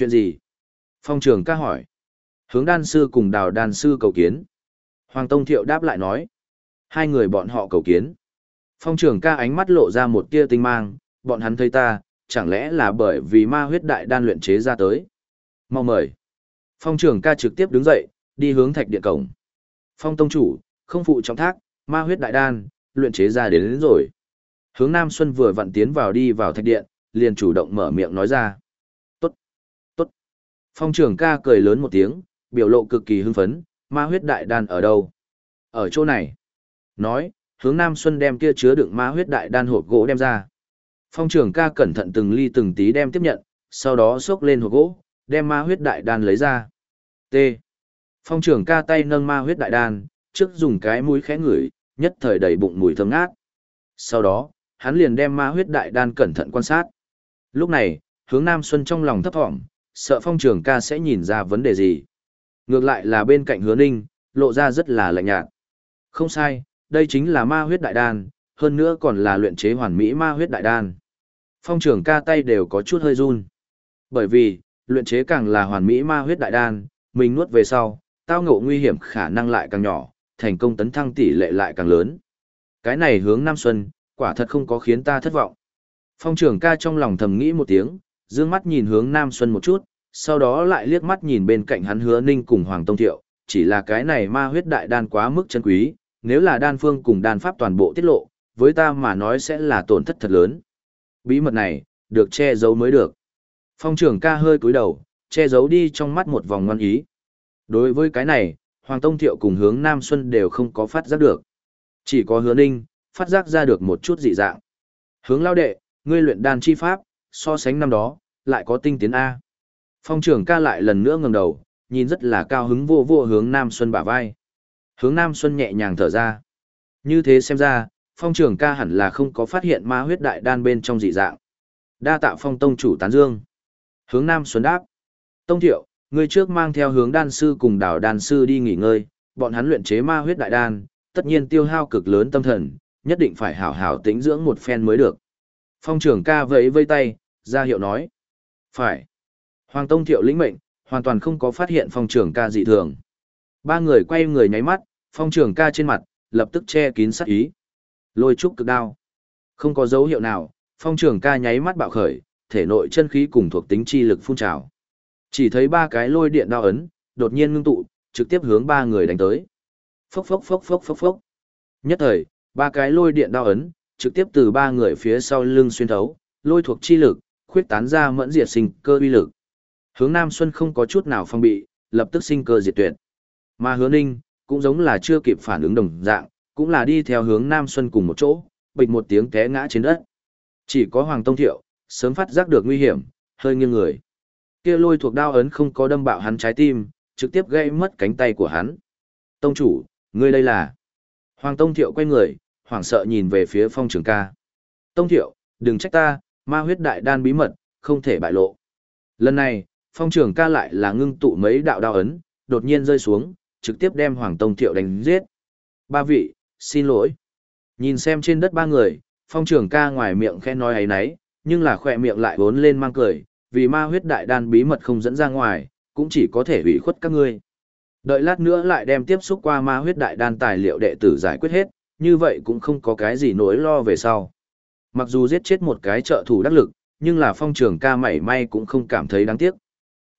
Chuyện gì? Phong trường ca hỏi. Hướng đan sư cùng đào đan sư cầu kiến. Hoàng Tông Thiệu đáp lại nói. Hai người bọn họ cầu kiến. Phong trường ca ánh mắt lộ ra một tia tinh mang, bọn hắn thấy ta, chẳng lẽ là bởi vì ma huyết đại đan luyện chế ra tới. Mau mời. Phong trường ca trực tiếp đứng dậy, đi hướng thạch điện cổng. Phong Tông Chủ, không phụ trọng thác, ma huyết đại đan, luyện chế ra đến, đến rồi. Hướng Nam Xuân vừa vặn tiến vào đi vào thạch điện, liền chủ động mở miệng nói ra. Phong trưởng ca cười lớn một tiếng, biểu lộ cực kỳ hưng phấn, ma huyết đại đan ở đâu? Ở chỗ này. Nói, hướng Nam Xuân đem kia chứa đựng ma huyết đại đan hộp gỗ đem ra. Phong trưởng ca cẩn thận từng ly từng tí đem tiếp nhận, sau đó xốc lên hộp gỗ, đem ma huyết đại đan lấy ra. T. Phong trưởng ca tay nâng ma huyết đại đan, trước dùng cái mũi khẽ ngửi, nhất thời đầy bụng mùi thơm ngát. Sau đó, hắn liền đem ma huyết đại đan cẩn thận quan sát. Lúc này, hướng Nam Xuân trong lòng thấp thỏm, sợ phong trường ca sẽ nhìn ra vấn đề gì. Ngược lại là bên cạnh hứa ninh, lộ ra rất là lạnh nhạt. Không sai, đây chính là ma huyết đại đan, hơn nữa còn là luyện chế hoàn mỹ ma huyết đại đan. Phong trường ca tay đều có chút hơi run. Bởi vì, luyện chế càng là hoàn mỹ ma huyết đại đan, mình nuốt về sau, tao ngộ nguy hiểm khả năng lại càng nhỏ, thành công tấn thăng tỷ lệ lại càng lớn. Cái này hướng Nam Xuân, quả thật không có khiến ta thất vọng. Phong trưởng ca trong lòng thầm nghĩ một tiếng, dương mắt nhìn hướng Nam Xuân một chút, sau đó lại liếc mắt nhìn bên cạnh hắn hứa ninh cùng Hoàng Tông Thiệu, chỉ là cái này ma huyết đại đan quá mức chân quý, nếu là đan phương cùng đan pháp toàn bộ tiết lộ, với ta mà nói sẽ là tổn thất thật lớn. Bí mật này, được che giấu mới được. Phong trưởng ca hơi cúi đầu, che giấu đi trong mắt một vòng ngoan ý. Đối với cái này, Hoàng Tông Thiệu cùng hướng Nam Xuân đều không có phát giác được. Chỉ có hứa ninh, phát giác ra được một chút dị dạng. Hướng lao đệ, ngươi luyện đan chi pháp, so sánh năm đó, lại có tinh tiến A. Phong trưởng ca lại lần nữa ngẩng đầu, nhìn rất là cao hứng vô vô hướng Nam Xuân bả vai. Hướng Nam Xuân nhẹ nhàng thở ra. Như thế xem ra, phong trưởng ca hẳn là không có phát hiện ma huyết đại đan bên trong dị dạng. Đa tạ phong tông chủ tán dương. Hướng Nam Xuân đáp. Tông thiệu, ngươi trước mang theo hướng đan sư cùng đảo đan sư đi nghỉ ngơi, bọn hắn luyện chế ma huyết đại đan, tất nhiên tiêu hao cực lớn tâm thần, nhất định phải hảo hảo tĩnh dưỡng một phen mới được. Phong trưởng ca vẫy vây tay, ra hiệu nói. Phải. Hoàng Tông Thiệu lĩnh mệnh, hoàn toàn không có phát hiện phong trưởng ca dị thường. Ba người quay người nháy mắt, phong trưởng ca trên mặt, lập tức che kín sát ý. Lôi trúc cực đao. Không có dấu hiệu nào, phong trưởng ca nháy mắt bạo khởi, thể nội chân khí cùng thuộc tính chi lực phun trào. Chỉ thấy ba cái lôi điện đao ấn, đột nhiên ngưng tụ, trực tiếp hướng ba người đánh tới. Phốc phốc phốc phốc phốc phốc. Nhất thời, ba cái lôi điện đao ấn, trực tiếp từ ba người phía sau lưng xuyên thấu, lôi thuộc chi lực, khuyết tán ra mẫn diệt sinh cơ uy lực. Hướng Nam Xuân không có chút nào phong bị, lập tức sinh cơ diệt tuyệt. Mà Hứa Ninh, cũng giống là chưa kịp phản ứng đồng dạng, cũng là đi theo hướng Nam Xuân cùng một chỗ, bịch một tiếng té ngã trên đất. Chỉ có Hoàng Tông Thiệu, sớm phát giác được nguy hiểm, hơi nghiêng người. Kia lôi thuộc đao ấn không có đâm bạo hắn trái tim, trực tiếp gây mất cánh tay của hắn. Tông chủ, ngươi đây là... Hoàng Tông Thiệu quay người, hoảng sợ nhìn về phía phong trường ca. Tông Thiệu, đừng trách ta, ma huyết đại đan bí mật, không thể bại lộ. Lần này, phong trường ca lại là ngưng tụ mấy đạo đao ấn, đột nhiên rơi xuống, trực tiếp đem Hoàng Tông Thiệu đánh giết. Ba vị, xin lỗi. Nhìn xem trên đất ba người, phong trường ca ngoài miệng khen nói ấy nấy, nhưng là khỏe miệng lại vốn lên mang cười, vì ma huyết đại đan bí mật không dẫn ra ngoài, cũng chỉ có thể hủy khuất các ngươi. Đợi lát nữa lại đem tiếp xúc qua ma huyết đại đan tài liệu đệ tử giải quyết hết, như vậy cũng không có cái gì nỗi lo về sau. Mặc dù giết chết một cái trợ thủ đắc lực, nhưng là phong trường ca mảy may cũng không cảm thấy đáng tiếc.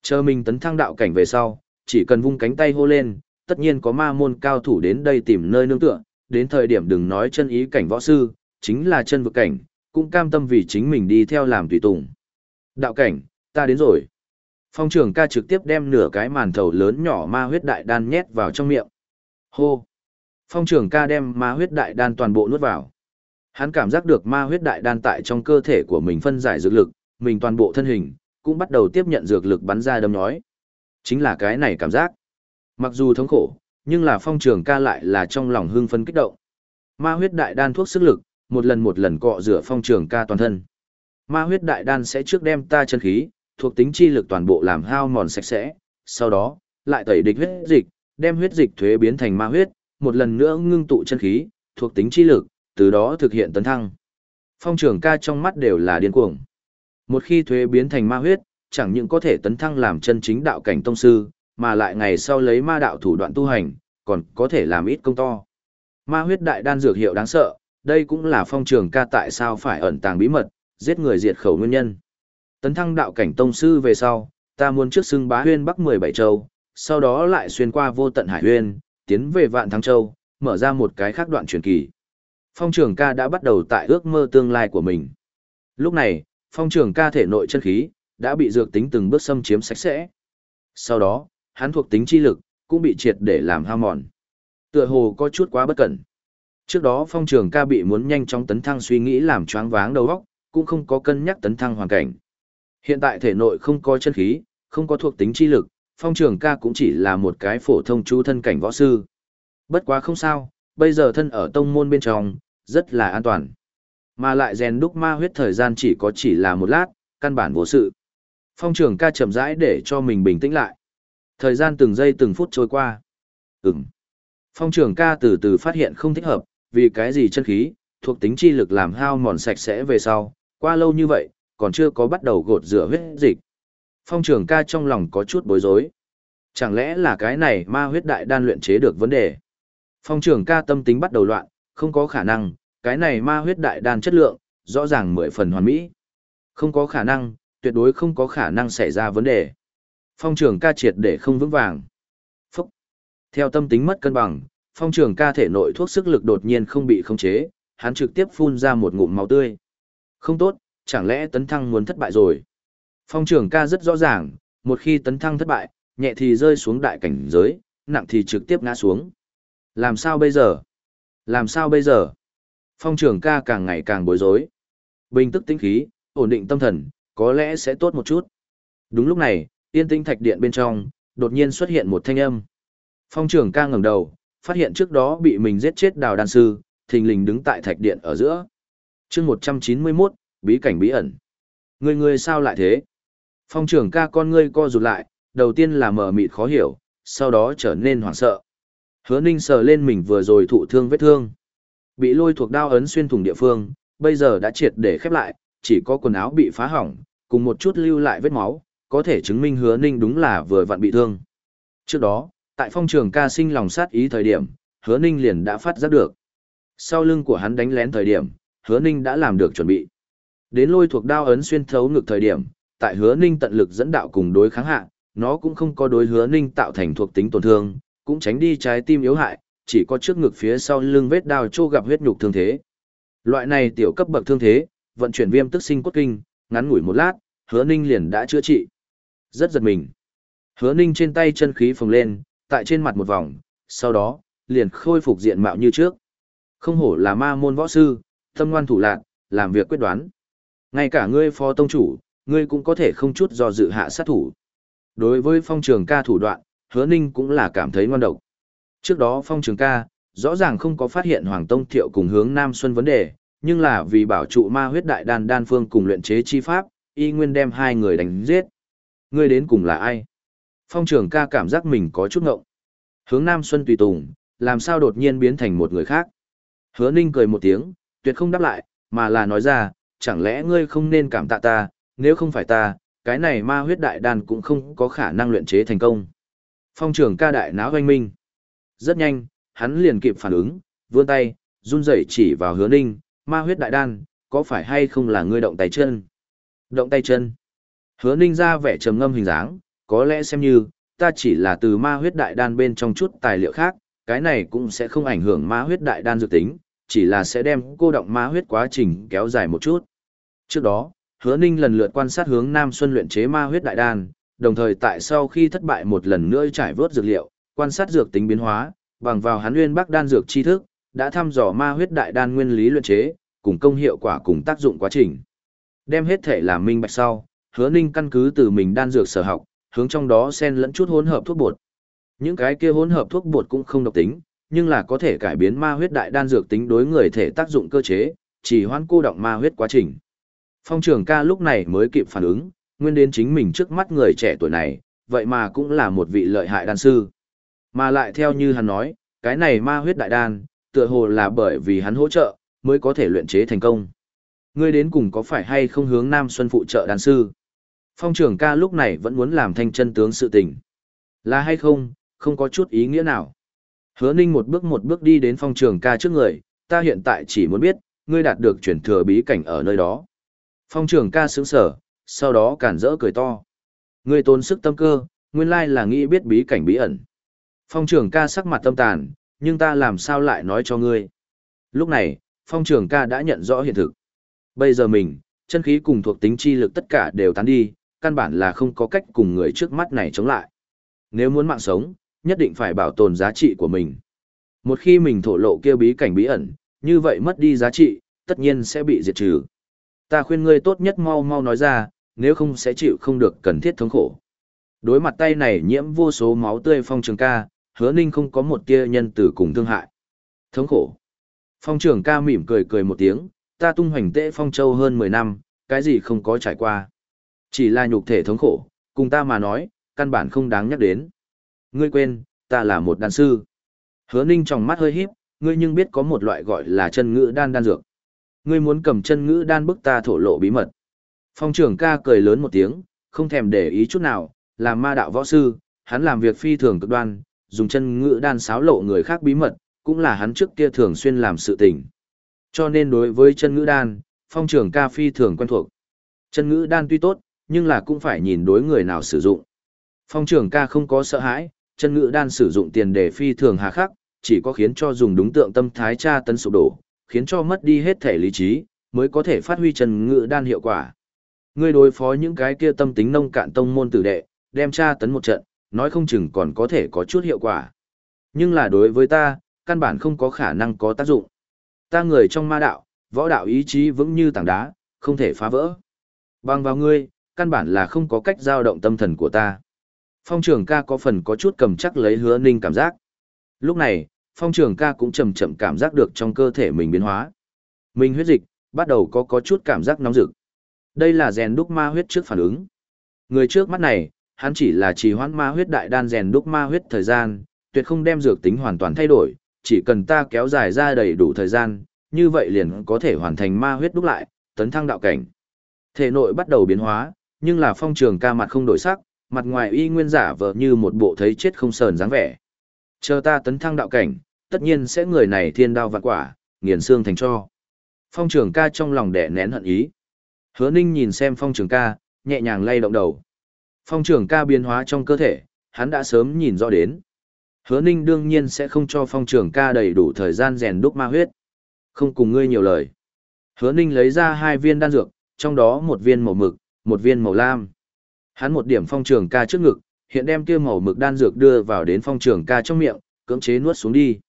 Chờ mình tấn thăng đạo cảnh về sau, chỉ cần vung cánh tay hô lên, tất nhiên có ma môn cao thủ đến đây tìm nơi nương tựa, đến thời điểm đừng nói chân ý cảnh võ sư, chính là chân vực cảnh, cũng cam tâm vì chính mình đi theo làm tùy tùng. Đạo cảnh, ta đến rồi. Phong trưởng ca trực tiếp đem nửa cái màn thầu lớn nhỏ ma huyết đại đan nhét vào trong miệng. Hô! Phong trưởng ca đem ma huyết đại đan toàn bộ nuốt vào. Hắn cảm giác được ma huyết đại đan tại trong cơ thể của mình phân giải dược lực, mình toàn bộ thân hình, cũng bắt đầu tiếp nhận dược lực bắn ra đâm nhói. Chính là cái này cảm giác. Mặc dù thống khổ, nhưng là phong trường ca lại là trong lòng hưng phấn kích động. Ma huyết đại đan thuốc sức lực, một lần một lần cọ rửa phong trường ca toàn thân. Ma huyết đại đan sẽ trước đem ta chân khí, thuộc tính chi lực toàn bộ làm hao mòn sạch sẽ, sau đó, lại tẩy địch huyết dịch, đem huyết dịch thuế biến thành ma huyết, một lần nữa ngưng tụ chân khí, thuộc tính chi lực, từ đó thực hiện tấn thăng. Phong trường ca trong mắt đều là điên cuồng. Một khi thuế biến thành ma huyết, chẳng những có thể tấn thăng làm chân chính đạo cảnh tông sư, mà lại ngày sau lấy ma đạo thủ đoạn tu hành, còn có thể làm ít công to. Ma huyết đại đan dược hiệu đáng sợ, đây cũng là phong trường ca tại sao phải ẩn tàng bí mật, giết người diệt khẩu nguyên nhân. Tấn thăng đạo cảnh tông sư về sau, ta muốn trước xưng bá huyên bắc 17 châu, sau đó lại xuyên qua vô tận hải huyên, tiến về vạn thắng châu, mở ra một cái khác đoạn truyền kỳ. Phong trường ca đã bắt đầu tại ước mơ tương lai của mình. Lúc này, phong trường ca thể nội chân khí, đã bị dược tính từng bước xâm chiếm sạch sẽ. Sau đó, hắn thuộc tính chi lực, cũng bị triệt để làm hao mòn. Tựa hồ có chút quá bất cẩn. Trước đó phong trường ca bị muốn nhanh chóng tấn thăng suy nghĩ làm choáng váng đầu óc, cũng không có cân nhắc tấn thăng hoàn cảnh. Hiện tại thể nội không có chân khí, không có thuộc tính chi lực, phong trường ca cũng chỉ là một cái phổ thông chú thân cảnh võ sư. Bất quá không sao, bây giờ thân ở tông môn bên trong, rất là an toàn. Mà lại rèn đúc ma huyết thời gian chỉ có chỉ là một lát, căn bản vô sự. Phong trường ca chậm rãi để cho mình bình tĩnh lại. Thời gian từng giây từng phút trôi qua. Ừm. Phong trường ca từ từ phát hiện không thích hợp, vì cái gì chân khí, thuộc tính chi lực làm hao mòn sạch sẽ về sau, qua lâu như vậy, còn chưa có bắt đầu gột rửa huyết dịch. Phong trường ca trong lòng có chút bối rối. Chẳng lẽ là cái này ma huyết đại đan luyện chế được vấn đề? Phong trường ca tâm tính bắt đầu loạn, không có khả năng, cái này ma huyết đại đan chất lượng, rõ ràng mười phần hoàn mỹ. Không có khả năng, tuyệt đối không có khả năng xảy ra vấn đề. Phong trường ca triệt để không vững vàng. Phúc. Theo tâm tính mất cân bằng, phong trường ca thể nội thuốc sức lực đột nhiên không bị khống chế, hắn trực tiếp phun ra một ngụm máu tươi. Không tốt, chẳng lẽ tấn thăng muốn thất bại rồi? Phong trường ca rất rõ ràng, một khi tấn thăng thất bại, nhẹ thì rơi xuống đại cảnh giới, nặng thì trực tiếp ngã xuống. Làm sao bây giờ? Làm sao bây giờ? Phong trường ca càng ngày càng bối rối. Bình tức tĩnh khí, ổn định tâm thần, có lẽ sẽ tốt một chút. Đúng lúc này, yên tĩnh thạch điện bên trong, đột nhiên xuất hiện một thanh âm. Phong trường ca ngẩng đầu, phát hiện trước đó bị mình giết chết đào đan sư, thình lình đứng tại thạch điện ở giữa. chương 191, bí cảnh bí ẩn. Người người sao lại thế? Phong trường ca con ngươi co rụt lại, đầu tiên là mờ mịt khó hiểu, sau đó trở nên hoảng sợ. Hứa ninh sờ lên mình vừa rồi thụ thương vết thương. Bị lôi thuộc đao ấn xuyên thủng địa phương, bây giờ đã triệt để khép lại, chỉ có quần áo bị phá hỏng, cùng một chút lưu lại vết máu, có thể chứng minh hứa ninh đúng là vừa vặn bị thương. Trước đó, tại phong trường ca sinh lòng sát ý thời điểm, hứa ninh liền đã phát giác được. Sau lưng của hắn đánh lén thời điểm, hứa ninh đã làm được chuẩn bị. Đến lôi thuộc đao ấn xuyên thấu ngực thời điểm, tại hứa ninh tận lực dẫn đạo cùng đối kháng hạ, nó cũng không có đối hứa ninh tạo thành thuộc tính tổn thương, cũng tránh đi trái tim yếu hại, chỉ có trước ngực phía sau lưng vết đao trô gặp huyết nhục thương thế. Loại này tiểu cấp bậc thương thế, vận chuyển viêm tức sinh cốt kinh, ngắn ngủi một lát, hứa ninh liền đã chữa trị. Rất giật mình. Hứa ninh trên tay chân khí phồng lên, tại trên mặt một vòng, sau đó, liền khôi phục diện mạo như trước. Không hổ là ma môn võ sư, tâm ngoan thủ lạc, làm việc quyết đoán. Ngay cả ngươi phó tông chủ, ngươi cũng có thể không chút do dự hạ sát thủ. Đối với phong trường ca thủ đoạn, hứa ninh cũng là cảm thấy ngon độc. Trước đó phong trường ca, rõ ràng không có phát hiện Hoàng Tông Thiệu cùng hướng Nam Xuân vấn đề, nhưng là vì bảo trụ ma huyết đại đan đan phương cùng luyện chế chi pháp, y nguyên đem hai người đánh giết. Ngươi đến cùng là ai? Phong trường ca cảm giác mình có chút ngộng. Hướng Nam Xuân tùy tùng, làm sao đột nhiên biến thành một người khác? Hứa Ninh cười một tiếng, tuyệt không đáp lại, mà là nói ra, chẳng lẽ ngươi không nên cảm tạ ta, nếu không phải ta, cái này ma huyết đại đan cũng không có khả năng luyện chế thành công. Phong trường ca đại náo hoanh minh. Rất nhanh, hắn liền kịp phản ứng, vươn tay, run rẩy chỉ vào hứa ninh, ma huyết đại đan, có phải hay không là ngươi động tay chân? Động tay chân. Hứa ninh ra vẻ trầm ngâm hình dáng, có lẽ xem như, ta chỉ là từ ma huyết đại đan bên trong chút tài liệu khác, cái này cũng sẽ không ảnh hưởng ma huyết đại đan dự tính, chỉ là sẽ đem cô động ma huyết quá trình kéo dài một chút. Trước đó, hứa ninh lần lượt quan sát hướng Nam Xuân luyện chế ma huyết đại đan, đồng thời tại sau khi thất bại một lần nữa trải vớt dược liệu, quan sát dược tính biến hóa, bằng vào hắn nguyên bắc đan dược tri thức, đã thăm dò ma huyết đại đan nguyên lý luyện chế, cùng công hiệu quả cùng tác dụng quá trình. Đem hết thể làm minh bạch sau, hứa ninh căn cứ từ mình đan dược sở học, hướng trong đó xen lẫn chút hỗn hợp thuốc bột. Những cái kia hỗn hợp thuốc bột cũng không độc tính, nhưng là có thể cải biến ma huyết đại đan dược tính đối người thể tác dụng cơ chế, chỉ hoãn cô động ma huyết quá trình. Phong trưởng ca lúc này mới kịp phản ứng, nguyên đến chính mình trước mắt người trẻ tuổi này, vậy mà cũng là một vị lợi hại đan sư. Mà lại theo như hắn nói, cái này ma huyết đại đan, tựa hồ là bởi vì hắn hỗ trợ, mới có thể luyện chế thành công. Ngươi đến cùng có phải hay không hướng Nam Xuân phụ trợ đan sư? Phong trưởng ca lúc này vẫn muốn làm thanh chân tướng sự tình. Là hay không, không có chút ý nghĩa nào. Hứa ninh một bước một bước đi đến phong trường ca trước người, ta hiện tại chỉ muốn biết, ngươi đạt được chuyển thừa bí cảnh ở nơi đó. Phong trường ca sững sở, sau đó cản rỡ cười to. Ngươi tốn sức tâm cơ, nguyên lai là nghĩ biết bí cảnh bí ẩn. Phong trưởng ca sắc mặt tâm tàn, nhưng ta làm sao lại nói cho ngươi. Lúc này, phong trưởng ca đã nhận rõ hiện thực. Bây giờ mình, chân khí cùng thuộc tính chi lực tất cả đều tán đi, căn bản là không có cách cùng người trước mắt này chống lại. Nếu muốn mạng sống, nhất định phải bảo tồn giá trị của mình. Một khi mình thổ lộ kêu bí cảnh bí ẩn, như vậy mất đi giá trị, tất nhiên sẽ bị diệt trừ. Ta khuyên ngươi tốt nhất mau mau nói ra, nếu không sẽ chịu không được cần thiết thống khổ. Đối mặt tay này nhiễm vô số máu tươi phong trường ca, hứa ninh không có một tia nhân từ cùng thương hại. Thống khổ. Phong trưởng ca mỉm cười cười một tiếng, ta tung hoành tễ phong châu hơn 10 năm, cái gì không có trải qua. Chỉ là nhục thể thống khổ, cùng ta mà nói, căn bản không đáng nhắc đến. Ngươi quên, ta là một đan sư. Hứa ninh trong mắt hơi híp, ngươi nhưng biết có một loại gọi là chân ngữ đan đan dược. Ngươi muốn cầm chân ngữ đan bức ta thổ lộ bí mật. Phong trưởng ca cười lớn một tiếng, không thèm để ý chút nào, làm ma đạo võ sư, hắn làm việc phi thường cực đoan, dùng chân ngữ đan xáo lộ người khác bí mật, cũng là hắn trước kia thường xuyên làm sự tình. Cho nên đối với chân ngữ đan, phong trưởng ca phi thường quen thuộc. Chân ngữ đan tuy tốt, nhưng là cũng phải nhìn đối người nào sử dụng. Phong trưởng ca không có sợ hãi, chân ngữ đan sử dụng tiền để phi thường hà khắc, chỉ có khiến cho dùng đúng tượng tâm thái tra tấn sụp đổ, khiến cho mất đi hết thể lý trí, mới có thể phát huy chân ngữ đan hiệu quả. Ngươi đối phó những cái kia tâm tính nông cạn tông môn tử đệ, đem tra tấn một trận, nói không chừng còn có thể có chút hiệu quả. Nhưng là đối với ta, căn bản không có khả năng có tác dụng. Ta người trong ma đạo, võ đạo ý chí vững như tảng đá, không thể phá vỡ. Bằng vào ngươi, căn bản là không có cách giao động tâm thần của ta. Phong trường ca có phần có chút cầm chắc lấy hứa ninh cảm giác. Lúc này, phong trường ca cũng chậm chậm cảm giác được trong cơ thể mình biến hóa. Mình huyết dịch, bắt đầu có có chút cảm giác nóng rực. Đây là rèn đúc ma huyết trước phản ứng. Người trước mắt này, hắn chỉ là trì hoãn ma huyết đại đan rèn đúc ma huyết thời gian, tuyệt không đem dược tính hoàn toàn thay đổi, chỉ cần ta kéo dài ra đầy đủ thời gian, như vậy liền có thể hoàn thành ma huyết đúc lại, tấn thăng đạo cảnh. Thể nội bắt đầu biến hóa, nhưng là phong trường ca mặt không đổi sắc, mặt ngoài y nguyên giả vờ như một bộ thấy chết không sờn dáng vẻ. Chờ ta tấn thăng đạo cảnh, tất nhiên sẽ người này thiên đao vạn quả, nghiền xương thành cho. Phong trường ca trong lòng đẻ nén hận ý. Hứa ninh nhìn xem phong trường ca, nhẹ nhàng lay động đầu. Phong trưởng ca biến hóa trong cơ thể, hắn đã sớm nhìn rõ đến. Hứa ninh đương nhiên sẽ không cho phong trưởng ca đầy đủ thời gian rèn đúc ma huyết. Không cùng ngươi nhiều lời. Hứa ninh lấy ra hai viên đan dược, trong đó một viên màu mực, một viên màu lam. Hắn một điểm phong trường ca trước ngực, hiện đem kia màu mực đan dược đưa vào đến phong trường ca trong miệng, cưỡng chế nuốt xuống đi.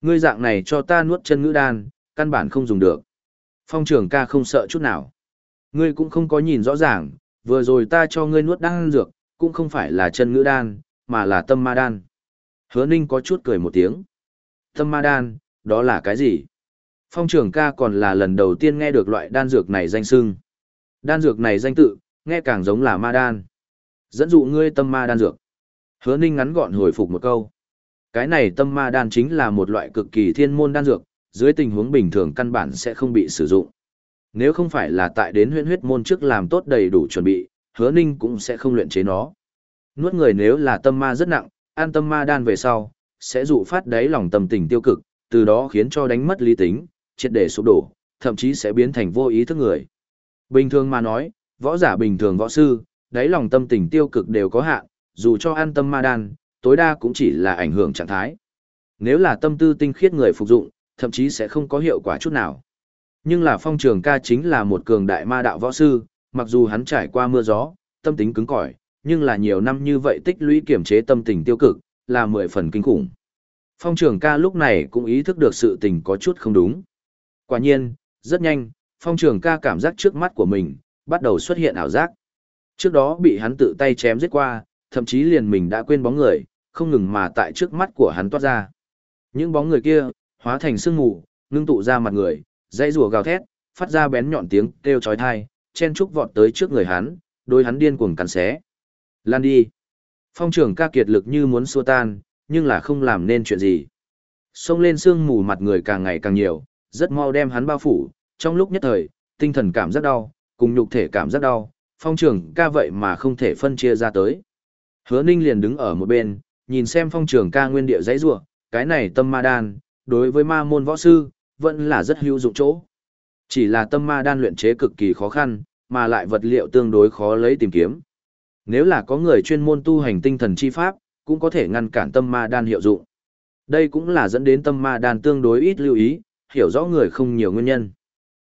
Ngươi dạng này cho ta nuốt chân ngữ đan, căn bản không dùng được. Phong trường ca không sợ chút nào. Ngươi cũng không có nhìn rõ ràng, vừa rồi ta cho ngươi nuốt đan dược, cũng không phải là chân ngữ đan, mà là tâm ma đan. Hứa ninh có chút cười một tiếng. Tâm ma đan, đó là cái gì? Phong trưởng ca còn là lần đầu tiên nghe được loại đan dược này danh sưng. Đan dược này danh tự, nghe càng giống là ma đan. Dẫn dụ ngươi tâm ma đan dược. Hứa ninh ngắn gọn hồi phục một câu. Cái này tâm ma đan chính là một loại cực kỳ thiên môn đan dược, dưới tình huống bình thường căn bản sẽ không bị sử dụng. Nếu không phải là tại đến huyễn huyết môn trước làm tốt đầy đủ chuẩn bị, hứa ninh cũng sẽ không luyện chế nó. Nuốt người nếu là tâm ma rất nặng, an tâm ma đan về sau, sẽ dụ phát đáy lòng tâm tình tiêu cực, từ đó khiến cho đánh mất lý tính, triệt để sụp đổ, thậm chí sẽ biến thành vô ý thức người. Bình thường mà nói, võ giả bình thường võ sư, đáy lòng tâm tình tiêu cực đều có hạn, dù cho an tâm ma đan, tối đa cũng chỉ là ảnh hưởng trạng thái. Nếu là tâm tư tinh khiết người phục dụng, thậm chí sẽ không có hiệu quả chút nào. Nhưng là phong trường ca chính là một cường đại ma đạo võ sư, mặc dù hắn trải qua mưa gió, tâm tính cứng cỏi, nhưng là nhiều năm như vậy tích lũy kiểm chế tâm tình tiêu cực, là mười phần kinh khủng. Phong trường ca lúc này cũng ý thức được sự tình có chút không đúng. Quả nhiên, rất nhanh, phong trường ca cảm giác trước mắt của mình, bắt đầu xuất hiện ảo giác. Trước đó bị hắn tự tay chém giết qua, thậm chí liền mình đã quên bóng người, không ngừng mà tại trước mắt của hắn toát ra. Những bóng người kia, hóa thành sương mù, ngưng tụ ra mặt người, dây rùa gào thét, phát ra bén nhọn tiếng kêu chói tai, chen trúc vọt tới trước người hắn, đôi hắn điên cuồng cắn xé. Lan đi. Phong trưởng ca kiệt lực như muốn xua tan, nhưng là không làm nên chuyện gì. Xông lên sương mù mặt người càng ngày càng nhiều, rất mau đem hắn bao phủ, trong lúc nhất thời, tinh thần cảm giác đau, cùng nhục thể cảm giác đau, phong trưởng ca vậy mà không thể phân chia ra tới. Hứa ninh liền đứng ở một bên, nhìn xem phong trưởng ca nguyên địa dãy rua, cái này tâm ma đan, đối với ma môn võ sư, vẫn là rất hữu dụng chỗ. Chỉ là tâm ma đan luyện chế cực kỳ khó khăn, mà lại vật liệu tương đối khó lấy tìm kiếm. Nếu là có người chuyên môn tu hành tinh thần chi pháp, cũng có thể ngăn cản tâm ma đan hiệu dụng. Đây cũng là dẫn đến tâm ma đan tương đối ít lưu ý, hiểu rõ người không nhiều nguyên nhân.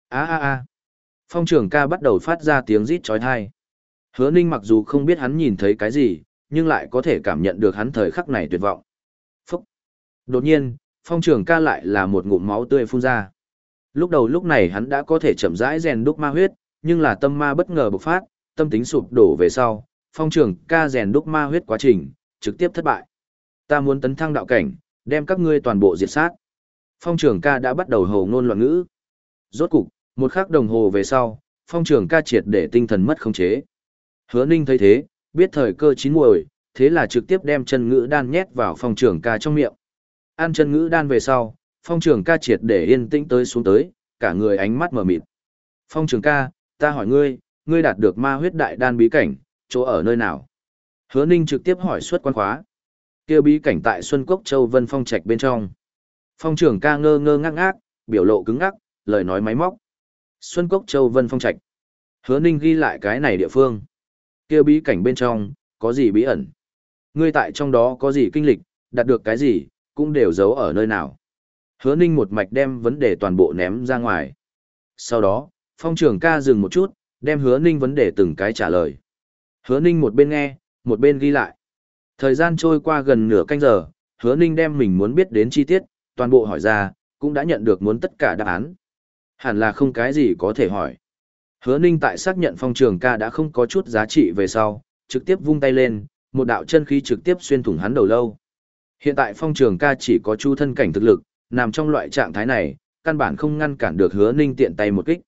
A a a. Phong trưởng ca bắt đầu phát ra tiếng rít chói tai. Hứa Ninh mặc dù không biết hắn nhìn thấy cái gì, nhưng lại có thể cảm nhận được hắn thời khắc này tuyệt vọng. Phúc. Đột nhiên, phong trưởng ca lại là một ngụm máu tươi phun ra. Lúc đầu lúc này hắn đã có thể chậm rãi rèn đúc ma huyết, nhưng là tâm ma bất ngờ bộc phát, tâm tính sụp đổ về sau, phong trưởng ca rèn đúc ma huyết quá trình, trực tiếp thất bại. Ta muốn tấn thăng đạo cảnh, đem các ngươi toàn bộ diệt sát. Phong trưởng ca đã bắt đầu hồ ngôn loạn ngữ. Rốt cục, một khắc đồng hồ về sau, phong trưởng ca triệt để tinh thần mất khống chế. Hứa ninh thấy thế, biết thời cơ chín muồi, thế là trực tiếp đem chân ngữ đan nhét vào phong trưởng ca trong miệng. Ăn chân ngữ đan về sau, phong trưởng ca triệt để yên tĩnh tới xuống tới, cả người ánh mắt mở mịt. Phong trưởng ca, ta hỏi ngươi, ngươi đạt được ma huyết đại đan bí cảnh, chỗ ở nơi nào? Hứa Ninh trực tiếp hỏi suất quan khóa. Kêu bí cảnh tại Xuân Cốc Châu Vân Phong Trạch bên trong. Phong trưởng ca ngơ ngơ ngác ngác, biểu lộ cứng ngắc, lời nói máy móc. Xuân Cốc Châu Vân Phong Trạch. Hứa Ninh ghi lại cái này địa phương. Kêu bí cảnh bên trong, có gì bí ẩn? Ngươi tại trong đó có gì kinh lịch, đạt được cái gì, cũng đều giấu ở nơi nào. Hứa Ninh một mạch đem vấn đề toàn bộ ném ra ngoài. Sau đó, phong trưởng ca dừng một chút, đem hứa Ninh vấn đề từng cái trả lời. Hứa Ninh một bên nghe, một bên ghi lại. Thời gian trôi qua gần nửa canh giờ, hứa Ninh đem mình muốn biết đến chi tiết, toàn bộ hỏi ra, cũng đã nhận được muốn tất cả đáp án. Hẳn là không cái gì có thể hỏi. Hứa Ninh tại xác nhận phong trường ca đã không có chút giá trị về sau, trực tiếp vung tay lên, một đạo chân khí trực tiếp xuyên thủng hắn đầu lâu. Hiện tại phong trường ca chỉ có chu thân cảnh thực lực, nằm trong loại trạng thái này, căn bản không ngăn cản được hứa ninh tiện tay một kích.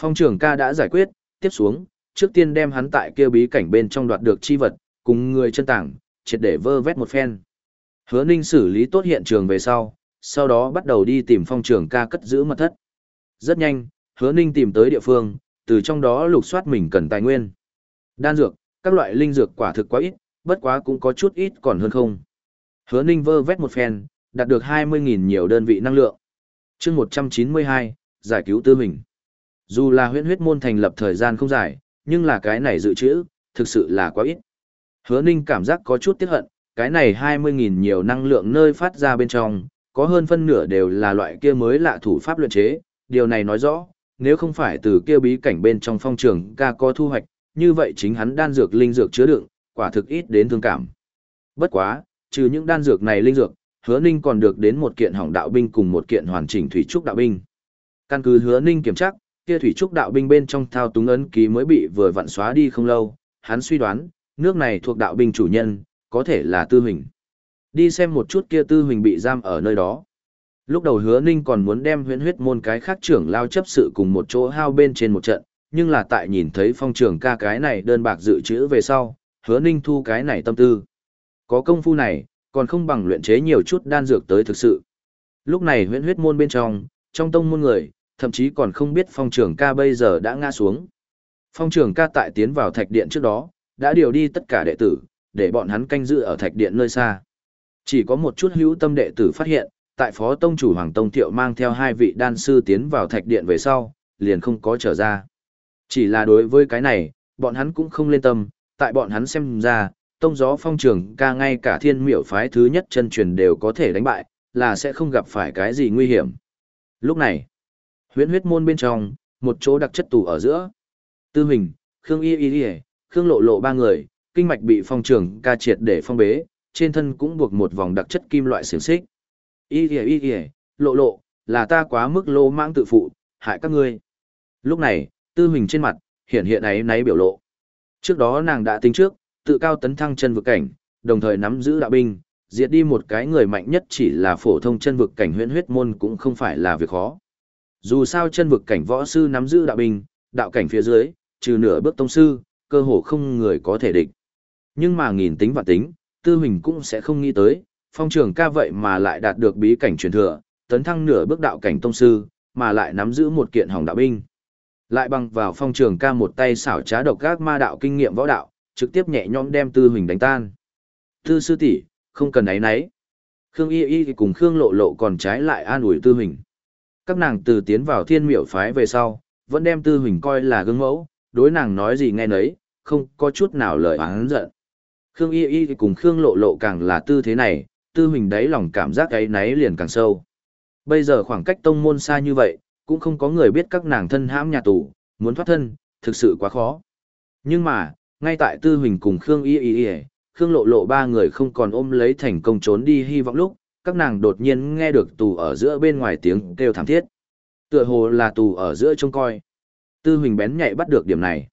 Phong trường ca đã giải quyết, tiếp xuống, trước tiên đem hắn tại kia bí cảnh bên trong đoạt được chi vật, cùng người chân tảng, triệt để vơ vét một phen. Hứa ninh xử lý tốt hiện trường về sau, sau đó bắt đầu đi tìm phong trường ca cất giữ mật thất. Rất nhanh, hứa ninh tìm tới địa phương, từ trong đó lục soát mình cần tài nguyên. Đan dược, các loại linh dược quả thực quá ít, bất quá cũng có chút ít còn hơn không. Hứa ninh vơ vét một phen, đạt được 20.000 nhiều đơn vị năng lượng. chương 192, giải cứu tư mình. Dù là huyễn huyết môn thành lập thời gian không dài, nhưng là cái này dự trữ, thực sự là quá ít. Hứa ninh cảm giác có chút tiếc hận, cái này 20.000 nhiều năng lượng nơi phát ra bên trong, có hơn phân nửa đều là loại kia mới lạ thủ pháp luyện chế, điều này nói rõ, nếu không phải từ kia bí cảnh bên trong phong trường ca có thu hoạch, như vậy chính hắn đan dược linh dược chứa đựng, quả thực ít đến thương cảm. Bất quá, trừ những đan dược này linh dược, hứa ninh còn được đến một kiện hỏng đạo binh cùng một kiện hoàn chỉnh thủy trúc đạo binh. Căn cứ hứa ninh kiểm tra, kia thủy trúc đạo binh bên trong thao túng ấn ký mới bị vừa vặn xóa đi không lâu, hắn suy đoán, nước này thuộc đạo binh chủ nhân, có thể là tư huỳnh. Đi xem một chút kia tư huỳnh bị giam ở nơi đó. Lúc đầu hứa ninh còn muốn đem huyễn huyết môn cái khác trưởng lao chấp sự cùng một chỗ hao bên trên một trận, nhưng là tại nhìn thấy phong trưởng ca cái này đơn bạc dự trữ về sau, hứa ninh thu cái này tâm tư. Có công phu này, còn không bằng luyện chế nhiều chút đan dược tới thực sự. Lúc này huyễn huyết môn bên trong, trong tông môn người, thậm chí còn không biết phong trưởng ca bây giờ đã ngã xuống. Phong trưởng ca tại tiến vào thạch điện trước đó, đã điều đi tất cả đệ tử, để bọn hắn canh giữ ở thạch điện nơi xa. Chỉ có một chút hữu tâm đệ tử phát hiện, tại phó tông chủ Hoàng Tông Thiệu mang theo hai vị đan sư tiến vào thạch điện về sau, liền không có trở ra. Chỉ là đối với cái này, bọn hắn cũng không lên tâm, tại bọn hắn xem ra, tông gió phong trường ca ngay cả thiên miểu phái thứ nhất chân truyền đều có thể đánh bại, là sẽ không gặp phải cái gì nguy hiểm. Lúc này, huyễn huyết môn bên trong, một chỗ đặc chất tù ở giữa. Tư hình Khương Y Y Y, Khương Lộ Lộ ba người, kinh mạch bị phong trường ca triệt để phong bế, trên thân cũng buộc một vòng đặc chất kim loại xiềng xích. Y Y Y Y, Lộ Lộ, là ta quá mức lô mãng tự phụ, hại các ngươi. Lúc này, Tư hình trên mặt, hiện hiện ấy náy biểu lộ. Trước đó nàng đã tính trước, tự cao tấn thăng chân vực cảnh, đồng thời nắm giữ đạo binh, diệt đi một cái người mạnh nhất chỉ là phổ thông chân vực cảnh huyễn huyết môn cũng không phải là việc khó. Dù sao chân vực cảnh võ sư nắm giữ đạo binh, đạo cảnh phía dưới, trừ nửa bước tông sư, cơ hồ không người có thể địch. Nhưng mà nghìn tính và tính, tư hình cũng sẽ không nghĩ tới, phong trường ca vậy mà lại đạt được bí cảnh truyền thừa, tấn thăng nửa bước đạo cảnh tông sư, mà lại nắm giữ một kiện hỏng đạo binh. Lại bằng vào phong trường ca một tay xảo trá độc gác ma đạo kinh nghiệm võ đạo, trực tiếp nhẹ nhõm đem tư huỳnh đánh tan. Tư sư tỷ không cần ấy nấy. Khương Y Y cùng Khương Lộ Lộ còn trái lại an ủi tư huỳnh. Các nàng từ tiến vào thiên miểu phái về sau, vẫn đem tư huỳnh coi là gương mẫu, đối nàng nói gì nghe nấy, không có chút nào lời oán giận. Khương Y Y cùng Khương Lộ Lộ càng là tư thế này, tư huỳnh đáy lòng cảm giác ấy náy liền càng sâu. Bây giờ khoảng cách tông môn xa như vậy, cũng không có người biết các nàng thân hãm nhà tù, muốn thoát thân, thực sự quá khó. Nhưng mà, ngay tại Tư Huỳnh cùng Khương Y Y Y, Khương Lộ Lộ ba người không còn ôm lấy thành công trốn đi hy vọng lúc, các nàng đột nhiên nghe được tù ở giữa bên ngoài tiếng kêu thảm thiết. Tựa hồ là tù ở giữa trông coi. Tư Huỳnh bén nhạy bắt được điểm này.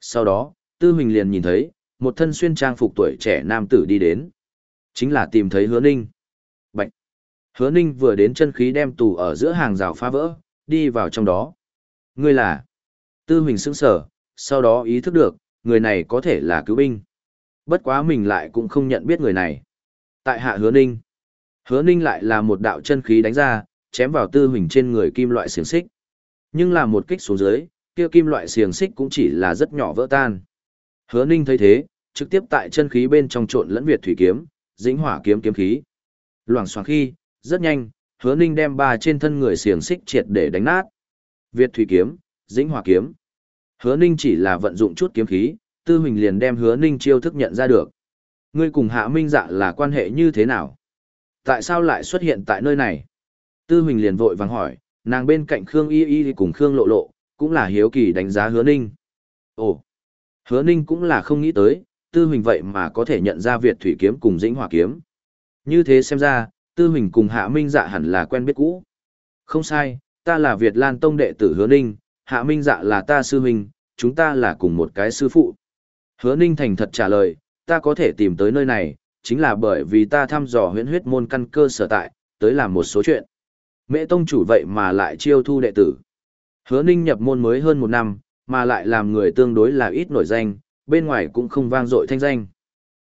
Sau đó, Tư Huỳnh liền nhìn thấy, một thân xuyên trang phục tuổi trẻ nam tử đi đến. Chính là tìm thấy hứa ninh. Bạch! Hứa ninh vừa đến chân khí đem tù ở giữa hàng rào phá vỡ, đi vào trong đó. Ngươi là? Tư Huỳnh sững sở, sau đó ý thức được, người này có thể là cứu binh. Bất quá mình lại cũng không nhận biết người này. Tại hạ hứa ninh. Hứa ninh lại là một đạo chân khí đánh ra, chém vào tư huỳnh trên người kim loại xiềng xích. Nhưng là một kích xuống dưới, kia kim loại xiềng xích cũng chỉ là rất nhỏ vỡ tan. Hứa ninh thấy thế, trực tiếp tại chân khí bên trong trộn lẫn Việt thủy kiếm, dĩnh hỏa kiếm kiếm khí. Loảng xoảng khi, rất nhanh, hứa ninh đem ba trên thân người xiềng xích triệt để đánh nát. Việt thủy kiếm, dĩnh hỏa kiếm. Hứa ninh chỉ là vận dụng chút kiếm khí, tư huỳnh liền đem hứa ninh chiêu thức nhận ra được. Ngươi cùng hạ minh dạ là quan hệ như thế nào? Tại sao lại xuất hiện tại nơi này? Tư huỳnh liền vội vàng hỏi, nàng bên cạnh Khương Y Y cùng Khương Lộ Lộ, cũng là hiếu kỳ đánh giá hứa ninh. Ồ, hứa ninh cũng là không nghĩ tới, tư huỳnh vậy mà có thể nhận ra Việt Thủy Kiếm cùng Dĩnh Hỏa Kiếm. Như thế xem ra, tư huỳnh cùng hạ minh dạ hẳn là quen biết cũ. Không sai, ta là Việt Lan Tông đệ tử hứa ninh, hạ minh dạ là ta sư huynh, chúng ta là cùng một cái sư phụ. Hứa ninh thành thật trả lời, ta có thể tìm tới nơi này, chính là bởi vì ta thăm dò huyễn huyết môn căn cơ sở tại, tới làm một số chuyện. Mẹ tông chủ vậy mà lại chiêu thu đệ tử. Hứa ninh nhập môn mới hơn một năm, mà lại làm người tương đối là ít nổi danh, bên ngoài cũng không vang dội thanh danh.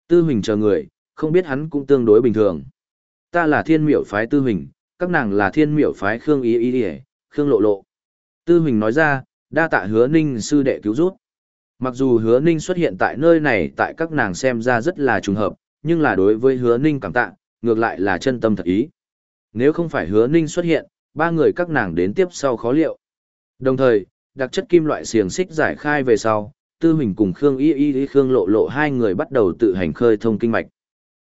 Tư Huỳnh chờ người, không biết hắn cũng tương đối bình thường. Ta là thiên miểu phái Tư Huỳnh, các nàng là thiên miểu phái Khương Ý Ý Ý, Khương Lộ Lộ. Tư Huỳnh nói ra, đa tạ hứa ninh sư đệ cứu rút. Mặc dù hứa ninh xuất hiện tại nơi này tại các nàng xem ra rất là trùng hợp, nhưng là đối với hứa ninh cảm tạ, ngược lại là chân tâm thật ý. Nếu không phải hứa ninh xuất hiện, ba người các nàng đến tiếp sau khó liệu. Đồng thời, đặc chất kim loại xiềng xích giải khai về sau, Tư Huỳnh cùng Khương Y Y Khương Lộ Lộ hai người bắt đầu tự hành khơi thông kinh mạch.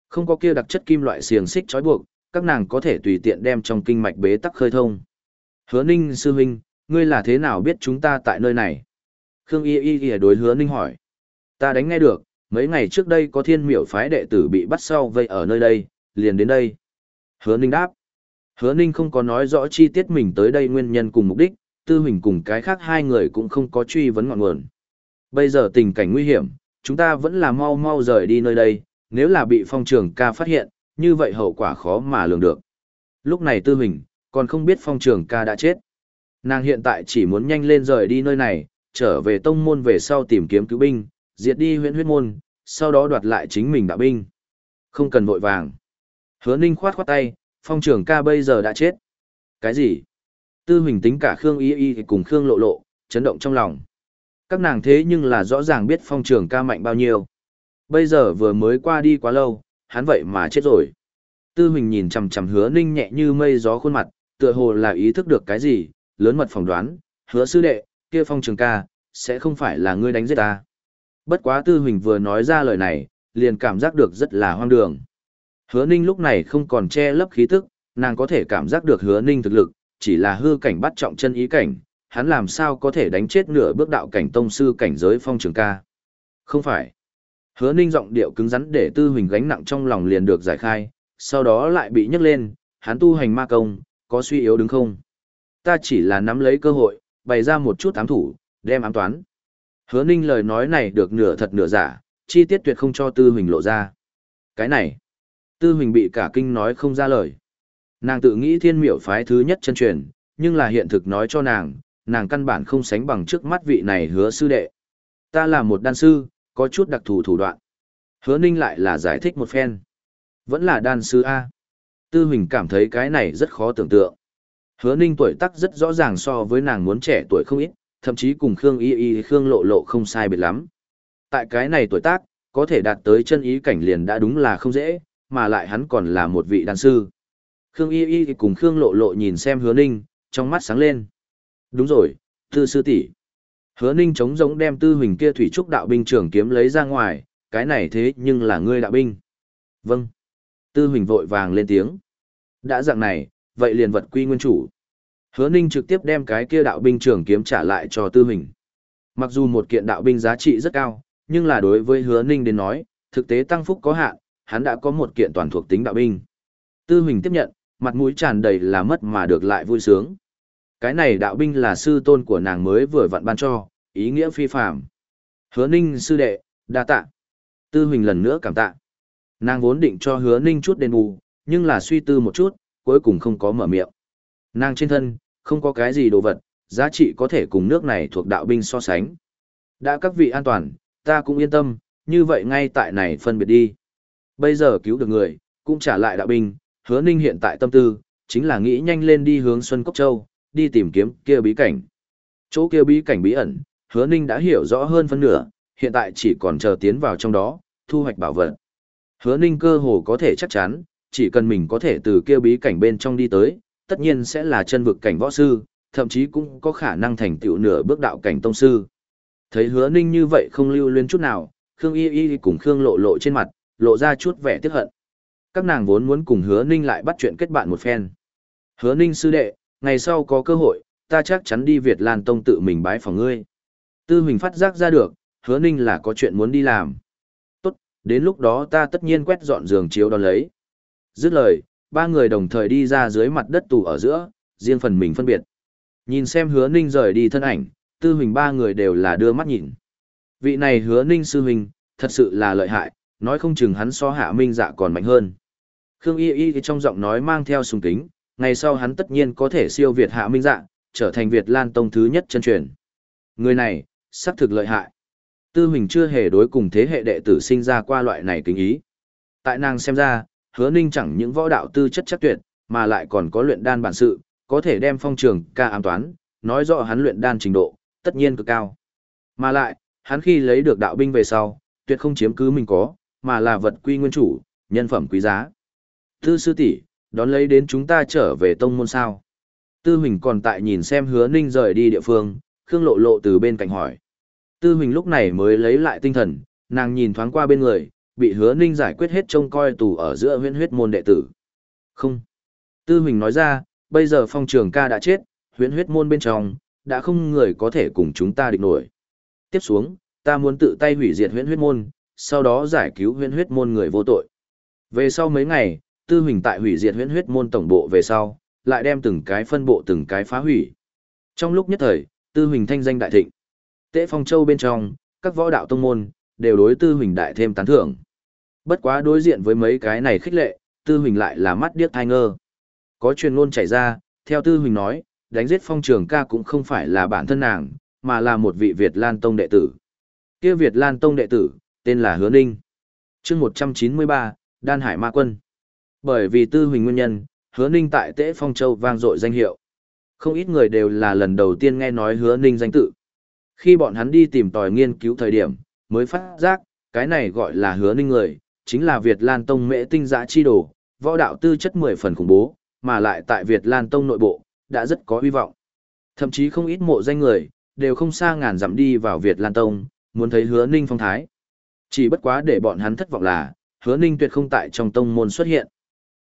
Không có kia đặc chất kim loại xiềng xích trói buộc, các nàng có thể tùy tiện đem trong kinh mạch bế tắc khơi thông. Hứa Ninh sư huynh, ngươi là thế nào biết chúng ta tại nơi này? Khương Y Y Y đối hứa ninh hỏi. Ta đánh nghe được, mấy ngày trước đây có thiên miểu phái đệ tử bị bắt sau vây ở nơi đây, liền đến đây. Hứa ninh đáp. Hứa ninh không có nói rõ chi tiết mình tới đây nguyên nhân cùng mục đích, tư huỳnh cùng cái khác hai người cũng không có truy vấn ngọn nguồn. Bây giờ tình cảnh nguy hiểm, chúng ta vẫn là mau mau rời đi nơi đây, nếu là bị phong trường ca phát hiện, như vậy hậu quả khó mà lường được. Lúc này tư huỳnh, còn không biết phong trường ca đã chết. Nàng hiện tại chỉ muốn nhanh lên rời đi nơi này, trở về tông môn về sau tìm kiếm cứu binh, diệt đi huyện huyết môn, sau đó đoạt lại chính mình đạo binh. Không cần vội vàng. Hứa Ninh khoát khoát tay, phong trưởng ca bây giờ đã chết. Cái gì? Tư huỳnh tính cả Khương Y Y cùng Khương Lộ Lộ, chấn động trong lòng. Các nàng thế nhưng là rõ ràng biết phong trưởng ca mạnh bao nhiêu. Bây giờ vừa mới qua đi quá lâu, hắn vậy mà chết rồi. Tư huỳnh nhìn chằm chằm hứa ninh nhẹ như mây gió khuôn mặt, tựa hồ là ý thức được cái gì, lớn mật phỏng đoán, hứa sư đệ, kia phong trường ca, sẽ không phải là ngươi đánh giết ta. Bất quá tư huỳnh vừa nói ra lời này, liền cảm giác được rất là hoang đường. Hứa ninh lúc này không còn che lấp khí tức, nàng có thể cảm giác được hứa ninh thực lực, chỉ là hư cảnh bắt trọng chân ý cảnh, hắn làm sao có thể đánh chết nửa bước đạo cảnh tông sư cảnh giới phong trường ca. Không phải. Hứa ninh giọng điệu cứng rắn để tư huỳnh gánh nặng trong lòng liền được giải khai, sau đó lại bị nhấc lên, hắn tu hành ma công, có suy yếu đứng không? Ta chỉ là nắm lấy cơ hội, bày ra một chút ám thủ, đem ám toán. Hứa ninh lời nói này được nửa thật nửa giả, chi tiết tuyệt không cho Tư Huỳnh lộ ra. Cái này, Tư Huỳnh bị cả kinh nói không ra lời. Nàng tự nghĩ thiên miểu phái thứ nhất chân truyền, nhưng là hiện thực nói cho nàng, nàng căn bản không sánh bằng trước mắt vị này hứa sư đệ. Ta là một đan sư, có chút đặc thù thủ đoạn. Hứa ninh lại là giải thích một phen. Vẫn là đan sư A. Tư Huỳnh cảm thấy cái này rất khó tưởng tượng. Hứa ninh tuổi tác rất rõ ràng so với nàng muốn trẻ tuổi không ít, thậm chí cùng Khương Y Y Khương Lộ Lộ không sai biệt lắm. Tại cái này tuổi tác, có thể đạt tới chân ý cảnh liền đã đúng là không dễ, mà lại hắn còn là một vị đàn sư. Khương Y Y cùng Khương Lộ Lộ nhìn xem Hứa Ninh, trong mắt sáng lên. Đúng rồi, tư sư tỷ. Hứa Ninh chống giống đem tư huỳnh kia thủy trúc đạo binh trưởng kiếm lấy ra ngoài, cái này thế nhưng là ngươi đạo binh. Vâng. Tư huỳnh vội vàng lên tiếng. Đã dạng này, vậy liền vật quy nguyên chủ. Hứa Ninh trực tiếp đem cái kia đạo binh trưởng kiếm trả lại cho tư Hình. Mặc dù một kiện đạo binh giá trị rất cao, nhưng là đối với hứa Ninh đến nói, thực tế tăng phúc có hạn, hắn đã có một kiện toàn thuộc tính đạo binh. Tư Hình tiếp nhận, mặt mũi tràn đầy là mất mà được lại vui sướng. Cái này đạo binh là sư tôn của nàng mới vừa vặn ban cho, ý nghĩa phi phạm. Hứa ninh sư đệ, đa tạ. Tư Hình lần nữa cảm tạ. Nàng vốn định cho hứa ninh chút đền bù, nhưng là suy tư một chút, cuối cùng không có mở miệng. Nàng trên thân, không có cái gì đồ vật, giá trị có thể cùng nước này thuộc đạo binh so sánh. Đã các vị an toàn, ta cũng yên tâm, như vậy ngay tại này phân biệt đi. Bây giờ cứu được người, cũng trả lại đạo binh, hứa ninh hiện tại tâm tư, chính là nghĩ nhanh lên đi hướng Xuân Cốc Châu, đi tìm kiếm kia bí cảnh. Chỗ kia bí cảnh bí ẩn, hứa ninh đã hiểu rõ hơn phân nửa, hiện tại chỉ còn chờ tiến vào trong đó, thu hoạch bảo vật. Hứa ninh cơ hồ có thể chắc chắn, chỉ cần mình có thể từ kia bí cảnh bên trong đi tới, tất nhiên sẽ là chân vực cảnh võ sư, thậm chí cũng có khả năng thành tựu nửa bước đạo cảnh tông sư. Thấy hứa ninh như vậy không lưu luyến chút nào, Khương Y Y cùng Khương lộ lộ trên mặt, lộ ra chút vẻ tiếc hận. Các nàng vốn muốn cùng hứa ninh lại bắt chuyện kết bạn một phen. Hứa ninh sư đệ, ngày sau có cơ hội, ta chắc chắn đi Việt Lan Tông tự mình bái phòng ngươi. Tư Huỳnh phát giác ra được, hứa ninh là có chuyện muốn đi làm. Tốt, đến lúc đó ta tất nhiên quét dọn giường chiếu đón lấy. Dứt lời, ba người đồng thời đi ra dưới mặt đất tù ở giữa, riêng phần mình phân biệt. Nhìn xem hứa ninh rời đi thân ảnh, tư huỳnh ba người đều là đưa mắt nhìn. Vị này hứa ninh sư huỳnh, thật sự là lợi hại, nói không chừng hắn so hạ minh dạ còn mạnh hơn. Khương Y Y trong giọng nói mang theo sùng kính, ngày sau hắn tất nhiên có thể siêu việt hạ minh dạ, trở thành Việt Lan Tông thứ nhất chân truyền. Người này, xác thực lợi hại. Tư Huỳnh chưa hề đối cùng thế hệ đệ tử sinh ra qua loại này kính ý. Tại nàng xem ra, hứa ninh chẳng những võ đạo tư chất chắc tuyệt, mà lại còn có luyện đan bản sự, có thể đem phong trường ca ám toán, nói rõ hắn luyện đan trình độ, tất nhiên cực cao. Mà lại, hắn khi lấy được đạo binh về sau, tuyệt không chiếm cứ mình có, mà là vật quy nguyên chủ, nhân phẩm quý giá. Tư sư tỷ, đón lấy đến chúng ta trở về tông môn sao. Tư Huỳnh còn tại nhìn xem hứa ninh rời đi địa phương, Khương Lộ Lộ từ bên cạnh hỏi. Tư Huỳnh lúc này mới lấy lại tinh thần, nàng nhìn thoáng qua bên người, bị hứa ninh giải quyết hết trông coi tù ở giữa huyễn huyết môn đệ tử. Không. Tư Huỳnh nói ra, bây giờ phong trường ca đã chết, huyễn huyết môn bên trong, đã không người có thể cùng chúng ta địch nổi. Tiếp xuống, ta muốn tự tay hủy diệt huyễn huyết môn, sau đó giải cứu huyễn huyết môn người vô tội. Về sau mấy ngày, Tư Huỳnh tại hủy diệt huyễn huyết môn tổng bộ về sau, lại đem từng cái phân bộ từng cái phá hủy. Trong lúc nhất thời, Tư Huỳnh thanh danh đại thịnh. Tế Phong Châu bên trong, các võ đạo tông môn đều đối Tư Huỳnh đại thêm tán thưởng. Bất quá đối diện với mấy cái này khích lệ, Tư Huỳnh lại là mắt điếc thai ngơ. Có truyền ngôn chảy ra, theo Tư Huỳnh nói, đánh giết Phong Trường Ca cũng không phải là bản thân nàng, mà là một vị Việt Lan Tông đệ tử. Kia Việt Lan Tông đệ tử, tên là Hứa Ninh. chương 193, Đan Hải Ma Quân. Bởi vì tư huỳnh nguyên nhân, hứa ninh tại Tế Phong Châu vang dội danh hiệu. Không ít người đều là lần đầu tiên nghe nói hứa ninh danh tự. Khi bọn hắn đi tìm tòi nghiên cứu thời điểm, mới phát giác, cái này gọi là hứa ninh người, chính là Việt Lan Tông mễ tinh giã chi đồ, võ đạo tư chất mười phần khủng bố, mà lại tại Việt Lan Tông nội bộ, đã rất có hy vọng. Thậm chí không ít mộ danh người, đều không xa ngàn dặm đi vào Việt Lan Tông, muốn thấy hứa ninh phong thái. Chỉ bất quá để bọn hắn thất vọng là, hứa ninh tuyệt không tại trong tông môn xuất hiện.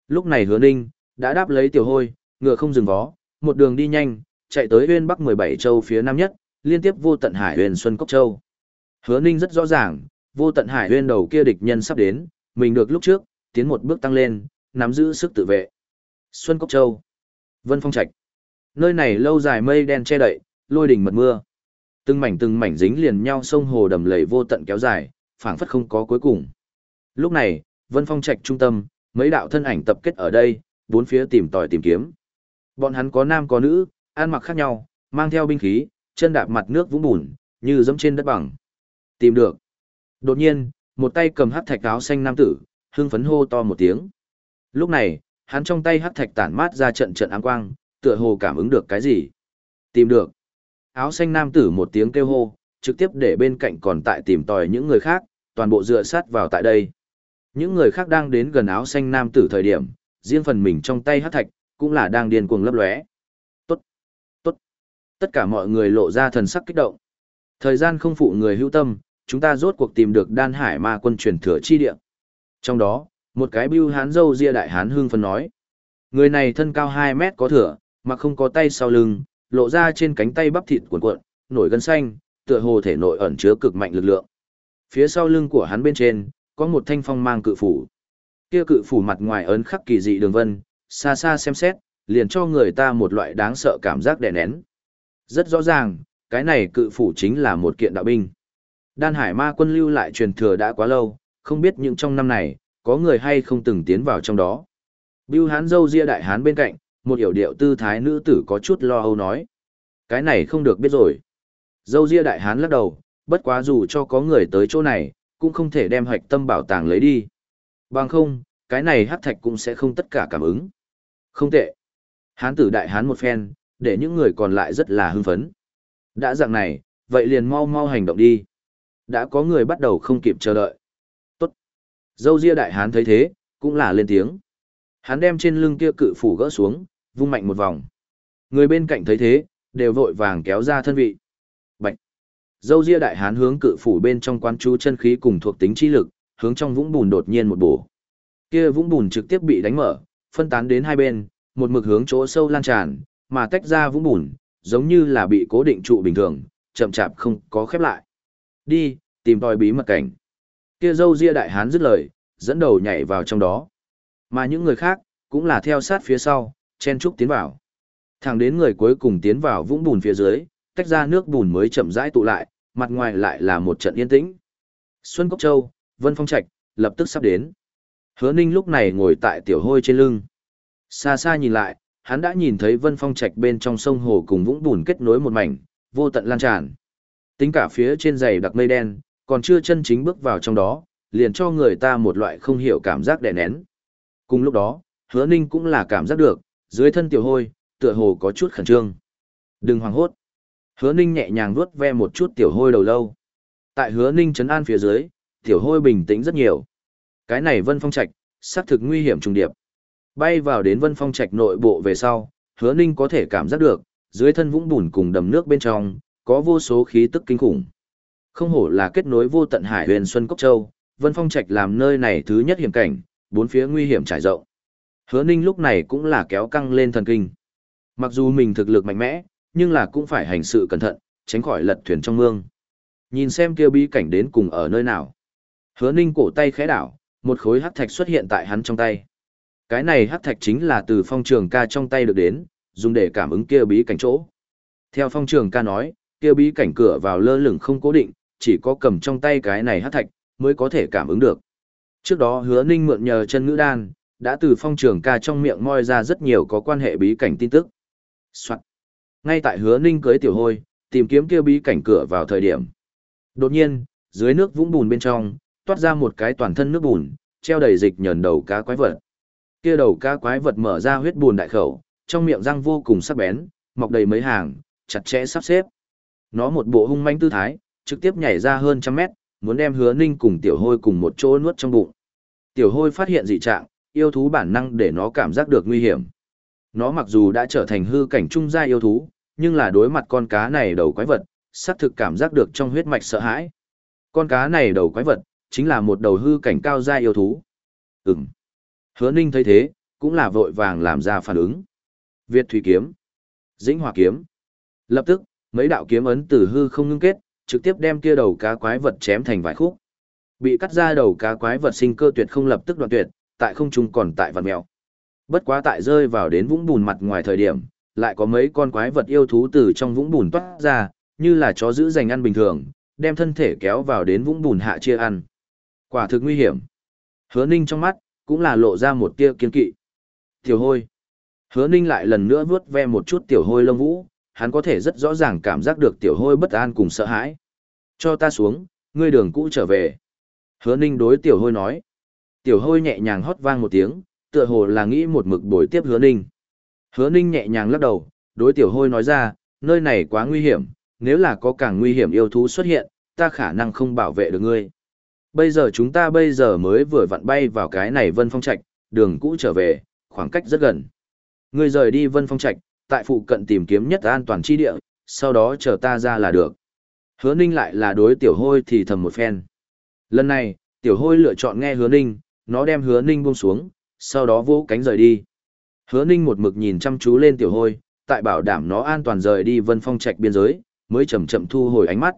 Lúc này hứa ninh, đã đáp lấy tiểu hôi, ngựa không dừng vó, một đường đi nhanh, chạy tới huyên bắc 17 châu phía nam nhất, liên tiếp vô tận hải huyền Xuân Cốc Châu. Hứa ninh rất rõ ràng, vô tận hải huyên đầu kia địch nhân sắp đến, mình được lúc trước, tiến một bước tăng lên, nắm giữ sức tự vệ. Xuân Cốc Châu, Vân Phong Trạch. Nơi này lâu dài mây đen che đậy, lôi đỉnh mật mưa. Từng mảnh từng mảnh dính liền nhau sông hồ đầm lầy vô tận kéo dài, phảng phất không có cuối cùng. Lúc này, Vân Phong Trạch trung tâm, mấy đạo thân ảnh tập kết ở đây, bốn phía tìm tòi tìm kiếm. Bọn hắn có nam có nữ, ăn mặc khác nhau, mang theo binh khí, chân đạp mặt nước vũng bùn, như dẫm trên đất bằng. Tìm được. Đột nhiên, một tay cầm hắc thạch áo xanh nam tử, hưng phấn hô to một tiếng. Lúc này, hắn trong tay hắc thạch tản mát ra trận trận ánh quang, tựa hồ cảm ứng được cái gì. Tìm được. Áo xanh nam tử một tiếng kêu hô, trực tiếp để bên cạnh còn tại tìm tòi những người khác, toàn bộ dựa sát vào tại đây. Những người khác đang đến gần áo xanh nam tử thời điểm, riêng phần mình trong tay hắc thạch, cũng là đang điên cuồng lấp lóe. Tốt, tốt. Tất cả mọi người lộ ra thần sắc kích động. Thời gian không phụ người hữu tâm, chúng ta rốt cuộc tìm được đan hải ma quân truyền thừa chi địa. Trong đó, một cái bưu hán dâu ria đại hán hương phân nói. Người này thân cao 2 mét có thừa, mà không có tay sau lưng, lộ ra trên cánh tay bắp thịt cuộn cuộn, nổi gân xanh, tựa hồ thể nội ẩn chứa cực mạnh lực lượng. Phía sau lưng của hắn bên trên, có một thanh phong mang cự phủ. Kia cự phủ mặt ngoài ấn khắc kỳ dị đường vân, xa xa xem xét, liền cho người ta một loại đáng sợ cảm giác đè nén. Rất rõ ràng, cái này cự phủ chính là một kiện đạo binh. Đan Hải Ma quân lưu lại truyền thừa đã quá lâu, không biết những trong năm này, có người hay không từng tiến vào trong đó. Bưu hán dâu ria đại hán bên cạnh, một hiểu điệu tư thái nữ tử có chút lo âu nói. Cái này không được biết rồi. Dâu ria đại hán lắc đầu, bất quá dù cho có người tới chỗ này, cũng không thể đem hạch tâm bảo tàng lấy đi. Bằng không, cái này hắc thạch cũng sẽ không tất cả cảm ứng. Không tệ. Hán tử đại hán một phen, để những người còn lại rất là hưng phấn. Đã dạng này, vậy liền mau mau hành động đi. Đã có người bắt đầu không kịp chờ đợi. Tốt. Dâu ria đại hán thấy thế, cũng là lên tiếng. Hắn đem trên lưng kia cự phủ gỡ xuống, vung mạnh một vòng. Người bên cạnh thấy thế, đều vội vàng kéo ra thân vị. Bạch. Dâu ria đại hán hướng cự phủ bên trong quan chú chân khí cùng thuộc tính chi lực, hướng trong vũng bùn đột nhiên một bổ. Kia vũng bùn trực tiếp bị đánh mở, phân tán đến hai bên, một mực hướng chỗ sâu lan tràn, mà tách ra vũng bùn, giống như là bị cố định trụ bình thường, chậm chạp không có khép lại. Đi, tìm tòi bí mật cảnh. Kia dâu ria đại hán dứt lời, dẫn đầu nhảy vào trong đó. Mà những người khác, cũng là theo sát phía sau, chen trúc tiến vào. Thẳng đến người cuối cùng tiến vào vũng bùn phía dưới, tách ra nước bùn mới chậm rãi tụ lại, mặt ngoài lại là một trận yên tĩnh. Xuân Cốc Châu, Vân Phong Trạch, lập tức sắp đến. Hứa Ninh lúc này ngồi tại tiểu hôi trên lưng. Xa xa nhìn lại, hắn đã nhìn thấy Vân Phong Trạch bên trong sông hồ cùng vũng bùn kết nối một mảnh, vô tận lan tràn. Tính cả phía trên dày đặc mây đen, còn chưa chân chính bước vào trong đó, liền cho người ta một loại không hiểu cảm giác đè nén. Cùng lúc đó, Hứa Ninh cũng là cảm giác được, dưới thân tiểu hôi, tựa hồ có chút khẩn trương. Đừng hoảng hốt. Hứa Ninh nhẹ nhàng vuốt ve một chút tiểu hôi đầu lâu. Tại Hứa Ninh trấn an phía dưới, tiểu hôi bình tĩnh rất nhiều. Cái này Vân Phong Trạch, xác thực nguy hiểm trùng điệp. Bay vào đến Vân Phong Trạch nội bộ về sau, Hứa Ninh có thể cảm giác được, dưới thân vũng bùn cùng đầm nước bên trong, có vô số khí tức kinh khủng. Không hổ là kết nối vô tận hải huyền Xuân Cốc Châu, Vân Phong Trạch làm nơi này thứ nhất hiểm cảnh, bốn phía nguy hiểm trải rộng. Hứa Ninh lúc này cũng là kéo căng lên thần kinh. Mặc dù mình thực lực mạnh mẽ, nhưng là cũng phải hành sự cẩn thận, tránh khỏi lật thuyền trong mương. Nhìn xem kia bí cảnh đến cùng ở nơi nào. Hứa Ninh cổ tay khẽ đảo, một khối hắc thạch xuất hiện tại hắn trong tay. Cái này hắc thạch chính là từ phong trường ca trong tay được đến, dùng để cảm ứng kia bí cảnh chỗ. Theo phong trường ca nói, kia bí cảnh cửa vào lơ lửng không cố định, chỉ có cầm trong tay cái này hắc thạch, mới có thể cảm ứng được. Trước đó hứa ninh mượn nhờ chân ngữ đan, đã từ phong trường ca trong miệng moi ra rất nhiều có quan hệ bí cảnh tin tức. Soạn. Ngay tại hứa ninh cưới tiểu hôi, tìm kiếm kia bí cảnh cửa vào thời điểm. Đột nhiên, dưới nước vũng bùn bên trong, toát ra một cái toàn thân nước bùn, treo đầy dịch nhờn đầu cá quái vật. Kia đầu cá quái vật mở ra huyết bùn đại khẩu, trong miệng răng vô cùng sắc bén, mọc đầy mấy hàng, chặt chẽ sắp xếp. Nó một bộ hung manh tư thái, trực tiếp nhảy ra hơn trăm mét, muốn đem hứa ninh cùng tiểu hôi cùng một chỗ nuốt trong bụng. Tiểu hôi phát hiện dị trạng, yêu thú bản năng để nó cảm giác được nguy hiểm. Nó mặc dù đã trở thành hư cảnh trung gia yêu thú, nhưng là đối mặt con cá này đầu quái vật, xác thực cảm giác được trong huyết mạch sợ hãi. Con cá này đầu quái vật, chính là một đầu hư cảnh cao gia yêu thú. Ừm. Hứa Ninh thấy thế, cũng là vội vàng làm ra phản ứng. Việt Thủy Kiếm. Dĩnh Hòa Kiếm. Lập tức, mấy đạo kiếm ấn từ hư không ngưng kết, trực tiếp đem kia đầu cá quái vật chém thành vài khúc. Bị cắt ra đầu cá quái vật sinh cơ tuyệt không lập tức đoạn tuyệt, tại không trung còn tại vằn mèo. Bất quá tại rơi vào đến vũng bùn mặt ngoài thời điểm, lại có mấy con quái vật yêu thú từ trong vũng bùn toát ra, như là chó giữ dành ăn bình thường, đem thân thể kéo vào đến vũng bùn hạ chia ăn. Quả thực nguy hiểm. Hứa Ninh trong mắt, cũng là lộ ra một tia kiên kỵ. Tiểu hôi. Hứa Ninh lại lần nữa vuốt ve một chút tiểu hôi lông vũ, hắn có thể rất rõ ràng cảm giác được tiểu hôi bất an cùng sợ hãi. Cho ta xuống, ngươi đường cũ trở về. Hứa Ninh đối tiểu hôi nói. Tiểu hôi nhẹ nhàng hót vang một tiếng, tựa hồ là nghĩ một mực bồi tiếp hứa Ninh. Hứa Ninh nhẹ nhàng lắc đầu, đối tiểu hôi nói ra, nơi này quá nguy hiểm, nếu là có càng nguy hiểm yêu thú xuất hiện, ta khả năng không bảo vệ được ngươi. Bây giờ chúng ta bây giờ mới vừa vặn bay vào cái này Vân Phong Trạch, đường cũ trở về, khoảng cách rất gần. Ngươi rời đi Vân Phong Trạch, tại phụ cận tìm kiếm nhất an toàn chi địa, sau đó chờ ta ra là được. Hứa Ninh lại là đối tiểu hôi thì thầm một phen. Lần này, tiểu hôi lựa chọn nghe hứa Ninh, nó đem hứa Ninh buông xuống, sau đó vỗ cánh rời đi. Hứa Ninh một mực nhìn chăm chú lên tiểu hôi, tại bảo đảm nó an toàn rời đi vân phong trạch biên giới, mới chậm chậm thu hồi ánh mắt.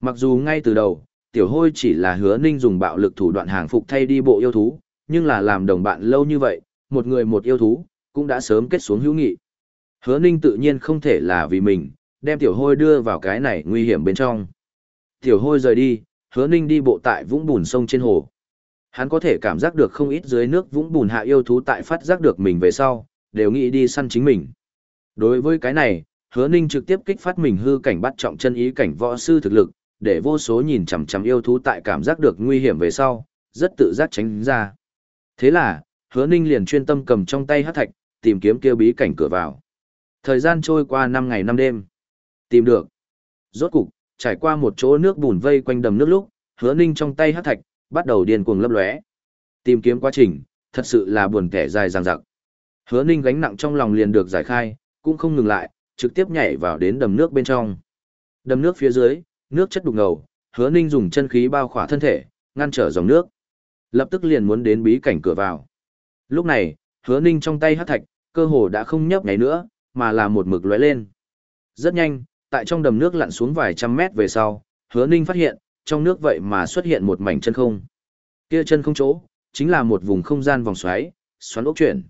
Mặc dù ngay từ đầu, tiểu hôi chỉ là hứa Ninh dùng bạo lực thủ đoạn hàng phục thay đi bộ yêu thú, nhưng là làm đồng bạn lâu như vậy, một người một yêu thú, cũng đã sớm kết xuống hữu nghị. Hứa Ninh tự nhiên không thể là vì mình, đem tiểu hôi đưa vào cái này nguy hiểm bên trong. Tiểu hôi rời đi, hứa Ninh đi bộ tại vũng bùn sông trên hồ. Hắn có thể cảm giác được không ít dưới nước vũng bùn hạ yêu thú tại phát giác được mình về sau, đều nghĩ đi săn chính mình. Đối với cái này, hứa ninh trực tiếp kích phát mình hư cảnh bắt trọng chân ý cảnh võ sư thực lực, để vô số nhìn chằm chằm yêu thú tại cảm giác được nguy hiểm về sau, rất tự giác tránh ra. Thế là, hứa ninh liền chuyên tâm cầm trong tay hát thạch, tìm kiếm kêu bí cảnh cửa vào. Thời gian trôi qua 5 ngày 5 đêm. Tìm được. Rốt cục, trải qua một chỗ nước bùn vây quanh đầm nước lúc, hứa ninh trong tay hát thạch, bắt đầu điên cuồng lấp lóe. Tìm kiếm quá trình, thật sự là buồn kẻ dài dằng dặc. Hứa ninh gánh nặng trong lòng liền được giải khai, cũng không ngừng lại, trực tiếp nhảy vào đến đầm nước bên trong. Đầm nước phía dưới, nước chất đục ngầu, hứa ninh dùng chân khí bao khỏa thân thể, ngăn trở dòng nước. Lập tức liền muốn đến bí cảnh cửa vào. Lúc này, hứa ninh trong tay hát thạch, cơ hồ đã không nhấp nháy nữa, mà là một mực lóe lên. Rất nhanh, tại trong đầm nước lặn xuống vài trăm mét về sau, hứa ninh phát hiện, trong nước vậy mà xuất hiện một mảnh chân không. Kia chân không chỗ, chính là một vùng không gian vòng xoáy, xoắn ốc chuyển.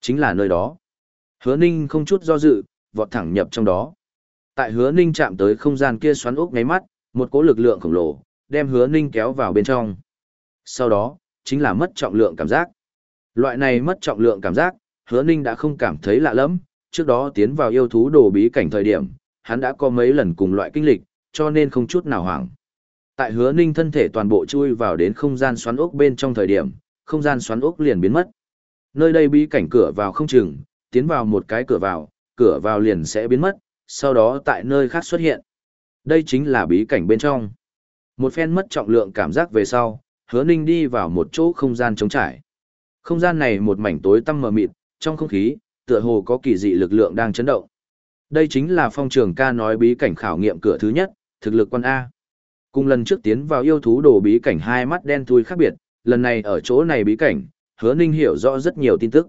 Chính là nơi đó. Hứa Ninh không chút do dự, vọt thẳng nhập trong đó. Tại Hứa Ninh chạm tới không gian kia xoắn ốc ngáy mắt, một cỗ lực lượng khổng lồ, đem Hứa Ninh kéo vào bên trong. Sau đó, chính là mất trọng lượng cảm giác. Loại này mất trọng lượng cảm giác, Hứa Ninh đã không cảm thấy lạ lắm, trước đó tiến vào yêu thú đồ bí cảnh thời điểm, hắn đã có mấy lần cùng loại kinh lịch, cho nên không chút nào hoảng. Tại hứa ninh thân thể toàn bộ chui vào đến không gian xoắn ốc bên trong thời điểm, không gian xoắn ốc liền biến mất. Nơi đây bí cảnh cửa vào không chừng, tiến vào một cái cửa vào, cửa vào liền sẽ biến mất, sau đó tại nơi khác xuất hiện. Đây chính là bí cảnh bên trong. Một phen mất trọng lượng cảm giác về sau, hứa ninh đi vào một chỗ không gian trống trải. Không gian này một mảnh tối tăm mờ mịt, trong không khí, tựa hồ có kỳ dị lực lượng đang chấn động. Đây chính là phong trường ca nói bí cảnh khảo nghiệm cửa thứ nhất, thực lực quan A. Cùng lần trước tiến vào yêu thú đồ bí cảnh hai mắt đen thui khác biệt, lần này ở chỗ này bí cảnh, hứa ninh hiểu rõ rất nhiều tin tức.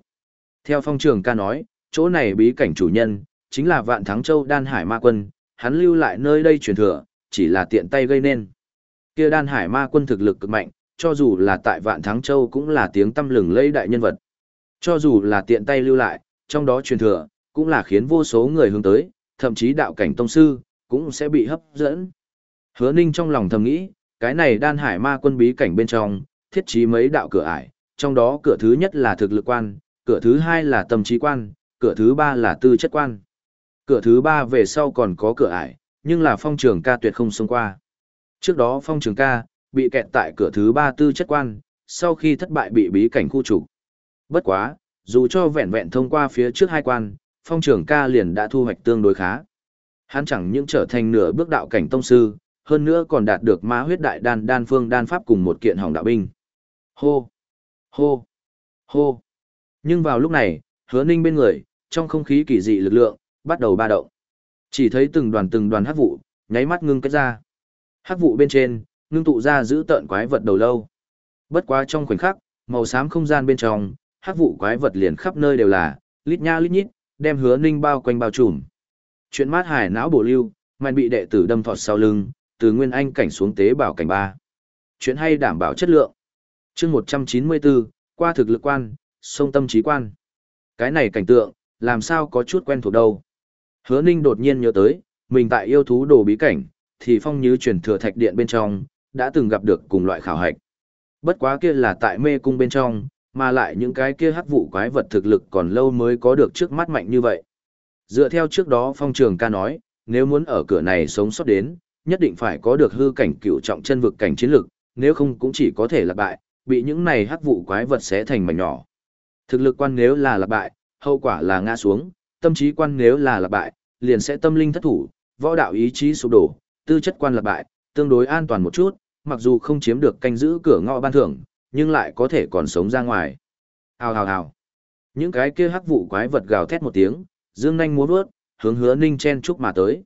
Theo phong trường ca nói, chỗ này bí cảnh chủ nhân, chính là vạn thắng châu đan hải ma quân, hắn lưu lại nơi đây truyền thừa, chỉ là tiện tay gây nên. Kia đan hải ma quân thực lực cực mạnh, cho dù là tại vạn thắng châu cũng là tiếng tâm lừng lây đại nhân vật. Cho dù là tiện tay lưu lại, trong đó truyền thừa, cũng là khiến vô số người hướng tới, thậm chí đạo cảnh tông sư, cũng sẽ bị hấp dẫn. Hứa Ninh trong lòng thầm nghĩ, cái này đan hải ma quân bí cảnh bên trong, thiết trí mấy đạo cửa ải, trong đó cửa thứ nhất là thực lực quan, cửa thứ hai là tâm trí quan, cửa thứ ba là tư chất quan. Cửa thứ ba về sau còn có cửa ải, nhưng là phong trường ca tuyệt không xông qua. Trước đó phong trường ca, bị kẹt tại cửa thứ ba tư chất quan, sau khi thất bại bị bí cảnh khu trục. Bất quá, dù cho vẹn vẹn thông qua phía trước hai quan, phong trưởng ca liền đã thu hoạch tương đối khá. Hắn chẳng những trở thành nửa bước đạo cảnh tông sư, hơn nữa còn đạt được ma huyết đại đan đan phương đan pháp cùng một kiện hỏng đạo binh. Hô! Hô! Hô! Nhưng vào lúc này, hứa ninh bên người, trong không khí kỳ dị lực lượng, bắt đầu ba động. Chỉ thấy từng đoàn từng đoàn hắc vụ, nháy mắt ngưng kết ra. Hắc vụ bên trên, ngưng tụ ra giữ tợn quái vật đầu lâu. Bất quá trong khoảnh khắc, màu xám không gian bên trong, hắc vụ quái vật liền khắp nơi đều là, lít nha lít nhít, đem hứa ninh bao quanh bao trùm. Chuyện mát hải não bổ lưu, mạnh bị đệ tử đâm thọt sau lưng, từ nguyên anh cảnh xuống tế bảo cảnh ba. Chuyện hay đảm bảo chất lượng. chương 194, qua thực lực quan, sông tâm trí quan. Cái này cảnh tượng, làm sao có chút quen thuộc đâu. Hứa ninh đột nhiên nhớ tới, mình tại yêu thú đồ bí cảnh, thì phong như truyền thừa thạch điện bên trong, đã từng gặp được cùng loại khảo hạch. Bất quá kia là tại mê cung bên trong, mà lại những cái kia hắc vụ quái vật thực lực còn lâu mới có được trước mắt mạnh như vậy. Dựa theo trước đó phong trường ca nói, nếu muốn ở cửa này sống sót đến, nhất định phải có được hư cảnh cựu trọng chân vực cảnh chiến lực, nếu không cũng chỉ có thể là bại, bị những này hắc vụ quái vật sẽ thành mảnh nhỏ. Thực lực quan nếu là lạc bại, hậu quả là ngã xuống, tâm trí quan nếu là lạc bại, liền sẽ tâm linh thất thủ, võ đạo ý chí sụp đổ, tư chất quan là bại, tương đối an toàn một chút, mặc dù không chiếm được canh giữ cửa ngõ ban thưởng, nhưng lại có thể còn sống ra ngoài. Hào hào hào. Những cái kia hắc vụ quái vật gào thét một tiếng, dương nhanh múa vớt, hướng hứa ninh chen chúc mà tới.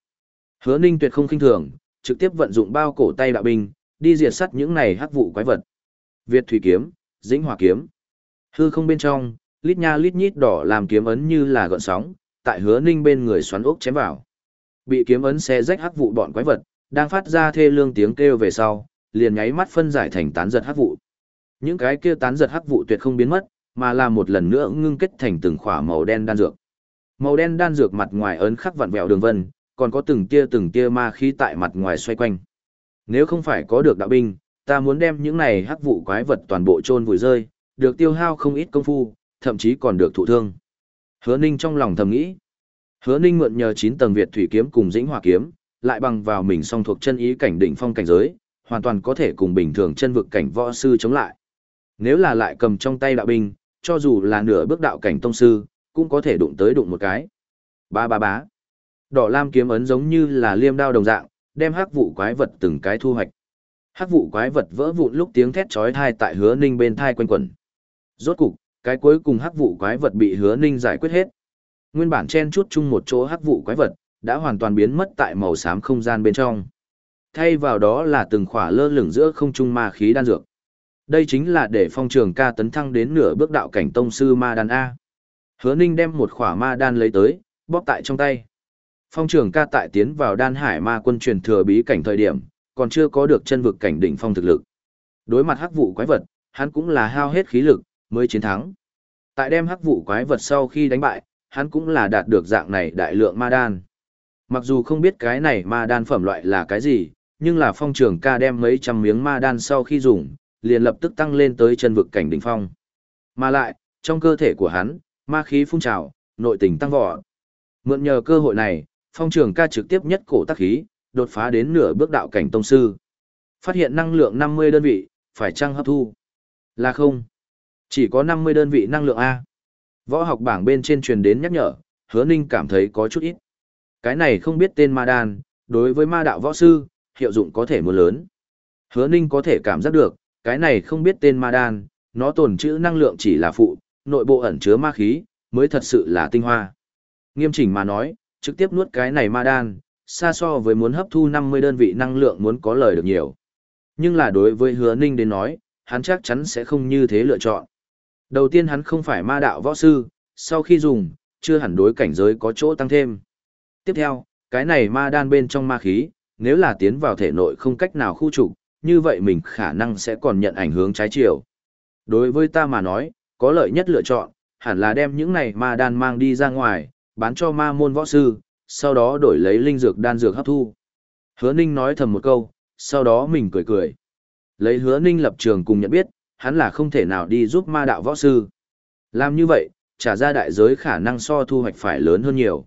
Hứa ninh tuyệt không khinh thường, trực tiếp vận dụng bao cổ tay đạo binh, đi diệt sắt những này hắc vụ quái vật. Việt thủy kiếm, dĩnh hỏa kiếm. Hư không bên trong, lít nha lít nhít đỏ làm kiếm ấn như là gợn sóng, tại hứa ninh bên người xoắn ốc chém vào. Bị kiếm ấn xé rách hắc vụ bọn quái vật, đang phát ra thê lương tiếng kêu về sau, liền nháy mắt phân giải thành tán giật hắc vụ. Những cái kia tán giật hắc vụ tuyệt không biến mất, mà là một lần nữa ngưng kết thành từng khỏa màu đen đan dược. Màu đen đan dược mặt ngoài ấn khắc vặn vẹo đường vân, còn có từng tia từng tia ma khí tại mặt ngoài xoay quanh. Nếu không phải có được đạo binh, ta muốn đem những này hắc vụ quái vật toàn bộ chôn vùi rơi, được tiêu hao không ít công phu, thậm chí còn được thụ thương. Hứa Ninh trong lòng thầm nghĩ. Hứa Ninh mượn nhờ 9 tầng Việt thủy kiếm cùng Dĩnh Hỏa kiếm, lại bằng vào mình song thuộc chân ý cảnh đỉnh phong cảnh giới, hoàn toàn có thể cùng bình thường chân vực cảnh võ sư chống lại. Nếu là lại cầm trong tay đạo binh, cho dù là nửa bước đạo cảnh tông sư, cũng có thể đụng tới đụng một cái. Ba ba bá. Đỏ lam kiếm ấn giống như là liêm đao đồng dạng, đem hắc vụ quái vật từng cái thu hoạch. Hắc vụ quái vật vỡ vụn lúc tiếng thét chói tai tại Hứa Ninh bên thai quanh quẩn. Rốt cục, cái cuối cùng hắc vụ quái vật bị Hứa Ninh giải quyết hết. Nguyên bản chen chút chung một chỗ hắc vụ quái vật, đã hoàn toàn biến mất tại màu xám không gian bên trong. Thay vào đó là từng khỏa lơ lửng giữa không trung ma khí đan dược. Đây chính là để phong trường ca tấn thăng đến nửa bước đạo cảnh tông sư ma đan A. Hứa Ninh đem một khỏa ma đan lấy tới, bóp tại trong tay. Phong trường ca tại tiến vào đan hải ma quân truyền thừa bí cảnh thời điểm, còn chưa có được chân vực cảnh đỉnh phong thực lực. Đối mặt hắc vụ quái vật, hắn cũng là hao hết khí lực, mới chiến thắng. Tại đem hắc vụ quái vật sau khi đánh bại, hắn cũng là đạt được dạng này đại lượng ma đan. Mặc dù không biết cái này ma đan phẩm loại là cái gì, nhưng là phong trường ca đem mấy trăm miếng ma đan sau khi dùng, liền lập tức tăng lên tới chân vực cảnh đỉnh phong. Mà lại, trong cơ thể của hắn, ma khí phun trào, nội tình tăng vọt. Mượn nhờ cơ hội này, phong trường ca trực tiếp nhất cổ tác khí, đột phá đến nửa bước đạo cảnh tông sư. Phát hiện năng lượng 50 đơn vị, phải chăng hấp thu? Là không. Chỉ có 50 đơn vị năng lượng A. Võ học bảng bên trên truyền đến nhắc nhở, hứa ninh cảm thấy có chút ít. Cái này không biết tên ma đan, đối với ma đạo võ sư, hiệu dụng có thể mưa lớn. Hứa ninh có thể cảm giác được, cái này không biết tên ma đan, nó tồn trữ năng lượng chỉ là phụ, nội bộ ẩn chứa ma khí, mới thật sự là tinh hoa. Nghiêm chỉnh mà nói, trực tiếp nuốt cái này ma đan, xa so với muốn hấp thu 50 đơn vị năng lượng muốn có lời được nhiều. Nhưng là đối với hứa ninh đến nói, hắn chắc chắn sẽ không như thế lựa chọn. Đầu tiên hắn không phải ma đạo võ sư, sau khi dùng, chưa hẳn đối cảnh giới có chỗ tăng thêm. Tiếp theo, cái này ma đan bên trong ma khí, nếu là tiến vào thể nội không cách nào khu trục, như vậy mình khả năng sẽ còn nhận ảnh hưởng trái chiều. Đối với ta mà nói, có lợi nhất lựa chọn, hẳn là đem những này ma đan mang đi ra ngoài, bán cho ma môn võ sư, sau đó đổi lấy linh dược đan dược hấp thu. Hứa Ninh nói thầm một câu, sau đó mình cười cười. Lấy hứa Ninh lập trường cùng nhận biết, hắn là không thể nào đi giúp ma đạo võ sư. Làm như vậy, trả ra đại giới khả năng so thu hoạch phải lớn hơn nhiều.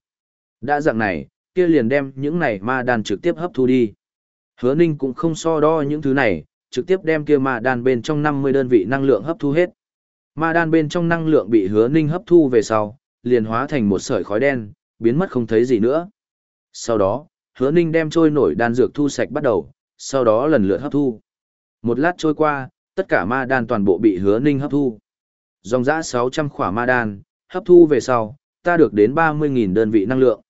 Đã dạng này, kia liền đem những này ma đan trực tiếp hấp thu đi. Hứa Ninh cũng không so đo những thứ này, trực tiếp đem kia ma đan bên trong 50 đơn vị năng lượng hấp thu hết. Ma đan bên trong năng lượng bị Hứa Ninh hấp thu về sau, liền hóa thành một sợi khói đen, biến mất không thấy gì nữa. Sau đó, Hứa Ninh đem trôi nổi đan dược thu sạch bắt đầu, sau đó lần lượt hấp thu. Một lát trôi qua, tất cả ma đan toàn bộ bị Hứa Ninh hấp thu. Dòng dã 600 khỏa ma đan, hấp thu về sau, ta được đến 30.000 đơn vị năng lượng.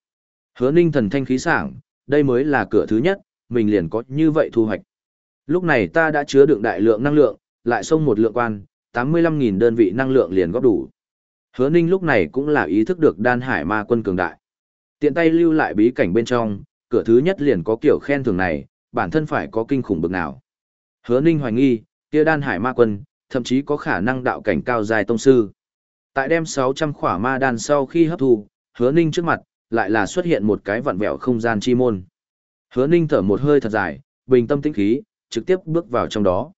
Hứa ninh thần thanh khí sảng, đây mới là cửa thứ nhất, mình liền có như vậy thu hoạch. Lúc này ta đã chứa đựng đại lượng năng lượng, lại xông một lượng quan, 85.000 đơn vị năng lượng liền góp đủ. Hứa ninh lúc này cũng là ý thức được đan hải ma quân cường đại. Tiện tay lưu lại bí cảnh bên trong, cửa thứ nhất liền có kiểu khen thưởng này, bản thân phải có kinh khủng bực nào. Hứa ninh hoài nghi, kia đan hải ma quân, thậm chí có khả năng đạo cảnh cao dài tông sư. Tại đem 600 khỏa ma đan sau khi hấp thu, hứa ninh trước mặt, lại là xuất hiện một cái vặn vẹo không gian chi môn. Hứa ninh thở một hơi thật dài, bình tâm tĩnh khí, trực tiếp bước vào trong đó.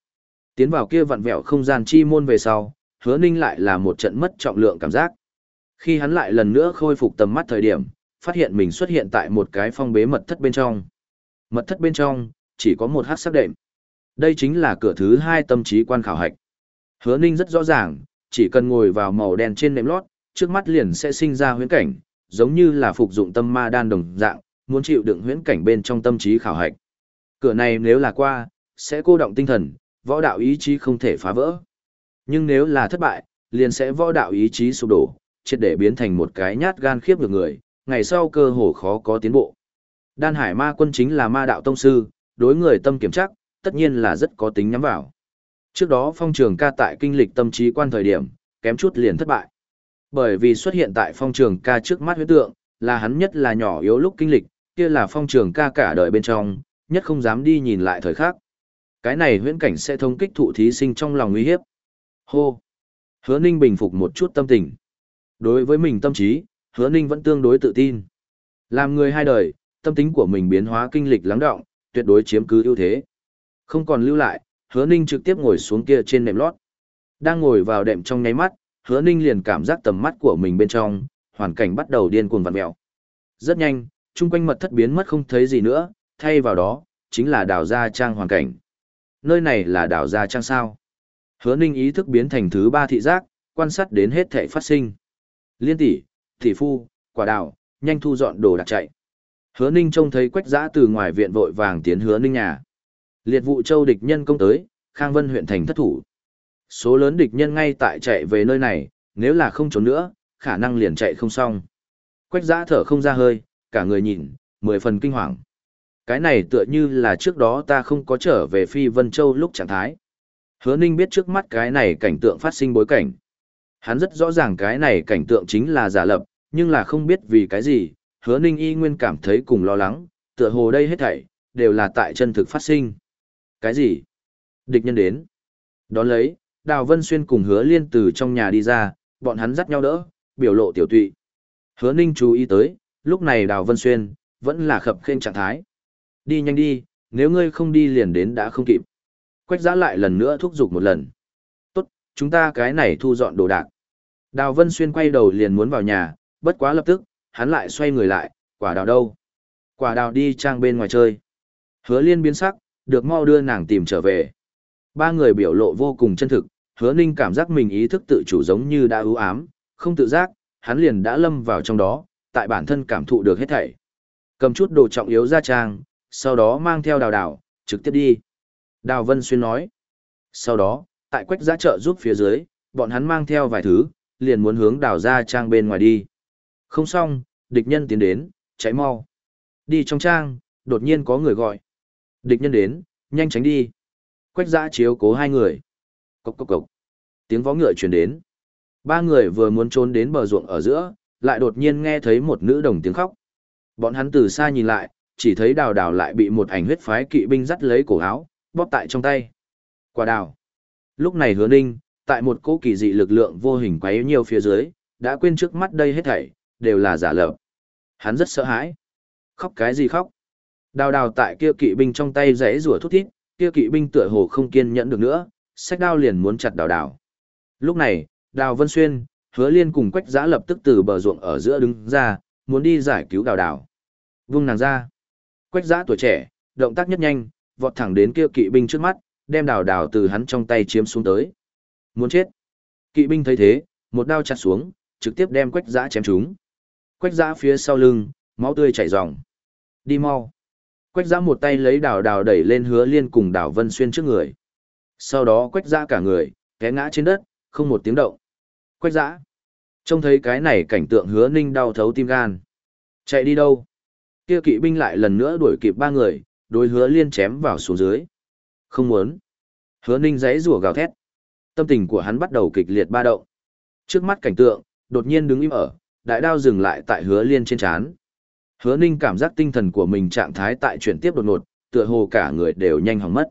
Tiến vào kia vặn vẹo không gian chi môn về sau, hứa ninh lại là một trận mất trọng lượng cảm giác. Khi hắn lại lần nữa khôi phục tầm mắt thời điểm, phát hiện mình xuất hiện tại một cái phong bế mật thất bên trong. Mật thất bên trong, chỉ có một hát sắc đệm. Đây chính là cửa thứ hai tâm trí quan khảo hạch. Hứa ninh rất rõ ràng, chỉ cần ngồi vào màu đen trên nệm lót, trước mắt liền sẽ sinh ra huyễn cảnh, giống như là phục dụng tâm ma đan đồng dạng, muốn chịu đựng huyễn cảnh bên trong tâm trí khảo hạch. Cửa này nếu là qua, sẽ cô động tinh thần, võ đạo ý chí không thể phá vỡ. Nhưng nếu là thất bại, liền sẽ võ đạo ý chí sụp đổ, triệt để biến thành một cái nhát gan khiếp được người, ngày sau cơ hồ khó có tiến bộ. Đan Hải Ma Quân chính là ma đạo tông sư, đối người tâm kiểm chắc, tất nhiên là rất có tính nhắm vào. Trước đó phong trường ca tại kinh lịch tâm trí quan thời điểm, kém chút liền thất bại. Bởi vì xuất hiện tại phong trường ca trước mắt huyết tượng, là hắn nhất là nhỏ yếu lúc kinh lịch, kia là phong trường ca cả đời bên trong, nhất không dám đi nhìn lại thời khắc. Cái này huyễn cảnh sẽ thông kích thụ thí sinh trong lòng nguy hiếp. Hô! Hứa Ninh bình phục một chút tâm tình. Đối với mình tâm trí, Hứa Ninh vẫn tương đối tự tin. Làm người hai đời, tâm tính của mình biến hóa kinh lịch lắng động, tuyệt đối chiếm cứ ưu thế. Không còn lưu lại, Hứa Ninh trực tiếp ngồi xuống kia trên nệm lót. Đang ngồi vào đệm trong nháy mắt, Hứa Ninh liền cảm giác tầm mắt của mình bên trong, hoàn cảnh bắt đầu điên cuồng vặn mèo. Rất nhanh, chung quanh mật thất biến mất không thấy gì nữa, thay vào đó, chính là đảo gia trang hoàn cảnh. Nơi này là đảo gia trang sao? Hứa Ninh ý thức biến thành thứ ba thị giác, quan sát đến hết thể phát sinh. Liên tỷ, tỷ phu, quả đào, nhanh thu dọn đồ đạc chạy. Hứa Ninh trông thấy Quách Giã từ ngoài viện vội vàng tiến Hứa Ninh nhà. Liệt vụ châu địch nhân công tới, Khang Vân huyện thành thất thủ. Số lớn địch nhân ngay tại chạy về nơi này, nếu là không trốn nữa, khả năng liền chạy không xong. Quách Giã thở không ra hơi, cả người nhìn, mười phần kinh hoàng. Cái này tựa như là trước đó ta không có trở về Phi Vân Châu lúc trạng thái. Hứa Ninh biết trước mắt cái này cảnh tượng phát sinh bối cảnh. Hắn rất rõ ràng cái này cảnh tượng chính là giả lập, nhưng là không biết vì cái gì, hứa Ninh y nguyên cảm thấy cùng lo lắng, tựa hồ đây hết thảy, đều là tại chân thực phát sinh. Cái gì? Địch nhân đến. Đón lấy, Đào Vân Xuyên cùng hứa liên từ trong nhà đi ra, bọn hắn dắt nhau đỡ, biểu lộ tiểu tụy. Hứa Ninh chú ý tới, lúc này Đào Vân Xuyên, vẫn là khập khênh trạng thái. Đi nhanh đi, nếu ngươi không đi liền đến đã không kịp. Quách giã lại lần nữa thúc giục một lần. Tốt, chúng ta cái này thu dọn đồ đạc. Đào Vân Xuyên quay đầu liền muốn vào nhà, bất quá lập tức, hắn lại xoay người lại, quả đào đâu? Quả đào đi trang bên ngoài chơi. Hứa liên biến sắc, được mau đưa nàng tìm trở về. Ba người biểu lộ vô cùng chân thực, hứa ninh cảm giác mình ý thức tự chủ giống như đã ưu ám, không tự giác, hắn liền đã lâm vào trong đó, tại bản thân cảm thụ được hết thảy. Cầm chút đồ trọng yếu ra trang, sau đó mang theo đào đào, trực tiếp đi. Đào Vân Xuyên nói. Sau đó, tại quách giá trợ giúp phía dưới, bọn hắn mang theo vài thứ, liền muốn hướng đào ra trang bên ngoài đi. Không xong, địch nhân tiến đến, cháy mau. Đi trong trang, đột nhiên có người gọi. Địch nhân đến, nhanh tránh đi. Quách giã chiếu cố hai người. Cốc cốc cốc. Tiếng vó ngựa truyền đến. Ba người vừa muốn trốn đến bờ ruộng ở giữa, lại đột nhiên nghe thấy một nữ đồng tiếng khóc. Bọn hắn từ xa nhìn lại, chỉ thấy đào đào lại bị một ảnh huyết phái kỵ binh dắt lấy cổ áo, bóp tại trong tay. Quả đào. Lúc này hứa ninh, tại một cỗ kỳ dị lực lượng vô hình quấy nhiều phía dưới, đã quên trước mắt đây hết thảy, đều là giả lập. Hắn rất sợ hãi. Khóc cái gì khóc? Đào đào tại kia kỵ binh trong tay rẽ rủa thút thít, kia kỵ binh tựa hồ không kiên nhẫn được nữa, sách đao liền muốn chặt đào đào. Lúc này, đào vân xuyên, hứa liên cùng quách giã lập tức từ bờ ruộng ở giữa đứng ra, muốn đi giải cứu đào đào. Vung nàng ra. Quách giã tuổi trẻ, động tác nhất nhanh, vọt thẳng đến kia kỵ binh trước mắt, đem đào đào từ hắn trong tay chiếm xuống tới. Muốn chết. Kỵ binh thấy thế, một đao chặt xuống, trực tiếp đem quách giã chém trúng. Quách giã phía sau lưng, máu tươi chảy ròng. Đi mau. Quách giã một tay lấy đào đào đẩy lên hứa liên cùng đào vân xuyên trước người. Sau đó quách giã cả người, té ngã trên đất, không một tiếng động. Quách giã. Trông thấy cái này cảnh tượng hứa ninh đau thấu tim gan. Chạy đi đâu? Kia kỵ binh lại lần nữa đuổi kịp ba người, đối hứa liên chém vào xuống dưới. Không muốn. Hứa ninh giấy rủa gào thét. Tâm tình của hắn bắt đầu kịch liệt ba động. Trước mắt cảnh tượng, đột nhiên đứng im ở, đại đao dừng lại tại hứa liên trên chán. Hứa ninh cảm giác tinh thần của mình trạng thái tại chuyển tiếp đột ngột, tựa hồ cả người đều nhanh hỏng mất.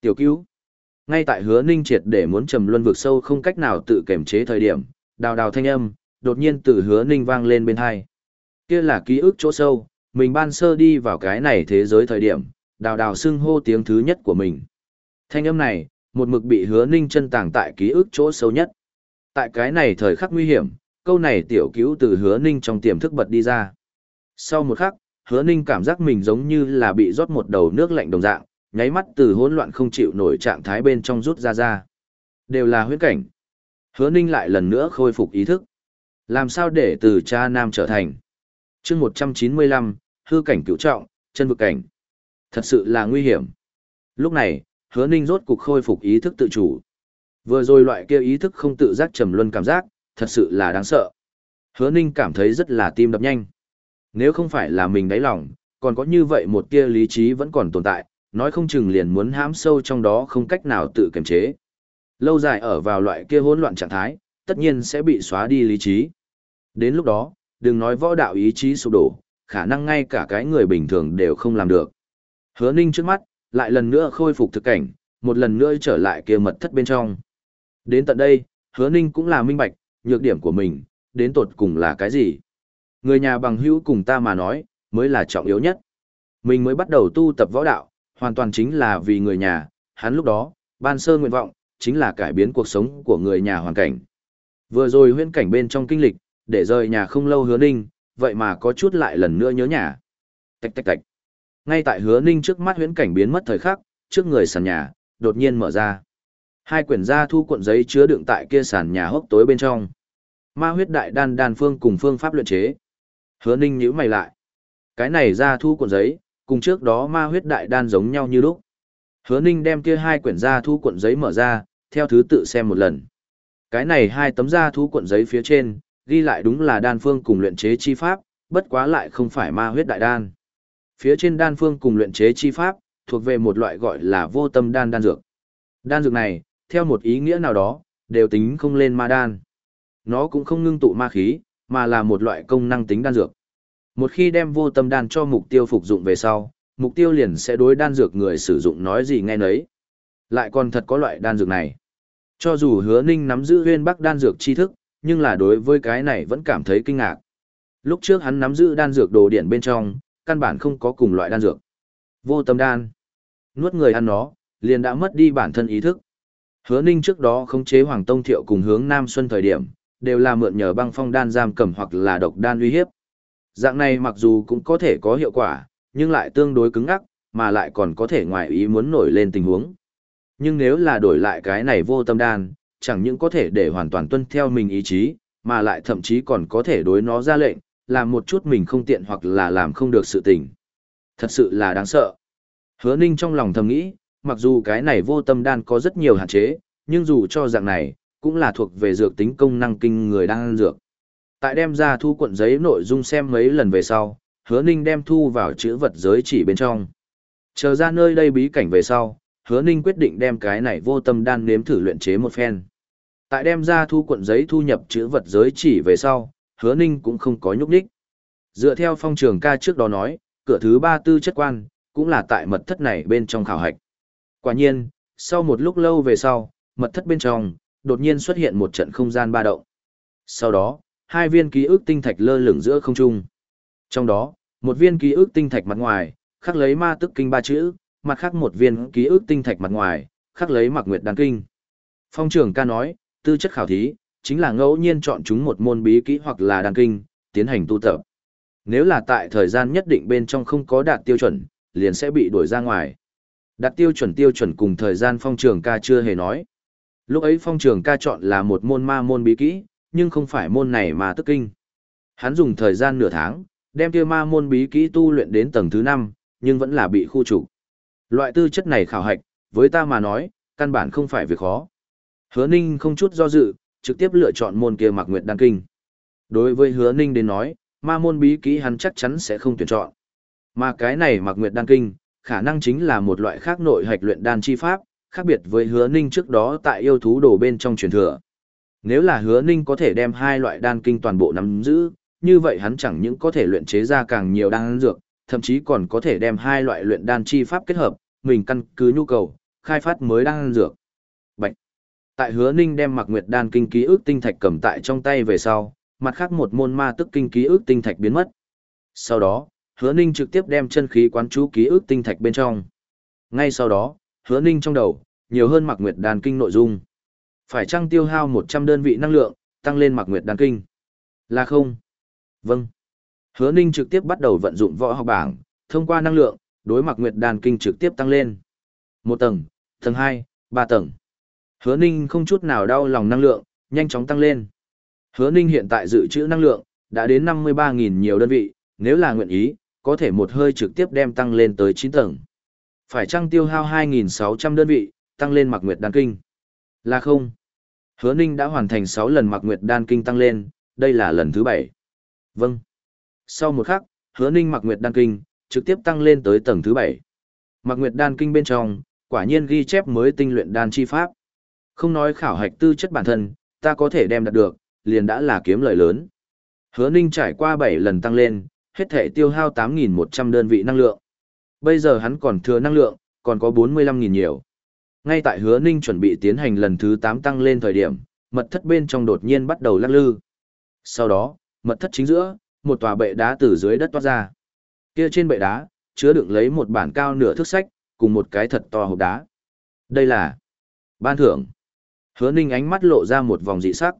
Tiểu cứu. Ngay tại hứa ninh triệt để muốn trầm luân vực sâu không cách nào tự kiểm chế thời điểm, đào đào thanh âm, đột nhiên từ hứa ninh vang lên bên hai. Kia là ký ức chỗ sâu, mình ban sơ đi vào cái này thế giới thời điểm, đào đào xưng hô tiếng thứ nhất của mình. Thanh âm này, một mực bị hứa ninh chân tàng tại ký ức chỗ sâu nhất. Tại cái này thời khắc nguy hiểm, câu này tiểu cứu từ hứa ninh trong tiềm thức bật đi ra. Sau một khắc, hứa ninh cảm giác mình giống như là bị rót một đầu nước lạnh đồng dạng, nháy mắt từ hỗn loạn không chịu nổi trạng thái bên trong rút ra ra. Đều là huyễn cảnh. Hứa ninh lại lần nữa khôi phục ý thức. Làm sao để từ cha nam trở thành. chương 195, hư cảnh cựu trọng, chân vực cảnh. Thật sự là nguy hiểm. Lúc này, hứa ninh rốt cục khôi phục ý thức tự chủ. Vừa rồi loại kia ý thức không tự giác trầm luân cảm giác, thật sự là đáng sợ. Hứa ninh cảm thấy rất là tim đập nhanh. Nếu không phải là mình đáy lòng, còn có như vậy một tia lý trí vẫn còn tồn tại, nói không chừng liền muốn hãm sâu trong đó không cách nào tự kiềm chế. Lâu dài ở vào loại kia hỗn loạn trạng thái, tất nhiên sẽ bị xóa đi lý trí. Đến lúc đó, đừng nói võ đạo ý chí sụp đổ, khả năng ngay cả cái người bình thường đều không làm được. Hứa ninh trước mắt, lại lần nữa khôi phục thực cảnh, một lần nữa trở lại kia mật thất bên trong. Đến tận đây, hứa ninh cũng là minh bạch, nhược điểm của mình, đến tột cùng là cái gì. Người nhà bằng hữu cùng ta mà nói, mới là trọng yếu nhất. Mình mới bắt đầu tu tập võ đạo, hoàn toàn chính là vì người nhà, hắn lúc đó, ban sơ nguyện vọng, chính là cải biến cuộc sống của người nhà hoàn cảnh. Vừa rồi huyễn cảnh bên trong kinh lịch, để rời nhà không lâu hứa ninh, vậy mà có chút lại lần nữa nhớ nhà. Tạch tạch tạch. Ngay tại hứa ninh trước mắt huyễn cảnh biến mất thời khắc, trước người sàn nhà, đột nhiên mở ra. Hai quyển gia thu cuộn giấy chứa đựng tại kia sàn nhà hốc tối bên trong. Ma huyết đại đan đan phương cùng phương pháp luyện chế. Hứa ninh nhíu mày lại. Cái này gia thu cuộn giấy, cùng trước đó ma huyết đại đan giống nhau như lúc. Hứa ninh đem kia hai quyển gia thu cuộn giấy mở ra, theo thứ tự xem một lần. Cái này hai tấm gia thu cuộn giấy phía trên, ghi lại đúng là đan phương cùng luyện chế chi pháp, bất quá lại không phải ma huyết đại đan. Phía trên đan phương cùng luyện chế chi pháp, thuộc về một loại gọi là vô tâm đan đan dược. Đan dược này, theo một ý nghĩa nào đó, đều tính không lên ma đan. Nó cũng không ngưng tụ ma khí, mà là một loại công năng tính đan dược. Một khi đem vô tâm đan cho mục tiêu phục dụng về sau, mục tiêu liền sẽ đối đan dược người sử dụng nói gì nghe nấy. Lại còn thật có loại đan dược này. Cho dù hứa ninh nắm giữ huyên bắc đan dược tri thức, nhưng là đối với cái này vẫn cảm thấy kinh ngạc. Lúc trước hắn nắm giữ đan dược đồ điển bên trong, căn bản không có cùng loại đan dược. Vô tâm đan. Nuốt người ăn nó, liền đã mất đi bản thân ý thức. Hứa ninh trước đó khống chế Hoàng Tông Thiệu cùng hướng Nam Xuân thời điểm, đều là mượn nhờ băng phong đan giam cầm hoặc là độc đan uy hiếp. Dạng này mặc dù cũng có thể có hiệu quả, nhưng lại tương đối cứng ngắc, mà lại còn có thể ngoài ý muốn nổi lên tình huống. Nhưng nếu là đổi lại cái này vô tâm đan, chẳng những có thể để hoàn toàn tuân theo mình ý chí, mà lại thậm chí còn có thể đối nó ra lệnh, làm một chút mình không tiện hoặc là làm không được sự tình. Thật sự là đáng sợ. Hứa Ninh trong lòng thầm nghĩ, mặc dù cái này vô tâm đan có rất nhiều hạn chế, nhưng dù cho dạng này, cũng là thuộc về dược tính công năng kinh người đang ăn dược. Tại đem ra thu cuộn giấy nội dung xem mấy lần về sau, hứa ninh đem thu vào chữ vật giới chỉ bên trong. Chờ ra nơi đây bí cảnh về sau, hứa ninh quyết định đem cái này vô tâm đan nếm thử luyện chế một phen. Tại đem ra thu cuộn giấy thu nhập chữ vật giới chỉ về sau, hứa ninh cũng không có nhúc đích. Dựa theo phong trường ca trước đó nói, cửa thứ ba tư chất quan, cũng là tại mật thất này bên trong khảo hạch. Quả nhiên, sau một lúc lâu về sau, mật thất bên trong, đột nhiên xuất hiện một trận không gian ba động. Sau đó, hai viên ký ức tinh thạch lơ lửng giữa không trung. Trong đó, một viên ký ức tinh thạch mặt ngoài, khắc lấy ma tức kinh ba chữ, mặt khác một viên ký ức tinh thạch mặt ngoài, khắc lấy mặc nguyệt đan kinh. Phong trưởng ca nói, tư chất khảo thí, chính là ngẫu nhiên chọn chúng một môn bí kỹ hoặc là đan kinh, tiến hành tu tập. Nếu là tại thời gian nhất định bên trong không có đạt tiêu chuẩn, liền sẽ bị đuổi ra ngoài. Đạt tiêu chuẩn tiêu chuẩn cùng thời gian phong trường ca chưa hề nói. Lúc ấy phong trường ca chọn là một môn ma môn bí kỹ, nhưng không phải môn này mà tức kinh. Hắn dùng thời gian nửa tháng, đem kia ma môn bí kỹ tu luyện đến tầng thứ 5, nhưng vẫn là bị khu trục. Loại tư chất này khảo hạch, với ta mà nói, căn bản không phải việc khó. Hứa Ninh không chút do dự, trực tiếp lựa chọn môn kia Mạc Nguyệt Đan Kinh. Đối với Hứa Ninh đến nói, ma môn bí kỹ hắn chắc chắn sẽ không tuyển chọn. Mà cái này Mạc Nguyệt Đan Kinh, khả năng chính là một loại khác nội hạch luyện đan chi pháp, khác biệt với Hứa Ninh trước đó tại yêu thú đồ bên trong truyền thừa. Nếu là hứa ninh có thể đem hai loại đan kinh toàn bộ nắm giữ, như vậy hắn chẳng những có thể luyện chế ra càng nhiều đan dược, thậm chí còn có thể đem hai loại luyện đan chi pháp kết hợp, mình căn cứ nhu cầu, khai phát mới đan dược. Bạch. Tại hứa ninh đem mặc nguyệt đan kinh ký ức tinh thạch cầm tại trong tay về sau, mặt khác một môn ma tức kinh ký ức tinh thạch biến mất. Sau đó, hứa ninh trực tiếp đem chân khí quán chú ký ức tinh thạch bên trong. Ngay sau đó, hứa ninh trong đầu, nhiều hơn mặc nguyệt đan kinh nội dung. Phải chăng tiêu hao 100 đơn vị năng lượng, tăng lên mặc nguyệt đan kinh? Là không? Vâng. Hứa Ninh trực tiếp bắt đầu vận dụng võ học bảng, thông qua năng lượng, đối mặc nguyệt đan kinh trực tiếp tăng lên. Một tầng, tầng 2, 3 tầng. Hứa Ninh không chút nào đau lòng năng lượng, nhanh chóng tăng lên. Hứa Ninh hiện tại dự trữ năng lượng, đã đến 53.000 nhiều đơn vị, nếu là nguyện ý, có thể một hơi trực tiếp đem tăng lên tới 9 tầng. Phải chăng tiêu hao 2.600 đơn vị, tăng lên mặc nguyệt đan kinh? Là không. Hứa Ninh đã hoàn thành 6 lần mặc nguyệt đan kinh tăng lên, đây là lần thứ 7. Vâng. Sau một khắc, hứa Ninh mặc nguyệt đan kinh, trực tiếp tăng lên tới tầng thứ bảy Mặc nguyệt đan kinh bên trong, quả nhiên ghi chép mới tinh luyện đan chi pháp. Không nói khảo hạch tư chất bản thân, ta có thể đem đạt được, liền đã là kiếm lợi lớn. Hứa Ninh trải qua bảy lần tăng lên, hết thể tiêu hao 8.100 đơn vị năng lượng. Bây giờ hắn còn thừa năng lượng, còn có 45.000 nhiều. Ngay tại hứa ninh chuẩn bị tiến hành lần thứ 8 tăng lên thời điểm, mật thất bên trong đột nhiên bắt đầu lắc lư. Sau đó, mật thất chính giữa, một tòa bệ đá từ dưới đất toát ra. Kia trên bệ đá, chứa đựng lấy một bản cao nửa thước sách, cùng một cái thật to hộp đá. Đây là ban thưởng. Hứa ninh ánh mắt lộ ra một vòng dị sắc.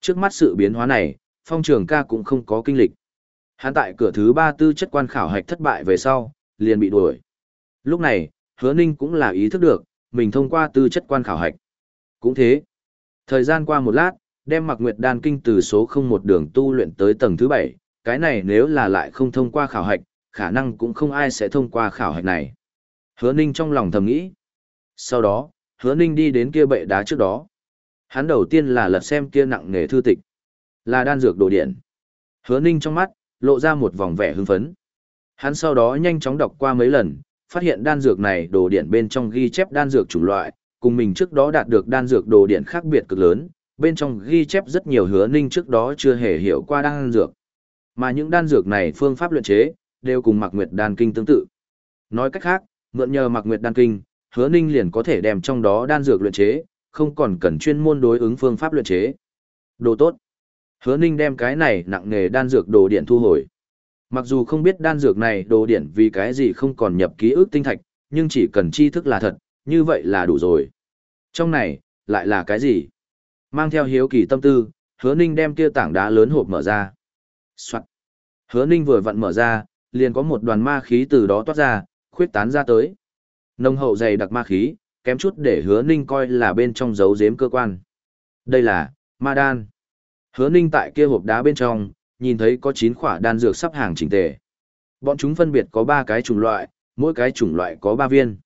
Trước mắt sự biến hóa này, phong trường ca cũng không có kinh lịch. Hắn tại cửa thứ ba tư chất quan khảo hạch thất bại về sau, liền bị đuổi. Lúc này, hứa ninh cũng là ý thức được, mình thông qua tư chất quan khảo hạch. Cũng thế. Thời gian qua một lát, đem mặc nguyệt đan kinh từ số không một đường tu luyện tới tầng thứ bảy, cái này nếu là lại không thông qua khảo hạch, khả năng cũng không ai sẽ thông qua khảo hạch này. Hứa ninh trong lòng thầm nghĩ. Sau đó, hứa ninh đi đến kia bệ đá trước đó. Hắn đầu tiên là lật xem kia nặng nghề thư tịch. Là đan dược đồ điện. Hứa ninh trong mắt, lộ ra một vòng vẻ hưng phấn. Hắn sau đó nhanh chóng đọc qua mấy lần, phát hiện đan dược này đồ điện bên trong ghi chép đan dược chủng loại, cùng mình trước đó đạt được đan dược đồ điện khác biệt cực lớn, bên trong ghi chép rất nhiều hứa ninh trước đó chưa hề hiểu qua đan dược. Mà những đan dược này phương pháp luyện chế, đều cùng Mạc Nguyệt đan kinh tương tự. Nói cách khác, mượn nhờ Mạc Nguyệt đan kinh, hứa ninh liền có thể đem trong đó đan dược luyện chế, không còn cần chuyên môn đối ứng phương pháp luyện chế. Đồ tốt. Hứa ninh đem cái này nặng nghề đan dược đồ điện thu hồi. Mặc dù không biết đan dược này đồ điện vì cái gì không còn nhập ký ức tinh thạch, nhưng chỉ cần tri thức là thật, như vậy là đủ rồi. Trong này, lại là cái gì? Mang theo hiếu kỳ tâm tư, hứa ninh đem kia tảng đá lớn hộp mở ra. Soạn. Hứa ninh vừa vặn mở ra, liền có một đoàn ma khí từ đó toát ra, khuyết tán ra tới. Nông hậu dày đặc ma khí, kém chút để hứa ninh coi là bên trong dấu giếm cơ quan. Đây là, ma đan. Hứa ninh tại kia hộp đá bên trong, nhìn thấy có 9 khỏa đan dược sắp hàng chỉnh tề. Bọn chúng phân biệt có 3 cái chủng loại, mỗi cái chủng loại có 3 viên.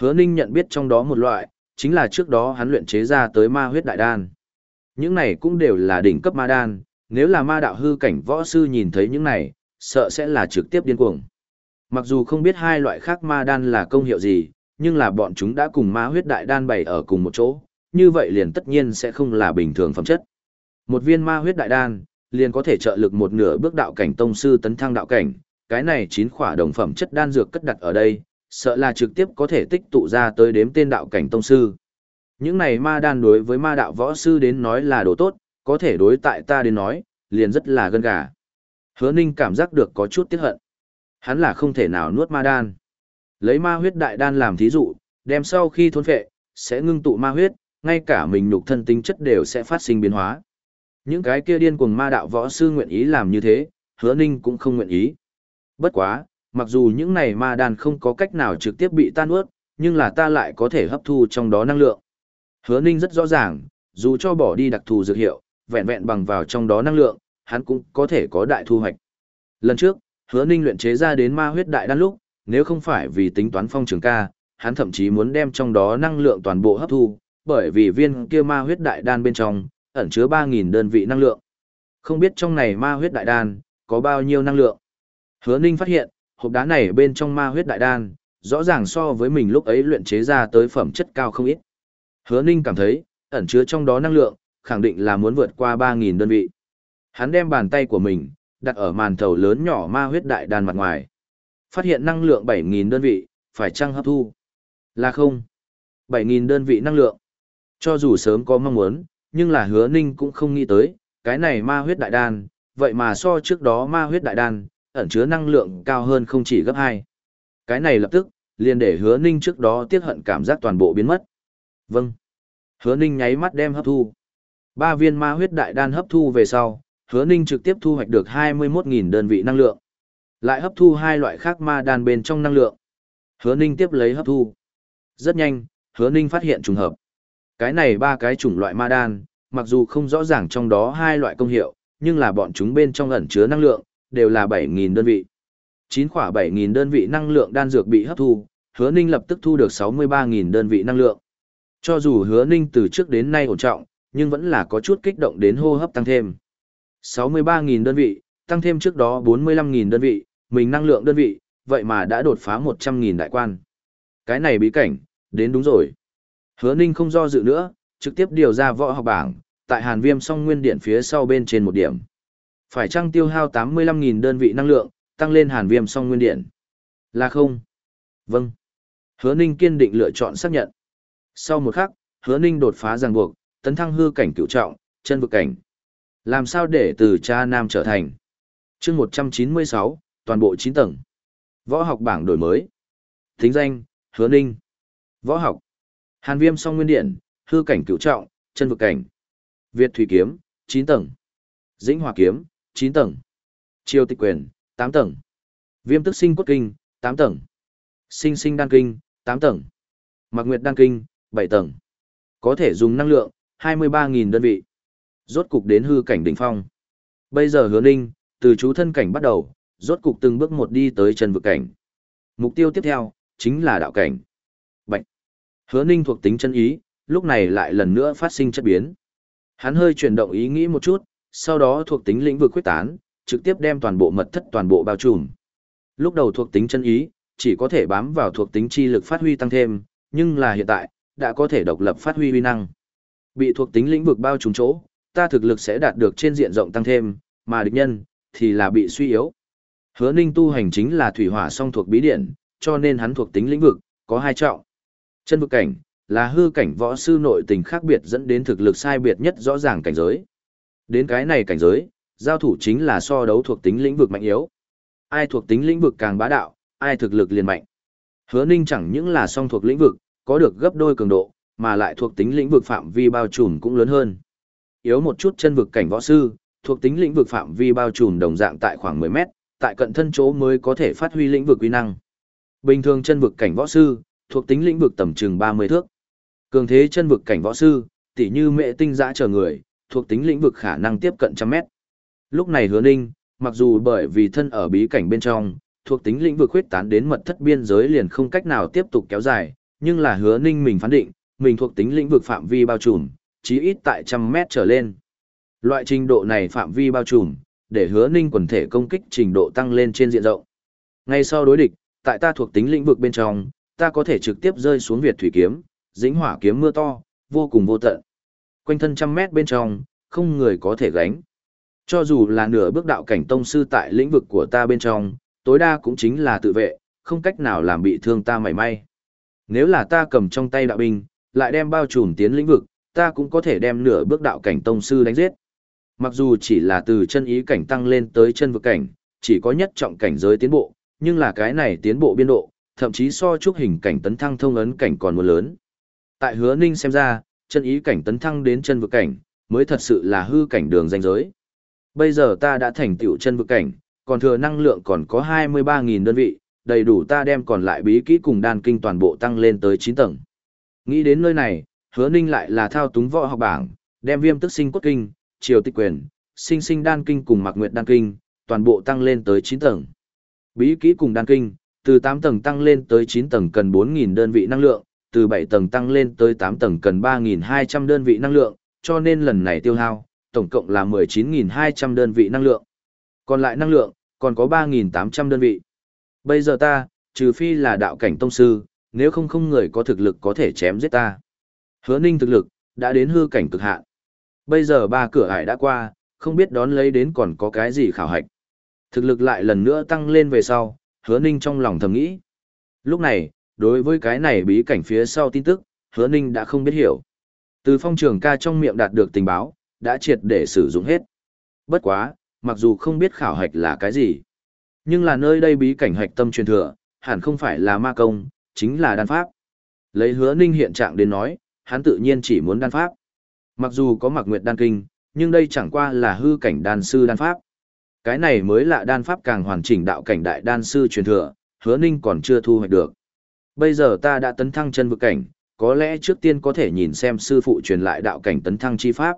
Hứa Ninh nhận biết trong đó một loại, chính là trước đó hắn luyện chế ra tới ma huyết đại đan. Những này cũng đều là đỉnh cấp ma đan, nếu là ma đạo hư cảnh võ sư nhìn thấy những này, sợ sẽ là trực tiếp điên cuồng. Mặc dù không biết hai loại khác ma đan là công hiệu gì, nhưng là bọn chúng đã cùng ma huyết đại đan bày ở cùng một chỗ, như vậy liền tất nhiên sẽ không là bình thường phẩm chất. Một viên ma huyết đại đan, liền có thể trợ lực một nửa bước đạo cảnh tông sư tấn thăng đạo cảnh, cái này chín khỏa đồng phẩm chất đan dược cất đặt ở đây, sợ là trực tiếp có thể tích tụ ra tới đếm tên đạo cảnh tông sư. Những này ma đan đối với ma đạo võ sư đến nói là đồ tốt, có thể đối tại ta đến nói, liền rất là gân gà. Hứa Ninh cảm giác được có chút tiếc hận. Hắn là không thể nào nuốt ma đan. Lấy ma huyết đại đan làm thí dụ, đem sau khi thôn phệ, sẽ ngưng tụ ma huyết, ngay cả mình nhục thân tính chất đều sẽ phát sinh biến hóa. Những cái kia điên cuồng ma đạo võ sư nguyện ý làm như thế, hứa ninh cũng không nguyện ý. Bất quá, mặc dù những này ma đan không có cách nào trực tiếp bị tan ướt, nhưng là ta lại có thể hấp thu trong đó năng lượng. Hứa ninh rất rõ ràng, dù cho bỏ đi đặc thù dược hiệu, vẹn vẹn bằng vào trong đó năng lượng, hắn cũng có thể có đại thu hoạch. Lần trước, hứa ninh luyện chế ra đến ma huyết đại đan lúc, nếu không phải vì tính toán phong trường ca, hắn thậm chí muốn đem trong đó năng lượng toàn bộ hấp thu, bởi vì viên kia ma huyết đại đan bên trong, ẩn chứa 3000 đơn vị năng lượng. Không biết trong này ma huyết đại đan, có bao nhiêu năng lượng. Hứa Ninh phát hiện, hộp đá này bên trong ma huyết đại đan, rõ ràng so với mình lúc ấy luyện chế ra tới phẩm chất cao không ít. Hứa Ninh cảm thấy, ẩn chứa trong đó năng lượng, khẳng định là muốn vượt qua 3.000 đơn vị. Hắn đem bàn tay của mình, đặt ở màn thầu lớn nhỏ ma huyết đại đan mặt ngoài. Phát hiện năng lượng 7.000 đơn vị, phải chăng hấp thu? Là không. 7.000 đơn vị năng lượng. Cho dù sớm có mong muốn, nhưng là hứa ninh cũng không nghĩ tới, cái này ma huyết đại đan, vậy mà so trước đó ma huyết đại đan, ẩn chứa năng lượng cao hơn không chỉ gấp hai. Cái này lập tức, liền để hứa ninh trước đó tiết hận cảm giác toàn bộ biến mất. Vâng. Hứa ninh nháy mắt đem hấp thu. Ba viên ma huyết đại đan hấp thu về sau, hứa ninh trực tiếp thu hoạch được 21.000 đơn vị năng lượng. Lại hấp thu hai loại khác ma đan bên trong năng lượng. Hứa ninh tiếp lấy hấp thu. Rất nhanh, hứa ninh phát hiện trùng hợp. Cái này ba cái chủng loại ma đan, mặc dù không rõ ràng trong đó hai loại công hiệu, nhưng là bọn chúng bên trong ẩn chứa năng lượng, đều là 7.000 đơn vị. 9 khỏa 7.000 đơn vị năng lượng đan dược bị hấp thu, hứa ninh lập tức thu được 63.000 đơn vị năng lượng. Cho dù hứa ninh từ trước đến nay ổn trọng, nhưng vẫn là có chút kích động đến hô hấp tăng thêm. 63.000 đơn vị, tăng thêm trước đó 45.000 đơn vị, mình năng lượng đơn vị, vậy mà đã đột phá 100.000 đại quan. Cái này bí cảnh, đến đúng rồi. Hứa ninh không do dự nữa, trực tiếp điều ra võ học bảng, tại hàn viêm song nguyên điện phía sau bên trên một điểm. Phải chăng tiêu hao 85.000 đơn vị năng lượng, tăng lên hàn viêm song nguyên điện? Là không? Vâng. Hứa ninh kiên định lựa chọn xác nhận. Sau một khắc, hứa ninh đột phá ràng buộc, tấn thăng hư cảnh cựu trọng, chân vực cảnh. Làm sao để từ cha nam trở thành? chương 196, toàn bộ 9 tầng. Võ học bảng đổi mới. Thính danh, hứa ninh. Võ học. Hàn viêm song nguyên điện, hư cảnh cựu trọng, chân vực cảnh. Việt thủy kiếm, 9 tầng. Dĩnh hỏa kiếm, 9 tầng. Triều tịch quyền, 8 tầng. Viêm tức sinh cốt kinh, 8 tầng. Sinh sinh đan kinh, 8 tầng. Mạc Nguyệt đan kinh, 7 tầng. Có thể dùng năng lượng, 23.000 đơn vị. Rốt cục đến hư cảnh đỉnh phong. Bây giờ hứa ninh, từ chú thân cảnh bắt đầu, rốt cục từng bước một đi tới chân vực cảnh. Mục tiêu tiếp theo, chính là đạo cảnh. Bạch. Hứa ninh thuộc tính chân ý, lúc này lại lần nữa phát sinh chất biến. Hắn hơi chuyển động ý nghĩ một chút, sau đó thuộc tính lĩnh vực quyết tán, trực tiếp đem toàn bộ mật thất toàn bộ bao trùm. Lúc đầu thuộc tính chân ý, chỉ có thể bám vào thuộc tính chi lực phát huy tăng thêm, nhưng là hiện tại, đã có thể độc lập phát huy uy năng. Bị thuộc tính lĩnh vực bao trùm chỗ, ta thực lực sẽ đạt được trên diện rộng tăng thêm, mà địch nhân thì là bị suy yếu. Hứa Ninh tu hành chính là thủy hỏa song thuộc bí điển, cho nên hắn thuộc tính lĩnh vực có hai trọng. Chân vực cảnh là hư cảnh võ sư nội tình khác biệt dẫn đến thực lực sai biệt nhất rõ ràng cảnh giới. Đến cái này cảnh giới, giao thủ chính là so đấu thuộc tính lĩnh vực mạnh yếu. Ai thuộc tính lĩnh vực càng bá đạo, ai thực lực liền mạnh. Hứa Ninh chẳng những là song thuộc lĩnh vực, có được gấp đôi cường độ, mà lại thuộc tính lĩnh vực phạm vi bao trùm cũng lớn hơn. Yếu một chút chân vực cảnh võ sư, thuộc tính lĩnh vực phạm vi bao trùm đồng dạng tại khoảng 10 mét, tại cận thân chỗ mới có thể phát huy lĩnh vực uy năng. Bình thường chân vực cảnh võ sư, thuộc tính lĩnh vực tầm chừng 30 thước. Cường thế chân vực cảnh võ sư, tỉ như mẹ tinh dã chờ người, thuộc tính lĩnh vực khả năng tiếp cận trăm mét. Lúc này hứa ninh, mặc dù bởi vì thân ở bí cảnh bên trong, thuộc tính lĩnh vực huyết tán đến mật thất biên giới liền không cách nào tiếp tục kéo dài, nhưng là hứa ninh mình phán định, mình thuộc tính lĩnh vực phạm vi bao trùm, chí ít tại trăm mét trở lên. Loại trình độ này phạm vi bao trùm, để hứa ninh quần thể công kích trình độ tăng lên trên diện rộng. Ngay sau đối địch, tại ta thuộc tính lĩnh vực bên trong, ta có thể trực tiếp rơi xuống Việt thủy kiếm, dĩnh hỏa kiếm mưa to, vô cùng vô tận. Quanh thân trăm mét bên trong, không người có thể gánh. Cho dù là nửa bước đạo cảnh tông sư tại lĩnh vực của ta bên trong, tối đa cũng chính là tự vệ, không cách nào làm bị thương ta mảy may. Nếu là ta cầm trong tay đạo binh, lại đem bao trùm tiến lĩnh vực, ta cũng có thể đem nửa bước đạo cảnh tông sư đánh giết. Mặc dù chỉ là từ chân ý cảnh tăng lên tới chân vực cảnh, chỉ có nhất trọng cảnh giới tiến bộ, nhưng là cái này tiến bộ biên độ, thậm chí so chúc hình cảnh tấn thăng thông ấn cảnh còn một lớn. Tại hứa ninh xem ra, chân ý cảnh tấn thăng đến chân vực cảnh, mới thật sự là hư cảnh đường danh giới. Bây giờ ta đã thành tựu chân vực cảnh, còn thừa năng lượng còn có 23.000 đơn vị, đầy đủ ta đem còn lại bí kỹ cùng đan kinh toàn bộ tăng lên tới 9 tầng. Nghĩ đến nơi này, hứa ninh lại là thao túng võ học bảng, đem viêm tức sinh cốt kinh, triều tịch quyền, sinh sinh đan kinh cùng mặc nguyệt đan kinh, toàn bộ tăng lên tới 9 tầng. Bí kỹ cùng đan kinh, từ 8 tầng tăng lên tới 9 tầng cần 4.000 đơn vị năng lượng, từ 7 tầng tăng lên tới 8 tầng cần 3.200 đơn vị năng lượng, cho nên lần này tiêu hao, tổng cộng là 19.200 đơn vị năng lượng. Còn lại năng lượng, còn có 3.800 đơn vị. Bây giờ ta, trừ phi là đạo cảnh tông sư, nếu không không người có thực lực có thể chém giết ta. Hứa ninh thực lực, đã đến hư cảnh cực hạn. Bây giờ ba cửa ải đã qua, không biết đón lấy đến còn có cái gì khảo hạch. Thực lực lại lần nữa tăng lên về sau, hứa ninh trong lòng thầm nghĩ. Lúc này, đối với cái này bí cảnh phía sau tin tức, hứa ninh đã không biết hiểu. Từ phong trường ca trong miệng đạt được tình báo, đã triệt để sử dụng hết. Bất quá, mặc dù không biết khảo hạch là cái gì, nhưng là nơi đây bí cảnh hạch tâm truyền thừa, hẳn không phải là ma công, chính là đan pháp. Lấy hứa ninh hiện trạng đến nói, hắn tự nhiên chỉ muốn đan pháp. Mặc dù có mặc nguyệt đan kinh, nhưng đây chẳng qua là hư cảnh đan sư đan pháp. Cái này mới là đan pháp càng hoàn chỉnh đạo cảnh đại đan sư truyền thừa, hứa ninh còn chưa thu hoạch được. Bây giờ ta đã tấn thăng chân vực cảnh, có lẽ trước tiên có thể nhìn xem sư phụ truyền lại đạo cảnh tấn thăng chi pháp.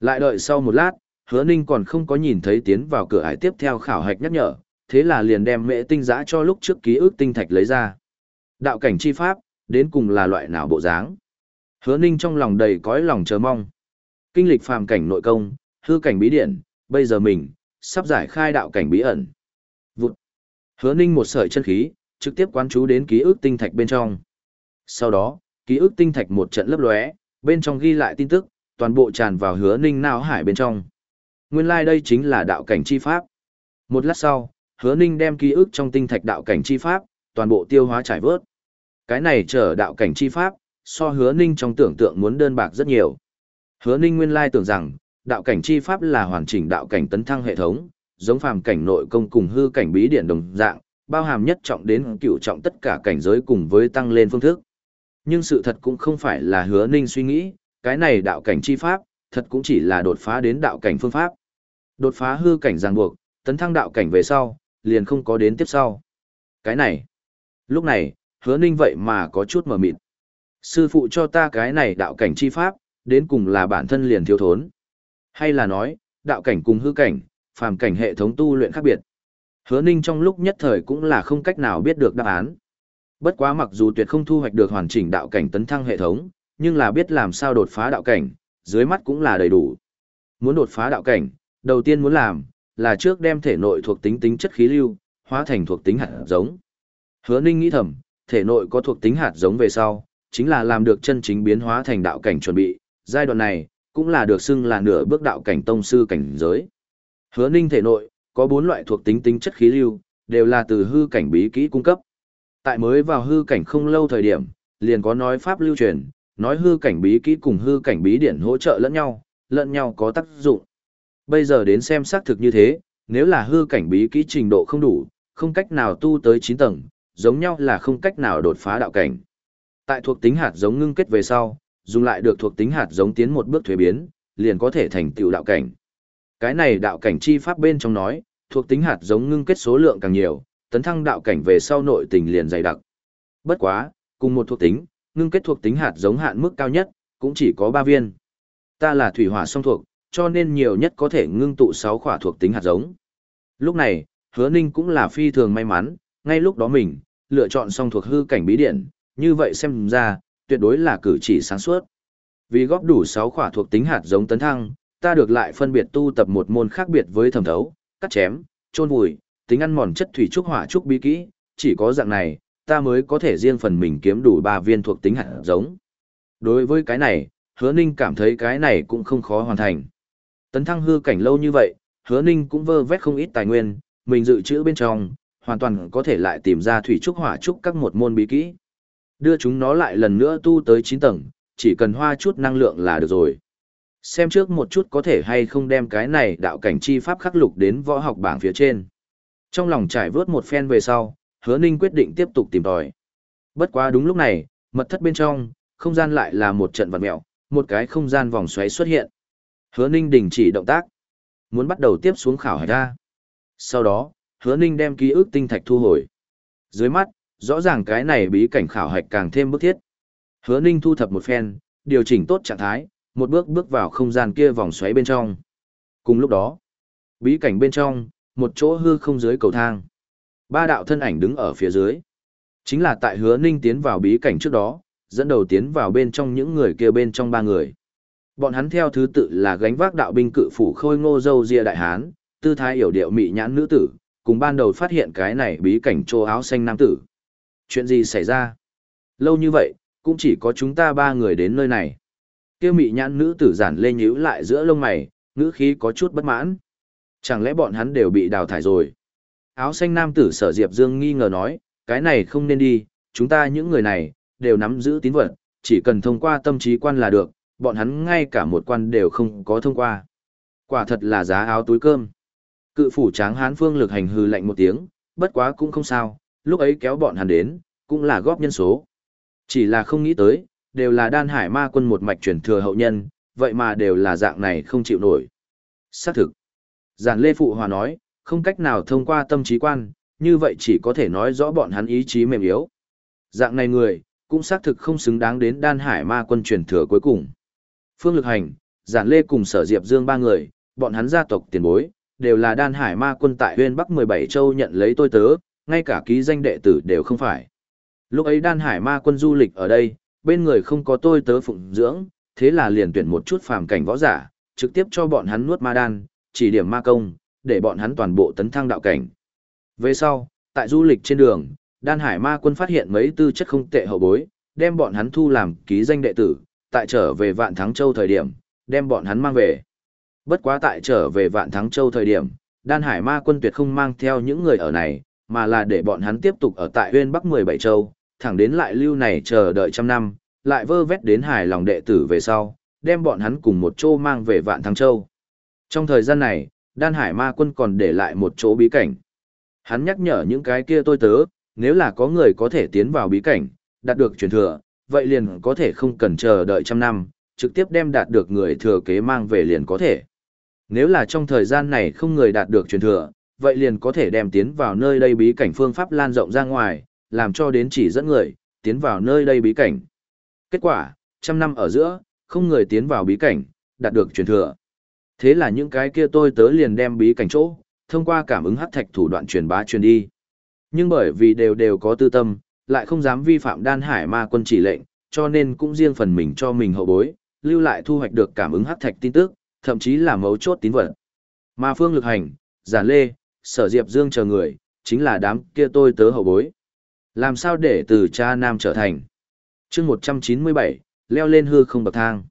Lại đợi sau một lát, hứa ninh còn không có nhìn thấy tiến vào cửa ải tiếp theo khảo hạch nhắc nhở, thế là liền đem mễ tinh giã cho lúc trước ký ức tinh thạch lấy ra. Đạo cảnh chi pháp, đến cùng là loại nào bộ dáng? Hứa Ninh trong lòng đầy cõi lòng chờ mong. Kinh lịch phàm cảnh nội công, hư cảnh bí điện, bây giờ mình, sắp giải khai đạo cảnh bí ẩn. Vụt. Hứa Ninh một sợi chân khí, trực tiếp quán chú đến ký ức tinh thạch bên trong. Sau đó, ký ức tinh thạch một trận lấp lóe, bên trong ghi lại tin tức, toàn bộ tràn vào Hứa Ninh não hải bên trong. Nguyên lai like đây chính là đạo cảnh chi pháp. Một lát sau, Hứa Ninh đem ký ức trong tinh thạch đạo cảnh chi pháp, toàn bộ tiêu hóa trải vớt. Cái này trở đạo cảnh chi pháp, so Hứa Ninh trong tưởng tượng muốn đơn bạc rất nhiều. Hứa Ninh nguyên lai tưởng rằng, đạo cảnh chi pháp là hoàn chỉnh đạo cảnh tấn thăng hệ thống, giống phàm cảnh nội công cùng hư cảnh bí điển đồng dạng, bao hàm nhất trọng đến cựu trọng tất cả cảnh giới cùng với tăng lên phương thức. Nhưng sự thật cũng không phải là hứa ninh suy nghĩ, cái này đạo cảnh chi pháp, thật cũng chỉ là đột phá đến đạo cảnh phương pháp. Đột phá hư cảnh ràng buộc, tấn thăng đạo cảnh về sau, liền không có đến tiếp sau. Cái này, lúc này, hứa ninh vậy mà có chút mở mịt. Sư phụ cho ta cái này đạo cảnh chi pháp, đến cùng là bản thân liền thiếu thốn. Hay là nói, đạo cảnh cùng hư cảnh, phàm cảnh hệ thống tu luyện khác biệt. Hứa Ninh trong lúc nhất thời cũng là không cách nào biết được đáp án. Bất quá mặc dù tuyệt không thu hoạch được hoàn chỉnh đạo cảnh tấn thăng hệ thống, nhưng là biết làm sao đột phá đạo cảnh, dưới mắt cũng là đầy đủ. Muốn đột phá đạo cảnh, đầu tiên muốn làm, là trước đem thể nội thuộc tính tính chất khí lưu, hóa thành thuộc tính hạt giống. Hứa Ninh nghĩ thầm, thể nội có thuộc tính hạt giống về sau, chính là làm được chân chính biến hóa thành đạo cảnh chuẩn bị, giai đoạn này, cũng là được xưng là nửa bước đạo cảnh tông sư cảnh giới. Hứa Ninh thể nội, có bốn loại thuộc tính tính chất khí lưu, đều là từ hư cảnh bí kỹ cung cấp. Tại mới vào hư cảnh không lâu thời điểm, liền có nói pháp lưu truyền, nói hư cảnh bí kỹ cùng hư cảnh bí điển hỗ trợ lẫn nhau, lẫn nhau có tác dụng. Bây giờ đến xem xác thực như thế, nếu là hư cảnh bí kỹ trình độ không đủ, không cách nào tu tới 9 tầng, giống nhau là không cách nào đột phá đạo cảnh. Tại thuộc tính hạt giống ngưng kết về sau, dùng lại được thuộc tính hạt giống tiến một bước thuế biến, liền có thể thành tựu đạo cảnh. Cái này đạo cảnh chi pháp bên trong nói, thuộc tính hạt giống ngưng kết số lượng càng nhiều, tấn thăng đạo cảnh về sau nội tình liền dày đặc. Bất quá, cùng một thuộc tính, ngưng kết thuộc tính hạt giống hạn mức cao nhất, cũng chỉ có 3 viên. Ta là thủy hỏa song thuộc, cho nên nhiều nhất có thể ngưng tụ 6 khỏa thuộc tính hạt giống. Lúc này, hứa ninh cũng là phi thường may mắn, ngay lúc đó mình, lựa chọn song thuộc hư cảnh bí điện, như vậy xem ra, tuyệt đối là cử chỉ sáng suốt. Vì góp đủ 6 khỏa thuộc tính hạt giống tấn thăng, ta được lại phân biệt tu tập một môn khác biệt với thẩm thấu, cắt chém, trôn vùi, tính ăn mòn chất thủy trúc hỏa trúc bí kỹ, chỉ có dạng này, ta mới có thể riêng phần mình kiếm đủ ba viên thuộc tính hạt giống. Đối với cái này, hứa ninh cảm thấy cái này cũng không khó hoàn thành. Tấn thăng hư cảnh lâu như vậy, hứa ninh cũng vơ vét không ít tài nguyên, mình dự trữ bên trong, hoàn toàn có thể lại tìm ra thủy trúc hỏa trúc các một môn bí kỹ. Đưa chúng nó lại lần nữa tu tới 9 tầng, chỉ cần hoa chút năng lượng là được rồi xem trước một chút có thể hay không đem cái này đạo cảnh chi pháp khắc lục đến võ học bảng phía trên. Trong lòng trải vớt một phen về sau, hứa ninh quyết định tiếp tục tìm tòi. Bất quá đúng lúc này, mật thất bên trong, không gian lại là một trận vật mẹo, một cái không gian vòng xoáy xuất hiện. Hứa ninh đình chỉ động tác, muốn bắt đầu tiếp xuống khảo hạch ra. Sau đó, hứa ninh đem ký ức tinh thạch thu hồi. Dưới mắt, rõ ràng cái này bí cảnh khảo hạch càng thêm bức thiết. Hứa ninh thu thập một phen, điều chỉnh tốt trạng thái, một bước bước vào không gian kia vòng xoáy bên trong. Cùng lúc đó, bí cảnh bên trong, một chỗ hư không dưới cầu thang. Ba đạo thân ảnh đứng ở phía dưới. Chính là tại hứa ninh tiến vào bí cảnh trước đó, dẫn đầu tiến vào bên trong những người kia bên trong ba người. Bọn hắn theo thứ tự là gánh vác đạo binh cự phủ khôi ngô dâu ria đại hán, tư thái hiểu điệu mị nhãn nữ tử, cùng ban đầu phát hiện cái này bí cảnh trô áo xanh nam tử. Chuyện gì xảy ra? Lâu như vậy, cũng chỉ có chúng ta ba người đến nơi này. Kia mị nhãn nữ tử giản lên nhíu lại giữa lông mày, ngữ khí có chút bất mãn. Chẳng lẽ bọn hắn đều bị đào thải rồi? Áo xanh nam tử sở Diệp Dương nghi ngờ nói, cái này không nên đi, chúng ta những người này, đều nắm giữ tín vật, chỉ cần thông qua tâm trí quan là được, bọn hắn ngay cả một quan đều không có thông qua. Quả thật là giá áo túi cơm. Cự phủ tráng hán phương lực hành hư lạnh một tiếng, bất quá cũng không sao, lúc ấy kéo bọn hắn đến, cũng là góp nhân số. Chỉ là không nghĩ tới, đều là đan hải ma quân một mạch truyền thừa hậu nhân, vậy mà đều là dạng này không chịu nổi. Xác thực. Giản Lê Phụ Hòa nói, không cách nào thông qua tâm trí quan, như vậy chỉ có thể nói rõ bọn hắn ý chí mềm yếu. Dạng này người, cũng xác thực không xứng đáng đến đan hải ma quân truyền thừa cuối cùng. Phương Lực Hành, Giản Lê cùng Sở Diệp Dương ba người, bọn hắn gia tộc tiền bối, đều là đan hải ma quân tại huyên Bắc 17 châu nhận lấy tôi tớ, ngay cả ký danh đệ tử đều không phải. Lúc ấy đan hải ma quân du lịch ở đây, bên người không có tôi tớ phụng dưỡng, thế là liền tuyển một chút phàm cảnh võ giả, trực tiếp cho bọn hắn nuốt ma đan, chỉ điểm ma công, để bọn hắn toàn bộ tấn thăng đạo cảnh. Về sau, tại du lịch trên đường, đan hải ma quân phát hiện mấy tư chất không tệ hậu bối, đem bọn hắn thu làm ký danh đệ tử, tại trở về vạn thắng châu thời điểm, đem bọn hắn mang về. Bất quá tại trở về vạn thắng châu thời điểm, đan hải ma quân tuyệt không mang theo những người ở này, mà là để bọn hắn tiếp tục ở tại huyên bắc 17 châu, thẳng đến lại lưu này chờ đợi trăm năm, lại vơ vét đến hải lòng đệ tử về sau, đem bọn hắn cùng một chỗ mang về vạn thăng châu. Trong thời gian này, đan hải ma quân còn để lại một chỗ bí cảnh. Hắn nhắc nhở những cái kia tôi tớ, nếu là có người có thể tiến vào bí cảnh, đạt được truyền thừa, vậy liền có thể không cần chờ đợi trăm năm, trực tiếp đem đạt được người thừa kế mang về liền có thể. Nếu là trong thời gian này không người đạt được truyền thừa, vậy liền có thể đem tiến vào nơi đây bí cảnh phương pháp lan rộng ra ngoài, làm cho đến chỉ dẫn người, tiến vào nơi đây bí cảnh. Kết quả, trăm năm ở giữa, không người tiến vào bí cảnh, đạt được truyền thừa. Thế là những cái kia tôi tớ liền đem bí cảnh chỗ, thông qua cảm ứng hắc thạch thủ đoạn truyền bá truyền đi. Nhưng bởi vì đều đều có tư tâm, lại không dám vi phạm đan hải ma quân chỉ lệnh, cho nên cũng riêng phần mình cho mình hậu bối, lưu lại thu hoạch được cảm ứng hắc thạch tin tức, thậm chí là mấu chốt tín vật. Mà Phương Lực Hành, Giản Lê, Sở Diệp Dương chờ người, chính là đám kia tôi tớ hậu bối. Làm sao để từ cha nam trở thành? chương 197, leo lên hư không bậc thang.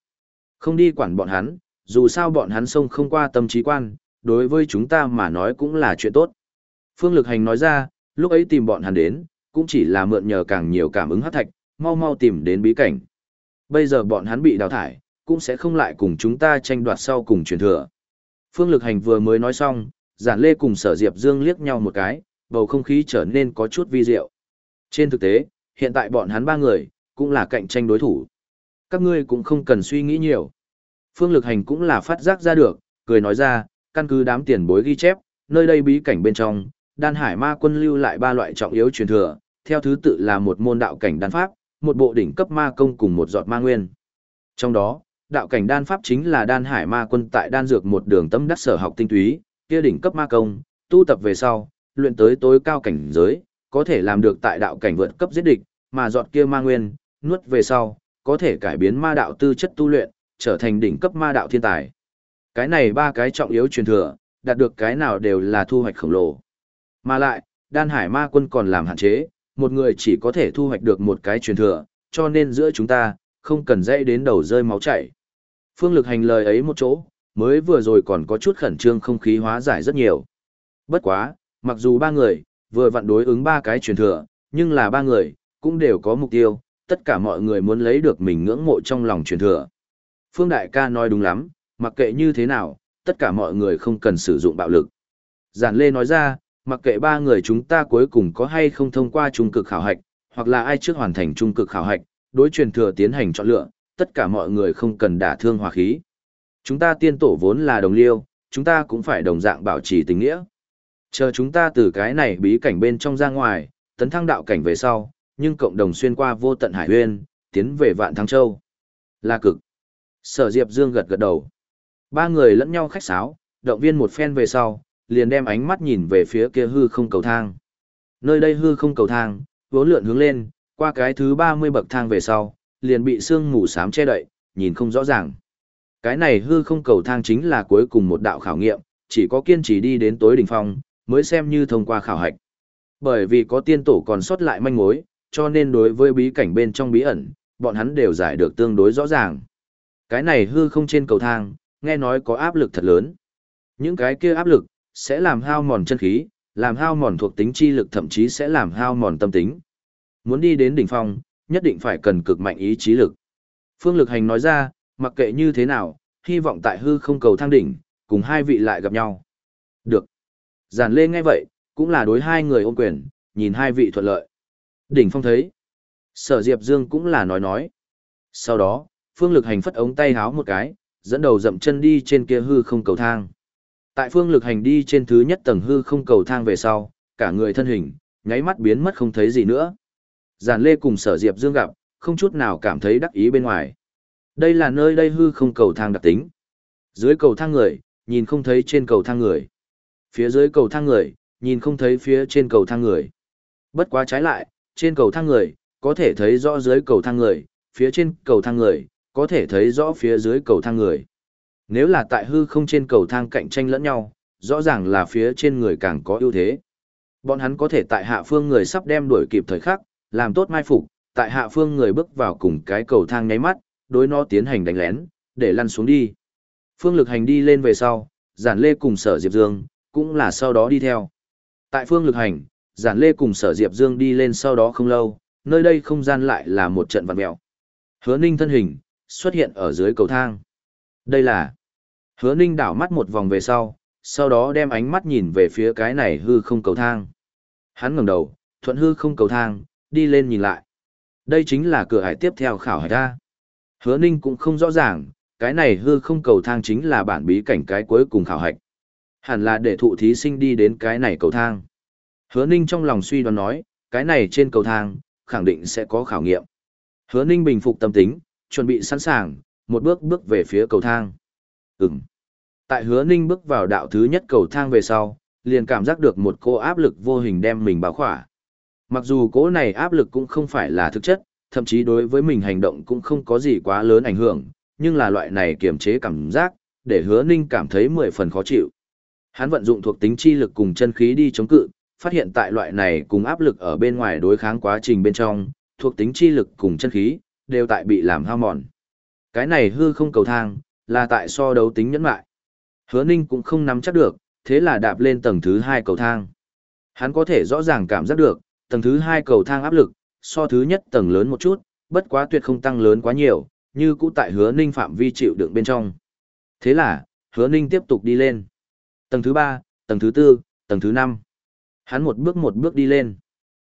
Không đi quản bọn hắn, dù sao bọn hắn xông không qua tâm trí quan, đối với chúng ta mà nói cũng là chuyện tốt. Phương Lực Hành nói ra, lúc ấy tìm bọn hắn đến, cũng chỉ là mượn nhờ càng nhiều cảm ứng hát thạch, mau mau tìm đến bí cảnh. Bây giờ bọn hắn bị đào thải, cũng sẽ không lại cùng chúng ta tranh đoạt sau cùng truyền thừa. Phương Lực Hành vừa mới nói xong, Giản Lê cùng Sở Diệp Dương liếc nhau một cái, bầu không khí trở nên có chút vi diệu. Trên thực tế, hiện tại bọn hắn ba người, cũng là cạnh tranh đối thủ. Các ngươi cũng không cần suy nghĩ nhiều. Phương Lực Hành cũng là phát giác ra được, cười nói ra, căn cứ đám tiền bối ghi chép, nơi đây bí cảnh bên trong, đan hải ma quân lưu lại ba loại trọng yếu truyền thừa, theo thứ tự là một môn đạo cảnh đan pháp, một bộ đỉnh cấp ma công cùng một giọt ma nguyên. Trong đó, đạo cảnh đan pháp chính là đan hải ma quân tại đan dược một đường tâm đắc sở học tinh túy, kia đỉnh cấp ma công, tu tập về sau, luyện tới tối cao cảnh giới, có thể làm được tại đạo cảnh vượt cấp giết địch, mà giọt kia ma nguyên, nuốt về sau, có thể cải biến ma đạo tư chất tu luyện, trở thành đỉnh cấp ma đạo thiên tài. Cái này ba cái trọng yếu truyền thừa, đạt được cái nào đều là thu hoạch khổng lồ. Mà lại, đan hải ma quân còn làm hạn chế, một người chỉ có thể thu hoạch được một cái truyền thừa, cho nên giữa chúng ta, không cần dây đến đầu rơi máu chảy. Phương lực hành lời ấy một chỗ, mới vừa rồi còn có chút khẩn trương không khí hóa giải rất nhiều. Bất quá, mặc dù ba người, vừa vặn đối ứng ba cái truyền thừa, nhưng là ba người, cũng đều có mục tiêu, tất cả mọi người muốn lấy được mình ngưỡng mộ trong lòng truyền thừa. Phương Đại ca nói đúng lắm, mặc kệ như thế nào, tất cả mọi người không cần sử dụng bạo lực. Giản Lê nói ra, mặc kệ ba người chúng ta cuối cùng có hay không thông qua trung cực khảo hạch, hoặc là ai trước hoàn thành trung cực khảo hạch, đối truyền thừa tiến hành chọn lựa, tất cả mọi người không cần đả thương hòa khí. Chúng ta tiên tổ vốn là đồng liêu, chúng ta cũng phải đồng dạng bảo trì tình nghĩa. Chờ chúng ta từ cái này bí cảnh bên trong ra ngoài, tấn thăng đạo cảnh về sau, nhưng cộng đồng xuyên qua vô tận hải huyên, tiến về vạn thăng châu. Là cực. Sở Diệp Dương gật gật đầu. Ba người lẫn nhau khách sáo, động viên một phen về sau, liền đem ánh mắt nhìn về phía kia hư không cầu thang. Nơi đây hư không cầu thang, vốn lượn hướng lên, qua cái thứ 30 bậc thang về sau, liền bị sương mù xám che đậy, nhìn không rõ ràng. Cái này hư không cầu thang chính là cuối cùng một đạo khảo nghiệm, chỉ có kiên trì đi đến tối đỉnh phong, mới xem như thông qua khảo hạch. Bởi vì có tiên tổ còn sót lại manh mối, cho nên đối với bí cảnh bên trong bí ẩn, bọn hắn đều giải được tương đối rõ ràng. Cái này hư không trên cầu thang, nghe nói có áp lực thật lớn. Những cái kia áp lực, sẽ làm hao mòn chân khí, làm hao mòn thuộc tính chi lực thậm chí sẽ làm hao mòn tâm tính. Muốn đi đến đỉnh phong, nhất định phải cần cực mạnh ý chí lực. Phương Lực Hành nói ra, mặc kệ như thế nào, hy vọng tại hư không cầu thang đỉnh, cùng hai vị lại gặp nhau. Được. Giản Lê nghe vậy, cũng là đối hai người ôm quyền, nhìn hai vị thuận lợi. Đỉnh phong thấy. Sở Diệp Dương cũng là nói nói. Sau đó, Phương Lực Hành phất ống tay háo một cái, dẫn đầu dậm chân đi trên kia hư không cầu thang. Tại Phương Lực Hành đi trên thứ nhất tầng hư không cầu thang về sau, cả người thân hình, nháy mắt biến mất không thấy gì nữa. Giản Lê cùng Sở Diệp Dương gặp, không chút nào cảm thấy đắc ý bên ngoài. Đây là nơi đây hư không cầu thang đặc tính. Dưới cầu thang người, nhìn không thấy trên cầu thang người. Phía dưới cầu thang người, nhìn không thấy phía trên cầu thang người. Bất quá trái lại, trên cầu thang người, có thể thấy rõ dưới cầu thang người, phía trên cầu thang người, có thể thấy rõ phía dưới cầu thang người. Nếu là tại hư không trên cầu thang cạnh tranh lẫn nhau, rõ ràng là phía trên người càng có ưu thế. Bọn hắn có thể tại hạ phương người sắp đem đuổi kịp thời khắc, làm tốt mai phục, tại hạ phương người bước vào cùng cái cầu thang nháy mắt, đối nó tiến hành đánh lén, để lăn xuống đi. Phương lực hành đi lên về sau, giản lê cùng sở Diệp Dương, cũng là sau đó đi theo. Tại phương lực hành, giản lê cùng sở Diệp Dương đi lên sau đó không lâu, nơi đây không gian lại là một trận vặn mẹo. Hứa ninh thân hình, xuất hiện ở dưới cầu thang. Đây là hứa ninh đảo mắt một vòng về sau, sau đó đem ánh mắt nhìn về phía cái này hư không cầu thang. Hắn ngẩng đầu, thuận hư không cầu thang, đi lên nhìn lại. Đây chính là cửa hải tiếp theo khảo hải ra. Hứa ninh cũng không rõ ràng, cái này hư không cầu thang chính là bản bí cảnh cái cuối cùng khảo hạch. Hẳn là để thụ thí sinh đi đến cái này cầu thang. Hứa ninh trong lòng suy đoán nói, cái này trên cầu thang, khẳng định sẽ có khảo nghiệm. Hứa ninh bình phục tâm tính, chuẩn bị sẵn sàng, một bước bước về phía cầu thang. Ừm. Tại hứa ninh bước vào đạo thứ nhất cầu thang về sau, liền cảm giác được một cô áp lực vô hình đem mình bao khỏa. Mặc dù cỗ này áp lực cũng không phải là thực chất, thậm chí đối với mình hành động cũng không có gì quá lớn ảnh hưởng, nhưng là loại này kiềm chế cảm giác, để hứa ninh cảm thấy mười phần khó chịu. Hắn vận dụng thuộc tính chi lực cùng chân khí đi chống cự, phát hiện tại loại này cùng áp lực ở bên ngoài đối kháng quá trình bên trong, thuộc tính chi lực cùng chân khí, đều tại bị làm hao mòn. Cái này hư không cầu thang, là tại so đấu tính nhẫn mại. Hứa ninh cũng không nắm chắc được, thế là đạp lên tầng thứ hai cầu thang. Hắn có thể rõ ràng cảm giác được, tầng thứ hai cầu thang áp lực, so thứ nhất tầng lớn một chút, bất quá tuyệt không tăng lớn quá nhiều, như cũ tại hứa ninh phạm vi chịu đựng bên trong. Thế là, hứa ninh tiếp tục đi lên. Tầng thứ ba, tầng thứ tư, tầng thứ năm. Hắn một bước một bước đi lên.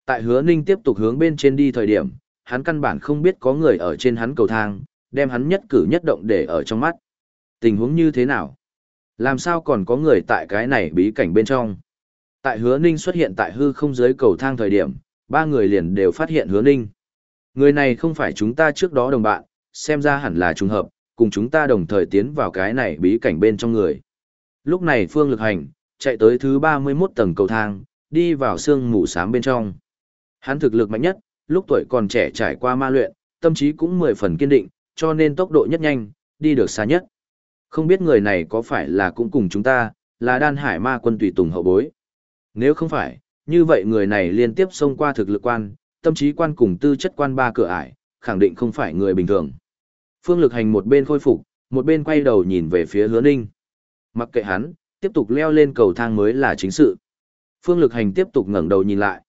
Tại hứa ninh tiếp tục hướng bên trên đi thời điểm, hắn căn bản không biết có người ở trên hắn cầu thang, đem hắn nhất cử nhất động để ở trong mắt. Tình huống như thế nào? Làm sao còn có người tại cái này bí cảnh bên trong? Tại hứa ninh xuất hiện tại hư không dưới cầu thang thời điểm, ba người liền đều phát hiện hứa ninh. Người này không phải chúng ta trước đó đồng bạn, xem ra hẳn là trùng hợp, cùng chúng ta đồng thời tiến vào cái này bí cảnh bên trong người. Lúc này Phương Lực Hành, chạy tới thứ 31 tầng cầu thang, đi vào sương mù sám bên trong. Hắn thực lực mạnh nhất, lúc tuổi còn trẻ trải qua ma luyện, tâm trí cũng mười phần kiên định, cho nên tốc độ nhất nhanh, đi được xa nhất. Không biết người này có phải là cũng cùng chúng ta, là đan hải ma quân tùy tùng hậu bối. Nếu không phải, như vậy người này liên tiếp xông qua thực lực quan, tâm trí quan cùng tư chất quan ba cửa ải, khẳng định không phải người bình thường. Phương lực hành một bên khôi phục, một bên quay đầu nhìn về phía hứa ninh. Mặc kệ hắn, tiếp tục leo lên cầu thang mới là chính sự. Phương lực hành tiếp tục ngẩng đầu nhìn lại.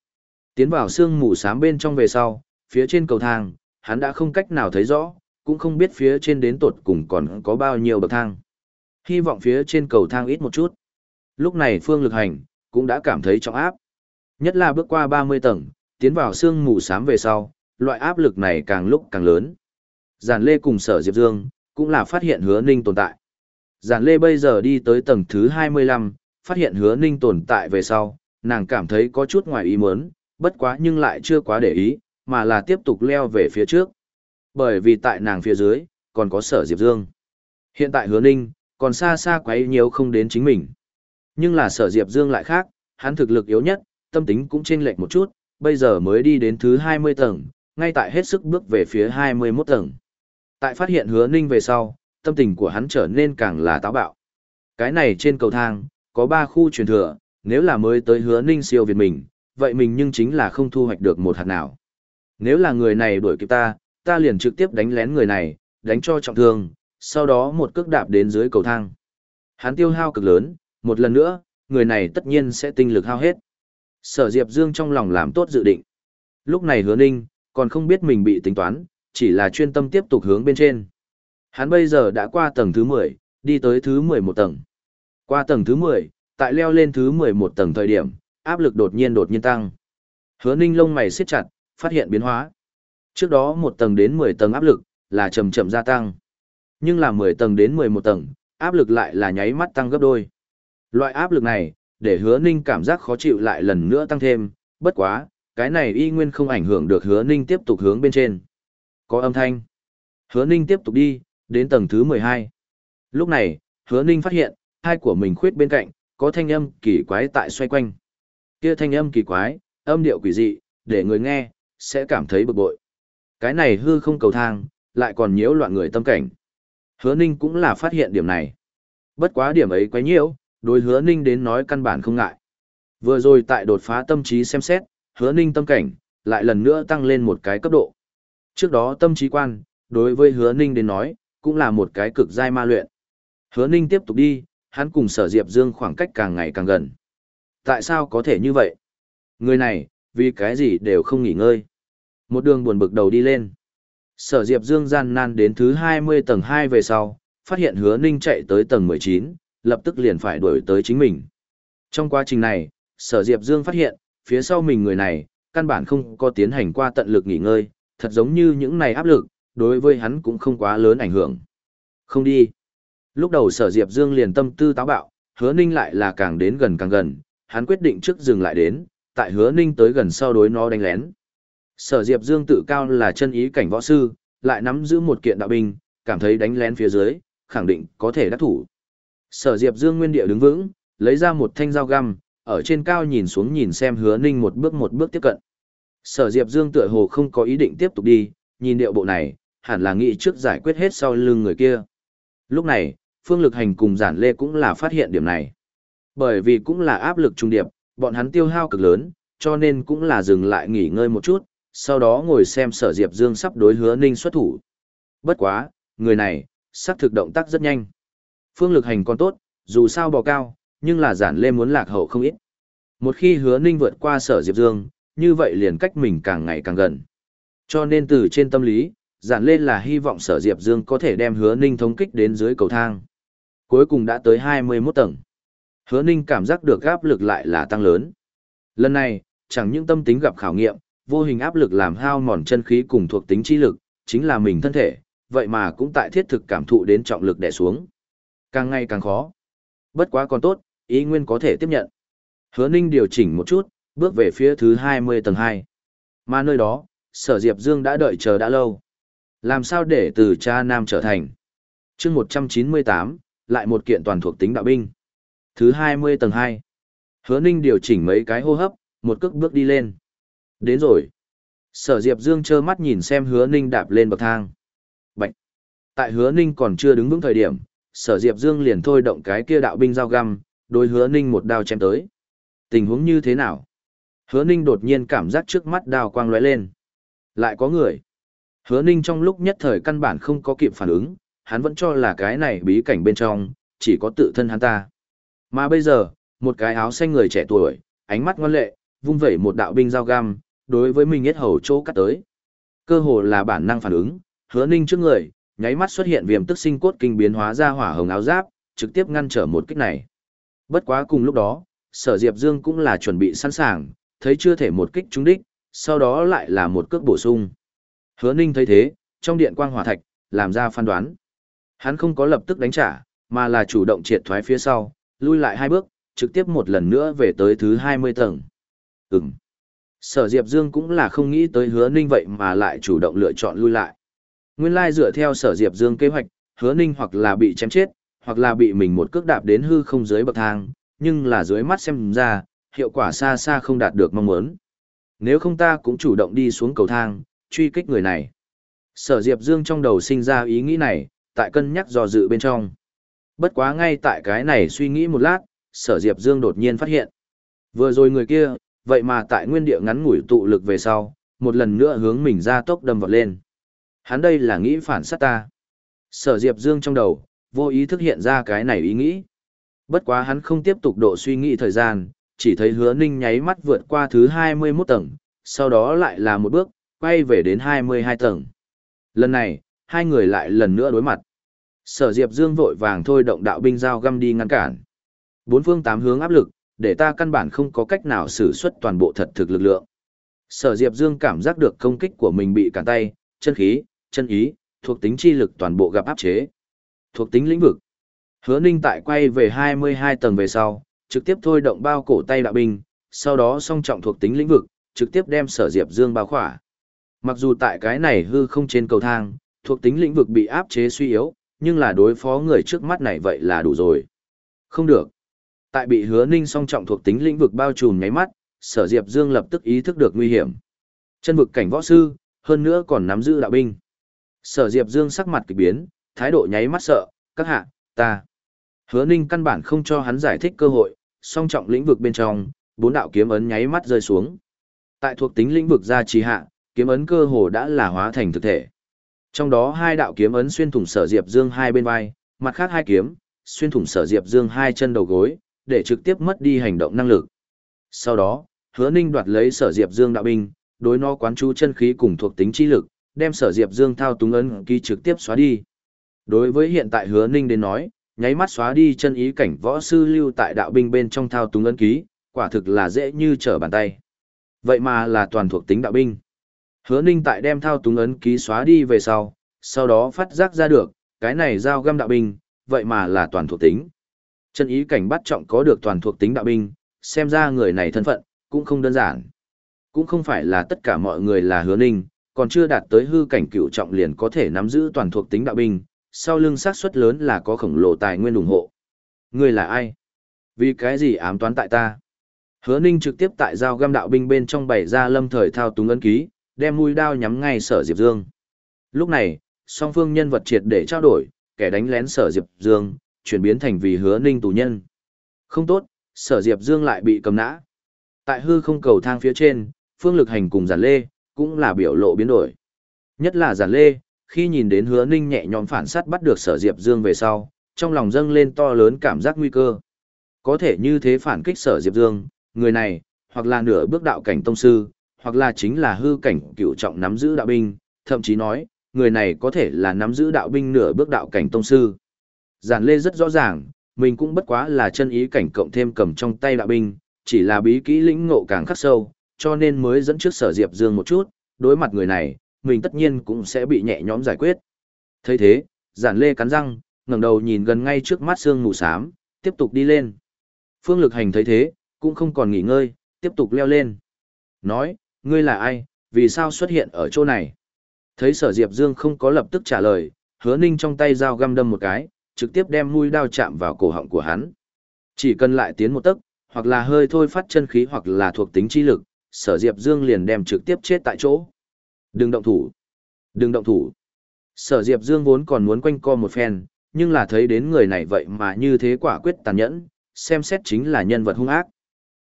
Tiến vào sương mù sám bên trong về sau, phía trên cầu thang, hắn đã không cách nào thấy rõ, cũng không biết phía trên đến tột cùng còn có bao nhiêu bậc thang. Hy vọng phía trên cầu thang ít một chút. Lúc này Phương lực hành, cũng đã cảm thấy trọng áp. Nhất là bước qua 30 tầng, tiến vào sương mù sám về sau, loại áp lực này càng lúc càng lớn. Giản Lê cùng Sở Diệp Dương, cũng là phát hiện hứa ninh tồn tại. Giản Lê bây giờ đi tới tầng thứ 25, phát hiện hứa ninh tồn tại về sau, nàng cảm thấy có chút ngoài ý muốn, bất quá nhưng lại chưa quá để ý, mà là tiếp tục leo về phía trước. Bởi vì tại nàng phía dưới, còn có sở Diệp Dương. Hiện tại hứa ninh, còn xa xa quấy nhiều không đến chính mình. Nhưng là sở Diệp Dương lại khác, hắn thực lực yếu nhất, tâm tính cũng chênh lệch một chút, bây giờ mới đi đến thứ 20 tầng, ngay tại hết sức bước về phía 21 tầng. Tại phát hiện hứa ninh về sau, tâm tình của hắn trở nên càng là táo bạo. Cái này trên cầu thang, có 3 khu truyền thừa, nếu là mới tới hứa ninh siêu việt mình, vậy mình nhưng chính là không thu hoạch được một hạt nào. Nếu là người này đuổi kịp ta, ta liền trực tiếp đánh lén người này, đánh cho trọng thương, sau đó một cước đạp đến dưới cầu thang. Hắn tiêu hao cực lớn, một lần nữa, người này tất nhiên sẽ tinh lực hao hết. Sở Diệp Dương trong lòng làm tốt dự định. Lúc này hứa ninh, còn không biết mình bị tính toán, chỉ là chuyên tâm tiếp tục hướng bên trên. Hắn bây giờ đã qua tầng thứ 10, đi tới thứ 11 tầng. Qua tầng thứ 10, tại leo lên thứ 11 tầng thời điểm, áp lực đột nhiên đột nhiên tăng. Hứa ninh lông mày siết chặt, phát hiện biến hóa. Trước đó một tầng đến 10 tầng áp lực, là chậm chậm gia tăng. Nhưng là 10 tầng đến 11 tầng, áp lực lại là nháy mắt tăng gấp đôi. Loại áp lực này, để hứa ninh cảm giác khó chịu lại lần nữa tăng thêm, bất quá, cái này y nguyên không ảnh hưởng được hứa ninh tiếp tục hướng bên trên. Có âm thanh. Hứa ninh tiếp tục đi, đến tầng thứ 12. Lúc này, hứa ninh phát hiện, hai của mình khuyết bên cạnh, có thanh âm kỳ quái tại xoay quanh. Kia thanh âm kỳ quái, âm điệu quỷ dị, để người nghe, sẽ cảm thấy bực bội. Cái này hư không cầu thang, lại còn nhiễu loạn người tâm cảnh. Hứa Ninh cũng là phát hiện điểm này. Bất quá điểm ấy quấy nhiễu, đối hứa Ninh đến nói căn bản không ngại. Vừa rồi tại đột phá tâm trí xem xét, hứa Ninh tâm cảnh, lại lần nữa tăng lên một cái cấp độ. Trước đó tâm trí quan, đối với hứa Ninh đến nói, cũng là một cái cực giai ma luyện. Hứa Ninh tiếp tục đi, hắn cùng sở Diệp Dương khoảng cách càng ngày càng gần. Tại sao có thể như vậy? Người này, vì cái gì đều không nghỉ ngơi. Một đường buồn bực đầu đi lên. Sở Diệp Dương gian nan đến thứ 20 tầng 2 về sau, phát hiện hứa ninh chạy tới tầng 19, lập tức liền phải đuổi tới chính mình. Trong quá trình này, Sở Diệp Dương phát hiện, phía sau mình người này, căn bản không có tiến hành qua tận lực nghỉ ngơi, thật giống như những này áp lực, đối với hắn cũng không quá lớn ảnh hưởng. Không đi. Lúc đầu Sở Diệp Dương liền tâm tư táo bạo, hứa ninh lại là càng đến gần càng gần, hắn quyết định trước dừng lại đến, tại hứa ninh tới gần sau đối nó đánh lén. Sở Diệp Dương tự cao là chân ý cảnh võ sư, lại nắm giữ một kiện đạo binh, cảm thấy đánh lén phía dưới, khẳng định có thể đắc thủ. Sở Diệp Dương nguyên địa đứng vững, lấy ra một thanh dao găm, ở trên cao nhìn xuống nhìn xem hứa ninh một bước một bước tiếp cận. Sở Diệp Dương tựa hồ không có ý định tiếp tục đi, nhìn điệu bộ này, hẳn là nghĩ trước giải quyết hết sau lưng người kia. Lúc này, Phương Lực Hành cùng Giản Lê cũng là phát hiện điểm này. Bởi vì cũng là áp lực trung điệp, bọn hắn tiêu hao cực lớn, cho nên cũng là dừng lại nghỉ ngơi một chút, sau đó ngồi xem sở Diệp Dương sắp đối hứa ninh xuất thủ. Bất quá, người này, sắp thực động tác rất nhanh. Phương lực hành còn tốt, dù sao bò cao, nhưng là giản lê muốn lạc hậu không ít. Một khi hứa ninh vượt qua sở Diệp Dương, như vậy liền cách mình càng ngày càng gần. Cho nên từ trên tâm lý, giản lên là hy vọng sở Diệp Dương có thể đem hứa ninh thống kích đến dưới cầu thang. Cuối cùng đã tới 21 tầng. Hứa ninh cảm giác được áp lực lại là tăng lớn. Lần này, chẳng những tâm tính gặp khảo nghiệm, vô hình áp lực làm hao mòn chân khí cùng thuộc tính chi lực, chính là mình thân thể, vậy mà cũng tại thiết thực cảm thụ đến trọng lực đè xuống. Càng ngày càng khó. Bất quá còn tốt, ý nguyên có thể tiếp nhận. Hứa Ninh điều chỉnh một chút, bước về phía thứ 20 tầng hai Mà nơi đó, Sở Diệp Dương đã đợi chờ đã lâu. Làm sao để từ cha nam trở thành? chương 198, lại một kiện toàn thuộc tính đạo binh. Thứ 20 tầng 2. Hứa Ninh điều chỉnh mấy cái hô hấp, một cước bước đi lên. Đến rồi. Sở Diệp Dương trơ mắt nhìn xem hứa ninh đạp lên bậc thang. Bạch. Tại hứa ninh còn chưa đứng vững thời điểm, sở Diệp Dương liền thôi động cái kia đạo binh dao găm, đối hứa ninh một đao chém tới. Tình huống như thế nào? Hứa ninh đột nhiên cảm giác trước mắt đao quang lóe lên. Lại có người. Hứa ninh trong lúc nhất thời căn bản không có kịp phản ứng, hắn vẫn cho là cái này bí cảnh bên trong, chỉ có tự thân hắn ta. Mà bây giờ, một cái áo xanh người trẻ tuổi, ánh mắt ngoan lệ, vung vẩy một đạo binh dao găm, đối với mình hết hầu chỗ cắt tới. Cơ hồ là bản năng phản ứng, hứa ninh trước người, nháy mắt xuất hiện viêm tức sinh cốt kinh biến hóa ra hỏa hồng áo giáp, trực tiếp ngăn trở một kích này. Bất quá cùng lúc đó, sở diệp dương cũng là chuẩn bị sẵn sàng, thấy chưa thể một kích trúng đích, sau đó lại là một cước bổ sung. Hứa ninh thấy thế, trong điện quang hỏa thạch, làm ra phán đoán. Hắn không có lập tức đánh trả, mà là chủ động triệt thoái phía sau, lui lại hai bước, trực tiếp một lần nữa về tới thứ 20 tầng. Ừm. Sở Diệp Dương cũng là không nghĩ tới hứa ninh vậy mà lại chủ động lựa chọn lui lại. Nguyên lai dựa theo sở Diệp Dương kế hoạch, hứa ninh hoặc là bị chém chết, hoặc là bị mình một cước đạp đến hư không dưới bậc thang, nhưng là dưới mắt xem ra, hiệu quả xa xa không đạt được mong muốn. Nếu không ta cũng chủ động đi xuống cầu thang, truy kích người này. Sở Diệp Dương trong đầu sinh ra ý nghĩ này, tại cân nhắc dò dự bên trong. Bất quá ngay tại cái này suy nghĩ một lát, Sở Diệp Dương đột nhiên phát hiện. Vừa rồi người kia, vậy mà tại nguyên địa ngắn ngủi tụ lực về sau, một lần nữa hướng mình ra tốc đâm vọt lên. Hắn đây là nghĩ phản sát ta. Sở Diệp Dương trong đầu, vô ý thức hiện ra cái này ý nghĩ. Bất quá hắn không tiếp tục độ suy nghĩ thời gian, chỉ thấy hứa ninh nháy mắt vượt qua thứ 21 tầng, sau đó lại là một bước, quay về đến 22 tầng. Lần này, hai người lại lần nữa đối mặt. Sở Diệp Dương vội vàng thôi động đạo binh giao găm đi ngăn cản. Bốn phương tám hướng áp lực, để ta căn bản không có cách nào sử xuất toàn bộ thật thực lực lượng. Sở Diệp Dương cảm giác được công kích của mình bị cản tay, chân khí, chân ý, thuộc tính chi lực toàn bộ gặp áp chế. Thuộc tính lĩnh vực. Hứa Ninh tại quay về 22 tầng về sau, trực tiếp thôi động bao cổ tay đạo binh, sau đó song trọng thuộc tính lĩnh vực, trực tiếp đem Sở Diệp Dương bao khỏa. Mặc dù tại cái này hư không trên cầu thang, thuộc tính lĩnh vực bị áp chế suy yếu, nhưng là đối phó người trước mắt này vậy là đủ rồi. Không được. Tại bị hứa ninh song trọng thuộc tính lĩnh vực bao trùm nháy mắt, sở diệp dương lập tức ý thức được nguy hiểm. Chân vực cảnh võ sư, hơn nữa còn nắm giữ đạo binh. Sở diệp dương sắc mặt kỳ biến, thái độ nháy mắt sợ, các hạ, ta. Hứa ninh căn bản không cho hắn giải thích cơ hội, song trọng lĩnh vực bên trong, bốn đạo kiếm ấn nháy mắt rơi xuống. Tại thuộc tính lĩnh vực gia trì hạ, kiếm ấn cơ hồ đã là hóa thành thực thể. Trong đó hai đạo kiếm ấn xuyên thủng sở diệp dương hai bên vai, mặt khác hai kiếm, xuyên thủng sở diệp dương hai chân đầu gối, để trực tiếp mất đi hành động năng lực. Sau đó, hứa ninh đoạt lấy sở diệp dương đạo binh, đối nó quán chú chân khí cùng thuộc tính chi lực, đem sở diệp dương thao túng ấn ký trực tiếp xóa đi. Đối với hiện tại hứa ninh đến nói, nháy mắt xóa đi chân ý cảnh võ sư lưu tại đạo binh bên trong thao túng ấn ký, quả thực là dễ như trở bàn tay. Vậy mà là toàn thuộc tính đạo binh. Hứa ninh tại đem thao túng ấn ký xóa đi về sau, sau đó phát giác ra được, cái này giao găm đạo binh, vậy mà là toàn thuộc tính. Chân ý cảnh bắt trọng có được toàn thuộc tính đạo binh, xem ra người này thân phận, cũng không đơn giản. Cũng không phải là tất cả mọi người là hứa ninh, còn chưa đạt tới hư cảnh cựu trọng liền có thể nắm giữ toàn thuộc tính đạo binh, sau lưng xác suất lớn là có khổng lồ tài nguyên ủng hộ. Người là ai? Vì cái gì ám toán tại ta? Hứa ninh trực tiếp tại giao găm đạo binh bên trong bày ra lâm thời thao túng ấn ký, đem mũi đao nhắm ngay sở Diệp Dương. Lúc này, song phương nhân vật triệt để trao đổi, kẻ đánh lén sở Diệp Dương, chuyển biến thành vì hứa ninh tù nhân. Không tốt, sở Diệp Dương lại bị cầm nã. Tại hư không cầu thang phía trên, phương lực hành cùng giản lê, cũng là biểu lộ biến đổi. Nhất là giản lê, khi nhìn đến hứa ninh nhẹ nhõm phản sát bắt được sở Diệp Dương về sau, trong lòng dâng lên to lớn cảm giác nguy cơ. Có thể như thế phản kích sở Diệp Dương, người này, hoặc là nửa bước đạo cảnh tông sư, hoặc là chính là hư cảnh cựu trọng nắm giữ đạo binh, thậm chí nói, người này có thể là nắm giữ đạo binh nửa bước đạo cảnh tông sư. Giản lê rất rõ ràng, mình cũng bất quá là chân ý cảnh cộng thêm cầm trong tay đạo binh, chỉ là bí kỹ lĩnh ngộ càng khắc sâu, cho nên mới dẫn trước sở Diệp Dương một chút, đối mặt người này, mình tất nhiên cũng sẽ bị nhẹ nhõm giải quyết. thấy thế, giản lê cắn răng, ngẩng đầu nhìn gần ngay trước mắt sương mù xám, tiếp tục đi lên. Phương lực hành thấy thế, cũng không còn nghỉ ngơi, tiếp tục leo lên. Nói, ngươi là ai, vì sao xuất hiện ở chỗ này? Thấy sở Diệp Dương không có lập tức trả lời, hứa ninh trong tay dao găm đâm một cái, trực tiếp đem mũi đao chạm vào cổ họng của hắn. Chỉ cần lại tiến một tấc, hoặc là hơi thôi phát chân khí hoặc là thuộc tính chi lực, sở Diệp Dương liền đem trực tiếp chết tại chỗ. Đừng động thủ. Đừng động thủ. Sở Diệp Dương vốn còn muốn quanh co một phen, nhưng là thấy đến người này vậy mà như thế quả quyết tàn nhẫn, xem xét chính là nhân vật hung ác.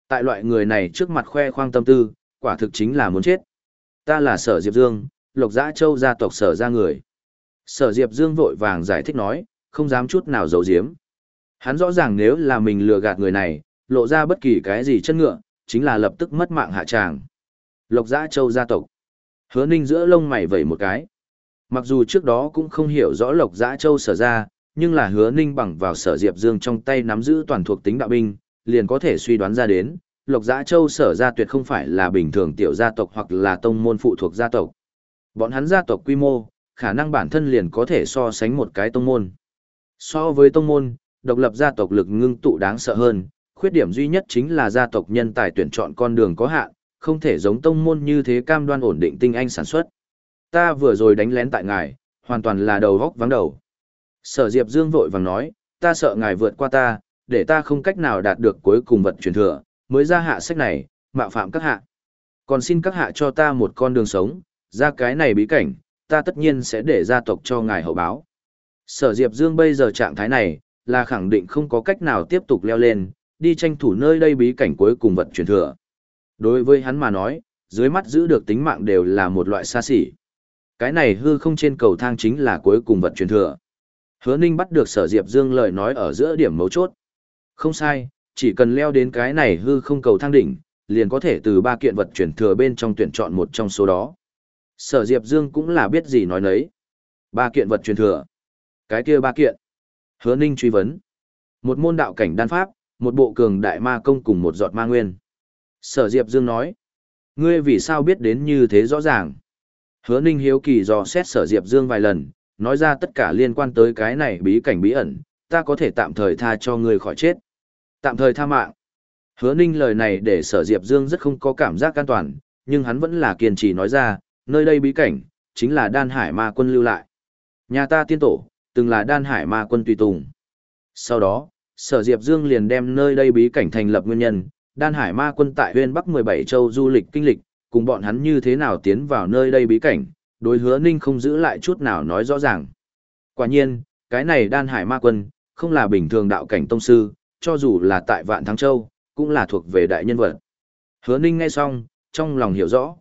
Tại loại người này trước mặt khoe khoang tâm tư, quả thực chính là muốn chết. Ta là Sở Diệp Dương, Lộc Giã Châu gia tộc Sở ra người. Sở Diệp Dương vội vàng giải thích nói, không dám chút nào giấu giếm. Hắn rõ ràng nếu là mình lừa gạt người này, lộ ra bất kỳ cái gì chân ngựa, chính là lập tức mất mạng hạ tràng. Lộc Giã Châu gia tộc. Hứa Ninh giữa lông mày vẩy một cái. Mặc dù trước đó cũng không hiểu rõ Lộc Giã Châu sở ra, nhưng là Hứa Ninh bằng vào sở Diệp Dương trong tay nắm giữ toàn thuộc tính đạo binh, liền có thể suy đoán ra đến, Lộc Giã Châu sở ra tuyệt không phải là bình thường tiểu gia tộc hoặc là tông môn phụ thuộc gia tộc. Bọn hắn gia tộc quy mô, khả năng bản thân liền có thể so sánh một cái tông môn. So với tông môn, độc lập gia tộc lực ngưng tụ đáng sợ hơn, khuyết điểm duy nhất chính là gia tộc nhân tài tuyển chọn con đường có hạn, không thể giống tông môn như thế cam đoan ổn định tinh anh sản xuất. Ta vừa rồi đánh lén tại ngài, hoàn toàn là đầu góc vắng đầu. Sở Diệp Dương vội vàng nói, ta sợ ngài vượt qua ta, để ta không cách nào đạt được cuối cùng vật truyền thừa, mới ra hạ sách này, mạo phạm các hạ. Còn xin các hạ cho ta một con đường sống, ra cái này bí cảnh, ta tất nhiên sẽ để gia tộc cho ngài hậu báo. Sở Diệp Dương bây giờ trạng thái này, là khẳng định không có cách nào tiếp tục leo lên, đi tranh thủ nơi đây bí cảnh cuối cùng vật truyền thừa. Đối với hắn mà nói, dưới mắt giữ được tính mạng đều là một loại xa xỉ. Cái này hư không trên cầu thang chính là cuối cùng vật truyền thừa. Hứa Ninh bắt được Sở Diệp Dương lời nói ở giữa điểm mấu chốt. Không sai, chỉ cần leo đến cái này hư không cầu thang đỉnh, liền có thể từ ba kiện vật truyền thừa bên trong tuyển chọn một trong số đó. Sở Diệp Dương cũng là biết gì nói nấy. Ba kiện vật truyền thừa. Cái kia ba kiện. Hứa Ninh truy vấn. Một môn đạo cảnh đan pháp, một bộ cường đại ma công cùng một giọt ma nguyên. Sở Diệp Dương nói. Ngươi vì sao biết đến như thế rõ ràng? Hứa Ninh hiếu kỳ dò xét Sở Diệp Dương vài lần, nói ra tất cả liên quan tới cái này bí cảnh bí ẩn, ta có thể tạm thời tha cho ngươi khỏi chết. Tạm thời tha mạng. Hứa Ninh lời này để Sở Diệp Dương rất không có cảm giác an toàn, nhưng hắn vẫn là kiên trì nói ra, nơi đây bí cảnh, chính là đan hải ma quân lưu lại. Nhà ta tiên tổ, từng là đan hải ma quân tùy tùng. Sau đó, Sở Diệp Dương liền đem nơi đây bí cảnh thành lập nguyên nhân, Đan Hải Ma quân tại huyên Bắc 17 châu du lịch kinh lịch, cùng bọn hắn như thế nào tiến vào nơi đây bí cảnh, đối hứa ninh không giữ lại chút nào nói rõ ràng. Quả nhiên, cái này Đan Hải Ma quân, không là bình thường đạo cảnh tông sư, cho dù là tại Vạn Thắng Châu, cũng là thuộc về đại nhân vật. Hứa ninh nghe xong, trong lòng hiểu rõ.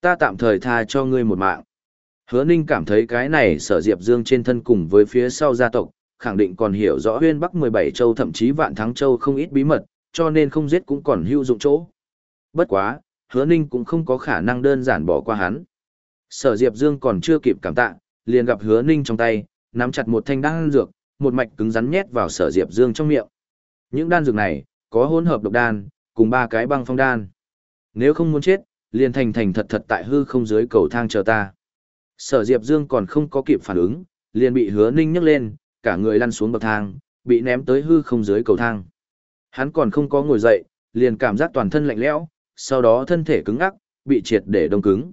Ta tạm thời tha cho ngươi một mạng. Hứa ninh cảm thấy cái này sở Diệp Dương trên thân cùng với phía sau gia tộc, khẳng định còn hiểu rõ huyên Bắc 17 châu thậm chí Vạn Thắng Châu không ít bí mật, cho nên không giết cũng còn hữu dụng chỗ. Bất quá, hứa ninh cũng không có khả năng đơn giản bỏ qua hắn. Sở Diệp Dương còn chưa kịp cảm tạ, liền gặp hứa ninh trong tay, nắm chặt một thanh đan dược, một mạch cứng rắn nhét vào sở Diệp Dương trong miệng. Những đan dược này, có hỗn hợp độc đan, cùng ba cái băng phong đan. Nếu không muốn chết, liền thành thành thật thật tại hư không dưới cầu thang chờ ta. Sở Diệp Dương còn không có kịp phản ứng, liền bị hứa ninh nhấc lên, cả người lăn xuống bậc thang, bị ném tới hư không dưới cầu thang. Hắn còn không có ngồi dậy, liền cảm giác toàn thân lạnh lẽo, sau đó thân thể cứng ngắc, bị triệt để đông cứng.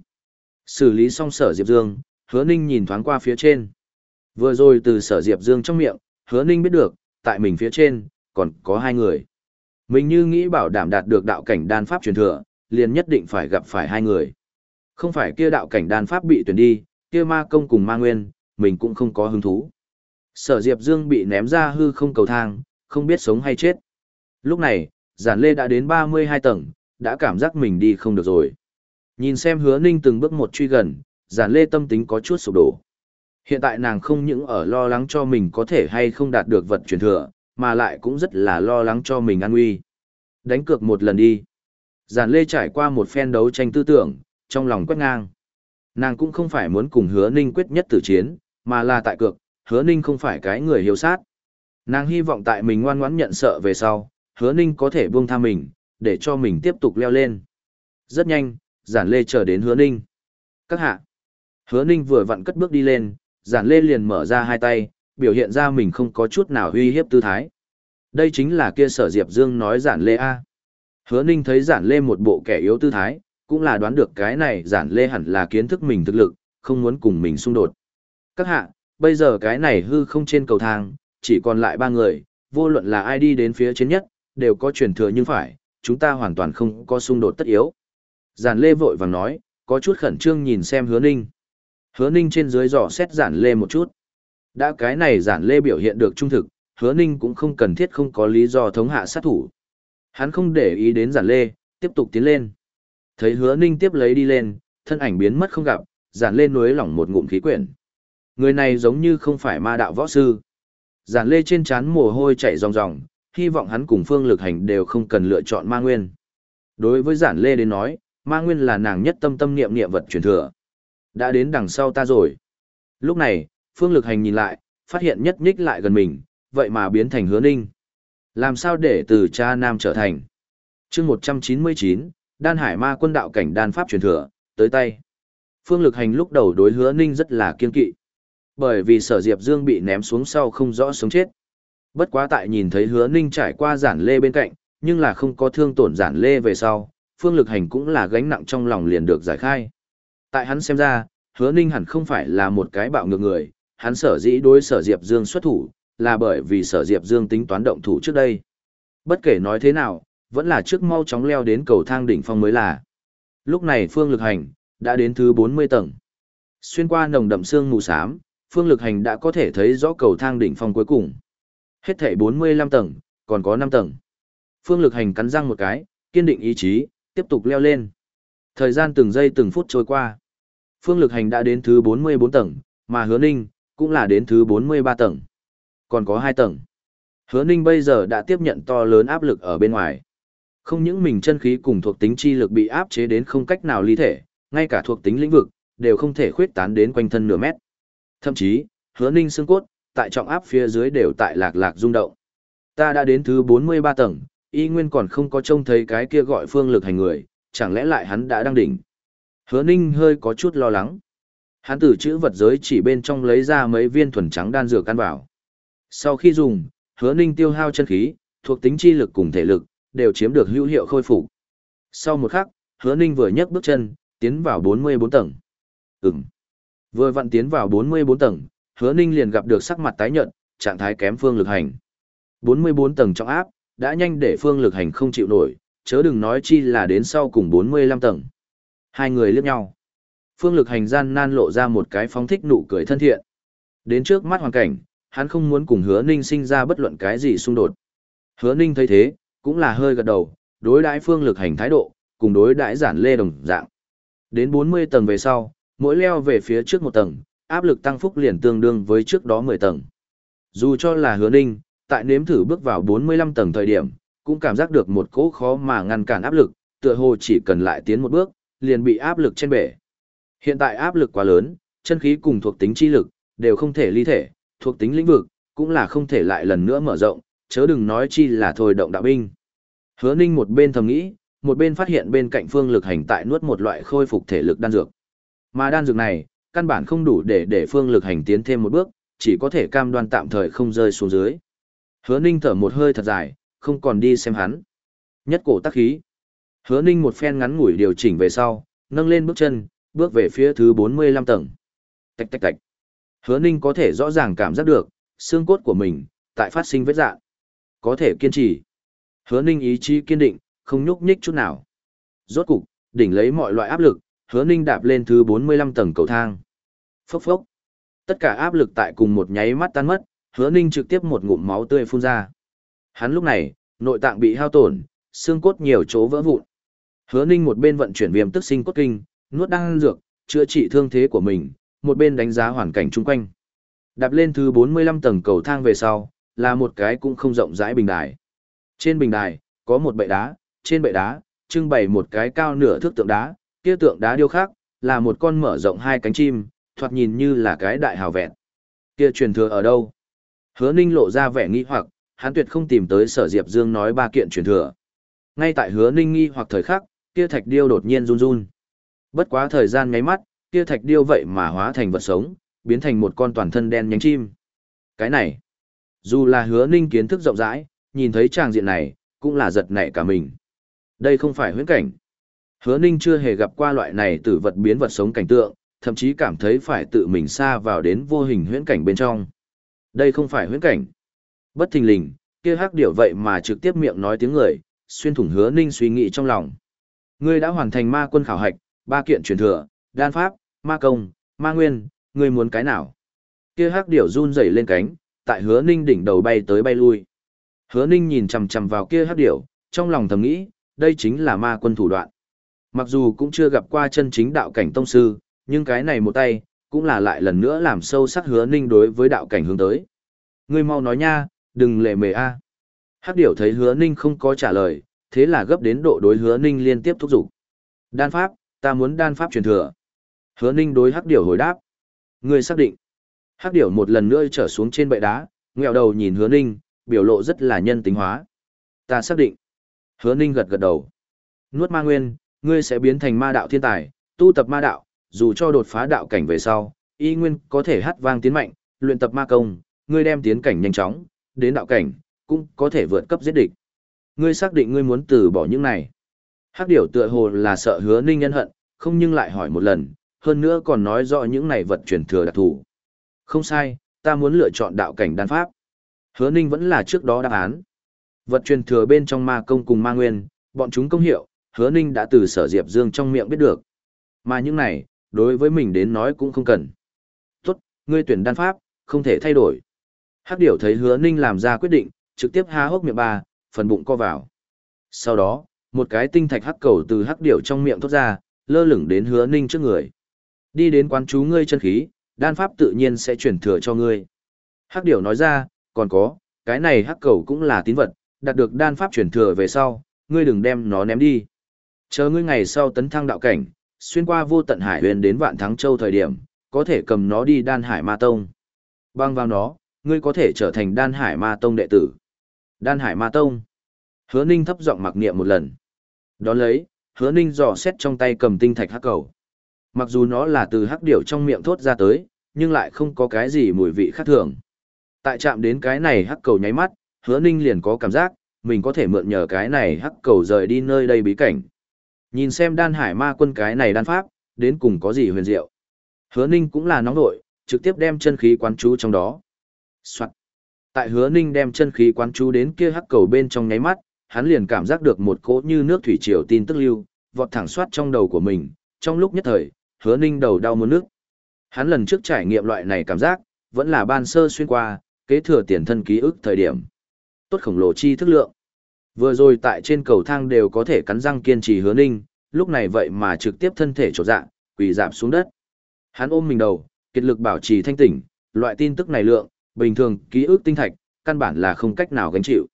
Xử lý xong sở Diệp Dương, hứa ninh nhìn thoáng qua phía trên. Vừa rồi từ sở Diệp Dương trong miệng, hứa ninh biết được, tại mình phía trên, còn có hai người. Mình như nghĩ bảo đảm đạt được đạo cảnh đan pháp truyền thừa, liền nhất định phải gặp phải hai người. Không phải kia đạo cảnh đan pháp bị tuyển đi, kia ma công cùng ma nguyên, mình cũng không có hứng thú. Sở Diệp Dương bị ném ra hư không cầu thang, không biết sống hay chết. Lúc này, giản lê đã đến 32 tầng, đã cảm giác mình đi không được rồi. Nhìn xem hứa ninh từng bước một truy gần, giản lê tâm tính có chút sụp đổ. Hiện tại nàng không những ở lo lắng cho mình có thể hay không đạt được vật truyền thừa, mà lại cũng rất là lo lắng cho mình an nguy. Đánh cược một lần đi. Giản lê trải qua một phen đấu tranh tư tưởng, trong lòng quét ngang. Nàng cũng không phải muốn cùng hứa ninh quyết nhất tử chiến, mà là tại cược, hứa ninh không phải cái người hiếu sát. Nàng hy vọng tại mình ngoan ngoãn nhận sợ về sau, hứa ninh có thể buông tha mình, để cho mình tiếp tục leo lên. Rất nhanh, giản lê chờ đến hứa ninh. Các hạ. Hứa ninh vừa vặn cất bước đi lên, giản lê liền mở ra hai tay, biểu hiện ra mình không có chút nào uy hiếp tư thái. Đây chính là kia sở Diệp Dương nói giản lê A. Hứa ninh thấy giản lê một bộ kẻ yếu tư thái, cũng là đoán được cái này giản lê hẳn là kiến thức mình thực lực, không muốn cùng mình xung đột. Các hạ, bây giờ cái này hư không trên cầu thang, chỉ còn lại ba người, vô luận là ai đi đến phía trên nhất, đều có truyền thừa nhưng phải, chúng ta hoàn toàn không có xung đột tất yếu. Giản lê vội vàng nói, có chút khẩn trương nhìn xem hứa ninh. Hứa ninh trên dưới dò xét giản lê một chút. Đã cái này giản lê biểu hiện được trung thực, hứa ninh cũng không cần thiết không có lý do thống hạ sát thủ. Hắn không để ý đến giản lê, tiếp tục tiến lên. Thấy hứa ninh tiếp lấy đi lên, thân ảnh biến mất không gặp, giản lê nuối lỏng một ngụm khí quyển. Người này giống như không phải ma đạo võ sư. Giản lê trên trán mồ hôi chảy ròng ròng, hy vọng hắn cùng phương lực hành đều không cần lựa chọn ma nguyên. Đối với giản lê đến nói, ma nguyên là nàng nhất tâm tâm niệm niệm vật truyền thừa. Đã đến đằng sau ta rồi. Lúc này, phương lực hành nhìn lại, phát hiện nhất nhích lại gần mình, vậy mà biến thành hứa ninh. Làm sao để từ cha nam trở thành? chương 199, đan hải ma quân đạo cảnh đan pháp truyền thừa, tới tay. Phương lực hành lúc đầu đối hứa ninh rất là kiên kỵ. Bởi vì sở diệp dương bị ném xuống sau không rõ sống chết. Bất quá tại nhìn thấy hứa ninh trải qua giản lê bên cạnh, nhưng là không có thương tổn giản lê về sau, phương lực hành cũng là gánh nặng trong lòng liền được giải khai. Tại hắn xem ra, hứa ninh hẳn không phải là một cái bạo ngược người, hắn sở dĩ đối sở Diệp Dương xuất thủ, là bởi vì sở Diệp Dương tính toán động thủ trước đây. Bất kể nói thế nào, vẫn là trước mau chóng leo đến cầu thang đỉnh phong mới là. Lúc này phương lực hành, đã đến thứ 40 tầng. Xuyên qua nồng đậm sương mù xám, phương lực hành đã có thể thấy rõ cầu thang đỉnh phong cuối cùng. Hết thảy 45 tầng, còn có 5 tầng. Phương lực hành cắn răng một cái, kiên định ý chí, tiếp tục leo lên. Thời gian từng giây từng phút trôi qua. Phương lực hành đã đến thứ 44 tầng, mà hứa ninh, cũng là đến thứ 43 tầng. Còn có 2 tầng. Hứa ninh bây giờ đã tiếp nhận to lớn áp lực ở bên ngoài. Không những mình chân khí cùng thuộc tính chi lực bị áp chế đến không cách nào ly thể, ngay cả thuộc tính lĩnh vực, đều không thể khuyết tán đến quanh thân nửa mét. Thậm chí, hứa ninh xương cốt, tại trọng áp phía dưới đều tại lạc lạc rung động. Ta đã đến thứ 43 tầng, y nguyên còn không có trông thấy cái kia gọi phương lực hành người, chẳng lẽ lại hắn đã đang đỉnh. Hứa ninh hơi có chút lo lắng. Hắn từ chữ vật giới chỉ bên trong lấy ra mấy viên thuần trắng đan dược ăn vào. Sau khi dùng, hứa ninh tiêu hao chân khí, thuộc tính chi lực cùng thể lực, đều chiếm được hữu hiệu khôi phục. Sau một khắc, hứa ninh vừa nhấc bước chân, tiến vào 44 tầng. Ừm. Vừa vặn tiến vào 44 tầng, hứa ninh liền gặp được sắc mặt tái nhợt, trạng thái kém phương lực hành. 44 tầng trọng áp, đã nhanh để phương lực hành không chịu nổi, chớ đừng nói chi là đến sau cùng 45 tầng. Hai người liếc nhau. Phương lực hành gian nan lộ ra một cái phóng thích nụ cười thân thiện. Đến trước mắt hoàn cảnh, hắn không muốn cùng hứa ninh sinh ra bất luận cái gì xung đột. Hứa ninh thấy thế, cũng là hơi gật đầu, đối đãi phương lực hành thái độ, cùng đối đãi giản lê đồng dạng. Đến 40 tầng về sau, mỗi leo về phía trước một tầng, áp lực tăng phúc liền tương đương với trước đó 10 tầng. Dù cho là hứa ninh, tại nếm thử bước vào 45 tầng thời điểm, cũng cảm giác được một cỗ khó mà ngăn cản áp lực, tựa hồ chỉ cần lại tiến một bước, liền bị áp lực trên bể. Hiện tại áp lực quá lớn, chân khí cùng thuộc tính chi lực, đều không thể ly thể, thuộc tính lĩnh vực, cũng là không thể lại lần nữa mở rộng, chớ đừng nói chi là thôi động đạo binh. Hứa Ninh một bên thầm nghĩ, một bên phát hiện bên cạnh phương lực hành tại nuốt một loại khôi phục thể lực đan dược. Mà đan dược này, căn bản không đủ để để phương lực hành tiến thêm một bước, chỉ có thể cam đoan tạm thời không rơi xuống dưới. Hứa Ninh thở một hơi thật dài, không còn đi xem hắn. Nhất cổ tác khí. Hứa Ninh một phen ngắn ngủi điều chỉnh về sau, nâng lên bước chân, bước về phía thứ 45 tầng. Tạch tạch tạch. Hứa Ninh có thể rõ ràng cảm giác được, xương cốt của mình, tại phát sinh vết dạng. Có thể kiên trì. Hứa Ninh ý chí kiên định, không nhúc nhích chút nào. Rốt cục, đỉnh lấy mọi loại áp lực, Hứa Ninh đạp lên thứ 45 tầng cầu thang. Phốc phốc. Tất cả áp lực tại cùng một nháy mắt tan mất, Hứa Ninh trực tiếp một ngụm máu tươi phun ra. Hắn lúc này, nội tạng bị hao tổn, xương cốt nhiều chỗ vỡ vụn. Hứa Ninh một bên vận chuyển viêm tức sinh cốt kinh, nuốt đan dược, chữa trị thương thế của mình, một bên đánh giá hoàn cảnh chung quanh. Đạp lên thứ 45 tầng cầu thang về sau, là một cái cũng không rộng rãi bình đài. Trên bình đài, có một bệ đá, trên bệ đá, trưng bày một cái cao nửa thước tượng đá, kia tượng đá điêu khắc, là một con mở rộng hai cánh chim, thoạt nhìn như là cái đại hào vẹn. Kia truyền thừa ở đâu? Hứa Ninh lộ ra vẻ nghi hoặc, hắn tuyệt không tìm tới Sở Diệp Dương nói ba kiện truyền thừa. Ngay tại Hứa Ninh nghi hoặc thời khắc, kia thạch điêu đột nhiên run run. Bất quá thời gian nháy mắt, kia thạch điêu vậy mà hóa thành vật sống, biến thành một con toàn thân đen nhánh chim. Cái này, dù là hứa ninh kiến thức rộng rãi, nhìn thấy tràng diện này, cũng là giật nảy cả mình. Đây không phải huyễn cảnh. Hứa ninh chưa hề gặp qua loại này tử vật biến vật sống cảnh tượng, thậm chí cảm thấy phải tự mình xa vào đến vô hình huyễn cảnh bên trong. Đây không phải huyễn cảnh. Bất thình lình, kia hắc điểu vậy mà trực tiếp miệng nói tiếng người, xuyên thủng hứa ninh suy nghĩ trong lòng. Ngươi đã hoàn thành ma quân khảo hạch, ba kiện truyền thừa, đan pháp, ma công, ma nguyên, ngươi muốn cái nào? Kia hắc điểu run rẩy lên cánh, tại hứa ninh đỉnh đầu bay tới bay lui. Hứa ninh nhìn chằm chằm vào kia hắc điểu, trong lòng thầm nghĩ, đây chính là ma quân thủ đoạn. Mặc dù cũng chưa gặp qua chân chính đạo cảnh tông sư, nhưng cái này một tay, cũng là lại lần nữa làm sâu sắc hứa ninh đối với đạo cảnh hướng tới. Ngươi mau nói nha, đừng lệ mề a. Hắc điểu thấy hứa ninh không có trả lời, thế là gấp đến độ đối hứa ninh liên tiếp thúc giục. Đan pháp, ta muốn đan pháp truyền thừa. Hứa ninh đối hắc điểu hồi đáp. Ngươi xác định. Hắc điểu một lần nữa trở xuống trên bệ đá, ngẹo đầu nhìn hứa ninh, biểu lộ rất là nhân tính hóa. Ta xác định. Hứa ninh gật gật đầu. Nuốt ma nguyên, ngươi sẽ biến thành ma đạo thiên tài, tu tập ma đạo, dù cho đột phá đạo cảnh về sau, y nguyên có thể hát vang tiến mạnh, luyện tập ma công, ngươi đem tiến cảnh nhanh chóng, đến đạo cảnh, cũng có thể vượt cấp giết địch. Ngươi xác định ngươi muốn từ bỏ những này. Hắc điểu tựa hồ là sợ hứa ninh nhân hận, không nhưng lại hỏi một lần, hơn nữa còn nói rõ những này vật truyền thừa đặc thù. Không sai, ta muốn lựa chọn đạo cảnh đan pháp. Hứa ninh vẫn là trước đó đáp án. Vật truyền thừa bên trong ma công cùng ma nguyên, bọn chúng công hiệu, hứa ninh đã từ sở diệp dương trong miệng biết được. Mà những này, đối với mình đến nói cũng không cần. Tốt, ngươi tuyển đan pháp, không thể thay đổi. Hắc điểu thấy hứa ninh làm ra quyết định, trực tiếp há hốc miệng ba, phần bụng co vào. Sau đó, một cái tinh thạch hắc cầu từ hắc điểu trong miệng thoát ra, lơ lửng đến hứa ninh trước người. Đi đến quán chú ngươi chân khí, đan pháp tự nhiên sẽ chuyển thừa cho ngươi. Hắc điểu nói ra, còn có, cái này hắc cầu cũng là tín vật, đạt được đan pháp chuyển thừa về sau, ngươi đừng đem nó ném đi. Chờ ngươi ngày sau tấn thăng đạo cảnh, xuyên qua vô tận hải huyền đến vạn thắng châu thời điểm, có thể cầm nó đi đan hải ma tông. Băng vào nó, ngươi có thể trở thành đan hải ma tông đệ tử. Đan hải ma tông. Hứa ninh thấp giọng mặc niệm một lần. Đón lấy, hứa ninh dò xét trong tay cầm tinh thạch hắc cầu. Mặc dù nó là từ hắc điểu trong miệng thốt ra tới, nhưng lại không có cái gì mùi vị khác thường. Tại chạm đến cái này hắc cầu nháy mắt, hứa ninh liền có cảm giác, mình có thể mượn nhờ cái này hắc cầu rời đi nơi đây bí cảnh. Nhìn xem đan hải ma quân cái này đan pháp, đến cùng có gì huyền diệu. Hứa ninh cũng là nóng nội, trực tiếp đem chân khí quán chú trong đó. Soạn. Tại hứa ninh đem chân khí quán chú đến kia hắc cầu bên trong nháy mắt, hắn liền cảm giác được một cỗ như nước thủy triều tin tức lưu, vọt thẳng soát trong đầu của mình, trong lúc nhất thời, hứa ninh đầu đau muốn nước. Hắn lần trước trải nghiệm loại này cảm giác, vẫn là ban sơ xuyên qua, kế thừa tiền thân ký ức thời điểm. Tốt khổng lồ chi thức lượng. Vừa rồi tại trên cầu thang đều có thể cắn răng kiên trì hứa ninh, lúc này vậy mà trực tiếp thân thể trột dạ, quỳ dạp xuống đất. Hắn ôm mình đầu, kiệt lực bảo trì thanh tỉnh, loại tin tức này lượng, bình thường ký ức tinh thạch, căn bản là không cách nào gánh chịu.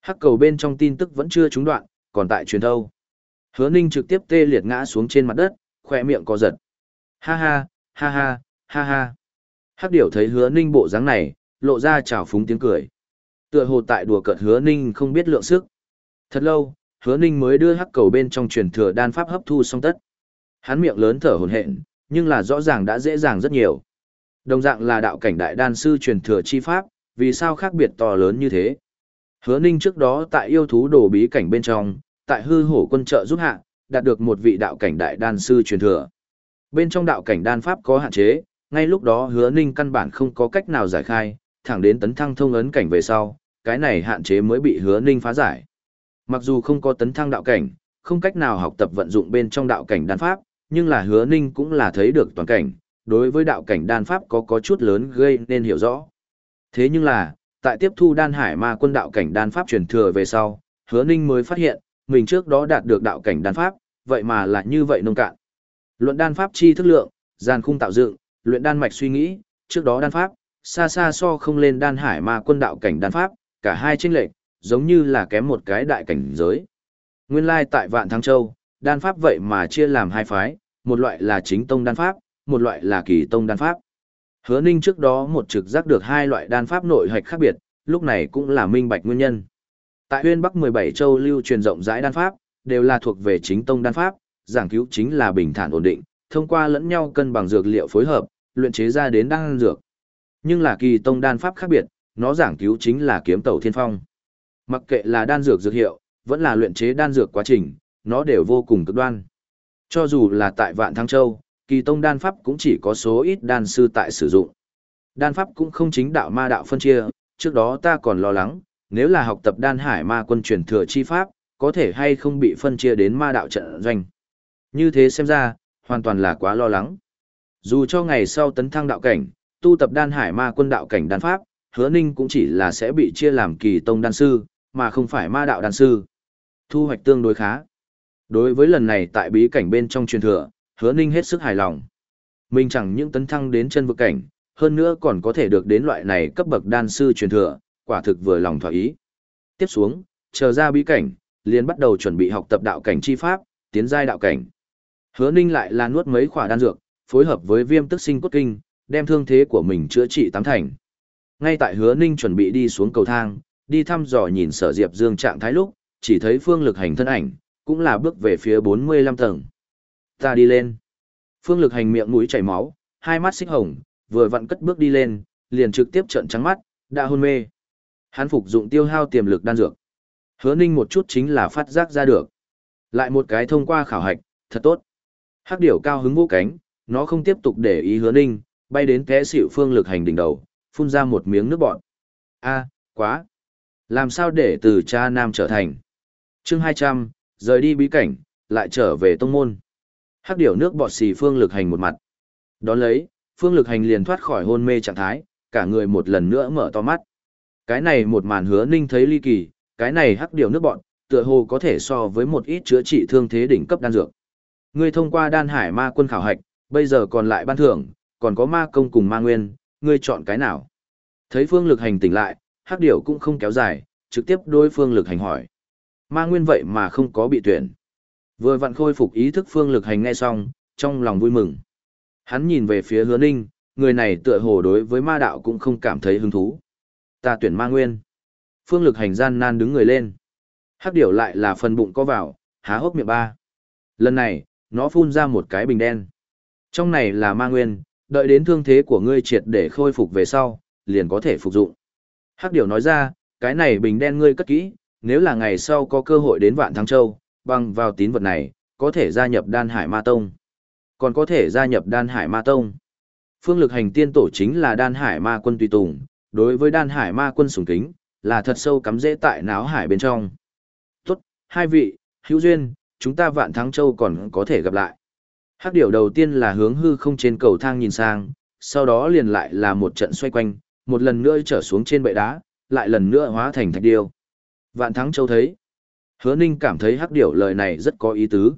Hắc cầu bên trong tin tức vẫn chưa trúng đoạn, còn tại truyền thâu. Hứa Ninh trực tiếp tê liệt ngã xuống trên mặt đất, khỏe miệng co giật. Ha ha, ha ha, ha ha. Hắc điểu thấy Hứa Ninh bộ dáng này, lộ ra trào phúng tiếng cười. Tựa hồ tại đùa cợt Hứa Ninh không biết lượng sức. Thật lâu, Hứa Ninh mới đưa hắc cầu bên trong truyền thừa đan pháp hấp thu xong tất. Hắn miệng lớn thở hổn hển, nhưng là rõ ràng đã dễ dàng rất nhiều. Đồng dạng là đạo cảnh đại đan sư truyền thừa chi pháp, vì sao khác biệt to lớn như thế? Hứa Ninh trước đó tại yêu thú đồ bí cảnh bên trong, tại hư hổ quân trợ giúp hạ, đạt được một vị đạo cảnh đại đan sư truyền thừa. Bên trong đạo cảnh đan pháp có hạn chế, ngay lúc đó Hứa Ninh căn bản không có cách nào giải khai, thẳng đến tấn thăng thông ấn cảnh về sau, cái này hạn chế mới bị Hứa Ninh phá giải. Mặc dù không có tấn thăng đạo cảnh, không cách nào học tập vận dụng bên trong đạo cảnh đan pháp, nhưng là Hứa Ninh cũng là thấy được toàn cảnh, đối với đạo cảnh đan pháp có có chút lớn gây nên hiểu rõ. Thế nhưng là, tại tiếp thu đan hải ma quân đạo cảnh đan pháp truyền thừa về sau, hứa ninh mới phát hiện, mình trước đó đạt được đạo cảnh đan pháp, vậy mà lại như vậy nông cạn. Luận đan pháp chi thức lượng, gian khung tạo dựng, luyện đan mạch suy nghĩ, trước đó đan pháp, xa xa so không lên đan hải ma quân đạo cảnh đan pháp, cả hai chênh lệch, giống như là kém một cái đại cảnh giới. Nguyên lai tại Vạn Thăng Châu, đan pháp vậy mà chia làm hai phái, một loại là chính tông đan pháp, một loại là kỳ tông đan pháp. Hứa Ninh trước đó một trực giác được hai loại đan pháp nội hạch khác biệt, lúc này cũng là minh bạch nguyên nhân. Tại huyên Bắc 17 châu lưu truyền rộng rãi đan pháp, đều là thuộc về chính tông đan pháp, giảng cứu chính là bình thản ổn định, thông qua lẫn nhau cân bằng dược liệu phối hợp, luyện chế ra đến đan dược. Nhưng là kỳ tông đan pháp khác biệt, nó giảng cứu chính là kiếm tẩu thiên phong. Mặc kệ là đan dược dược hiệu, vẫn là luyện chế đan dược quá trình, nó đều vô cùng cực đoan. Cho dù là tại Vạn Thăng Châu, kỳ tông đan pháp cũng chỉ có số ít đan sư tại sử dụng. Đan pháp cũng không chính đạo ma đạo phân chia, trước đó ta còn lo lắng, nếu là học tập đan hải ma quân truyền thừa chi pháp, có thể hay không bị phân chia đến ma đạo trận doanh. Như thế xem ra, hoàn toàn là quá lo lắng. Dù cho ngày sau tấn thăng đạo cảnh, tu tập đan hải ma quân đạo cảnh đan pháp, hứa ninh cũng chỉ là sẽ bị chia làm kỳ tông đan sư, mà không phải ma đạo đan sư. Thu hoạch tương đối khá. Đối với lần này tại bí cảnh bên trong truyền thừa, hứa ninh hết sức hài lòng. Mình chẳng những tấn thăng đến chân vực cảnh, hơn nữa còn có thể được đến loại này cấp bậc đan sư truyền thừa, quả thực vừa lòng thỏa ý. Tiếp xuống, chờ ra bí cảnh, liền bắt đầu chuẩn bị học tập đạo cảnh chi pháp, tiến giai đạo cảnh. Hứa ninh lại là nuốt mấy khỏa đan dược, phối hợp với viêm tức sinh cốt kinh, đem thương thế của mình chữa trị tám thành. Ngay tại hứa ninh chuẩn bị đi xuống cầu thang, đi thăm dò nhìn sở diệp dương trạng thái lúc, chỉ thấy phương lực hành thân ảnh, cũng là bước về phía 45 tầng. Ta đi lên. Phương lực hành miệng mũi chảy máu, hai mắt xích hồng, vừa vặn cất bước đi lên, liền trực tiếp trợn trắng mắt, đã hôn mê. Hắn phục dụng tiêu hao tiềm lực đan dược. Hứa Ninh một chút chính là phát giác ra được. Lại một cái thông qua khảo hạch, thật tốt. Hắc điểu cao hứng vũ cánh, nó không tiếp tục để ý Hứa Ninh, bay đến té xỉu phương lực hành đỉnh đầu, phun ra một miếng nước bọt. A, quá. Làm sao để từ cha nam trở thành? Chương 200, rời đi bí cảnh, lại trở về tông môn. Hắc điểu nước bọt xì phương lực hành một mặt. Đón lấy, phương lực hành liền thoát khỏi hôn mê trạng thái, cả người một lần nữa mở to mắt. Cái này một màn hứa ninh thấy ly kỳ, cái này hắc điểu nước bọt, tựa hồ có thể so với một ít chữa trị thương thế đỉnh cấp đan dược. Ngươi thông qua đan hải ma quân khảo hạch, bây giờ còn lại ban thưởng, còn có ma công cùng ma nguyên, ngươi chọn cái nào? Thấy phương lực hành tỉnh lại, hắc điểu cũng không kéo dài, trực tiếp đối phương lực hành hỏi. Ma nguyên vậy mà không có bị tuyển. Vừa vặn khôi phục ý thức phương lực hành ngay xong, trong lòng vui mừng. Hắn nhìn về phía hứa ninh, người này tựa hồ đối với ma đạo cũng không cảm thấy hứng thú. Ta tuyển ma nguyên. Phương lực hành gian nan đứng người lên. Hắc điểu lại là phần bụng có vào, há hốc miệng ba. Lần này, nó phun ra một cái bình đen. Trong này là ma nguyên, đợi đến thương thế của ngươi triệt để khôi phục về sau, liền có thể phục dụng. Hắc điểu nói ra, cái này bình đen ngươi cất kỹ, nếu là ngày sau có cơ hội đến Vạn Thăng Châu, bằng vào tín vật này, có thể gia nhập đan hải ma tông. Còn có thể gia nhập đan hải ma tông. Phương lực hành tiên tổ chính là đan hải ma quân tùy tùng, đối với đan hải ma quân sùng kính, là thật sâu cắm rễ tại náo hải bên trong. Tốt, hai vị, hữu duyên, chúng ta vạn thắng châu còn có thể gặp lại. Hắc điểu đầu tiên là hướng hư không trên cầu thang nhìn sang, sau đó liền lại là một trận xoay quanh, một lần nữa trở xuống trên bệ đá, lại lần nữa hóa thành thạch điêu. Vạn thắng châu thấy. Hứa ninh cảm thấy hắc điểu lời này rất có ý tứ.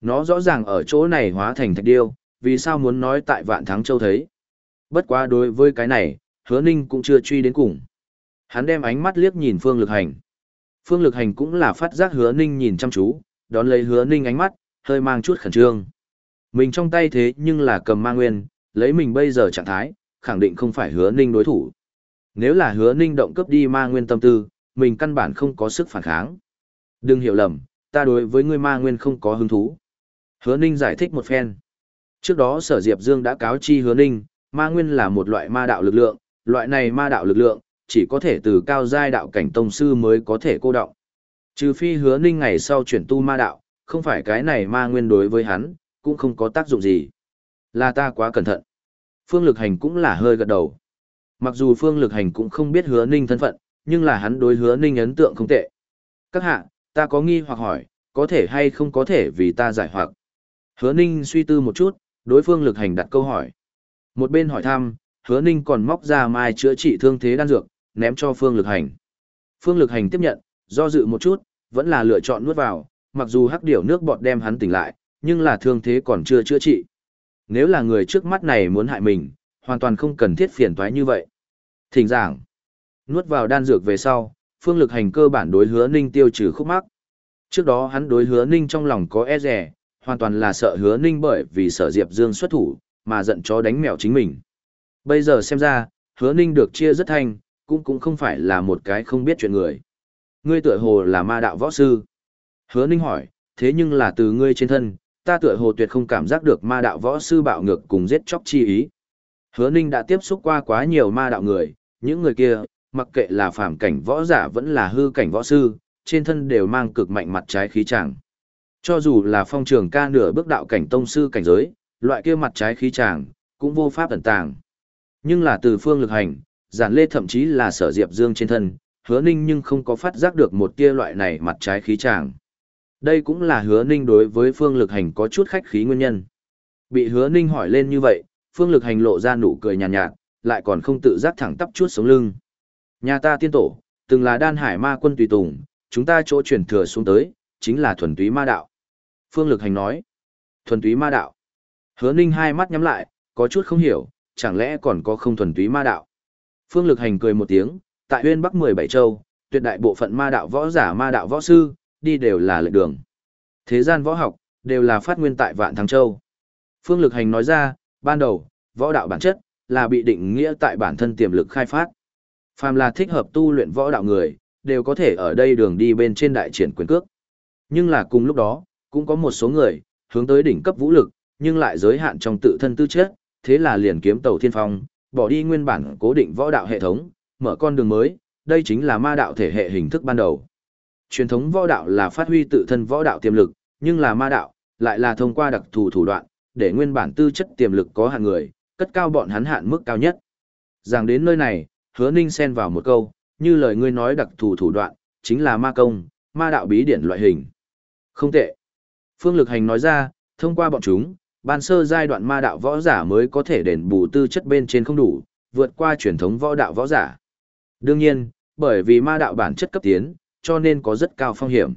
Nó rõ ràng ở chỗ này hóa thành thạch điêu, vì sao muốn nói tại vạn thắng châu thấy. Bất quá đối với cái này, hứa ninh cũng chưa truy đến cùng. Hắn đem ánh mắt liếc nhìn phương lực hành. Phương lực hành cũng là phát giác hứa ninh nhìn chăm chú, đón lấy hứa ninh ánh mắt, hơi mang chút khẩn trương. Mình trong tay thế nhưng là cầm ma nguyên, lấy mình bây giờ trạng thái, khẳng định không phải hứa ninh đối thủ. Nếu là hứa ninh động cấp đi ma nguyên tâm tư, mình căn bản không có sức phản kháng. Đừng hiểu lầm, ta đối với ngươi ma nguyên không có hứng thú. Hứa ninh giải thích một phen. Trước đó sở Diệp Dương đã cáo chi hứa ninh, ma nguyên là một loại ma đạo lực lượng, loại này ma đạo lực lượng, chỉ có thể từ cao giai đạo cảnh tông sư mới có thể cô động. Trừ phi hứa ninh ngày sau chuyển tu ma đạo, không phải cái này ma nguyên đối với hắn, cũng không có tác dụng gì. Là ta quá cẩn thận. Phương Lực Hành cũng là hơi gật đầu. Mặc dù Phương Lực Hành cũng không biết hứa ninh thân phận, nhưng là hắn đối hứa ninh ấn tượng không tệ. Các hạ, ta có nghi hoặc hỏi, có thể hay không có thể vì ta giải hoặc. Hứa ninh suy tư một chút, đối phương Lực Hành đặt câu hỏi. Một bên hỏi thăm, hứa ninh còn móc ra mai chữa trị thương thế đan dược, ném cho Phương Lực Hành. Phương Lực Hành tiếp nhận, do dự một chút, vẫn là lựa chọn nuốt vào, mặc dù hắc điểu nước bọt đem hắn tỉnh lại, nhưng là thương thế còn chưa chữa trị. Nếu là người trước mắt này muốn hại mình, hoàn toàn không cần thiết phiền toái như vậy. Thỉnh giảng, nuốt vào đan dược về sau, phương lực hành cơ bản đối hứa ninh tiêu trừ khúc mắc. Trước đó hắn đối hứa ninh trong lòng có e rẻ, hoàn toàn là sợ hứa ninh bởi vì sợ Diệp Dương xuất thủ, mà giận chó đánh mèo chính mình. Bây giờ xem ra, hứa ninh được chia rất thanh, cũng cũng không phải là một cái không biết chuyện người. Ngươi tựa hồ là ma đạo võ sư. Hứa ninh hỏi, thế nhưng là từ ngươi trên thân, ta tựa hồ tuyệt không cảm giác được ma đạo võ sư bạo ngược cùng giết chóc chi ý. Hứa Ninh đã tiếp xúc qua quá nhiều ma đạo người, những người kia, mặc kệ là phàm cảnh võ giả vẫn là hư cảnh võ sư, trên thân đều mang cực mạnh mặt trái khí tràng. Cho dù là phong trường ca nửa bước đạo cảnh tông sư cảnh giới, loại kia mặt trái khí tràng, cũng vô pháp ẩn tàng. Nhưng là từ phương lực hành, giản lê thậm chí là sở diệp dương trên thân, hứa ninh nhưng không có phát giác được một tia loại này mặt trái khí tràng. Đây cũng là hứa ninh đối với phương lực hành có chút khách khí nguyên nhân. Bị hứa ninh hỏi lên như vậy, phương lực hành lộ ra nụ cười nhàn nhạt, nhạt, lại còn không tự giác thẳng tắp chút sống lưng. Nhà ta tiên tổ, từng là đan hải ma quân tùy tùng, chúng ta chỗ chuyển thừa xuống tới, chính là thuần túy ma đạo. Phương lực hành nói, thuần túy ma đạo. Hứa ninh hai mắt nhắm lại, có chút không hiểu, chẳng lẽ còn có không thuần túy ma đạo. Phương lực hành cười một tiếng, tại huyên bắc 17 châu, tuyệt đại bộ phận ma đạo võ giả ma đạo võ sư, đi đều là lệ đường. Thế gian võ học, đều là phát nguyên tại Vạn Thắng Châu. Phương Lực Hành nói ra, ban đầu, võ đạo bản chất, là bị định nghĩa tại bản thân tiềm lực khai phát. Phàm là thích hợp tu luyện võ đạo người, đều có thể ở đây đường đi bên trên đại triển quyền cước. Nhưng là cùng lúc đó, cũng có một số người, hướng tới đỉnh cấp vũ lực, nhưng lại giới hạn trong tự thân tư chất, thế là liền kiếm tàu thiên phong, bỏ đi nguyên bản cố định võ đạo hệ thống, mở con đường mới, đây chính là ma đạo thể hệ hình thức ban đầu truyền thống võ đạo là phát huy tự thân võ đạo tiềm lực, nhưng là ma đạo, lại là thông qua đặc thù thủ đoạn, để nguyên bản tư chất tiềm lực có hạn người, cất cao bọn hắn hạn mức cao nhất. Giảng đến nơi này, hứa ninh xen vào một câu, như lời ngươi nói đặc thù thủ đoạn, chính là ma công, ma đạo bí điển loại hình. Không tệ. Phương Lực Hành nói ra, thông qua bọn chúng, ban sơ giai đoạn ma đạo võ giả mới có thể đền bù tư chất bên trên không đủ, vượt qua truyền thống võ đạo võ giả. Đương nhiên, bởi vì ma đạo bản chất cấp tiến, cho nên có rất cao phong hiểm.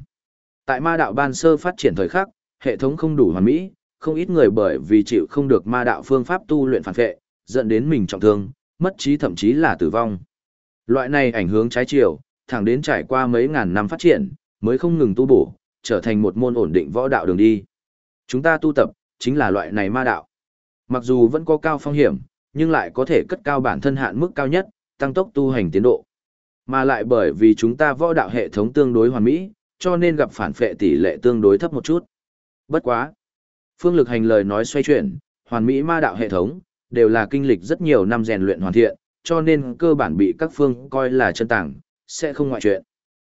Tại ma đạo ban sơ phát triển thời khắc, hệ thống không đủ hoàn mỹ, không ít người bởi vì chịu không được ma đạo phương pháp tu luyện phản vệ, dẫn đến mình trọng thương, mất trí thậm chí là tử vong. Loại này ảnh hưởng trái chiều, thẳng đến trải qua mấy ngàn năm phát triển, mới không ngừng tu bổ, trở thành một môn ổn định võ đạo đường đi. Chúng ta tu tập, chính là loại này ma đạo. Mặc dù vẫn có cao phong hiểm, nhưng lại có thể cất cao bản thân hạn mức cao nhất, tăng tốc tu hành tiến độ. Mà lại bởi vì chúng ta võ đạo hệ thống tương đối hoàn mỹ, cho nên gặp phản phệ tỷ lệ tương đối thấp một chút. Bất quá. Phương lực hành lời nói xoay chuyển, hoàn mỹ ma đạo hệ thống, đều là kinh lịch rất nhiều năm rèn luyện hoàn thiện, cho nên cơ bản bị các phương coi là chân tảng, sẽ không ngoại chuyện.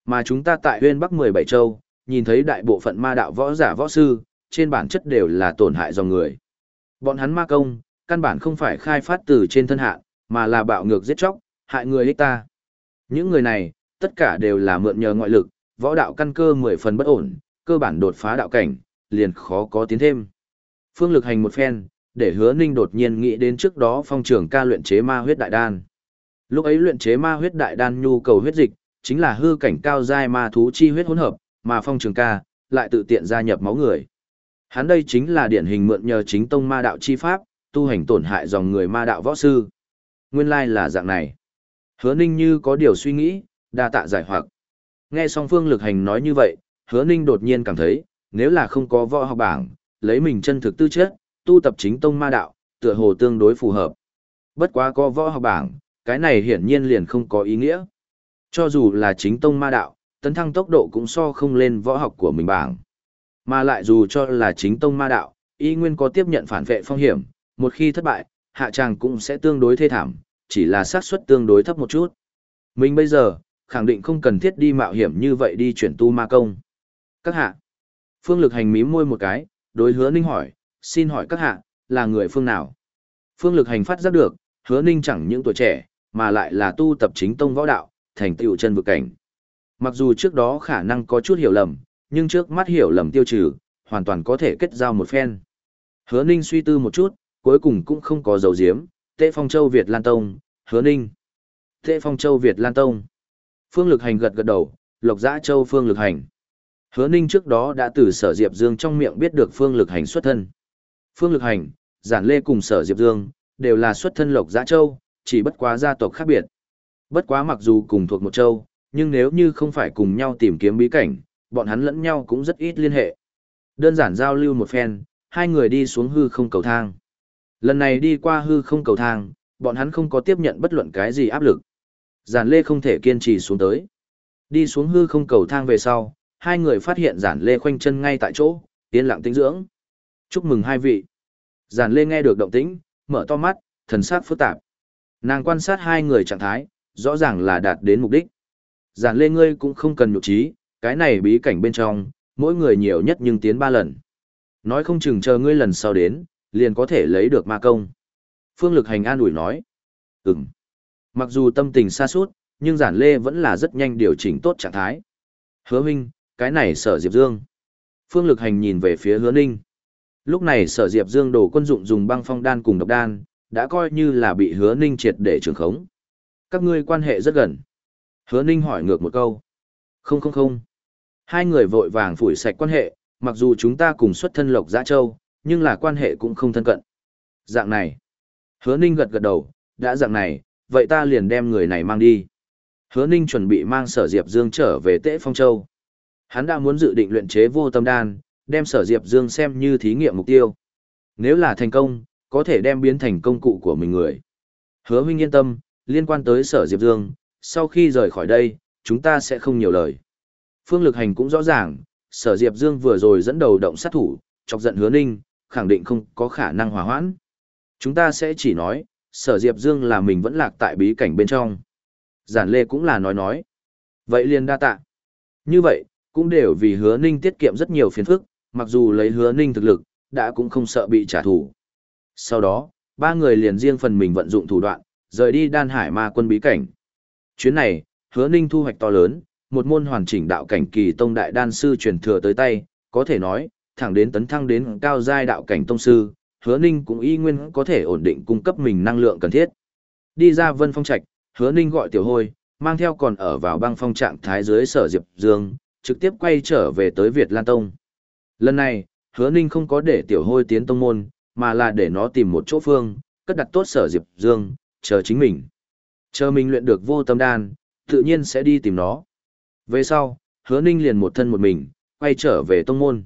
Mà chúng ta tại huyên Bắc 17 châu, nhìn thấy đại bộ phận ma đạo võ giả võ sư, trên bản chất đều là tổn hại dòng người. Bọn hắn ma công, căn bản không phải khai phát từ trên thân hạ, mà là bạo ngược giết chóc, hại người ích ta. Những người này, tất cả đều là mượn nhờ ngoại lực, võ đạo căn cơ mười phần bất ổn, cơ bản đột phá đạo cảnh, liền khó có tiến thêm. Phương lực hành một phen, để hứa ninh đột nhiên nghĩ đến trước đó phong trưởng ca luyện chế ma huyết đại đan. Lúc ấy luyện chế ma huyết đại đan nhu cầu huyết dịch, chính là hư cảnh cao giai ma thú chi huyết hỗn hợp, mà phong trường ca lại tự tiện gia nhập máu người. Hắn đây chính là điển hình mượn nhờ chính tông ma đạo chi pháp, tu hành tổn hại dòng người ma đạo võ sư. Nguyên lai là dạng này. Hứa Ninh như có điều suy nghĩ, đa tạ giải hoặc. Nghe xong Phương Lực Hành nói như vậy, Hứa Ninh đột nhiên cảm thấy, nếu là không có võ học bảng, lấy mình chân thực tư chất, tu tập chính tông ma đạo, tựa hồ tương đối phù hợp. Bất quá có võ học bảng, cái này hiển nhiên liền không có ý nghĩa. Cho dù là chính tông ma đạo, tấn thăng tốc độ cũng so không lên võ học của mình bảng. Mà lại dù cho là chính tông ma đạo, y nguyên có tiếp nhận phản vệ phong hiểm, một khi thất bại, hạ tràng cũng sẽ tương đối thê thảm, chỉ là xác suất tương đối thấp một chút. Mình bây giờ, khẳng định không cần thiết đi mạo hiểm như vậy đi chuyển tu ma công. Các hạ, phương lực hành mím môi một cái, đối hứa ninh hỏi, xin hỏi các hạ, là người phương nào? Phương lực hành phát giác được, hứa ninh chẳng những tuổi trẻ, mà lại là tu tập chính tông võ đạo, thành tựu chân vực cảnh. Mặc dù trước đó khả năng có chút hiểu lầm, nhưng trước mắt hiểu lầm tiêu trừ, hoàn toàn có thể kết giao một phen. Hứa Ninh suy tư một chút, cuối cùng cũng không có dấu diếm, Tệ Phong Châu Việt Lan Tông, Hứa Ninh. Tệ Phong Châu Việt Lan Tông. Phương Lực Hành gật gật đầu, Lộc Giã Châu Phương Lực Hành. Hứa Ninh trước đó đã từ Sở Diệp Dương trong miệng biết được Phương Lực Hành xuất thân. Phương Lực Hành, Giản Lê cùng Sở Diệp Dương, đều là xuất thân Lộc Giã Châu, chỉ bất quá gia tộc khác biệt. Bất quá mặc dù cùng thuộc một châu, nhưng nếu như không phải cùng nhau tìm kiếm bí cảnh, bọn hắn lẫn nhau cũng rất ít liên hệ. Đơn giản giao lưu một phen, hai người đi xuống hư không cầu thang. Lần này đi qua hư không cầu thang, bọn hắn không có tiếp nhận bất luận cái gì áp lực. Giản Lê không thể kiên trì xuống tới. Đi xuống hư không cầu thang về sau, hai người phát hiện Giản Lê khoanh chân ngay tại chỗ, yên lặng tĩnh dưỡng. Chúc mừng hai vị. Giản Lê nghe được động tĩnh, mở to mắt, thần sắc phức tạp. Nàng quan sát hai người trạng thái, rõ ràng là đạt đến mục đích. Giản lê ngươi cũng không cần nhục trí, cái này bí cảnh bên trong, mỗi người nhiều nhất nhưng tiến ba lần. Nói không chừng chờ ngươi lần sau đến, liền có thể lấy được ma công. Phương lực hành an ủi nói. Ừm. Mặc dù tâm tình xa suốt, nhưng giản lê vẫn là rất nhanh điều chỉnh tốt trạng thái. Hứa Minh, cái này sở Diệp Dương. Phương lực hành nhìn về phía hứa ninh. Lúc này sở Diệp Dương đồ quân dụng dùng băng phong đan cùng độc đan, đã coi như là bị hứa ninh triệt để trường khống. Các ngươi quan hệ rất gần. Hứa ninh hỏi ngược một câu. Không không không. Hai người vội vàng phủi sạch quan hệ, mặc dù chúng ta cùng xuất thân lộc giã châu, nhưng là quan hệ cũng không thân cận. Dạng này. Hứa ninh gật gật đầu, đã dạng này, vậy ta liền đem người này mang đi. Hứa ninh chuẩn bị mang sở Diệp Dương trở về Tế Phong Châu. Hắn đã muốn dự định luyện chế vô tâm đan, đem sở Diệp Dương xem như thí nghiệm mục tiêu. Nếu là thành công, có thể đem biến thành công cụ của mình người. Hứa huynh yên tâm, liên quan tới sở Diệp Dương, sau khi rời khỏi đây, chúng ta sẽ không nhiều lời. Phương Lực Hành cũng rõ ràng, sở Diệp Dương vừa rồi dẫn đầu động sát thủ, chọc giận hứa ninh, khẳng định không có khả năng hòa hoãn. Chúng ta sẽ chỉ nói, sở Diệp Dương là mình vẫn lạc tại bí cảnh bên trong. Giản Lê cũng là nói nói. Vậy liền đa tạ. Như vậy, cũng đều vì hứa ninh tiết kiệm rất nhiều phiền phức, mặc dù lấy hứa ninh thực lực, đã cũng không sợ bị trả thù. Sau đó, ba người liền riêng phần mình vận dụng thủ đoạn, rời đi đan hải ma quân bí cảnh. Chuyến này, hứa ninh thu hoạch to lớn, một môn hoàn chỉnh đạo cảnh kỳ tông đại đan sư truyền thừa tới tay, có thể nói, thẳng đến tấn thăng đến cao giai đạo cảnh tông sư, hứa ninh cũng y nguyên có thể ổn định cung cấp mình năng lượng cần thiết. Đi ra vân phong trạch, hứa ninh gọi tiểu hôi, mang theo còn ở vào băng phong trạng thái dưới sở diệp dương, trực tiếp quay trở về tới Việt Lan Tông. Lần này, hứa ninh không có để tiểu hôi tiến tông môn, mà là để nó tìm một chỗ phương, cất đặt tốt sở diệp dương, chờ chính mình. Chờ mình luyện được vô tâm đan, tự nhiên sẽ đi tìm nó. Về sau, hứa ninh liền một thân một mình, quay trở về tông môn.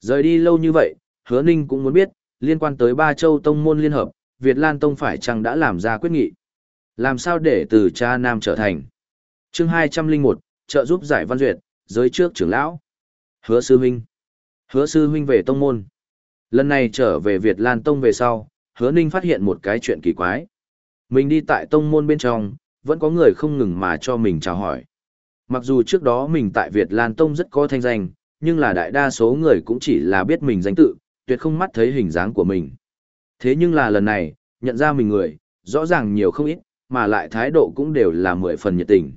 Rời đi lâu như vậy, hứa ninh cũng muốn biết, liên quan tới ba châu tông môn liên hợp, Việt Lan Tông phải chăng đã làm ra quyết nghị. Làm sao để từ cha nam trở thành. chương 201, trợ giúp giải văn duyệt, giới trước trưởng lão. Hứa sư huynh. Hứa sư huynh về tông môn. Lần này trở về Việt Lan Tông về sau, hứa ninh phát hiện một cái chuyện kỳ quái. Mình đi tại tông môn bên trong, vẫn có người không ngừng mà cho mình chào hỏi. Mặc dù trước đó mình tại Việt Lan Tông rất có thanh danh, nhưng là đại đa số người cũng chỉ là biết mình danh tự, tuyệt không mắt thấy hình dáng của mình. Thế nhưng là lần này, nhận ra mình người, rõ ràng nhiều không ít, mà lại thái độ cũng đều là mười phần nhiệt tình.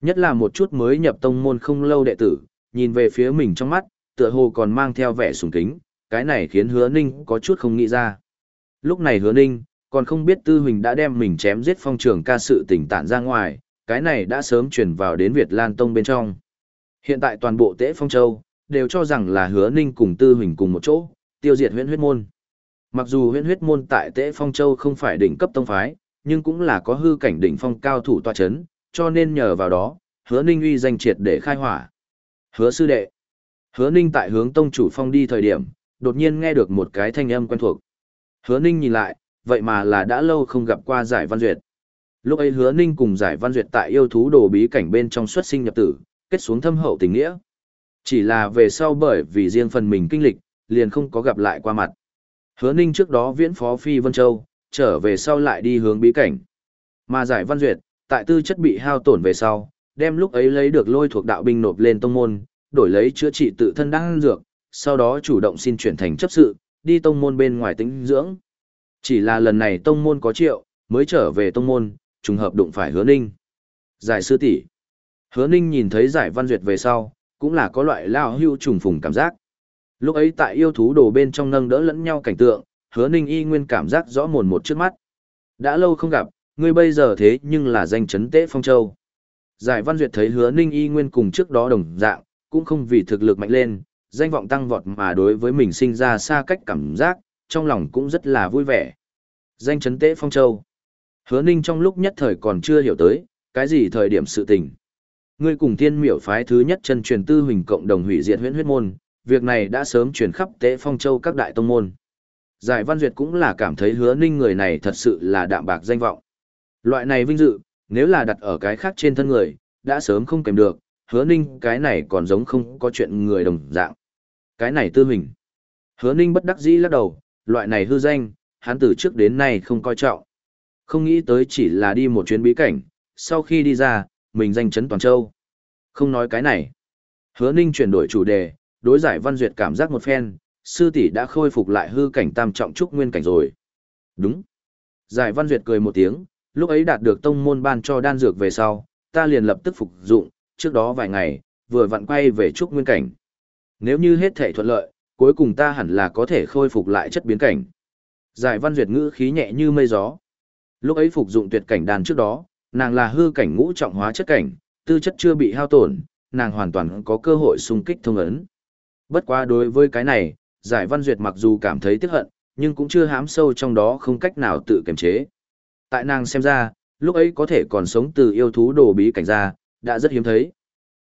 Nhất là một chút mới nhập tông môn không lâu đệ tử, nhìn về phía mình trong mắt, tựa hồ còn mang theo vẻ sùng kính, cái này khiến hứa ninh có chút không nghĩ ra. Lúc này hứa ninh, còn không biết tư huỳnh đã đem mình chém giết phong trường ca sự tỉnh tản ra ngoài, cái này đã sớm chuyển vào đến Việt Lan Tông bên trong. Hiện tại toàn bộ tễ phong châu, đều cho rằng là hứa ninh cùng tư huỳnh cùng một chỗ, tiêu diệt huyện huyết môn. Mặc dù huyện huyết môn tại tễ phong châu không phải đỉnh cấp tông phái, nhưng cũng là có hư cảnh đỉnh phong cao thủ tòa chấn, cho nên nhờ vào đó, hứa ninh uy danh triệt để khai hỏa. Hứa sư đệ. Hứa ninh tại hướng tông chủ phong đi thời điểm, đột nhiên nghe được một cái thanh âm quen thuộc. Hứa ninh nhìn lại, vậy mà là đã lâu không gặp qua giải văn duyệt. Lúc ấy hứa ninh cùng giải văn duyệt tại yêu thú đồ bí cảnh bên trong xuất sinh nhập tử, kết xuống thâm hậu tình nghĩa. Chỉ là về sau bởi vì riêng phần mình kinh lịch, liền không có gặp lại qua mặt. Hứa ninh trước đó viễn phó Phi Vân Châu, trở về sau lại đi hướng bí cảnh. Mà giải văn duyệt, tại tư chất bị hao tổn về sau, đem lúc ấy lấy được lôi thuộc đạo binh nộp lên tông môn, đổi lấy chữa trị tự thân đang dược, sau đó chủ động xin chuyển thành chấp sự, đi tông môn bên ngoài tĩnh dưỡng. Chỉ là lần này tông môn có triệu, mới trở về tông môn, trùng hợp đụng phải hứa ninh. Giải sư tỷ Hứa ninh nhìn thấy giải văn duyệt về sau, cũng là có loại lao hưu trùng phùng cảm giác. Lúc ấy tại yêu thú đồ bên trong nâng đỡ lẫn nhau cảnh tượng, hứa ninh y nguyên cảm giác rõ mồn một trước mắt. Đã lâu không gặp, ngươi bây giờ thế nhưng là danh chấn tế phong châu. Giải văn duyệt thấy hứa ninh y nguyên cùng trước đó đồng dạng, cũng không vì thực lực mạnh lên, danh vọng tăng vọt mà đối với mình sinh ra xa cách cảm giác, trong lòng cũng rất là vui vẻ. Danh chấn tế phong châu. Hứa ninh trong lúc nhất thời còn chưa hiểu tới, cái gì thời điểm sự tình. Ngươi cùng thiên miểu phái thứ nhất chân truyền tư huỳnh cộng đồng hủy diệt huyễn huyết môn, việc này đã sớm truyền khắp tế phong châu các đại tông môn. Giải Văn Duyệt cũng là cảm thấy hứa ninh người này thật sự là đạm bạc danh vọng. Loại này vinh dự, nếu là đặt ở cái khác trên thân người, đã sớm không kèm được, hứa ninh cái này còn giống không có chuyện người đồng dạng. Cái này tư hình. Hứa ninh bất đắc dĩ lắc đầu, loại này hư danh, hắn từ trước đến nay không coi trọng. Không nghĩ tới chỉ là đi một chuyến bí cảnh, sau khi đi ra, mình danh chấn toàn châu. Không nói cái này. Hứa ninh chuyển đổi chủ đề, đối giải văn duyệt cảm giác một phen, sư tỷ đã khôi phục lại hư cảnh tam trọng trúc nguyên cảnh rồi. Đúng. Giải văn duyệt cười một tiếng, lúc ấy đạt được tông môn ban cho đan dược về sau, ta liền lập tức phục dụng, trước đó vài ngày, vừa vặn quay về trúc nguyên cảnh. Nếu như hết thể thuận lợi, cuối cùng ta hẳn là có thể khôi phục lại chất biến cảnh. Giải văn duyệt ngữ khí nhẹ như mây gió. Lúc ấy phục dụng tuyệt cảnh đàn trước đó, nàng là hư cảnh ngũ trọng hóa chất cảnh, tư chất chưa bị hao tổn, nàng hoàn toàn có cơ hội xung kích thông ấn. Bất quá đối với cái này, giải văn duyệt mặc dù cảm thấy tiếc hận, nhưng cũng chưa hám sâu trong đó không cách nào tự kiềm chế. Tại nàng xem ra, lúc ấy có thể còn sống từ yêu thú đồ bí cảnh ra, đã rất hiếm thấy.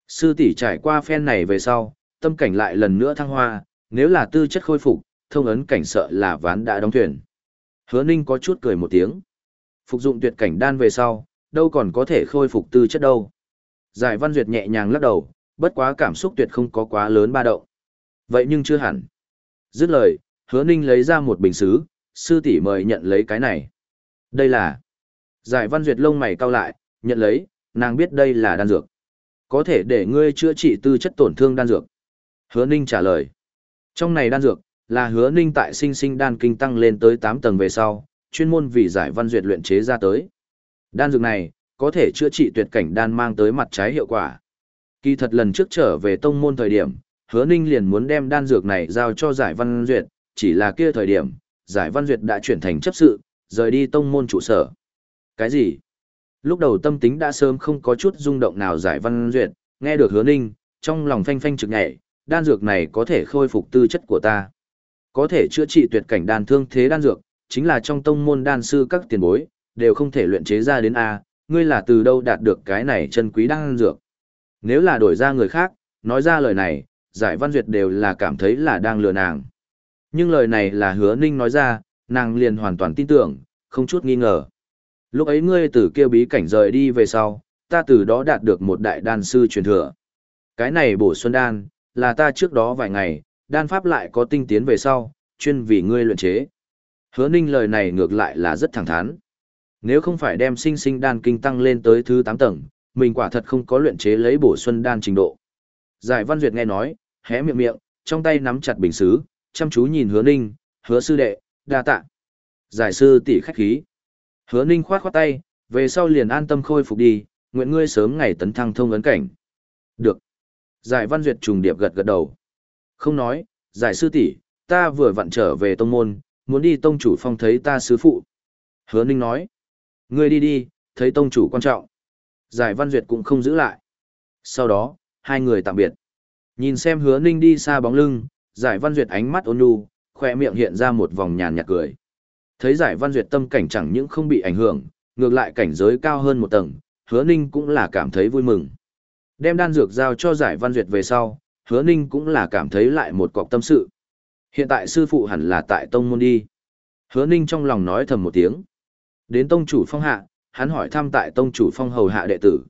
Sư tỷ trải qua phen này về sau, tâm cảnh lại lần nữa thăng hoa, nếu là tư chất khôi phục, thông ấn cảnh sợ là ván đã đóng thuyền. Hứa Ninh có chút cười một tiếng. Phục dụng tuyệt cảnh đan về sau, đâu còn có thể khôi phục tư chất đâu. Giải Văn Duyệt nhẹ nhàng lắc đầu, bất quá cảm xúc tuyệt không có quá lớn ba động. Vậy nhưng chưa hẳn. Dứt lời, Hứa Ninh lấy ra một bình xứ, sư tỷ mời nhận lấy cái này. Đây là... Giải Văn Duyệt lông mày cau lại, nhận lấy, nàng biết đây là đan dược. Có thể để ngươi chữa trị tư chất tổn thương đan dược. Hứa Ninh trả lời. Trong này đan dược, là hứa Ninh tại sinh sinh đan kinh tăng lên tới 8 tầng về sau, chuyên môn vì giải văn duyệt luyện chế ra tới. Đan dược này, có thể chữa trị tuyệt cảnh đan mang tới mặt trái hiệu quả. Kỳ thật lần trước trở về tông môn thời điểm, hứa Ninh liền muốn đem đan dược này giao cho giải văn duyệt, chỉ là kia thời điểm, giải văn duyệt đã chuyển thành chấp sự, rời đi tông môn trụ sở. Cái gì? Lúc đầu tâm tính đã sớm không có chút rung động nào giải văn duyệt, nghe được hứa ninh, trong lòng phanh phanh trực nhảy, đan dược này có thể khôi phục tư chất của ta. Có thể chữa trị tuyệt cảnh đan thương thế đan dược, chính là trong tông môn đan sư các tiền bối, đều không thể luyện chế ra đến A, ngươi là từ đâu đạt được cái này chân quý đan dược. Nếu là đổi ra người khác, nói ra lời này, giải văn duyệt đều là cảm thấy là đang lừa nàng. Nhưng lời này là hứa ninh nói ra, nàng liền hoàn toàn tin tưởng, không chút nghi ngờ. Lúc ấy ngươi từ kia bí cảnh rời đi về sau, ta từ đó đạt được một đại đan sư truyền thừa. Cái này bổ xuân đan, là ta trước đó vài ngày, đan pháp lại có tinh tiến về sau, chuyên vì ngươi luyện chế. Hứa ninh lời này ngược lại là rất thẳng thắn. Nếu không phải đem sinh sinh đan kinh tăng lên tới thứ 8 tầng, mình quả thật không có luyện chế lấy bổ xuân đan trình độ. Giải Văn Duyệt nghe nói, hé miệng miệng, trong tay nắm chặt bình xứ, chăm chú nhìn hứa ninh, hứa sư đệ, đa tạ. Giải sư tỷ khách khí. Hứa ninh khoát khoát tay, Về sau liền an tâm khôi phục đi, nguyện ngươi sớm ngày tấn thăng thông ấn cảnh. Được. Giải văn duyệt trùng điệp gật gật đầu. Không nói, giải sư tỷ, ta vừa vặn trở về tông môn, muốn đi tông chủ phong thấy ta sứ phụ. Hứa Ninh nói. Ngươi đi đi, thấy tông chủ quan trọng. Giải văn duyệt cũng không giữ lại. Sau đó, hai người tạm biệt. Nhìn xem hứa Ninh đi xa bóng lưng, giải văn duyệt ánh mắt ôn nhu, khỏe miệng hiện ra một vòng nhàn nhạt cười. Thấy giải văn duyệt tâm cảnh chẳng những không bị ảnh hưởng, ngược lại cảnh giới cao hơn một tầng, hứa ninh cũng là cảm thấy vui mừng. Đem đan dược giao cho giải văn duyệt về sau, hứa ninh cũng là cảm thấy lại một cọc tâm sự. Hiện tại sư phụ hẳn là tại tông môn đi. Hứa ninh trong lòng nói thầm một tiếng. Đến tông chủ phong hạ, hắn hỏi thăm tại tông chủ phong hầu hạ đệ tử.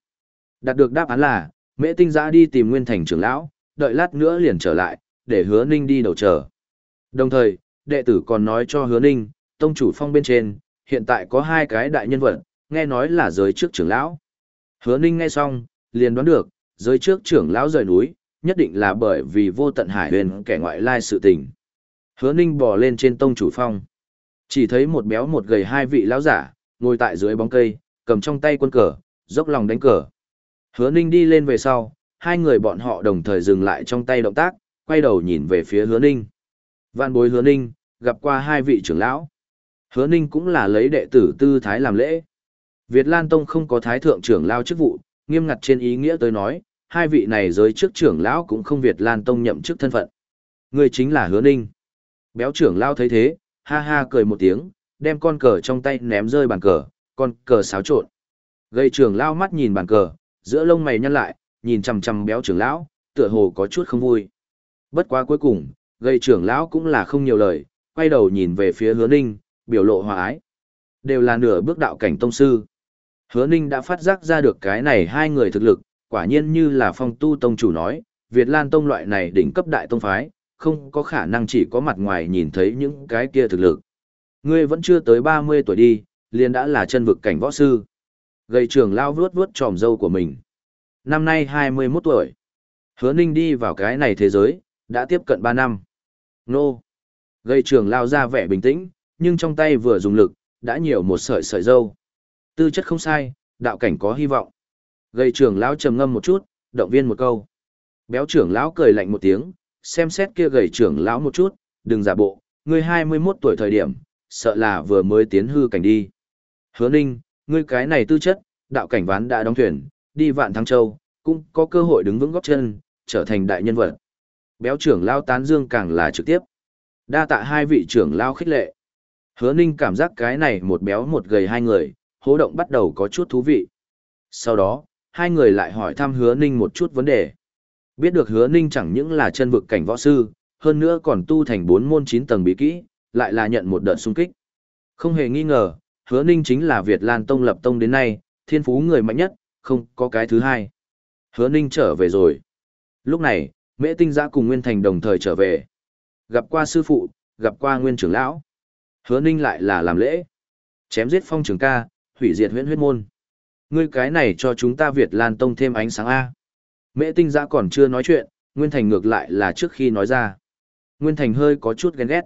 Đạt được đáp án là, mễ tinh giã đi tìm nguyên thành trưởng lão, đợi lát nữa liền trở lại, để hứa ninh đi đầu chờ. Đồng thời, đệ tử còn nói cho hứa ninh, tông chủ phong bên trên, hiện tại có hai cái đại nhân vật, nghe nói là giới trước trưởng lão. Hứa ninh nghe xong, liền đoán được, giới trước trưởng lão rời núi, nhất định là bởi vì vô tận hải huyền kẻ ngoại lai sự tình. Hứa ninh bò lên trên tông chủ phong. Chỉ thấy một béo một gầy hai vị lão giả, ngồi tại dưới bóng cây, cầm trong tay quân cờ, dốc lòng đánh cờ. Hứa ninh đi lên về sau, hai người bọn họ đồng thời dừng lại trong tay động tác, quay đầu nhìn về phía hứa ninh. Vạn bối hứa ninh, gặp qua hai vị trưởng lão. Hứa ninh cũng là lấy đệ tử tư thái làm lễ. Việt Lan Tông không có thái thượng trưởng lao chức vụ, nghiêm ngặt trên ý nghĩa tới nói, hai vị này giới trước trưởng lão cũng không Việt Lan Tông nhậm chức thân phận. Người chính là hứa ninh. Béo trưởng lao thấy thế, ha ha cười một tiếng, đem con cờ trong tay ném rơi bàn cờ, con cờ xáo trộn. Gây trưởng lao mắt nhìn bàn cờ, giữa lông mày nhăn lại, nhìn chằm chằm béo trưởng lão, tựa hồ có chút không vui. Bất quá cuối cùng, gây trưởng lão cũng là không nhiều lời, quay đầu nhìn về phía hứa ninh, biểu lộ hòa ái. Đều là nửa bước đạo cảnh tông sư. Hứa ninh đã phát giác ra được cái này hai người thực lực, quả nhiên như là phong tu tông chủ nói, Việt Lan tông loại này đỉnh cấp đại tông phái, không có khả năng chỉ có mặt ngoài nhìn thấy những cái kia thực lực. Ngươi vẫn chưa tới 30 tuổi đi, liền đã là chân vực cảnh võ sư. Gầy trưởng lao vuốt vuốt tròm dâu của mình. Năm nay 21 tuổi. Hứa ninh đi vào cái này thế giới, đã tiếp cận 3 năm. Nô. Gây trưởng lao ra vẻ bình tĩnh, nhưng trong tay vừa dùng lực, đã nhiều một sợi sợi dâu. Tư chất không sai, đạo cảnh có hy vọng. Gây trưởng lão trầm ngâm một chút, động viên một câu. Béo trưởng lão cười lạnh một tiếng, xem xét kia gầy trưởng lão một chút, đừng giả bộ, ngươi 21 tuổi thời điểm, sợ là vừa mới tiến hư cảnh đi. Hứa ninh, ngươi cái này tư chất, đạo cảnh ván đã đóng thuyền, đi vạn thăng châu, cũng có cơ hội đứng vững góp chân, trở thành đại nhân vật. Béo trưởng lão tán dương càng là trực tiếp. Đa tạ hai vị trưởng lão khích lệ. Hứa ninh cảm giác cái này một béo một gầy hai người, hố động bắt đầu có chút thú vị. Sau đó, hai người lại hỏi thăm hứa ninh một chút vấn đề. Biết được hứa ninh chẳng những là chân vực cảnh võ sư, hơn nữa còn tu thành bốn môn chín tầng bí kỹ, lại là nhận một đợt xung kích. Không hề nghi ngờ, hứa ninh chính là Việt Lan Tông lập tông đến nay, thiên phú người mạnh nhất, không có cái thứ hai. Hứa ninh trở về rồi. Lúc này, Mễ Tinh Giã cùng Nguyên Thành đồng thời trở về. Gặp qua sư phụ, gặp qua Nguyên trưởng lão. Hứa ninh lại là làm lễ. Chém giết phong trường ca, hủy diệt huyễn huyết môn. Ngươi cái này cho chúng ta Việt Lan Tông thêm ánh sáng A. Mễ Tinh Giã còn chưa nói chuyện, Nguyên Thành ngược lại là trước khi nói ra. Nguyên Thành hơi có chút ghen ghét.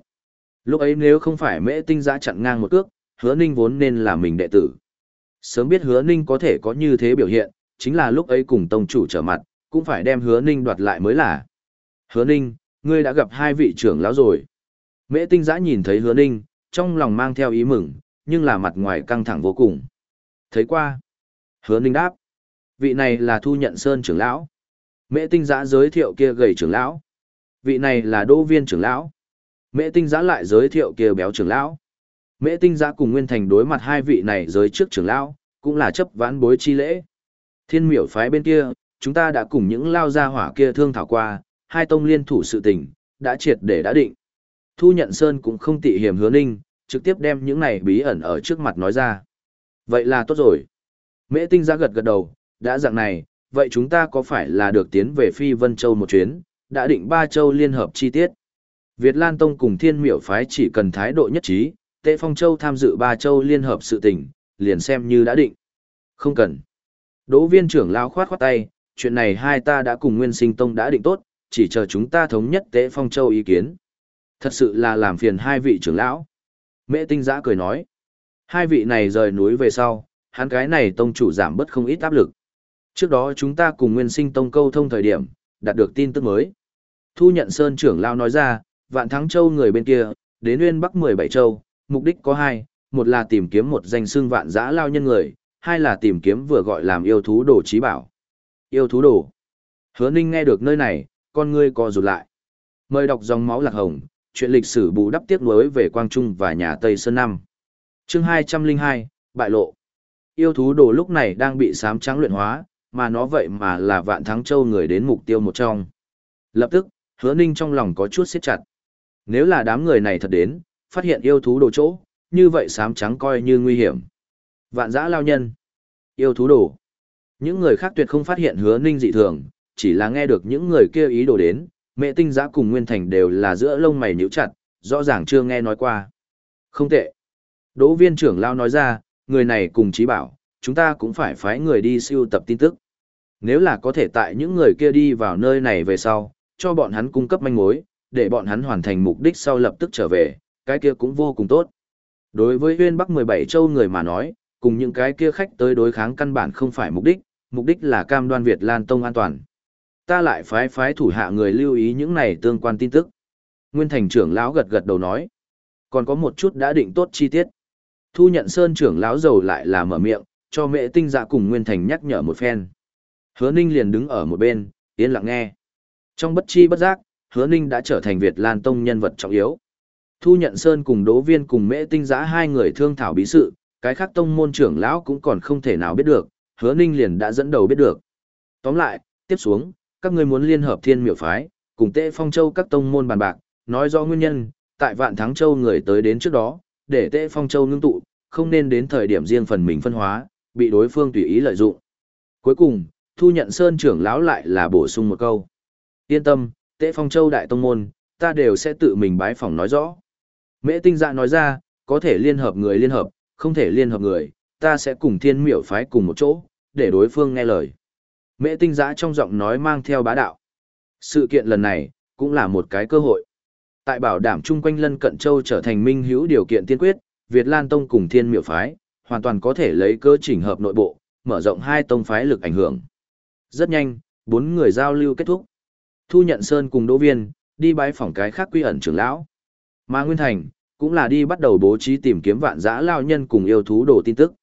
Lúc ấy nếu không phải Mễ Tinh Giã chặn ngang một cước, hứa ninh vốn nên là mình đệ tử. Sớm biết hứa ninh có thể có như thế biểu hiện, chính là lúc ấy cùng tông chủ trở mặt, cũng phải đem hứa ninh đoạt lại mới là. Hứa ninh, ngươi đã gặp hai vị trưởng lão rồi. Mễ tinh giã nhìn thấy hứa ninh, trong lòng mang theo ý mừng, nhưng là mặt ngoài căng thẳng vô cùng. Thấy qua. Hứa ninh đáp. Vị này là thu nhận sơn trưởng lão. Mễ tinh giã giới thiệu kia gầy trưởng lão. Vị này là đô viên trưởng lão. Mễ tinh giã lại giới thiệu kia béo trưởng lão. Mễ tinh giã cùng Nguyên Thành đối mặt hai vị này giới trước trưởng lão, cũng là chấp vãn bối chi lễ. Thiên miểu phái bên kia, chúng ta đã cùng những lao gia hỏa kia thương thảo qua, hai tông liên thủ sự tình, đã triệt để đã định. Thu nhận Sơn cũng không tị hiểm hứa ninh, trực tiếp đem những này bí ẩn ở trước mặt nói ra. Vậy là tốt rồi. Mễ tinh ra gật gật đầu, đã dạng này, vậy chúng ta có phải là được tiến về Phi Vân Châu một chuyến, đã định ba châu liên hợp chi tiết. Việt Lan Tông cùng Thiên Miểu Phái chỉ cần thái độ nhất trí, Tệ Phong Châu tham dự ba châu liên hợp sự tình, liền xem như đã định. Không cần. Đỗ viên trưởng lao khoát khoát tay, chuyện này hai ta đã cùng Nguyên Sinh Tông đã định tốt, chỉ chờ chúng ta thống nhất Tệ Phong Châu ý kiến. Thật sự là làm phiền hai vị trưởng lão. Mễ tinh giã cười nói. Hai vị này rời núi về sau, hắn cái này tông chủ giảm bớt không ít áp lực. Trước đó chúng ta cùng Nguyên Sinh Tông câu thông thời điểm, đạt được tin tức mới. Thu nhận Sơn trưởng lão nói ra, Vạn Thắng Châu người bên kia, đến Nguyên Bắc 17 châu, mục đích có hai, một là tìm kiếm một danh xương vạn dã lao nhân người, hai là tìm kiếm vừa gọi làm yêu thú đồ trí bảo. Yêu thú đồ. Hứa Ninh nghe được nơi này, con ngươi co rụt lại. Mời đọc dòng máu lạc hồng, chuyện lịch sử bù đắp tiếc nuối về Quang Trung và nhà Tây Sơn Năm. Chương 202, Bại lộ. Yêu thú đồ lúc này đang bị sám trắng luyện hóa, mà nó vậy mà là vạn thắng châu người đến mục tiêu một trong. Lập tức, hứa ninh trong lòng có chút siết chặt. Nếu là đám người này thật đến, phát hiện yêu thú đồ chỗ, như vậy sám trắng coi như nguy hiểm. Vạn giã lao nhân. Yêu thú đồ. Những người khác tuyệt không phát hiện hứa ninh dị thường, chỉ là nghe được những người kia ý đồ đến, mẹ tinh giã cùng Nguyên Thành đều là giữa lông mày nhíu chặt, rõ ràng chưa nghe nói qua. Không tệ. Đỗ viên trưởng lao nói ra, người này cùng trí bảo, chúng ta cũng phải phái người đi siêu tập tin tức. Nếu là có thể tại những người kia đi vào nơi này về sau, cho bọn hắn cung cấp manh mối, để bọn hắn hoàn thành mục đích sau lập tức trở về, cái kia cũng vô cùng tốt. Đối với huyên Bắc 17 châu người mà nói, cùng những cái kia khách tới đối kháng căn bản không phải mục đích, mục đích là cam đoan Việt Lan Tông an toàn. Ta lại phái phái thủ hạ người lưu ý những này tương quan tin tức. Nguyên thành trưởng lão gật gật đầu nói. Còn có một chút đã định tốt chi tiết. Thu nhận sơn trưởng lão giàu lại là mở miệng, cho mẹ tinh dạ cùng Nguyên thành nhắc nhở một phen. Hứa Ninh liền đứng ở một bên, yên lặng nghe. Trong bất chi bất giác, Hứa Ninh đã trở thành Việt Lan Tông nhân vật trọng yếu. Thu nhận Sơn cùng Đỗ Viên cùng Mễ Tinh Giã hai người thương thảo bí sự, cái khác tông môn trưởng lão cũng còn không thể nào biết được, Hứa Ninh liền đã dẫn đầu biết được. Tóm lại, tiếp xuống, các ngươi muốn liên hợp Thiên Miểu phái, cùng Tệ Phong Châu các tông môn bàn bạc, nói rõ nguyên nhân, tại Vạn Thắng Châu người tới đến trước đó, để Tệ Phong Châu ngưng tụ, không nên đến thời điểm riêng phần mình phân hóa, bị đối phương tùy ý lợi dụng. Cuối cùng, thu nhận sơn trưởng lão lại là bổ sung một câu. Yên tâm, tệ phong châu đại tông môn, ta đều sẽ tự mình bái phỏng nói rõ. Mễ tinh dạ nói ra, có thể liên hợp người liên hợp, không thể liên hợp người, ta sẽ cùng thiên miểu phái cùng một chỗ, để đối phương nghe lời. Mễ tinh giã trong giọng nói mang theo bá đạo. Sự kiện lần này, cũng là một cái cơ hội. Tại bảo đảm chung quanh lân cận châu trở thành minh hữu điều kiện tiên quyết, Việt Lan Tông cùng thiên miểu phái, hoàn toàn có thể lấy cơ chỉnh hợp nội bộ, mở rộng hai tông phái lực ảnh hưởng. Rất nhanh, bốn người giao lưu kết thúc. Thu nhận Sơn cùng Đỗ Viên, đi bái phỏng cái khác quy ẩn trưởng lão. Mà Nguyên Thành, cũng là đi bắt đầu bố trí tìm kiếm vạn dã lao nhân cùng yêu thú đồ tin tức.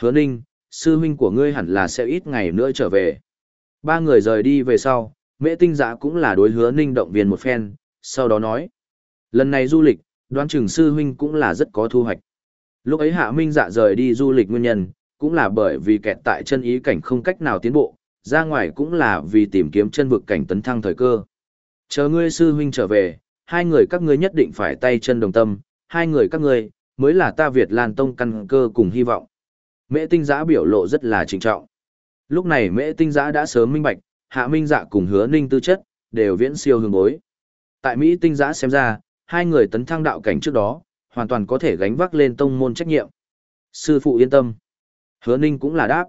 Hứa Ninh, sư huynh của ngươi hẳn là sẽ ít ngày nữa trở về. Ba người rời đi về sau, mễ tinh giã cũng là đối hứa Ninh động viên một phen, sau đó nói. Lần này du lịch, đoán chừng sư huynh cũng là rất có thu hoạch. Lúc ấy hạ minh dạ rời đi du lịch nguyên nhân, cũng là bởi vì kẹt tại chân ý cảnh không cách nào tiến bộ, ra ngoài cũng là vì tìm kiếm chân vực cảnh tấn thăng thời cơ. Chờ ngươi sư huynh trở về, hai người các ngươi nhất định phải tay chân đồng tâm, hai người các ngươi mới là ta Việt Lan Tông căn cơ cùng hy vọng. Mễ tinh giã biểu lộ rất là trịnh trọng. Lúc này mễ tinh giã đã sớm minh bạch, hạ minh dạ cùng hứa ninh tư chất, đều viễn siêu hương bối. Tại Mỹ tinh giã xem ra, hai người tấn thăng đạo cảnh trước đó, hoàn toàn có thể gánh vác lên tông môn trách nhiệm. Sư phụ yên tâm. Hứa ninh cũng là đáp.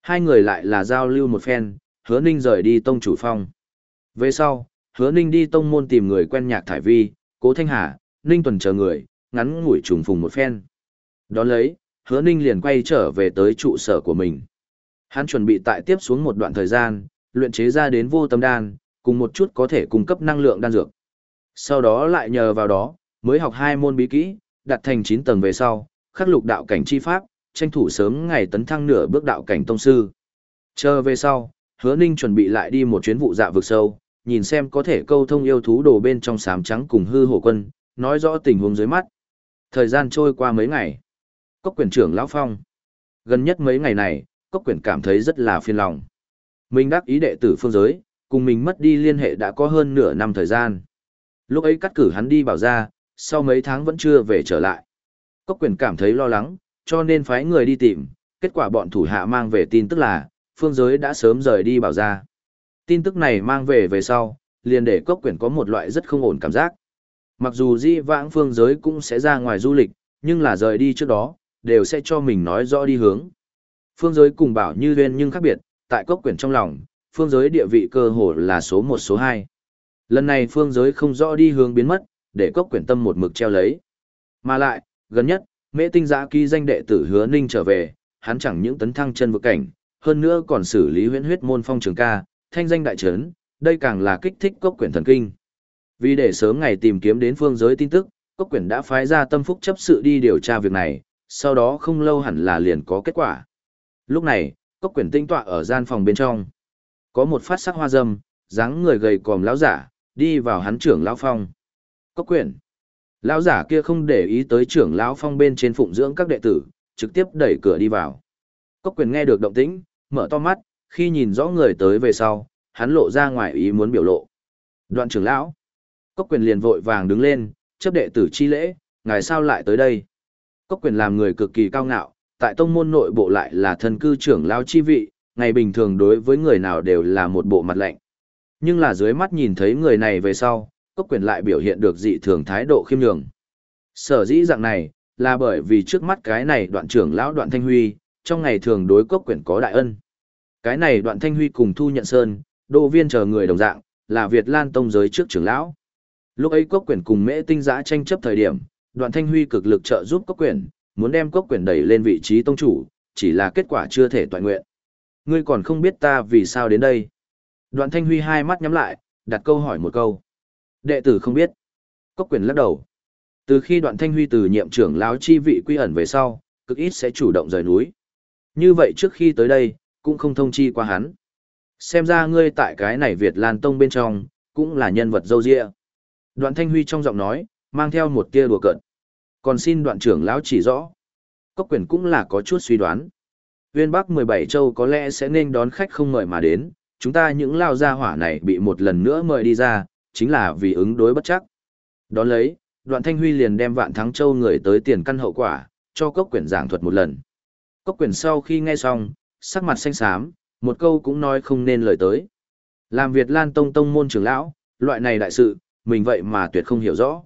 Hai người lại là giao lưu một phen, hứa ninh rời đi tông chủ phong. Về sau, hứa ninh đi tông môn tìm người quen nhạc thải vi, cố thanh hà, ninh tuần chờ người, ngắn ngủi trùng phùng một phen. Đón lấy, hứa ninh liền quay trở về tới trụ sở của mình. Hắn chuẩn bị tại tiếp xuống một đoạn thời gian, luyện chế ra đến vô tâm đan, cùng một chút có thể cung cấp năng lượng đan dược. Sau đó lại nhờ vào đó, mới học hai môn bí kỹ, đặt thành 9 tầng về sau, khắc lục đạo cảnh chi pháp, tranh thủ sớm ngày tấn thăng nửa bước đạo cảnh tông sư. Chờ về sau, hứa ninh chuẩn bị lại đi một chuyến vụ dạ vực sâu, nhìn xem có thể câu thông yêu thú đồ bên trong sám trắng cùng hư hổ quân, nói rõ tình huống dưới mắt. Thời gian trôi qua mấy ngày. Cốc quyền trưởng Lão Phong. Gần nhất mấy ngày này, Cốc quyền cảm thấy rất là phiền lòng. Mình đắc ý đệ tử phương giới, cùng mình mất đi liên hệ đã có hơn nửa năm thời gian. Lúc ấy cắt cử hắn đi bảo ra, sau mấy tháng vẫn chưa về trở lại. Cốc quyền cảm thấy lo lắng, cho nên phái người đi tìm, kết quả bọn thủ hạ mang về tin tức là, phương giới đã sớm rời đi bảo ra. Tin tức này mang về về sau, liền để cốc quyền có một loại rất không ổn cảm giác. Mặc dù di vãng phương giới cũng sẽ ra ngoài du lịch, nhưng là rời đi trước đó, đều sẽ cho mình nói rõ đi hướng. Phương giới cùng bảo như duyên nhưng khác biệt, tại cốc quyển trong lòng, phương giới địa vị cơ hồ là số 1 số 2. Lần này phương giới không rõ đi hướng biến mất, để cốc quyển tâm một mực treo lấy. Mà lại, gần nhất, mễ tinh giã ký danh đệ tử hứa ninh trở về, hắn chẳng những tấn thăng chân vực cảnh, hơn nữa còn xử lý huyễn huyết môn phong trường ca, thanh danh đại trấn, đây càng là kích thích cốc quyển thần kinh. Vì để sớm ngày tìm kiếm đến phương giới tin tức, cốc quyển đã phái ra tâm phúc chấp sự đi điều tra việc này, sau đó không lâu hẳn là liền có kết quả. Lúc này, cốc quyển tinh tọa ở gian phòng bên trong. Có một phát sắc hoa dâm, dáng người gầy còm lão giả, đi vào hắn trưởng lão phong. Cốc quyển. Lão giả kia không để ý tới trưởng lão phong bên trên phụng dưỡng các đệ tử, trực tiếp đẩy cửa đi vào. Cốc quyển nghe được động tĩnh, mở to mắt, khi nhìn rõ người tới về sau, hắn lộ ra ngoài ý muốn biểu lộ. Đoạn trưởng lão. Cốc quyền liền vội vàng đứng lên, chấp đệ tử chi lễ, ngài sao lại tới đây? Cốc quyền làm người cực kỳ cao ngạo, tại tông môn nội bộ lại là thân cư trưởng lão chi vị, ngày bình thường đối với người nào đều là một bộ mặt lạnh. Nhưng là dưới mắt nhìn thấy người này về sau, cốc quyền lại biểu hiện được dị thường thái độ khiêm nhường. Sở dĩ dạng này, là bởi vì trước mắt cái này đoạn trưởng lão đoạn thanh huy, trong ngày thường đối cốc quyền có đại ân. Cái này đoạn thanh huy cùng thu nhận sơn, đô viên chờ người đồng dạng, là Việt Lan tông giới trước trưởng lão. Lúc ấy cốc quyền cùng mễ tinh giã tranh chấp thời điểm, đoạn thanh huy cực lực trợ giúp cốc quyền, muốn đem cốc quyền đẩy lên vị trí tông chủ, chỉ là kết quả chưa thể toàn nguyện. Ngươi còn không biết ta vì sao đến đây. Đoạn thanh huy hai mắt nhắm lại, đặt câu hỏi một câu. Đệ tử không biết. Cốc quyền lắc đầu. Từ khi đoạn thanh huy từ nhiệm trưởng Láo chi vị quy ẩn về sau, cực ít sẽ chủ động rời núi. Như vậy trước khi tới đây, cũng không thông chi qua hắn. Xem ra ngươi tại cái này Việt Lan Tông bên trong, cũng là nhân vật dâu dịa. Đoạn Thanh Huy trong giọng nói, mang theo một tia đùa cợt. Còn xin đoạn trưởng lão chỉ rõ. Cốc quyền cũng là có chút suy đoán. Viên Bắc 17 châu có lẽ sẽ nên đón khách không mời mà đến, chúng ta những lao gia hỏa này bị một lần nữa mời đi ra, chính là vì ứng đối bất chắc. Đón lấy, đoạn Thanh Huy liền đem vạn thắng châu người tới tiền căn hậu quả, cho cốc quyền giảng thuật một lần. Cốc quyền sau khi nghe xong, sắc mặt xanh xám, một câu cũng nói không nên lời tới. Làm Việt Lan Tông Tông môn trưởng lão, loại này đại sự, mình vậy mà tuyệt không hiểu rõ.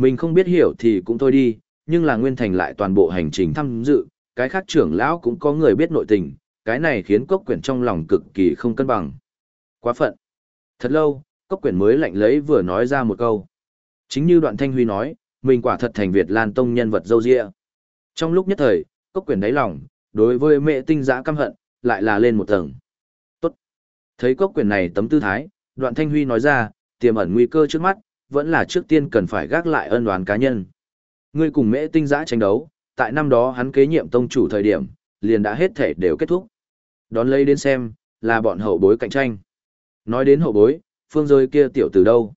Mình không biết hiểu thì cũng thôi đi, nhưng là Nguyên Thành lại toàn bộ hành trình thăm dự, cái khác trưởng lão cũng có người biết nội tình, cái này khiến cốc quyển trong lòng cực kỳ không cân bằng. Quá phận. Thật lâu, cốc quyển mới lạnh lấy vừa nói ra một câu. Chính như đoạn thanh huy nói, mình quả thật thành Việt Lan Tông nhân vật dâu dịa. Trong lúc nhất thời, cốc quyển đáy lòng, đối với mẹ tinh giã căm hận, lại là lên một tầng. Tốt. Thấy cốc quyển này tấm tư thái, đoạn thanh huy nói ra, tiềm ẩn nguy cơ trước mắt, vẫn là trước tiên cần phải gác lại ân đoán cá nhân. Ngươi cùng mễ tinh giã tranh đấu, tại năm đó hắn kế nhiệm tông chủ thời điểm, liền đã hết thể đều kết thúc. Đón lấy đến xem, là bọn hậu bối cạnh tranh. Nói đến hậu bối, phương rơi kia tiểu từ đâu?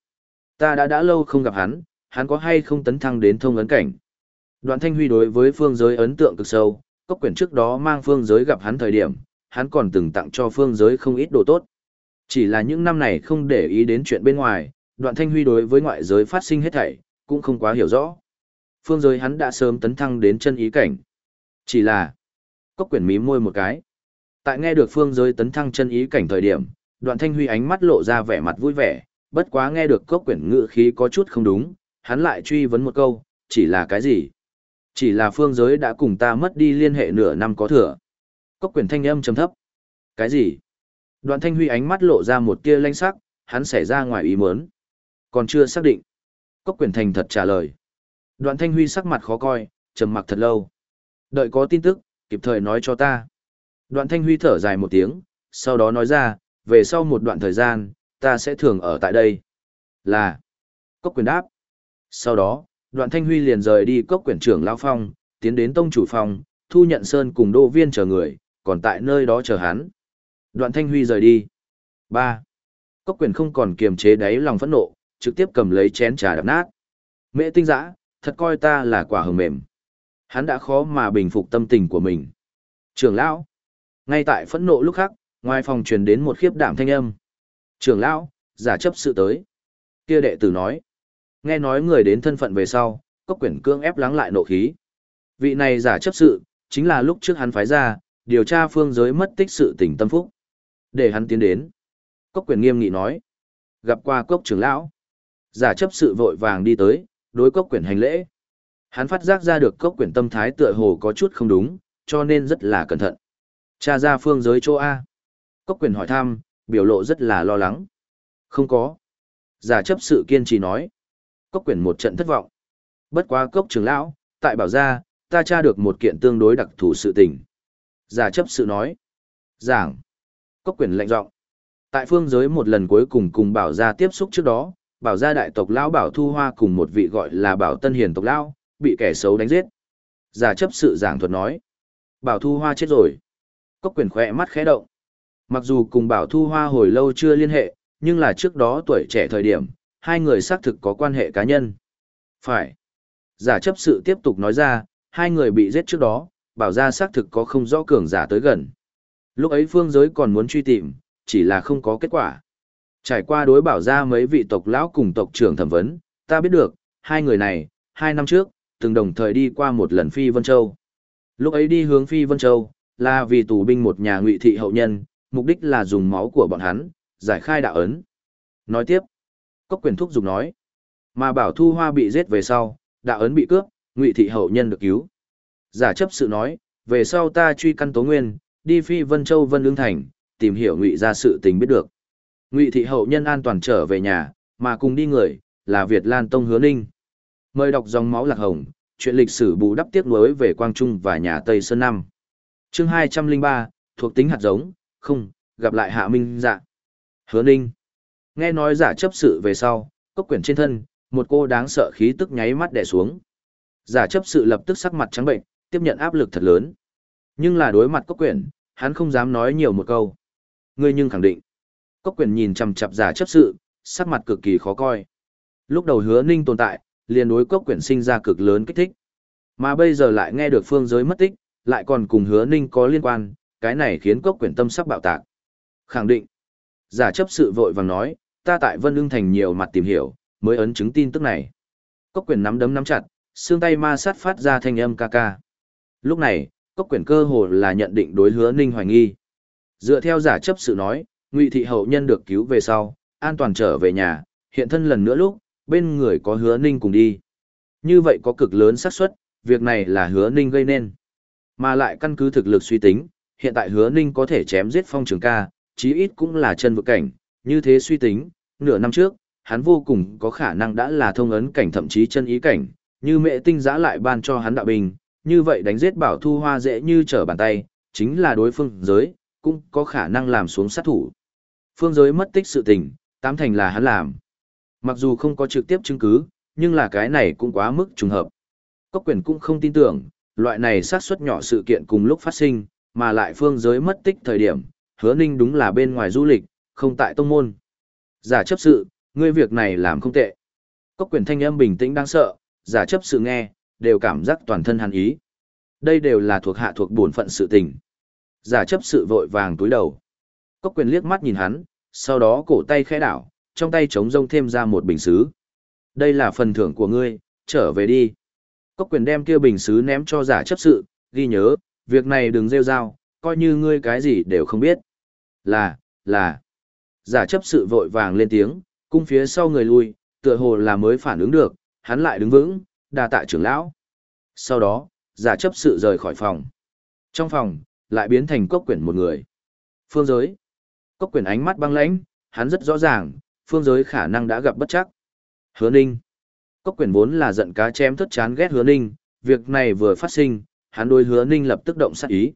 Ta đã đã lâu không gặp hắn, hắn có hay không tấn thăng đến thông ấn cảnh? Đoạn thanh huy đối với phương giới ấn tượng cực sâu, cốc quyển trước đó mang phương giới gặp hắn thời điểm, hắn còn từng tặng cho phương giới không ít đồ tốt. Chỉ là những năm này không để ý đến chuyện bên ngoài, đoạn thanh huy đối với ngoại giới phát sinh hết thảy, cũng không quá hiểu rõ. Phương giới hắn đã sớm tấn thăng đến chân ý cảnh. Chỉ là, cốc quyển mí môi một cái. Tại nghe được phương giới tấn thăng chân ý cảnh thời điểm, đoạn thanh huy ánh mắt lộ ra vẻ mặt vui vẻ, bất quá nghe được cốc quyển ngự khí có chút không đúng, hắn lại truy vấn một câu, chỉ là cái gì? Chỉ là phương giới đã cùng ta mất đi liên hệ nửa năm có thừa. Cốc quyển thanh âm trầm thấp. Cái gì? Đoạn thanh huy ánh mắt lộ ra một tia lanh sắc, hắn xảy ra ngoài ý muốn. Còn chưa xác định. Cốc quyền thành thật trả lời. Đoạn thanh huy sắc mặt khó coi, trầm mặc thật lâu. Đợi có tin tức, kịp thời nói cho ta. Đoạn thanh huy thở dài một tiếng, sau đó nói ra, về sau một đoạn thời gian, ta sẽ thường ở tại đây. Là. Cốc quyền đáp. Sau đó, đoạn thanh huy liền rời đi cốc quyền trưởng lao phong, tiến đến tông chủ phong, thu nhận sơn cùng đô viên chờ người, còn tại nơi đó chờ hắn. Đoạn thanh huy rời đi. 3. Cốc quyền không còn kiềm chế đáy lòng phẫn nộ, trực tiếp cầm lấy chén trà đập nát. Mẹ tinh dã, thật coi ta là quả hờ mềm. Hắn đã khó mà bình phục tâm tình của mình. Trưởng lão. Ngay tại phẫn nộ lúc khác, ngoài phòng truyền đến một khiếp đảm thanh âm. Trưởng lão, giả chấp sự tới. Kia đệ tử nói. Nghe nói người đến thân phận về sau, cốc quyển cương ép lắng lại nộ khí. Vị này giả chấp sự, chính là lúc trước hắn phái ra, điều tra phương giới mất tích sự tình tâm phúc. Để hắn tiến đến. Cốc quyển nghiêm nghị nói. Gặp qua cốc trưởng lão. Giả chấp sự vội vàng đi tới, đối cốc quyển hành lễ. Hắn phát giác ra được cốc quyển tâm thái tựa hồ có chút không đúng, cho nên rất là cẩn thận. Cha ra phương giới chỗ A. Cốc quyển hỏi thăm, biểu lộ rất là lo lắng. Không có. Giả chấp sự kiên trì nói. Cốc quyển một trận thất vọng. Bất quá cốc trưởng lão, tại bảo gia, ta tra được một kiện tương đối đặc thù sự tình. Giả chấp sự nói. Giảng. Cốc quyển lệnh giọng. Tại phương giới một lần cuối cùng cùng bảo gia tiếp xúc trước đó, bảo gia đại tộc lão bảo thu hoa cùng một vị gọi là bảo tân hiền tộc lão, bị kẻ xấu đánh giết. Giả chấp sự giảng thuật nói. Bảo thu hoa chết rồi. Cốc quyền khỏe mắt khẽ động. Mặc dù cùng bảo thu hoa hồi lâu chưa liên hệ, nhưng là trước đó tuổi trẻ thời điểm, hai người xác thực có quan hệ cá nhân. Phải. Giả chấp sự tiếp tục nói ra, hai người bị giết trước đó, bảo ra xác thực có không rõ cường giả tới gần. Lúc ấy phương giới còn muốn truy tìm, chỉ là không có kết quả. Trải qua đối bảo ra mấy vị tộc lão cùng tộc trưởng thẩm vấn, ta biết được, hai người này, hai năm trước, từng đồng thời đi qua một lần Phi Vân Châu. Lúc ấy đi hướng Phi Vân Châu, là vì tù binh một nhà ngụy thị hậu nhân, mục đích là dùng máu của bọn hắn, giải khai đạo ấn. Nói tiếp, Cốc quyền thúc dục nói, mà bảo thu hoa bị giết về sau, đạo ấn bị cướp, ngụy thị hậu nhân được cứu. Giả chấp sự nói, về sau ta truy căn tố nguyên, đi phi Vân Châu Vân Lương Thành, tìm hiểu ngụy ra sự tình biết được. Ngụy thị hậu nhân an toàn trở về nhà, mà cùng đi người, là Việt Lan Tông Hứa Ninh. Mời đọc dòng máu lạc hồng, chuyện lịch sử bù đắp tiếp nối về Quang Trung và nhà Tây Sơn Năm. Chương 203, thuộc tính hạt giống, không, gặp lại Hạ Minh dạ. Hứa Ninh. Nghe nói giả chấp sự về sau, cốc quyển trên thân, một cô đáng sợ khí tức nháy mắt đè xuống. Giả chấp sự lập tức sắc mặt trắng bệnh, tiếp nhận áp lực thật lớn. Nhưng là đối mặt cốc quyển, hắn không dám nói nhiều một câu. Ngươi nhưng khẳng định. Cốc quyển nhìn chằm chằm giả chấp sự, sắc mặt cực kỳ khó coi. Lúc đầu hứa ninh tồn tại, liền đối cốc quyển sinh ra cực lớn kích thích. Mà bây giờ lại nghe được phương giới mất tích, lại còn cùng hứa ninh có liên quan, cái này khiến cốc quyển tâm sắc bạo tạc. Khẳng định. Giả chấp sự vội vàng nói, ta tại Vân Lương Thành nhiều mặt tìm hiểu, mới ấn chứng tin tức này. Cốc quyển nắm đấm nắm chặt, xương tay ma sát phát ra thanh âm ca ca. Lúc này, cốc quyển cơ hồ là nhận định đối hứa ninh hoài nghi. Dựa theo giả chấp sự nói, ngụy thị hậu nhân được cứu về sau, an toàn trở về nhà, hiện thân lần nữa lúc, bên người có hứa ninh cùng đi. Như vậy có cực lớn xác suất, việc này là hứa ninh gây nên. Mà lại căn cứ thực lực suy tính, hiện tại hứa ninh có thể chém giết phong trường ca, chí ít cũng là chân vực cảnh, như thế suy tính, nửa năm trước, hắn vô cùng có khả năng đã là thông ấn cảnh thậm chí chân ý cảnh, như mẹ tinh giã lại ban cho hắn đạo bình, như vậy đánh giết bảo thu hoa dễ như trở bàn tay, chính là đối phương giới, cũng có khả năng làm xuống sát thủ. Phương giới mất tích sự tình, tám thành là hắn làm. Mặc dù không có trực tiếp chứng cứ, nhưng là cái này cũng quá mức trùng hợp. Cốc quyền cũng không tin tưởng, loại này sát suất nhỏ sự kiện cùng lúc phát sinh, mà lại phương giới mất tích thời điểm, hứa ninh đúng là bên ngoài du lịch, không tại tông môn. Giả chấp sự, ngươi việc này làm không tệ. Cốc quyền thanh âm bình tĩnh đang sợ, giả chấp sự nghe, đều cảm giác toàn thân hàn ý. Đây đều là thuộc hạ thuộc bổn phận sự tình. Giả chấp sự vội vàng túi đầu. Cốc quyền liếc mắt nhìn hắn, sau đó cổ tay khẽ đảo, trong tay trống rông thêm ra một bình xứ. Đây là phần thưởng của ngươi, trở về đi. Cốc quyền đem kia bình xứ ném cho giả chấp sự, ghi nhớ, việc này đừng rêu rao, coi như ngươi cái gì đều không biết. Là, là. Giả chấp sự vội vàng lên tiếng, cung phía sau người lui, tựa hồ là mới phản ứng được, hắn lại đứng vững, đà tạ trưởng lão. Sau đó, giả chấp sự rời khỏi phòng. Trong phòng, lại biến thành cốc quyển một người. Phương giới. Cốc quyền ánh mắt băng lãnh, hắn rất rõ ràng, phương giới khả năng đã gặp bất chắc. Hứa ninh. Cốc quyền vốn là giận cá chém thất chán ghét hứa ninh, việc này vừa phát sinh, hắn đôi hứa ninh lập tức động sát ý.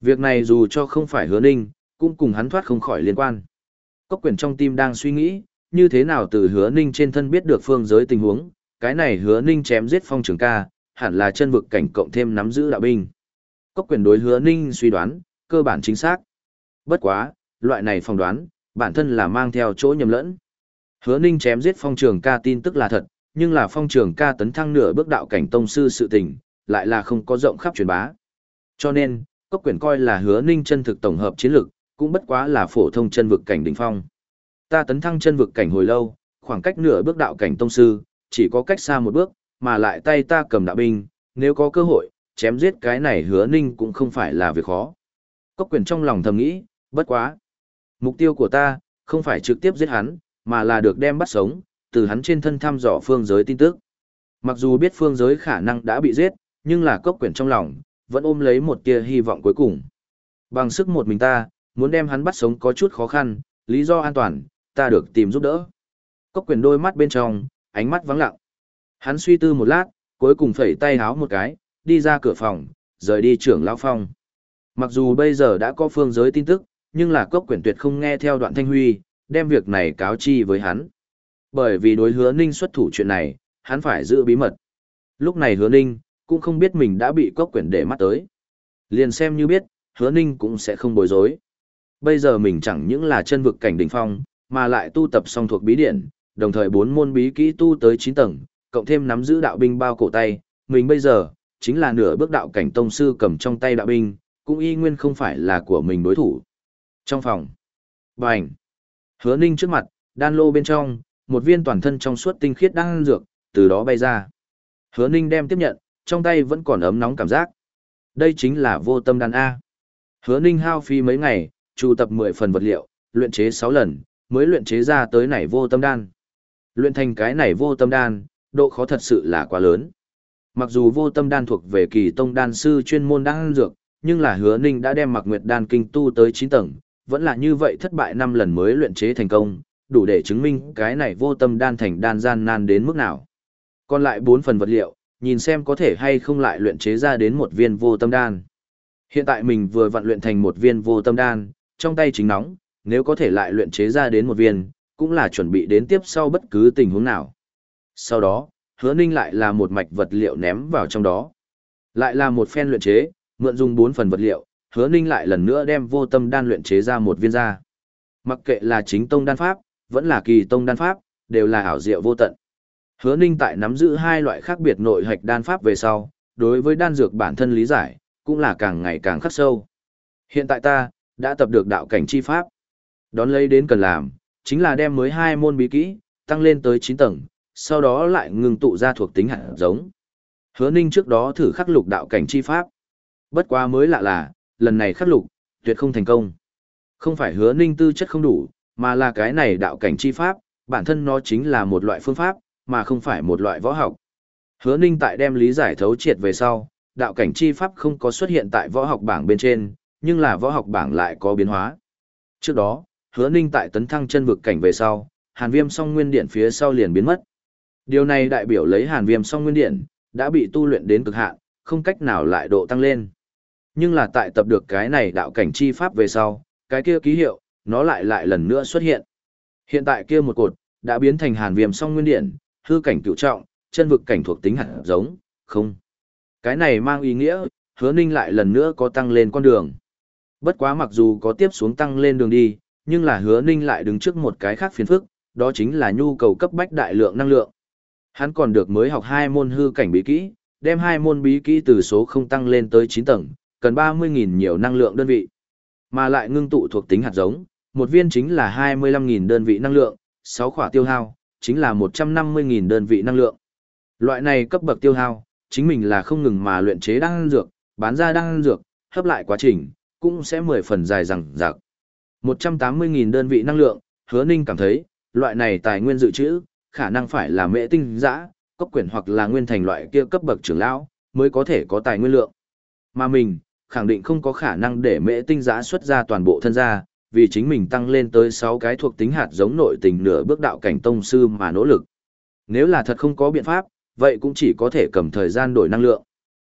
Việc này dù cho không phải hứa ninh, cũng cùng hắn thoát không khỏi liên quan. Cốc quyền trong tim đang suy nghĩ, như thế nào từ hứa ninh trên thân biết được phương giới tình huống, cái này hứa ninh chém giết phong trường ca, hẳn là chân vực cảnh cộng thêm nắm giữ đạo binh. Cốc quyền đối hứa ninh suy đoán, cơ bản chính xác. Bất quá, loại này phỏng đoán, bản thân là mang theo chỗ nhầm lẫn. Hứa ninh chém giết phong trường ca tin tức là thật, nhưng là phong trường ca tấn thăng nửa bước đạo cảnh tông sư sự tình, lại là không có rộng khắp truyền bá. Cho nên, cốc quyền coi là hứa ninh chân thực tổng hợp chiến lược, cũng bất quá là phổ thông chân vực cảnh đỉnh phong. Ta tấn thăng chân vực cảnh hồi lâu, khoảng cách nửa bước đạo cảnh tông sư, chỉ có cách xa một bước, mà lại tay ta cầm đạo binh, nếu có cơ hội, chém giết cái này hứa ninh cũng không phải là việc khó. Cốc quyền trong lòng thầm nghĩ, bất quá. Mục tiêu của ta, không phải trực tiếp giết hắn, mà là được đem bắt sống, từ hắn trên thân thăm dò phương giới tin tức. Mặc dù biết phương giới khả năng đã bị giết, nhưng là cốc quyền trong lòng, vẫn ôm lấy một tia hy vọng cuối cùng. Bằng sức một mình ta, muốn đem hắn bắt sống có chút khó khăn, lý do an toàn, ta được tìm giúp đỡ. Cốc quyền đôi mắt bên trong, ánh mắt vắng lặng. Hắn suy tư một lát, cuối cùng phẩy tay háo một cái, đi ra cửa phòng, rời đi trưởng lão phong. Mặc dù bây giờ đã có phương giới tin tức, nhưng là cốc quyển tuyệt không nghe theo đoạn thanh huy, đem việc này cáo chi với hắn. Bởi vì đối hứa ninh xuất thủ chuyện này, hắn phải giữ bí mật. Lúc này hứa ninh, cũng không biết mình đã bị cốc quyển để mắt tới. Liền xem như biết, hứa ninh cũng sẽ không bối rối. Bây giờ mình chẳng những là chân vực cảnh đỉnh phong, mà lại tu tập song thuộc bí điển, đồng thời bốn môn bí kỹ tu tới 9 tầng, cộng thêm nắm giữ đạo binh bao cổ tay, mình bây giờ, chính là nửa bước đạo cảnh tông sư cầm trong tay đạo binh, cũng y nguyên không phải là của mình đối thủ. Trong phòng, bành, hứa ninh trước mặt, đan lô bên trong, một viên toàn thân trong suốt tinh khiết đang dược, từ đó bay ra. Hứa ninh đem tiếp nhận, trong tay vẫn còn ấm nóng cảm giác. Đây chính là vô tâm đan A. Hứa ninh hao phi mấy ngày, trụ tập 10 phần vật liệu, luyện chế 6 lần, mới luyện chế ra tới này vô tâm đan. Luyện thành cái này vô tâm đan, độ khó thật sự là quá lớn. Mặc dù vô tâm đan thuộc về kỳ tông đan sư chuyên môn đan dược, nhưng là hứa ninh đã đem mặc nguyệt đan kinh tu tới 9 tầng, vẫn là như vậy thất bại 5 lần mới luyện chế thành công, đủ để chứng minh cái này vô tâm đan thành đan gian nan đến mức nào. Còn lại 4 phần vật liệu, nhìn xem có thể hay không lại luyện chế ra đến một viên vô tâm đan. Hiện tại mình vừa vận luyện thành một viên vô tâm đan, trong tay chính nóng, nếu có thể lại luyện chế ra đến một viên, cũng là chuẩn bị đến tiếp sau bất cứ tình huống nào. Sau đó, hứa ninh lại là một mạch vật liệu ném vào trong đó. Lại là một phen luyện chế, mượn dùng bốn phần vật liệu, hứa ninh lại lần nữa đem vô tâm đan luyện chế ra một viên da, Mặc kệ là chính tông đan pháp, vẫn là kỳ tông đan pháp, đều là ảo diệu vô tận. Hứa ninh tại nắm giữ hai loại khác biệt nội hạch đan pháp về sau, đối với đan dược bản thân lý giải, cũng là càng ngày càng khắc sâu. Hiện tại ta, đã tập được đạo cảnh chi pháp. Đón lấy đến cần làm, chính là đem mới hai môn bí kỹ, tăng lên tới 9 tầng, sau đó lại ngừng tụ ra thuộc tính hạt giống. Hứa Ninh trước đó thử khắc lục đạo cảnh chi pháp. Bất quá mới lạ là, lần này khắc lục, tuyệt không thành công. Không phải Hứa Ninh tư chất không đủ, mà là cái này đạo cảnh chi pháp, bản thân nó chính là một loại phương pháp, mà không phải một loại võ học. Hứa Ninh tại đem lý giải thấu triệt về sau, đạo cảnh chi pháp không có xuất hiện tại võ học bảng bên trên, nhưng là võ học bảng lại có biến hóa. Trước đó, hứa ninh tại tấn thăng chân vực cảnh về sau, hàn viêm song nguyên điện phía sau liền biến mất. Điều này đại biểu lấy hàn viêm song nguyên điện, đã bị tu luyện đến cực hạn, không cách nào lại độ tăng lên. Nhưng là tại tập được cái này đạo cảnh chi pháp về sau, cái kia ký hiệu, nó lại lại lần nữa xuất hiện. Hiện tại kia một cột, đã biến thành hàn viêm song nguyên điện, hư cảnh cựu trọng, chân vực cảnh thuộc tính hẳn giống, không. Cái này mang ý nghĩa, hứa ninh lại lần nữa có tăng lên con đường. Bất quá mặc dù có tiếp xuống tăng lên đường đi, nhưng là hứa ninh lại đứng trước một cái khác phiền phức, đó chính là nhu cầu cấp bách đại lượng năng lượng. Hắn còn được mới học hai môn hư cảnh bí kỹ, đem hai môn bí kỹ từ số không tăng lên tới 9 tầng, cần 30.000 nhiều năng lượng đơn vị. Mà lại ngưng tụ thuộc tính hạt giống, một viên chính là 25.000 đơn vị năng lượng, 6 khỏa tiêu hao, chính là 150.000 đơn vị năng lượng. Loại này cấp bậc tiêu hao, chính mình là không ngừng mà luyện chế đan dược, bán ra đan dược, hấp lại quá trình, cũng sẽ mười phần dài rằng rạc. 180.000 đơn vị năng lượng, hứa ninh cảm thấy, loại này tài nguyên dự trữ, khả năng phải là mệ tinh giã, cấp quyển hoặc là nguyên thành loại kia cấp bậc trưởng lão, mới có thể có tài nguyên lượng. Mà mình, khẳng định không có khả năng để mễ tinh giã xuất ra toàn bộ thân gia, vì chính mình tăng lên tới 6 cái thuộc tính hạt giống nội tình nửa bước đạo cảnh tông sư mà nỗ lực. Nếu là thật không có biện pháp, vậy cũng chỉ có thể cầm thời gian đổi năng lượng.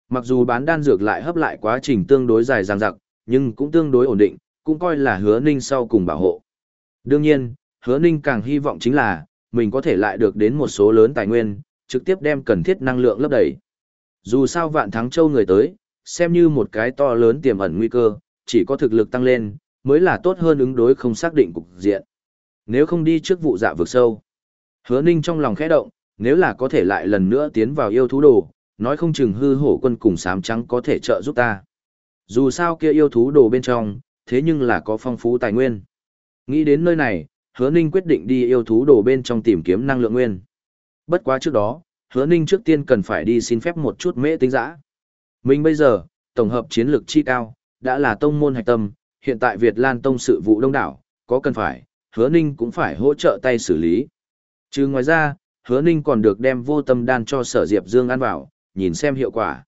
Mặc dù bán đan dược lại hấp lại quá trình tương đối dài dằng dặc, nhưng cũng tương đối ổn định, cũng coi là hứa ninh sau cùng bảo hộ. Đương nhiên, hứa ninh càng hy vọng chính là, mình có thể lại được đến một số lớn tài nguyên, trực tiếp đem cần thiết năng lượng lấp đầy. Dù sao vạn thắng châu người tới, xem như một cái to lớn tiềm ẩn nguy cơ, chỉ có thực lực tăng lên, mới là tốt hơn ứng đối không xác định cục diện. Nếu không đi trước vụ dạ vực sâu. Hứa ninh trong lòng khẽ động, nếu là có thể lại lần nữa tiến vào yêu thú đồ, nói không chừng hư hổ quân cùng sám trắng có thể trợ giúp ta. Dù sao kia yêu thú đồ bên trong, thế nhưng là có phong phú tài nguyên. Nghĩ đến nơi này, hứa ninh quyết định đi yêu thú đồ bên trong tìm kiếm năng lượng nguyên. Bất quá trước đó, hứa ninh trước tiên cần phải đi xin phép một chút mễ tính giã. Mình bây giờ, tổng hợp chiến lược chi cao, đã là tông môn hạch tâm, hiện tại Việt Lan tông sự vụ đông đảo, có cần phải, hứa ninh cũng phải hỗ trợ tay xử lý. Chứ ngoài ra, hứa ninh còn được đem vô tâm đan cho sở diệp dương ăn vào, nhìn xem hiệu quả.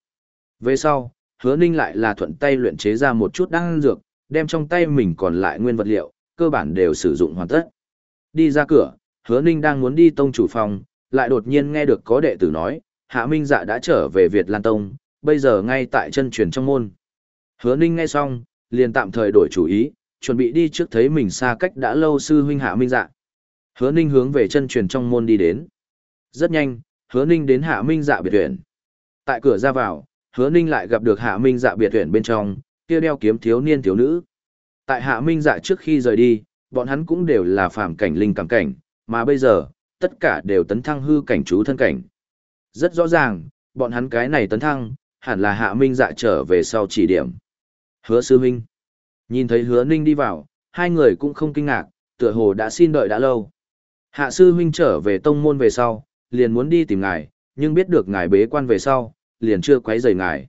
Về sau, hứa ninh lại là thuận tay luyện chế ra một chút đan dược, đem trong tay mình còn lại nguyên vật liệu, cơ bản đều sử dụng hoàn tất. Đi ra cửa, hứa ninh đang muốn đi tông chủ phòng, lại đột nhiên nghe được có đệ tử nói, Hạ Minh Dạ đã trở về Việt Lan Tông, bây giờ ngay tại chân truyền trong môn. Hứa Ninh nghe xong, liền tạm thời đổi chủ ý, chuẩn bị đi trước thấy mình xa cách đã lâu sư huynh Hạ Minh Dạ. Hứa Ninh hướng về chân truyền trong môn đi đến. Rất nhanh, Hứa Ninh đến Hạ Minh Dạ biệt viện. Tại cửa ra vào, Hứa Ninh lại gặp được Hạ Minh Dạ biệt viện bên trong, kia đeo kiếm thiếu niên thiếu nữ. Tại Hạ Minh Dạ trước khi rời đi, bọn hắn cũng đều là phàm cảnh linh cảm cảnh, mà bây giờ, tất cả đều tấn thăng hư cảnh chú thân cảnh. Rất rõ ràng, bọn hắn cái này tấn thăng, hẳn là Hạ Minh Dạ trở về sau chỉ điểm. Hứa sư huynh. Nhìn thấy hứa ninh đi vào, hai người cũng không kinh ngạc, tựa hồ đã xin đợi đã lâu. Hạ sư huynh trở về tông môn về sau, liền muốn đi tìm ngài, nhưng biết được ngài bế quan về sau, liền chưa quấy rầy ngài.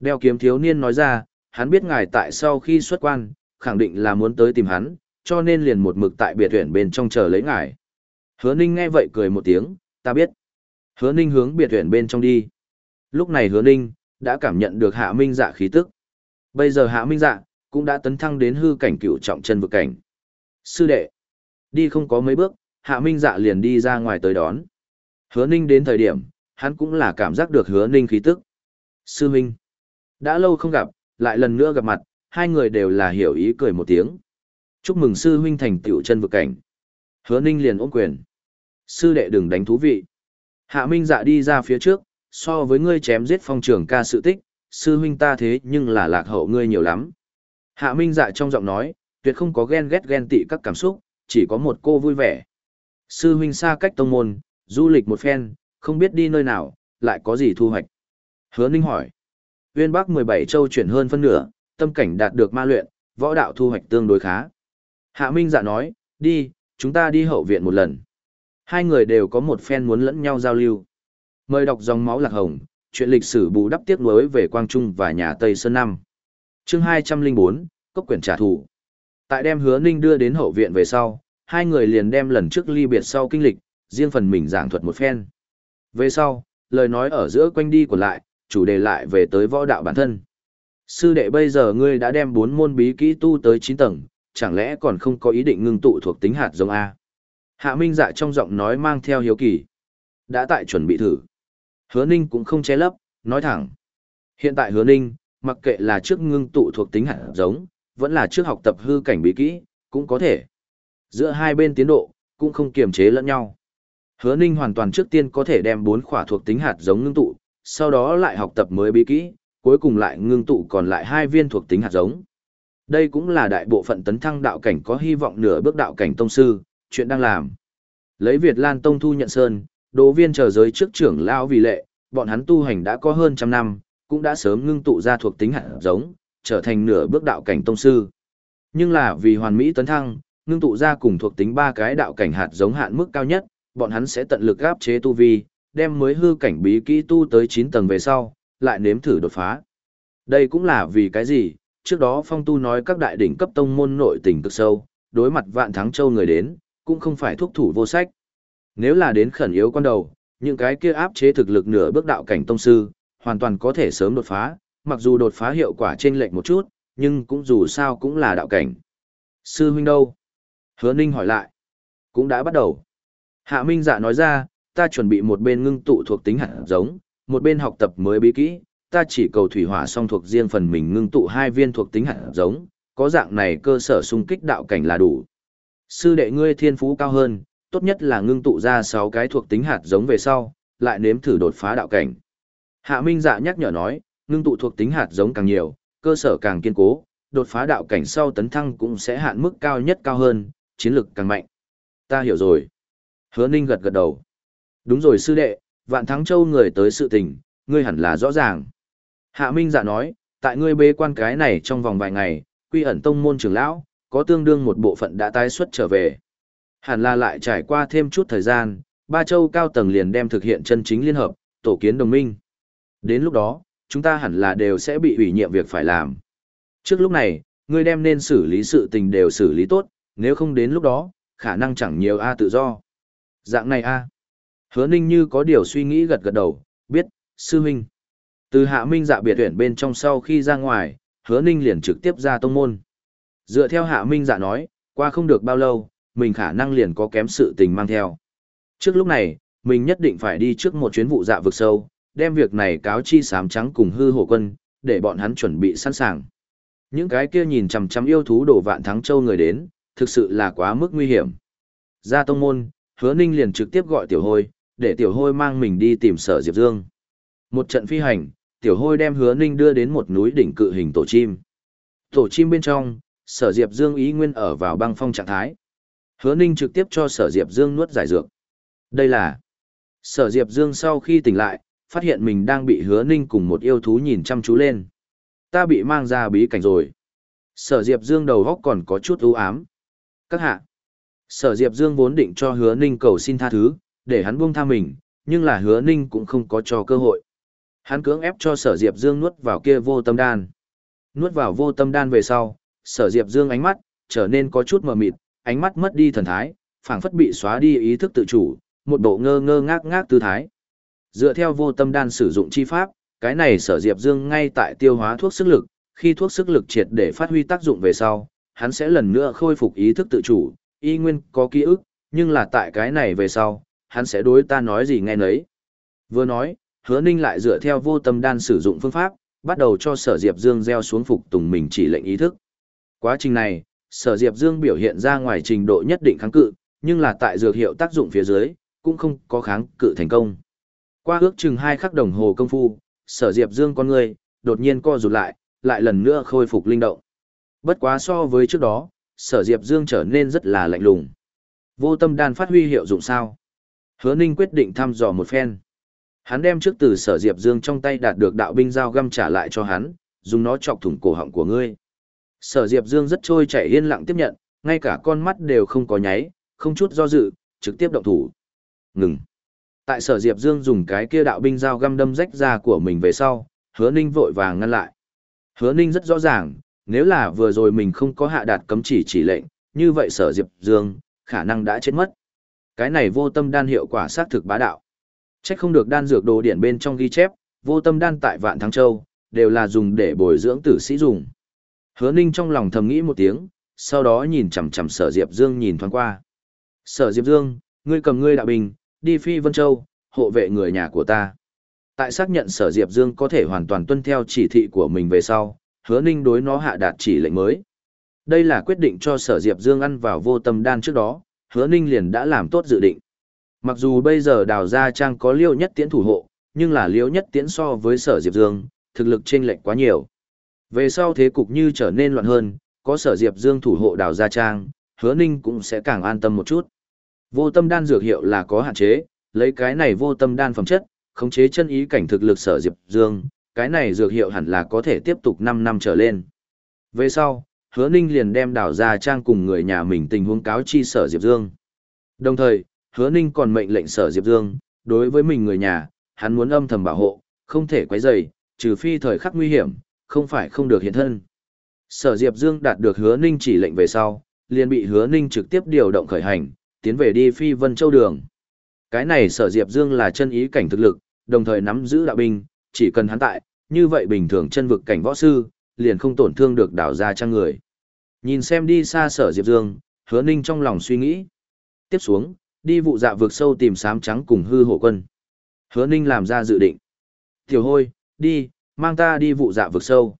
Đeo kiếm thiếu niên nói ra, hắn biết ngài tại sau khi xuất quan, khẳng định là muốn tới tìm hắn, cho nên liền một mực tại biệt tuyển bên trong chờ lấy ngài. Hứa ninh nghe vậy cười một tiếng, ta biết. Hứa ninh hướng biệt tuyển bên trong đi. Lúc này hứa ninh, đã cảm nhận được hạ minh dạ khí tức. Bây giờ hạ minh dạ, cũng đã tấn thăng đến hư cảnh cửu trọng chân vực cảnh. Sư đệ, đi không có mấy bước, hạ minh dạ liền đi ra ngoài tới đón. Hứa ninh đến thời điểm, hắn cũng là cảm giác được hứa ninh khí tức. Sư minh, đã lâu không gặp, lại lần nữa gặp mặt, hai người đều là hiểu ý cười một tiếng. Chúc mừng sư huynh thành tiểu chân vực cảnh. Hứa ninh liền ôm quyền. Sư đệ đừng đánh thú vị. Hạ minh dạ đi ra phía trước, so với ngươi chém giết phong trưởng ca sự tích, sư huynh ta thế nhưng là lạc hậu ngươi nhiều lắm. Hạ Minh dạ trong giọng nói, tuyệt không có ghen ghét ghen tị các cảm xúc, chỉ có một cô vui vẻ. Sư huynh xa cách tông môn, du lịch một phen, không biết đi nơi nào, lại có gì thu hoạch. Hứa Ninh hỏi. Viên Bắc 17 châu chuyển hơn phân nửa, tâm cảnh đạt được ma luyện, võ đạo thu hoạch tương đối khá. Hạ Minh dạ nói, đi, chúng ta đi hậu viện một lần. Hai người đều có một phen muốn lẫn nhau giao lưu. Mời đọc dòng máu lạc hồng, chuyện lịch sử bù đắp tiếc nuối về Quang Trung và nhà Tây Sơn Năm chương hai trăm linh bốn cốc quyển trả thù. Tại đem hứa ninh đưa đến hậu viện về sau hai người liền đem lần trước ly biệt sau kinh lịch riêng phần mình giảng thuật một phen. Về sau lời nói ở giữa quanh đi còn lại chủ đề lại về tới võ đạo bản thân. Sư đệ bây giờ ngươi đã đem bốn môn bí kỹ tu tới chín tầng chẳng lẽ còn không có ý định ngưng tụ thuộc tính hạt giống a? Hạ minh dạ trong giọng nói mang theo hiếu kỳ. Đã tại chuẩn bị thử hứa ninh cũng không che lấp nói thẳng hiện tại hứa ninh mặc kệ là trước ngưng tụ thuộc tính hạt giống, vẫn là trước học tập hư cảnh bí kỹ, cũng có thể. Giữa hai bên tiến độ, cũng không kiềm chế lẫn nhau. Hứa Ninh hoàn toàn trước tiên có thể đem bốn khỏa thuộc tính hạt giống ngưng tụ, sau đó lại học tập mới bí kỹ, cuối cùng lại ngưng tụ còn lại hai viên thuộc tính hạt giống. Đây cũng là đại bộ phận tấn thăng đạo cảnh có hy vọng nửa bước đạo cảnh tông sư, chuyện đang làm. Lấy Việt Lan Tông thu nhận sơn, đỗ viên chờ giới trước trưởng lão vì lệ, bọn hắn tu hành đã có hơn trăm năm, cũng đã sớm ngưng tụ ra thuộc tính hạt giống, trở thành nửa bước đạo cảnh tông sư. Nhưng là vì hoàn mỹ tấn thăng, ngưng tụ ra cùng thuộc tính ba cái đạo cảnh hạt giống hạn mức cao nhất, bọn hắn sẽ tận lực áp chế tu vi, đem mới hư cảnh bí kỹ tu tới 9 tầng về sau, lại nếm thử đột phá. Đây cũng là vì cái gì, trước đó phong tu nói các đại đỉnh cấp tông môn nội tình cực sâu, đối mặt vạn thắng châu người đến, cũng không phải thuốc thủ vô sách. Nếu là đến khẩn yếu con đầu, những cái kia áp chế thực lực nửa bước đạo cảnh tông sư, hoàn toàn có thể sớm đột phá, mặc dù đột phá hiệu quả trên lệch một chút, nhưng cũng dù sao cũng là đạo cảnh. Sư huynh đâu? Hứa Ninh hỏi lại. Cũng đã bắt đầu. Hạ Minh dạ nói ra, ta chuẩn bị một bên ngưng tụ thuộc tính hạt giống, một bên học tập mới bí kỹ, ta chỉ cầu thủy hỏa song thuộc riêng phần mình ngưng tụ hai viên thuộc tính hạt giống, có dạng này cơ sở xung kích đạo cảnh là đủ. Sư đệ ngươi thiên phú cao hơn, tốt nhất là ngưng tụ ra 6 cái thuộc tính hạt giống về sau, lại nếm thử đột phá đạo cảnh. Hạ Minh Dạ nhắc nhở nói, ngưng tụ thuộc tính hạt giống càng nhiều, cơ sở càng kiên cố, đột phá đạo cảnh sau tấn thăng cũng sẽ hạn mức cao nhất cao hơn, chiến lực càng mạnh. Ta hiểu rồi. Hứa Ninh gật gật đầu. Đúng rồi sư đệ, vạn thắng châu người tới sự tình, ngươi hẳn là rõ ràng. Hạ Minh Dạ nói, tại ngươi bế quan cái này trong vòng vài ngày, quy ẩn tông môn trưởng lão, có tương đương một bộ phận đã tái xuất trở về. Hẳn là lại trải qua thêm chút thời gian, ba châu cao tầng liền đem thực hiện chân chính liên hợp, tổ kiến đồng minh. Đến lúc đó, chúng ta hẳn là đều sẽ bị ủy nhiệm việc phải làm. Trước lúc này, ngươi đem nên xử lý sự tình đều xử lý tốt, nếu không đến lúc đó, khả năng chẳng nhiều A tự do. Dạng này A. Hứa ninh như có điều suy nghĩ gật gật đầu, biết, sư huynh. Từ hạ minh dạ biệt tuyển bên trong sau khi ra ngoài, hứa ninh liền trực tiếp ra tông môn. Dựa theo hạ minh dạ nói, qua không được bao lâu, mình khả năng liền có kém sự tình mang theo. Trước lúc này, mình nhất định phải đi trước một chuyến vụ dạ vực sâu, đem việc này cáo chi sám trắng cùng hư hổ quân, để bọn hắn chuẩn bị sẵn sàng. Những cái kia nhìn chằm chằm yêu thú đổ vạn thắng châu người đến, thực sự là quá mức nguy hiểm. Ra tông môn, hứa ninh liền trực tiếp gọi tiểu hôi, để tiểu hôi mang mình đi tìm sở Diệp Dương. Một trận phi hành, tiểu hôi đem hứa ninh đưa đến một núi đỉnh cự hình tổ chim. Tổ chim bên trong, sở Diệp Dương ý nguyên ở vào băng phong trạng thái. Hứa ninh trực tiếp cho sở Diệp Dương nuốt giải dược. Đây là sở Diệp Dương sau khi tỉnh lại, phát hiện mình đang bị hứa ninh cùng một yêu thú nhìn chăm chú lên. Ta bị mang ra bí cảnh rồi. Sở Diệp Dương đầu góc còn có chút ưu ám. Các hạ. Sở Diệp Dương vốn định cho hứa ninh cầu xin tha thứ, để hắn buông tha mình, nhưng là hứa ninh cũng không có cho cơ hội. Hắn cưỡng ép cho sở Diệp Dương nuốt vào kia vô tâm đan. Nuốt vào vô tâm đan về sau, sở Diệp Dương ánh mắt, trở nên có chút mờ mịt, ánh mắt mất đi thần thái, phảng phất bị xóa đi ý thức tự chủ, một bộ ngơ ngơ ngác ngác tư thái. Dựa theo vô tâm đan sử dụng chi pháp, cái này sở Diệp Dương ngay tại tiêu hóa thuốc sức lực, khi thuốc sức lực triệt để phát huy tác dụng về sau, hắn sẽ lần nữa khôi phục ý thức tự chủ, y nguyên có ký ức, nhưng là tại cái này về sau, hắn sẽ đối ta nói gì nghe nấy. Vừa nói, hứa ninh lại dựa theo vô tâm đan sử dụng phương pháp, bắt đầu cho sở Diệp Dương gieo xuống phục tùng mình chỉ lệnh ý thức. Quá trình này, sở Diệp Dương biểu hiện ra ngoài trình độ nhất định kháng cự, nhưng là tại dược hiệu tác dụng phía dưới, cũng không có kháng cự thành công. Qua ước chừng hai khắc đồng hồ công phu, sở Diệp Dương con người, đột nhiên co rụt lại, lại lần nữa khôi phục linh động. Bất quá so với trước đó, sở Diệp Dương trở nên rất là lạnh lùng. Vô tâm đan phát huy hiệu dụng sao? Hứa Ninh quyết định thăm dò một phen. Hắn đem trước từ sở Diệp Dương trong tay đạt được đạo binh dao găm trả lại cho hắn, dùng nó chọc thủng cổ họng của ngươi. Sở Diệp Dương rất trôi chảy yên lặng tiếp nhận, ngay cả con mắt đều không có nháy, không chút do dự, trực tiếp động thủ. Ngừng. Tại sở Diệp Dương dùng cái kia đạo binh dao găm đâm rách ra của mình về sau, hứa ninh vội vàng ngăn lại. Hứa ninh rất rõ ràng, nếu là vừa rồi mình không có hạ đạt cấm chỉ chỉ lệnh, như vậy sở Diệp Dương, khả năng đã chết mất. Cái này vô tâm đan hiệu quả xác thực bá đạo. chắc không được đan dược đồ điển bên trong ghi chép, vô tâm đan tại Vạn Thắng Châu, đều là dùng để bồi dưỡng tử sĩ dùng. Hứa Ninh trong lòng thầm nghĩ một tiếng, sau đó nhìn chằm chằm Sở Diệp Dương nhìn thoáng qua. Sở Diệp Dương, ngươi cầm ngươi đạo bình, đi Phi Vân Châu, hộ vệ người nhà của ta. Tại xác nhận Sở Diệp Dương có thể hoàn toàn tuân theo chỉ thị của mình về sau, Hứa Ninh đối nó hạ đạt chỉ lệnh mới. Đây là quyết định cho Sở Diệp Dương ăn vào vô tâm đan trước đó, Hứa Ninh liền đã làm tốt dự định. Mặc dù bây giờ đào gia trang có liêu nhất tiễn thủ hộ, nhưng là liêu nhất tiễn so với sở Diệp Dương, thực lực chênh lệch quá nhiều. Về sau thế cục như trở nên loạn hơn, có sở Diệp Dương thủ hộ đào gia trang, hứa ninh cũng sẽ càng an tâm một chút. Vô tâm đan dược hiệu là có hạn chế, lấy cái này vô tâm đan phẩm chất, khống chế chân ý cảnh thực lực sở Diệp Dương, cái này dược hiệu hẳn là có thể tiếp tục 5 năm trở lên. Về sau, hứa ninh liền đem đào gia trang cùng người nhà mình tình huống cáo chi sở Diệp Dương. Đồng thời, hứa ninh còn mệnh lệnh sở Diệp Dương, đối với mình người nhà, hắn muốn âm thầm bảo hộ, không thể quấy rầy, trừ phi thời khắc nguy hiểm, không phải không được hiện thân. Sở Diệp Dương đạt được hứa ninh chỉ lệnh về sau, liền bị hứa ninh trực tiếp điều động khởi hành, tiến về đi phi vân châu đường. Cái này sở Diệp Dương là chân ý cảnh thực lực, đồng thời nắm giữ đạo binh, chỉ cần hắn tại, như vậy bình thường chân vực cảnh võ sư, liền không tổn thương được đảo ra trang người. Nhìn xem đi xa sở Diệp Dương, hứa ninh trong lòng suy nghĩ. Tiếp xuống, Đi vụ dạ vượt sâu tìm sám trắng cùng hư hổ quân. Hứa Ninh làm ra dự định. Tiểu hôi, đi, mang ta đi vụ dạ vực sâu.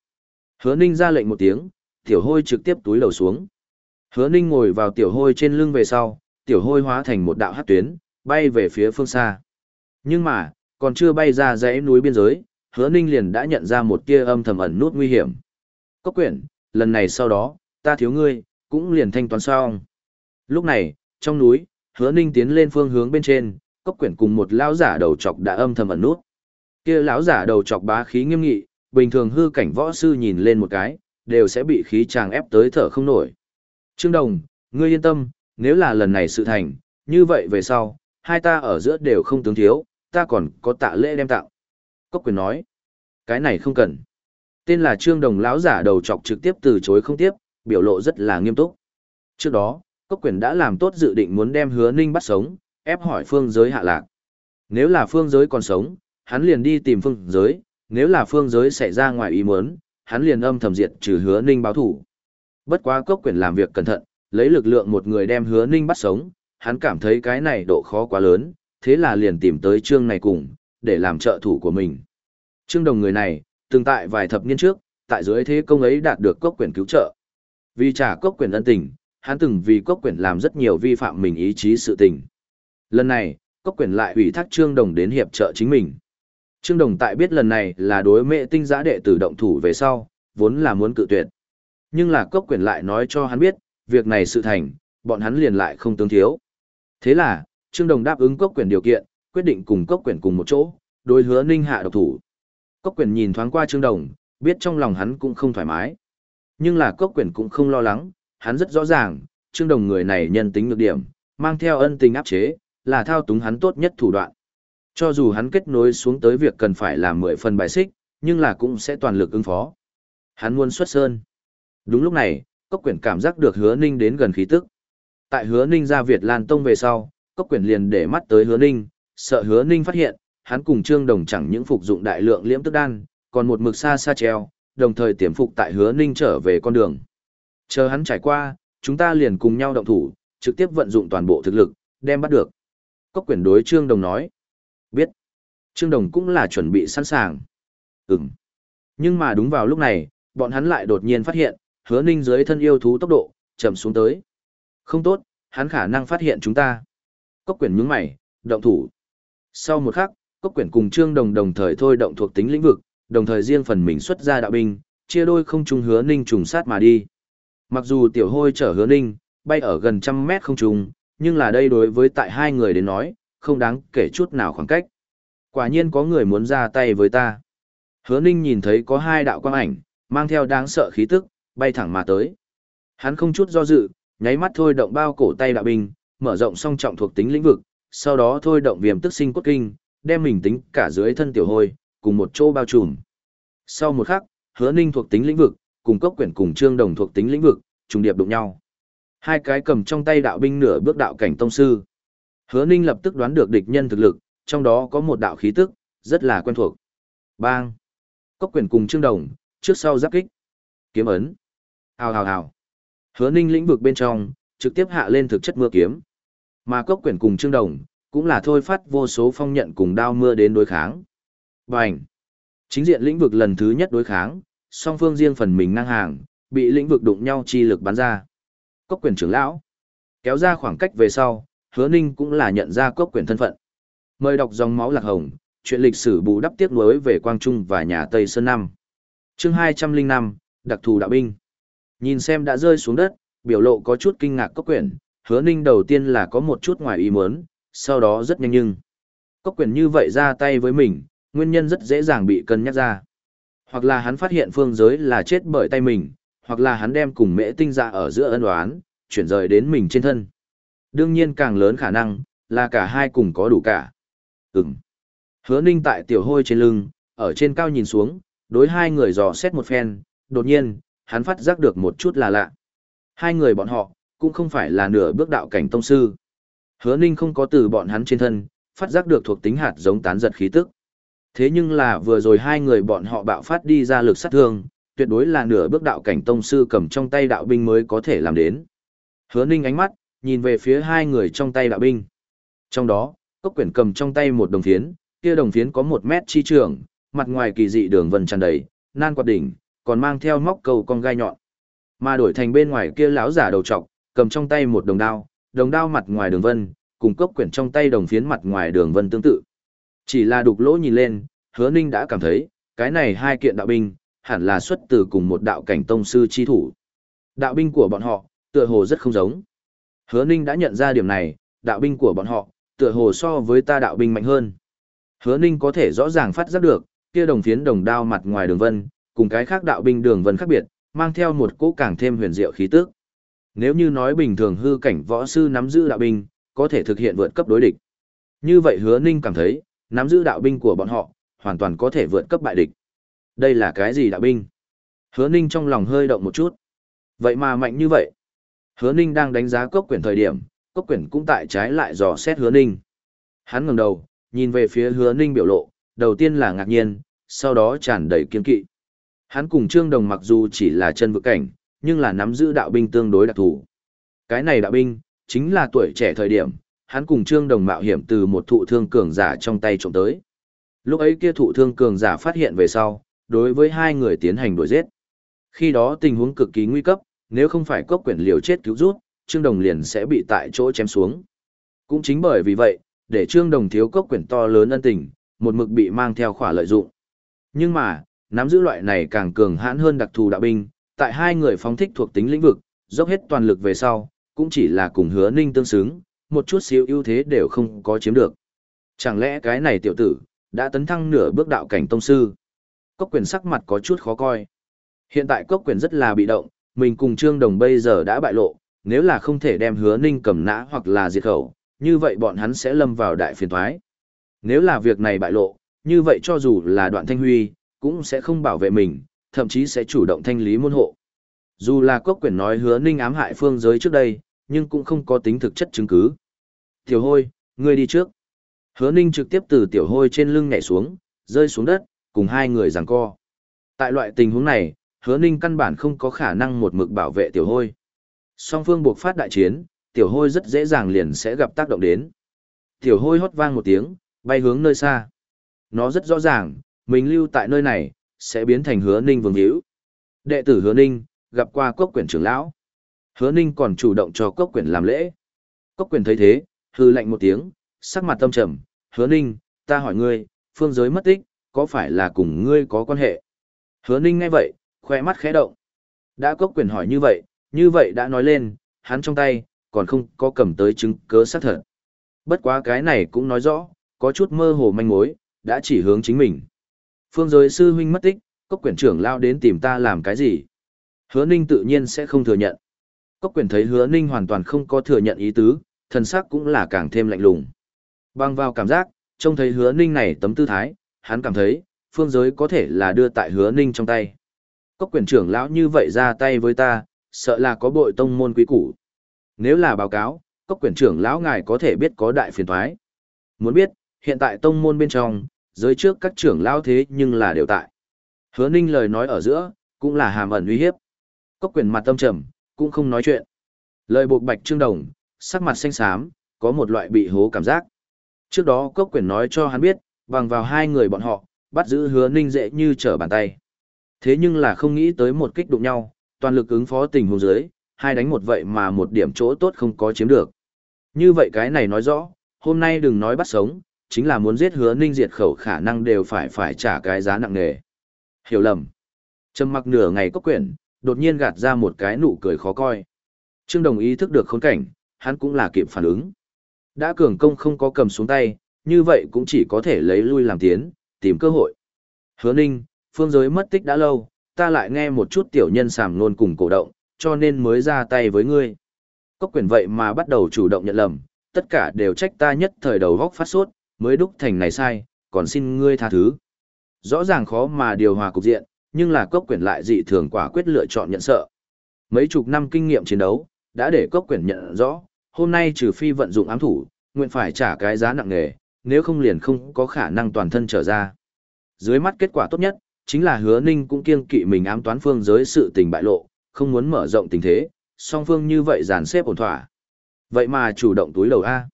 Hứa Ninh ra lệnh một tiếng, tiểu hôi trực tiếp túi lầu xuống. Hứa Ninh ngồi vào tiểu hôi trên lưng về sau, tiểu hôi hóa thành một đạo hát tuyến, bay về phía phương xa. Nhưng mà, còn chưa bay ra dãy núi biên giới, hứa Ninh liền đã nhận ra một tia âm thầm ẩn nút nguy hiểm. Cốc quyển, lần này sau đó, ta thiếu ngươi, cũng liền thanh toán xong. Lúc này, trong núi, hứa ninh tiến lên phương hướng bên trên cốc quyển cùng một lão giả đầu chọc đã âm thầm ẩn nút kia lão giả đầu chọc bá khí nghiêm nghị bình thường hư cảnh võ sư nhìn lên một cái đều sẽ bị khí tràng ép tới thở không nổi. Trương đồng ngươi yên tâm nếu là lần này sự thành như vậy về sau hai ta ở giữa đều không tướng thiếu ta còn có tạ lễ đem tặng. Cốc quyền nói cái này không cần. Tên là trương đồng lão giả đầu chọc trực tiếp từ chối không tiếp biểu lộ rất là nghiêm túc. Trước đó cốc quyền đã làm tốt dự định muốn đem hứa ninh bắt sống, ép hỏi phương giới hạ lạc. Nếu là phương giới còn sống, hắn liền đi tìm phương giới, nếu là phương giới xảy ra ngoài ý muốn, hắn liền âm thầm diệt trừ hứa ninh báo thủ. Bất quá cốc quyền làm việc cẩn thận, lấy lực lượng một người đem hứa ninh bắt sống, hắn cảm thấy cái này độ khó quá lớn, thế là liền tìm tới trương này cùng, để làm trợ thủ của mình. Trương đồng người này, từng tại vài thập niên trước, tại dưới thế công ấy đạt được cốc quyển cứu trợ. Vì trả cốc quyển ân tình, hắn từng vì cốc quyển làm rất nhiều vi phạm mình ý chí sự tình. Lần này, cốc quyển lại ủy thác Trương Đồng đến hiệp trợ chính mình. Trương Đồng tại biết lần này là đối mệ tinh giã đệ tử động thủ về sau, vốn là muốn cự tuyệt. Nhưng là cốc quyển lại nói cho hắn biết, việc này sự thành, bọn hắn liền lại không tương thiếu. Thế là, Trương Đồng đáp ứng cốc quyển điều kiện, quyết định cùng cốc quyển cùng một chỗ, đối hứa ninh hạ độc thủ. Cốc quyển nhìn thoáng qua Trương Đồng, biết trong lòng hắn cũng không thoải mái. Nhưng là cốc quyển cũng không lo lắng, hắn rất rõ ràng, Trương Đồng người này nhân tính ngược điểm, mang theo ân tình áp chế, là thao túng hắn tốt nhất thủ đoạn. Cho dù hắn kết nối xuống tới việc cần phải làm mười phần bài xích, nhưng là cũng sẽ toàn lực ứng phó. Hắn muốn xuất sơn. Đúng lúc này, Cốc Quyển cảm giác được Hứa Ninh đến gần khí tức. Tại Hứa Ninh ra Việt Lan Tông về sau, Cốc Quyển liền để mắt tới Hứa Ninh, sợ Hứa Ninh phát hiện, hắn cùng Trương Đồng chẳng những phục dụng đại lượng liễm tức đan, còn một mực xa xa treo, đồng thời tiềm phục tại Hứa Ninh trở về con đường. Chờ hắn trải qua, chúng ta liền cùng nhau động thủ, trực tiếp vận dụng toàn bộ thực lực, đem bắt được. Cốc Quyển đối Trương Đồng nói. Biết. Trương Đồng cũng là chuẩn bị sẵn sàng. Ừm. Nhưng mà đúng vào lúc này, bọn hắn lại đột nhiên phát hiện, hứa ninh dưới thân yêu thú tốc độ, chậm xuống tới. Không tốt, hắn khả năng phát hiện chúng ta. Cốc quyển nhướng mày, động thủ. Sau một khắc, cốc quyển cùng trương đồng đồng thời thôi động thuộc tính lĩnh vực, đồng thời riêng phần mình xuất ra đạo binh, chia đôi không trung hứa ninh trùng sát mà đi. Mặc dù tiểu hôi chở hứa ninh, bay ở gần trăm mét không trùng, nhưng là đây đối với tại hai người đến nói, không đáng kể chút nào khoảng cách. Quả nhiên có người muốn ra tay với ta. Hứa ninh nhìn thấy có hai đạo quang ảnh, mang theo đáng sợ khí tức, bay thẳng mà tới. Hắn không chút do dự, nháy mắt thôi động bao cổ tay đạo binh, mở rộng song trọng thuộc tính lĩnh vực, sau đó thôi động viêm tức sinh cốt kinh, đem mình tính cả dưới thân tiểu hôi, cùng một chỗ bao trùm. Sau một khắc, hứa ninh thuộc tính lĩnh vực, cùng cốc quyển cùng trương đồng thuộc tính lĩnh vực, trùng điệp đụng nhau. Hai cái cầm trong tay đạo binh nửa bước đạo cảnh tông sư. Hứa ninh lập tức đoán được địch nhân thực lực, trong đó có một đạo khí tức, rất là quen thuộc. Bang! Cốc quyền cùng trương đồng, trước sau giáp kích. Kiếm ấn. Hào hào hào. Hứa ninh lĩnh vực bên trong, trực tiếp hạ lên thực chất mưa kiếm. Mà cốc quyền cùng trương đồng, cũng là thôi phát vô số phong nhận cùng đao mưa đến đối kháng. Bành. Chính diện lĩnh vực lần thứ nhất đối kháng, song phương riêng phần mình năng hàng, bị lĩnh vực đụng nhau chi lực bắn ra. Cốc quyền trưởng lão. Kéo ra khoảng cách về sau, hứa ninh cũng là nhận ra cốc quyền thân phận. Mời đọc dòng máu lạc hồng, chuyện lịch sử bù đắp tiếc nuối về Quang Trung và nhà Tây Sơn Năm. chương hai trăm linh năm đặc thù đạo binh. Nhìn xem đã rơi xuống đất, biểu lộ có chút kinh ngạc cốc quyển, hứa ninh đầu tiên là có một chút ngoài ý muốn, sau đó rất nhanh nhưng. Cốc quyển như vậy ra tay với mình, nguyên nhân rất dễ dàng bị cân nhắc ra. Hoặc là hắn phát hiện phương giới là chết bởi tay mình, hoặc là hắn đem cùng mễ tinh ra ở giữa ân đoán, chuyển rời đến mình trên thân. Đương nhiên càng lớn khả năng, là cả hai cùng có đủ cả. Ừm. Hứa ninh tại tiểu hôi trên lưng, ở trên cao nhìn xuống, đối hai người dò xét một phen, đột nhiên, hắn phát giác được một chút là lạ. Hai người bọn họ, cũng không phải là nửa bước đạo cảnh tông sư. Hứa ninh không có từ bọn hắn trên thân, phát giác được thuộc tính hạt giống tán giật khí tức. Thế nhưng là vừa rồi hai người bọn họ bạo phát đi ra lực sát thương, tuyệt đối là nửa bước đạo cảnh tông sư cầm trong tay đạo binh mới có thể làm đến. Hứa ninh ánh mắt, nhìn về phía hai người trong tay đạo binh. Trong đó, cốc quyển cầm trong tay một đồng phiến, kia đồng phiến có một mét chi trường, mặt ngoài kỳ dị đường vân tràn đầy, nan quạt đỉnh, còn mang theo móc cầu con gai nhọn. Mà đổi thành bên ngoài kia lão giả đầu trọc, cầm trong tay một đồng đao, đồng đao mặt ngoài đường vân, cùng cốc quyển trong tay đồng phiến mặt ngoài đường vân tương tự. Chỉ là đục lỗ nhìn lên, hứa ninh đã cảm thấy, cái này hai kiện đạo binh, hẳn là xuất từ cùng một đạo cảnh tông sư chi thủ. Đạo binh của bọn họ, tựa hồ rất không giống. Hứa ninh đã nhận ra điểm này, đạo binh của bọn họ, tựa hồ so với ta đạo binh mạnh hơn. Hứa ninh có thể rõ ràng phát giác được, kia đồng phiến đồng đao mặt ngoài đường vân, cùng cái khác đạo binh đường vân khác biệt, mang theo một cỗ càng thêm huyền diệu khí tức. Nếu như nói bình thường hư cảnh võ sư nắm giữ đạo binh, có thể thực hiện vượt cấp đối địch. Như vậy hứa ninh cảm thấy, nắm giữ đạo binh của bọn họ, hoàn toàn có thể vượt cấp bại địch. Đây là cái gì đạo binh? Hứa ninh trong lòng hơi động một chút. Vậy mà mạnh như vậy. Hứa ninh đang đánh giá cốc quyển thời điểm, cốc quyển cũng tại trái lại dò xét hứa ninh. Hắn ngẩng đầu, nhìn về phía hứa ninh biểu lộ, đầu tiên là ngạc nhiên, sau đó tràn đầy kiên kỵ. Hắn cùng Trương Đồng mặc dù chỉ là chân vực cảnh, nhưng là nắm giữ đạo binh tương đối đặc thù. Cái này đạo binh, chính là tuổi trẻ thời điểm, hắn cùng Trương Đồng mạo hiểm từ một thụ thương cường giả trong tay trộm tới. Lúc ấy kia thụ thương cường giả phát hiện về sau, đối với hai người tiến hành đuổi giết. Khi đó tình huống cực kỳ nguy cấp, nếu không phải cốc quyển liều chết cứu rút, Trương Đồng liền sẽ bị tại chỗ chém xuống. Cũng chính bởi vì vậy, để Trương Đồng thiếu cốc quyển to lớn ân tình, một mực bị mang theo khỏa lợi dụng. Nhưng mà, nắm giữ loại này càng cường hãn hơn đặc thù đạo binh, tại hai người phóng thích thuộc tính lĩnh vực, dốc hết toàn lực về sau, cũng chỉ là cùng hứa ninh tương xứng, một chút xíu ưu thế đều không có chiếm được. Chẳng lẽ cái này tiểu tử, đã tấn thăng nửa bước đạo cảnh tông sư? Cốc quyền sắc mặt có chút khó coi. Hiện tại cốc quyền rất là bị động, mình cùng Trương Đồng bây giờ đã bại lộ, nếu là không thể đem hứa ninh cầm nã hoặc là diệt khẩu, như vậy bọn hắn sẽ lâm vào đại phiền thoái. Nếu là việc này bại lộ, như vậy cho dù là đoạn thanh huy, cũng sẽ không bảo vệ mình, thậm chí sẽ chủ động thanh lý môn hộ. Dù là cốc quyền nói hứa ninh ám hại phương giới trước đây, nhưng cũng không có tính thực chất chứng cứ. Tiểu hôi, ngươi đi trước. Hứa ninh trực tiếp từ tiểu hôi trên lưng nhảy xuống, rơi xuống đất, cùng hai người giằng co. Tại loại tình huống này, hứa ninh căn bản không có khả năng một mực bảo vệ tiểu hôi. Song phương buộc phát đại chiến, tiểu hôi rất dễ dàng liền sẽ gặp tác động đến. Tiểu hôi hót vang một tiếng, bay hướng nơi xa. Nó rất rõ ràng, mình lưu tại nơi này, sẽ biến thành hứa ninh vương hữu. Đệ tử hứa ninh, gặp qua cốc quyển trưởng lão. Hứa ninh còn chủ động cho cốc quyển làm lễ. Cốc quyển thấy thế, hư lạnh một tiếng, sắc mặt tâm trầm, hứa ninh, ta hỏi ngươi, phương giới mất tích, có phải là cùng ngươi có quan hệ? Hứa ninh ngay vậy, khoe mắt khẽ động. Đã cốc quyền hỏi như vậy, như vậy đã nói lên, hắn trong tay, còn không có cầm tới chứng cớ xác thật. Bất quá cái này cũng nói rõ, có chút mơ hồ manh mối, đã chỉ hướng chính mình. Phương giới sư huynh mất tích, cốc quyển trưởng lao đến tìm ta làm cái gì? Hứa ninh tự nhiên sẽ không thừa nhận. Cốc quyển thấy hứa ninh hoàn toàn không có thừa nhận ý tứ, thần sắc cũng là càng thêm lạnh lùng. Bang vào cảm giác, trông thấy hứa ninh này tấm tư thái, hắn cảm thấy, phương giới có thể là đưa tại hứa ninh trong tay. Cốc quyền trưởng lão như vậy ra tay với ta, sợ là có bội tông môn quý củ. Nếu là báo cáo, cốc quyền trưởng lão ngài có thể biết có đại phiền thoái. Muốn biết, hiện tại tông môn bên trong, giới trước các trưởng lão thế nhưng là đều tại. Hứa ninh lời nói ở giữa, cũng là hàm ẩn uy hiếp. Cốc quyền mặt tâm trầm, cũng không nói chuyện. Lời buộc bạch trương đồng, sắc mặt xanh xám, có một loại bị hố cảm giác. Trước đó cốc quyền nói cho hắn biết, bằng vào hai người bọn họ, bắt giữ hứa ninh dễ như trở bàn tay. Thế nhưng là không nghĩ tới một kích đụng nhau, toàn lực ứng phó tình huống dưới, hai đánh một vậy mà một điểm chỗ tốt không có chiếm được. Như vậy cái này nói rõ, hôm nay đừng nói bắt sống, chính là muốn giết hứa ninh diệt khẩu khả năng đều phải phải trả cái giá nặng nề. Hiểu lầm. Trầm mặc nửa ngày có quyển, đột nhiên gạt ra một cái nụ cười khó coi. Trương Đồng ý thức được khốn cảnh, hắn cũng là kịp phản ứng. Đã cường công không có cầm xuống tay, như vậy cũng chỉ có thể lấy lui làm tiến, tìm cơ hội. Hứa Ninh, phương giới mất tích đã lâu, ta lại nghe một chút tiểu nhân sàm nôn cùng cổ động, cho nên mới ra tay với ngươi. Cốc quyền vậy mà bắt đầu chủ động nhận lầm, tất cả đều trách ta nhất thời đầu góc phát sốt, mới đúc thành này sai, còn xin ngươi tha thứ. Rõ ràng khó mà điều hòa cục diện, nhưng là cốc quyền lại dị thường quả quyết lựa chọn nhận sợ. Mấy chục năm kinh nghiệm chiến đấu, đã để cốc quyền nhận rõ, hôm nay trừ phi vận dụng ám thủ, nguyện phải trả cái giá nặng nề, nếu không liền không có khả năng toàn thân trở ra. Dưới mắt kết quả tốt nhất, chính là hứa ninh cũng kiêng kỵ mình ám toán phương giới sự tình bại lộ, không muốn mở rộng tình thế, song phương như vậy dàn xếp ổn thỏa. Vậy mà chủ động túi đầu A.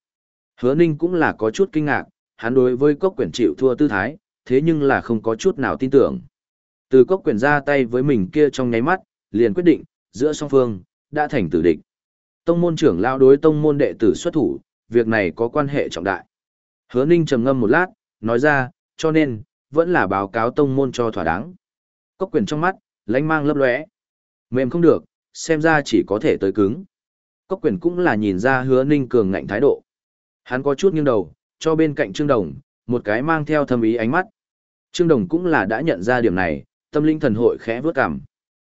Hứa ninh cũng là có chút kinh ngạc, hắn đối với cốc quyển chịu thua tư thái, thế nhưng là không có chút nào tin tưởng. Từ cốc quyển ra tay với mình kia trong nháy mắt, liền quyết định, giữa song phương, đã thành tử địch. Tông môn trưởng lao đối tông môn đệ tử xuất thủ, việc này có quan hệ trọng đại. Hứa Ninh trầm ngâm một lát, nói ra, cho nên, vẫn là báo cáo tông môn cho thỏa đáng. Cốc quyền trong mắt, lánh mang lấp lóe. Mềm không được, xem ra chỉ có thể tới cứng. Cốc quyền cũng là nhìn ra hứa Ninh cường ngạnh thái độ. Hắn có chút nghiêng đầu, cho bên cạnh Trương Đồng, một cái mang theo thâm ý ánh mắt. Trương Đồng cũng là đã nhận ra điểm này, tâm linh thần hội khẽ vớt cảm.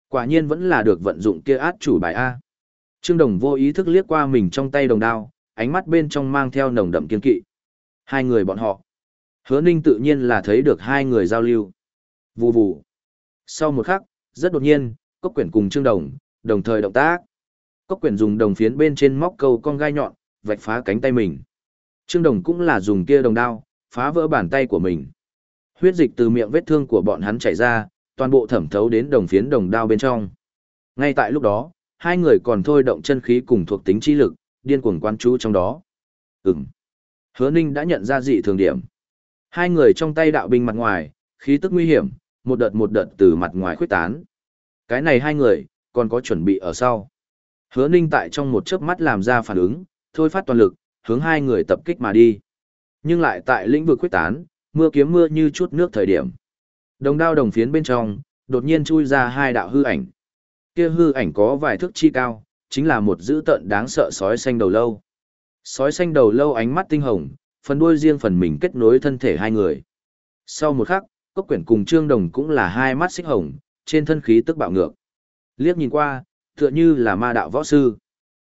Quả nhiên vẫn là được vận dụng kia át chủ bài A. Trương Đồng vô ý thức liếc qua mình trong tay đồng đao, ánh mắt bên trong mang theo nồng đậm kiên kỵ. Hai người bọn họ. Hứa Ninh tự nhiên là thấy được hai người giao lưu. Vù vù. Sau một khắc, rất đột nhiên, Cốc Quyển cùng Trương Đồng, đồng thời động tác. Cốc Quyển dùng đồng phiến bên trên móc câu con gai nhọn, vạch phá cánh tay mình. Trương Đồng cũng là dùng kia đồng đao, phá vỡ bàn tay của mình. Huyết dịch từ miệng vết thương của bọn hắn chảy ra, toàn bộ thẩm thấu đến đồng phiến đồng đao bên trong. Ngay tại lúc đó, hai người còn thôi động chân khí cùng thuộc tính chi lực, điên cuồng quan chú trong đó. Ừm. Hứa Ninh đã nhận ra dị thường điểm. Hai người trong tay đạo binh mặt ngoài, khí tức nguy hiểm, một đợt một đợt từ mặt ngoài khuyết tán. Cái này hai người, còn có chuẩn bị ở sau. Hứa ninh tại trong một chớp mắt làm ra phản ứng, thôi phát toàn lực, hướng hai người tập kích mà đi. Nhưng lại tại lĩnh vực khuyết tán, mưa kiếm mưa như chút nước thời điểm. Đồng đao đồng phiến bên trong, đột nhiên chui ra hai đạo hư ảnh. Kia hư ảnh có vài thước chi cao, chính là một dữ tợn đáng sợ sói xanh đầu lâu. Sói xanh đầu lâu ánh mắt tinh hồng, phần đuôi riêng phần mình kết nối thân thể hai người. Sau một khắc, cốc quyển cùng trương đồng cũng là hai mắt xích hồng, trên thân khí tức bạo ngược. Liếc nhìn qua, tựa như là ma đạo võ sư.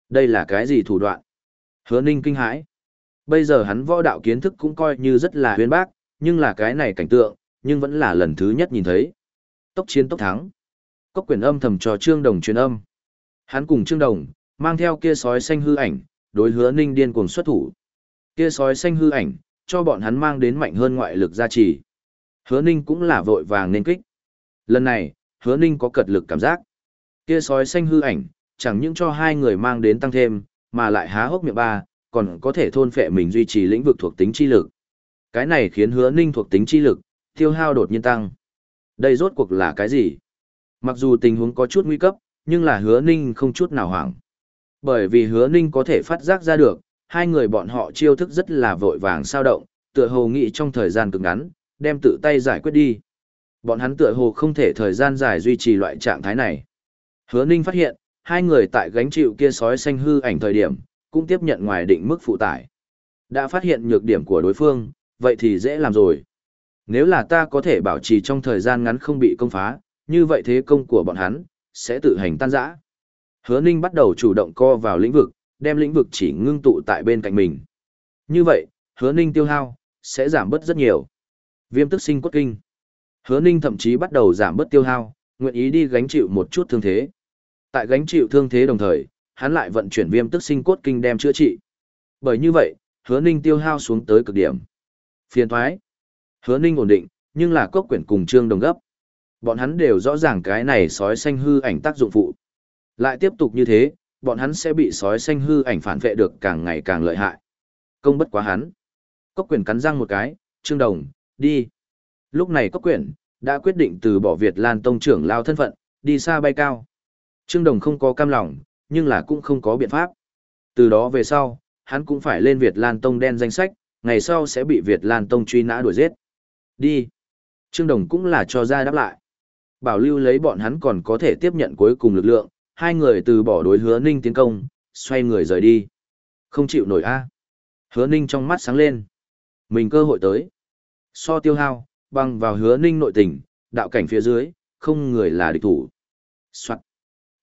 Đây là cái gì thủ đoạn? Hứa ninh kinh hãi. Bây giờ hắn võ đạo kiến thức cũng coi như rất là huyên bác, nhưng là cái này cảnh tượng, nhưng vẫn là lần thứ nhất nhìn thấy. Tốc chiến tốc thắng. Cốc Quyển âm thầm cho Trương Đồng truyền âm. Hắn cùng Trương Đồng, mang theo kia sói xanh hư ảnh, đối hứa ninh điên cuồng xuất thủ. Kia sói xanh hư ảnh, cho bọn hắn mang đến mạnh hơn ngoại lực gia trì. Hứa ninh cũng là vội vàng nên kích. Lần này, hứa ninh có cật lực cảm giác. Kia sói xanh hư ảnh, chẳng những cho hai người mang đến tăng thêm, mà lại há hốc miệng ba, còn có thể thôn phệ mình duy trì lĩnh vực thuộc tính chi lực. Cái này khiến hứa ninh thuộc tính chi lực, tiêu hao đột nhiên tăng. Đây rốt cuộc là cái gì? Mặc dù tình huống có chút nguy cấp, nhưng là hứa ninh không chút nào hoảng. Bởi vì hứa ninh có thể phát giác ra được, hai người bọn họ chiêu thức rất là vội vàng sao động, tựa hồ nghĩ trong thời gian cực ngắn, đem tự tay giải quyết đi. Bọn hắn tựa hồ không thể thời gian dài duy trì loại trạng thái này. Hứa ninh phát hiện, hai người tại gánh chịu kia sói xanh hư ảnh thời điểm, cũng tiếp nhận ngoài định mức phụ tải. Đã phát hiện nhược điểm của đối phương, vậy thì dễ làm rồi. Nếu là ta có thể bảo trì trong thời gian ngắn không bị công phá, như vậy thế công của bọn hắn, sẽ tự hành tan rã. Hứa Ninh bắt đầu chủ động co vào lĩnh vực, đem lĩnh vực chỉ ngưng tụ tại bên cạnh mình. Như vậy, Hứa Ninh tiêu hao, sẽ giảm bớt rất nhiều. Viêm tức sinh cốt kinh. Hứa Ninh thậm chí bắt đầu giảm bớt tiêu hao, nguyện ý đi gánh chịu một chút thương thế. Tại gánh chịu thương thế đồng thời, hắn lại vận chuyển viêm tức sinh cốt kinh đem chữa trị. Bởi như vậy, Hứa Ninh tiêu hao xuống tới cực điểm. Phiền thoái. Hứa Ninh ổn định, nhưng là cốc quyển cùng Trương Đồng gấp. Bọn hắn đều rõ ràng cái này sói xanh hư ảnh tác dụng phụ. Lại tiếp tục như thế, bọn hắn sẽ bị sói xanh hư ảnh phản vệ được càng ngày càng lợi hại. Công bất quá hắn. Cốc quyển cắn răng một cái, Trương Đồng, đi. Lúc này cốc quyển, đã quyết định từ bỏ Việt Lan Tông trưởng lao thân phận, đi xa bay cao. Trương Đồng không có cam lòng, nhưng là cũng không có biện pháp. Từ đó về sau, hắn cũng phải lên Việt Lan Tông đen danh sách, ngày sau sẽ bị Việt Lan Tông truy nã đuổi giết. Đi. Trương Đồng cũng là cho ra đáp lại. Bảo lưu lấy bọn hắn còn có thể tiếp nhận cuối cùng lực lượng, hai người từ bỏ đối hứa ninh tiến công, xoay người rời đi. Không chịu nổi a Hứa ninh trong mắt sáng lên. Mình cơ hội tới. So tiêu hao, băng vào hứa ninh nội tình, đạo cảnh phía dưới, không người là địch thủ. Soạn.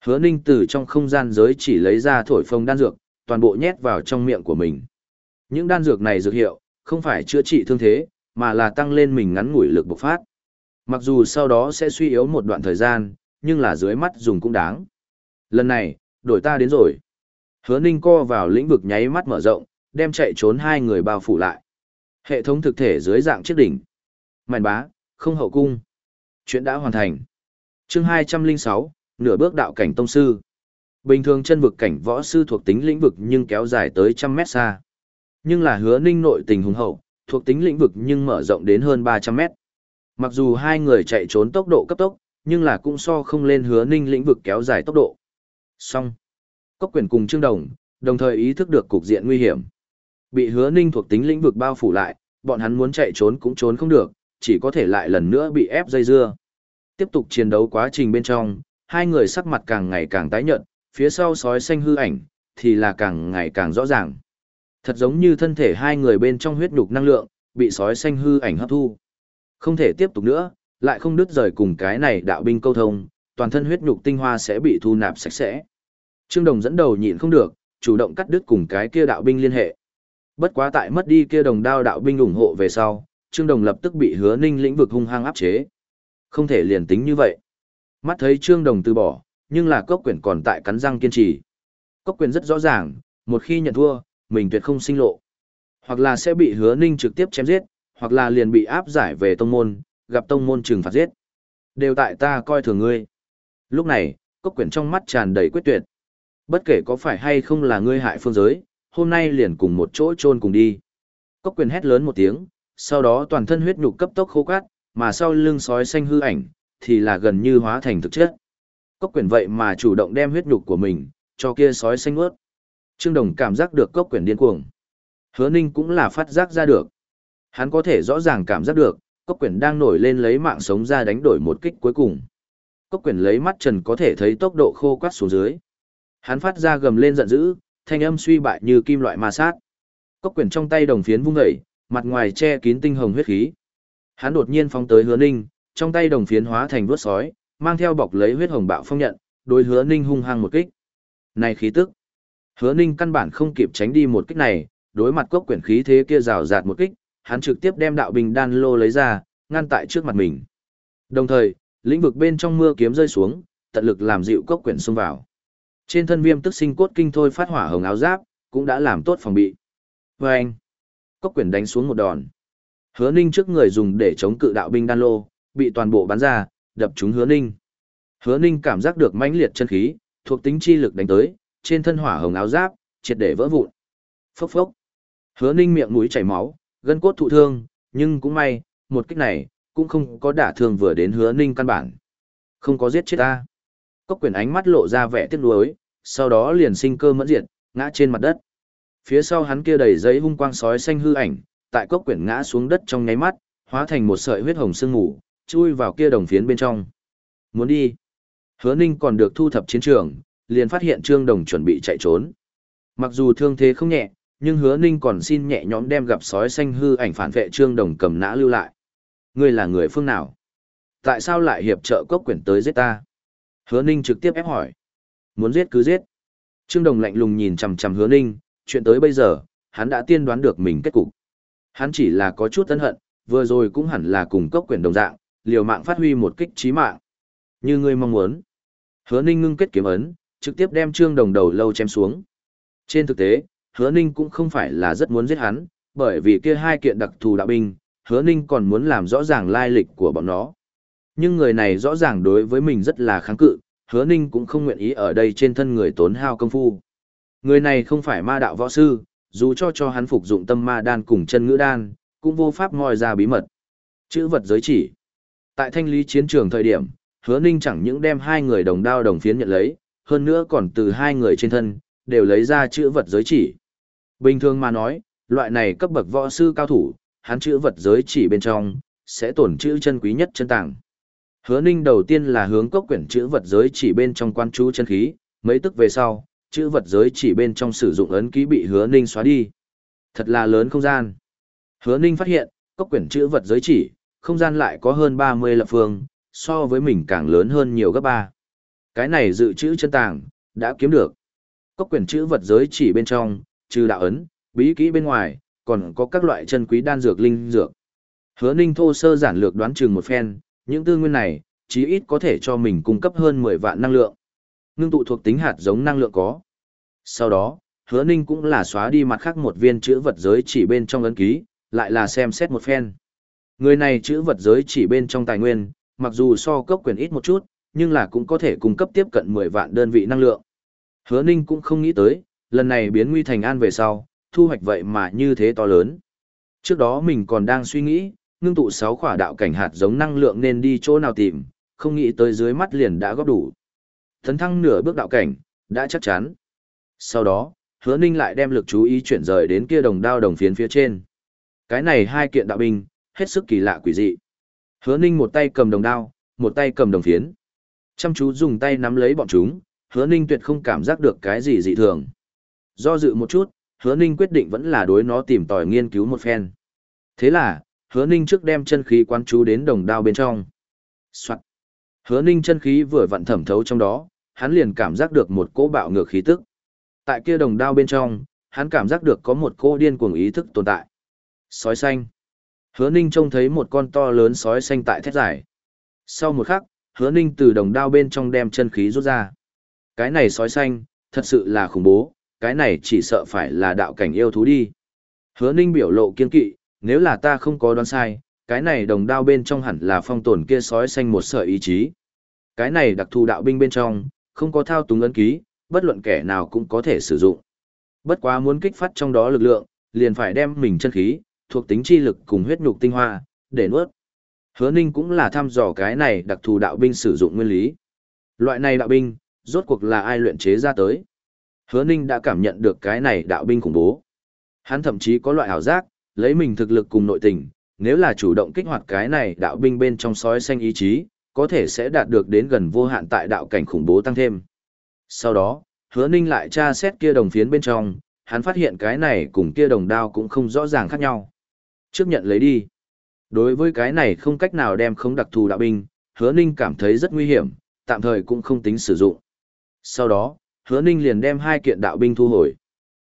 Hứa ninh từ trong không gian giới chỉ lấy ra thổi phồng đan dược, toàn bộ nhét vào trong miệng của mình. Những đan dược này dược hiệu, không phải chữa trị thương thế, mà là tăng lên mình ngắn ngủi lực bộc phát. Mặc dù sau đó sẽ suy yếu một đoạn thời gian, nhưng là dưới mắt dùng cũng đáng. Lần này, đổi ta đến rồi. Hứa ninh co vào lĩnh vực nháy mắt mở rộng, đem chạy trốn hai người bao phủ lại. Hệ thống thực thể dưới dạng chiếc đỉnh. mạnh bá, không hậu cung. Chuyện đã hoàn thành. chương 206, nửa bước đạo cảnh tông sư. Bình thường chân vực cảnh võ sư thuộc tính lĩnh vực nhưng kéo dài tới trăm mét xa. Nhưng là hứa ninh nội tình hùng hậu, thuộc tính lĩnh vực nhưng mở rộng đến hơn 300 mét. Mặc dù hai người chạy trốn tốc độ cấp tốc, nhưng là cũng so không lên hứa ninh lĩnh vực kéo dài tốc độ. Xong. Cốc quyền cùng Trương Đồng, đồng thời ý thức được cục diện nguy hiểm. Bị hứa ninh thuộc tính lĩnh vực bao phủ lại, bọn hắn muốn chạy trốn cũng trốn không được, chỉ có thể lại lần nữa bị ép dây dưa. Tiếp tục chiến đấu quá trình bên trong, hai người sắc mặt càng ngày càng tái nhợt, phía sau sói xanh hư ảnh, thì là càng ngày càng rõ ràng. Thật giống như thân thể hai người bên trong huyết nhục năng lượng, bị sói xanh hư ảnh hấp thu. Không thể tiếp tục nữa, lại không đứt rời cùng cái này đạo binh câu thông, toàn thân huyết nhục tinh hoa sẽ bị thu nạp sạch sẽ. Trương Đồng dẫn đầu nhịn không được, chủ động cắt đứt cùng cái kia đạo binh liên hệ. Bất quá tại mất đi kia đồng đao đạo binh ủng hộ về sau, Trương Đồng lập tức bị Hứa Ninh lĩnh vực hung hăng áp chế. Không thể liền tính như vậy. Mắt thấy Trương Đồng từ bỏ, nhưng là cốc quyển còn tại cắn răng kiên trì. Cốc quyển rất rõ ràng, một khi nhận thua, mình tuyệt không sinh lộ. Hoặc là sẽ bị hứa ninh trực tiếp chém giết, hoặc là liền bị áp giải về tông môn, gặp tông môn trừng phạt giết. Đều tại ta coi thường ngươi. Lúc này, cốc quyển trong mắt tràn đầy quyết tuyệt. Bất kể có phải hay không là ngươi hại phương giới, hôm nay liền cùng một chỗ chôn cùng đi. Cốc quyển hét lớn một tiếng, sau đó toàn thân huyết nhục cấp tốc khô cát, mà sau lưng sói xanh hư ảnh, thì là gần như hóa thành thực chất. Cốc quyển vậy mà chủ động đem huyết nhục của mình, cho kia sói xanh ướt. Trương Đồng cảm giác được cốc quyển điên cuồng. Hứa Ninh cũng là phát giác ra được. Hắn có thể rõ ràng cảm giác được, cốc quyển đang nổi lên lấy mạng sống ra đánh đổi một kích cuối cùng. Cốc quyển lấy mắt trần có thể thấy tốc độ khô quát xuống dưới. Hắn phát ra gầm lên giận dữ, thanh âm suy bại như kim loại ma sát. Cốc quyển trong tay đồng phiến vung dậy, mặt ngoài che kín tinh hồng huyết khí. Hắn đột nhiên phóng tới Hứa Ninh, trong tay đồng phiến hóa thành vuốt sói, mang theo bọc lấy huyết hồng bạo phong nhận, đối Hứa Ninh hung hăng một kích. Này khí tức. Hứa Ninh căn bản không kịp tránh đi một kích này, đối mặt cốc quyển khí thế kia rào rạt một kích, hắn trực tiếp đem đạo bình đan lô lấy ra, ngăn tại trước mặt mình. Đồng thời, lĩnh vực bên trong mưa kiếm rơi xuống, tận lực làm dịu cốc quyển xông vào. Trên thân viêm tức sinh cốt kinh thôi phát hỏa hồng áo giáp, cũng đã làm tốt phòng bị. Và anh, cốc quyển đánh xuống một đòn. Hứa ninh trước người dùng để chống cự đạo binh đan lô, bị toàn bộ bắn ra, đập trúng hứa ninh. Hứa ninh cảm giác được mãnh liệt chân khí, thuộc tính chi lực đánh tới, trên thân hỏa hồng áo giáp, triệt để vỡ vụn. Phốc phốc. Hứa ninh miệng mũi chảy máu, gân cốt thụ thương, nhưng cũng may, một kích này, cũng không có đả thương vừa đến hứa ninh căn bản. Không có giết chết ta. Cốc quyền ánh mắt lộ ra vẻ tiếc nuối, sau đó liền sinh cơ mẫn diệt, ngã trên mặt đất. Phía sau hắn kia đầy giấy hung quang sói xanh hư ảnh, tại cốc quyển ngã xuống đất trong nháy mắt, hóa thành một sợi huyết hồng sương ngủ, chui vào kia đồng phiến bên trong. Muốn đi. Hứa Ninh còn được thu thập chiến trường, liền phát hiện Trương Đồng chuẩn bị chạy trốn. Mặc dù thương thế không nhẹ, nhưng Hứa Ninh còn xin nhẹ nhõm đem gặp sói xanh hư ảnh phản vệ Trương Đồng cầm nã lưu lại. Ngươi là người phương nào? Tại sao lại hiệp trợ cốc quyển tới giết ta? Hứa Ninh trực tiếp ép hỏi. Muốn giết cứ giết. Trương Đồng lạnh lùng nhìn chằm chằm Hứa Ninh, chuyện tới bây giờ, hắn đã tiên đoán được mình kết cục. Hắn chỉ là có chút ân hận, vừa rồi cũng hẳn là cùng cốc quyển đồng dạng, liều mạng phát huy một kích trí mạng. Như ngươi mong muốn. Hứa Ninh ngưng kết kiếm ấn, trực tiếp đem Trương Đồng đầu lâu chém xuống. Trên thực tế, Hứa Ninh cũng không phải là rất muốn giết hắn, bởi vì kia hai kiện đặc thù đạo binh, Hứa Ninh còn muốn làm rõ ràng lai lịch của bọn nó. Nhưng người này rõ ràng đối với mình rất là kháng cự, Hứa Ninh cũng không nguyện ý ở đây trên thân người tốn hao công phu. Người này không phải ma đạo võ sư, dù cho cho hắn phục dụng tâm ma đan cùng chân ngữ đan, cũng vô pháp moi ra bí mật. Chữ vật giới chỉ. Tại thanh lý chiến trường thời điểm, hứa ninh chẳng những đem hai người đồng đao đồng phiến nhận lấy, hơn nữa còn từ hai người trên thân, đều lấy ra chữ vật giới chỉ. Bình thường mà nói, loại này cấp bậc võ sư cao thủ, hắn chữ vật giới chỉ bên trong, sẽ tổn chữ chân quý nhất chân tàng. Hứa ninh đầu tiên là hướng cốc quyển chữ vật giới chỉ bên trong quan chú chân khí, mấy tức về sau, chữ vật giới chỉ bên trong sử dụng ấn ký bị hứa ninh xóa đi. Thật là lớn không gian. Hứa ninh phát hiện, cốc quyển chữ vật giới chỉ, không gian lại có hơn 30 lập phương, so với mình càng lớn hơn nhiều gấp ba. Cái này dự trữ chân tàng, đã kiếm được. Cốc quyển chữ vật giới chỉ bên trong, trừ đạo ấn, bí kỹ bên ngoài, còn có các loại chân quý đan dược linh dược. Hứa Ninh thô sơ giản lược đoán chừng một phen, những tư nguyên này, chí ít có thể cho mình cung cấp hơn 10 vạn năng lượng. Ngưng tụ thuộc tính hạt giống năng lượng có. Sau đó, Hứa Ninh cũng là xóa đi mặt khác một viên chữ vật giới chỉ bên trong ấn ký, lại là xem xét một phen. Người này chữ vật giới chỉ bên trong tài nguyên, mặc dù so cấp quyền ít một chút, nhưng là cũng có thể cung cấp tiếp cận 10 vạn đơn vị năng lượng. Hứa Ninh cũng không nghĩ tới, lần này biến nguy thành an về sau, thu hoạch vậy mà như thế to lớn. Trước đó mình còn đang suy nghĩ, ngưng tụ 6 khỏa đạo cảnh hạt giống năng lượng nên đi chỗ nào tìm, không nghĩ tới dưới mắt liền đã góp đủ. Thấn thăng nửa bước đạo cảnh, đã chắc chắn. Sau đó, hứa ninh lại đem lực chú ý chuyển rời đến kia đồng đao đồng phiến phía trên. Cái này hai kiện đạo binh, hết sức kỳ lạ quỷ dị. Hứa ninh một tay cầm đồng đao, một tay cầm đồng phiến. Chăm chú dùng tay nắm lấy bọn chúng, hứa ninh tuyệt không cảm giác được cái gì dị thường. Do dự một chút, hứa ninh quyết định vẫn là đối nó tìm tòi nghiên cứu một phen. Thế là, hứa ninh trước đem chân khí quán chú đến đồng đao bên trong. Soạn. Hứa ninh chân khí vừa vặn thẩm thấu trong đó, hắn liền cảm giác được một cỗ bạo ngược khí tức. Tại kia đồng đao bên trong, hắn cảm giác được có một cô điên cuồng ý thức tồn tại. Sói xanh. Hứa ninh trông thấy một con to lớn sói xanh tại thét giải. Sau một khắc, hứa ninh từ đồng đao bên trong đem chân khí rút ra. Cái này sói xanh, thật sự là khủng bố, cái này chỉ sợ phải là đạo cảnh yêu thú đi. Hứa ninh biểu lộ kiên kỵ, nếu là ta không có đoán sai, cái này đồng đao bên trong hẳn là phong tồn kia sói xanh một sợi ý chí. Cái này đặc thù đạo binh bên trong, không có thao túng ấn ký, bất luận kẻ nào cũng có thể sử dụng. Bất quá muốn kích phát trong đó lực lượng, liền phải đem mình chân khí, thuộc tính chi lực cùng huyết nhục tinh hoa, để nuốt. Hứa Ninh cũng là thăm dò cái này đặc thù đạo binh sử dụng nguyên lý. Loại này đạo binh, rốt cuộc là ai luyện chế ra tới? Hứa Ninh đã cảm nhận được cái này đạo binh khủng bố. Hắn thậm chí có loại hảo giác, lấy mình thực lực cùng nội tình, nếu là chủ động kích hoạt cái này đạo binh bên trong sói xanh ý chí, có thể sẽ đạt được đến gần vô hạn tại đạo cảnh khủng bố tăng thêm. Sau đó, hứa ninh lại tra xét kia đồng phiến bên trong, hắn phát hiện cái này cùng kia đồng đao cũng không rõ ràng khác nhau. Trước nhận lấy đi. Đối với cái này không cách nào đem không đặc thù đạo binh, hứa ninh cảm thấy rất nguy hiểm, tạm thời cũng không tính sử dụng. Sau đó, hứa ninh liền đem hai kiện đạo binh thu hồi.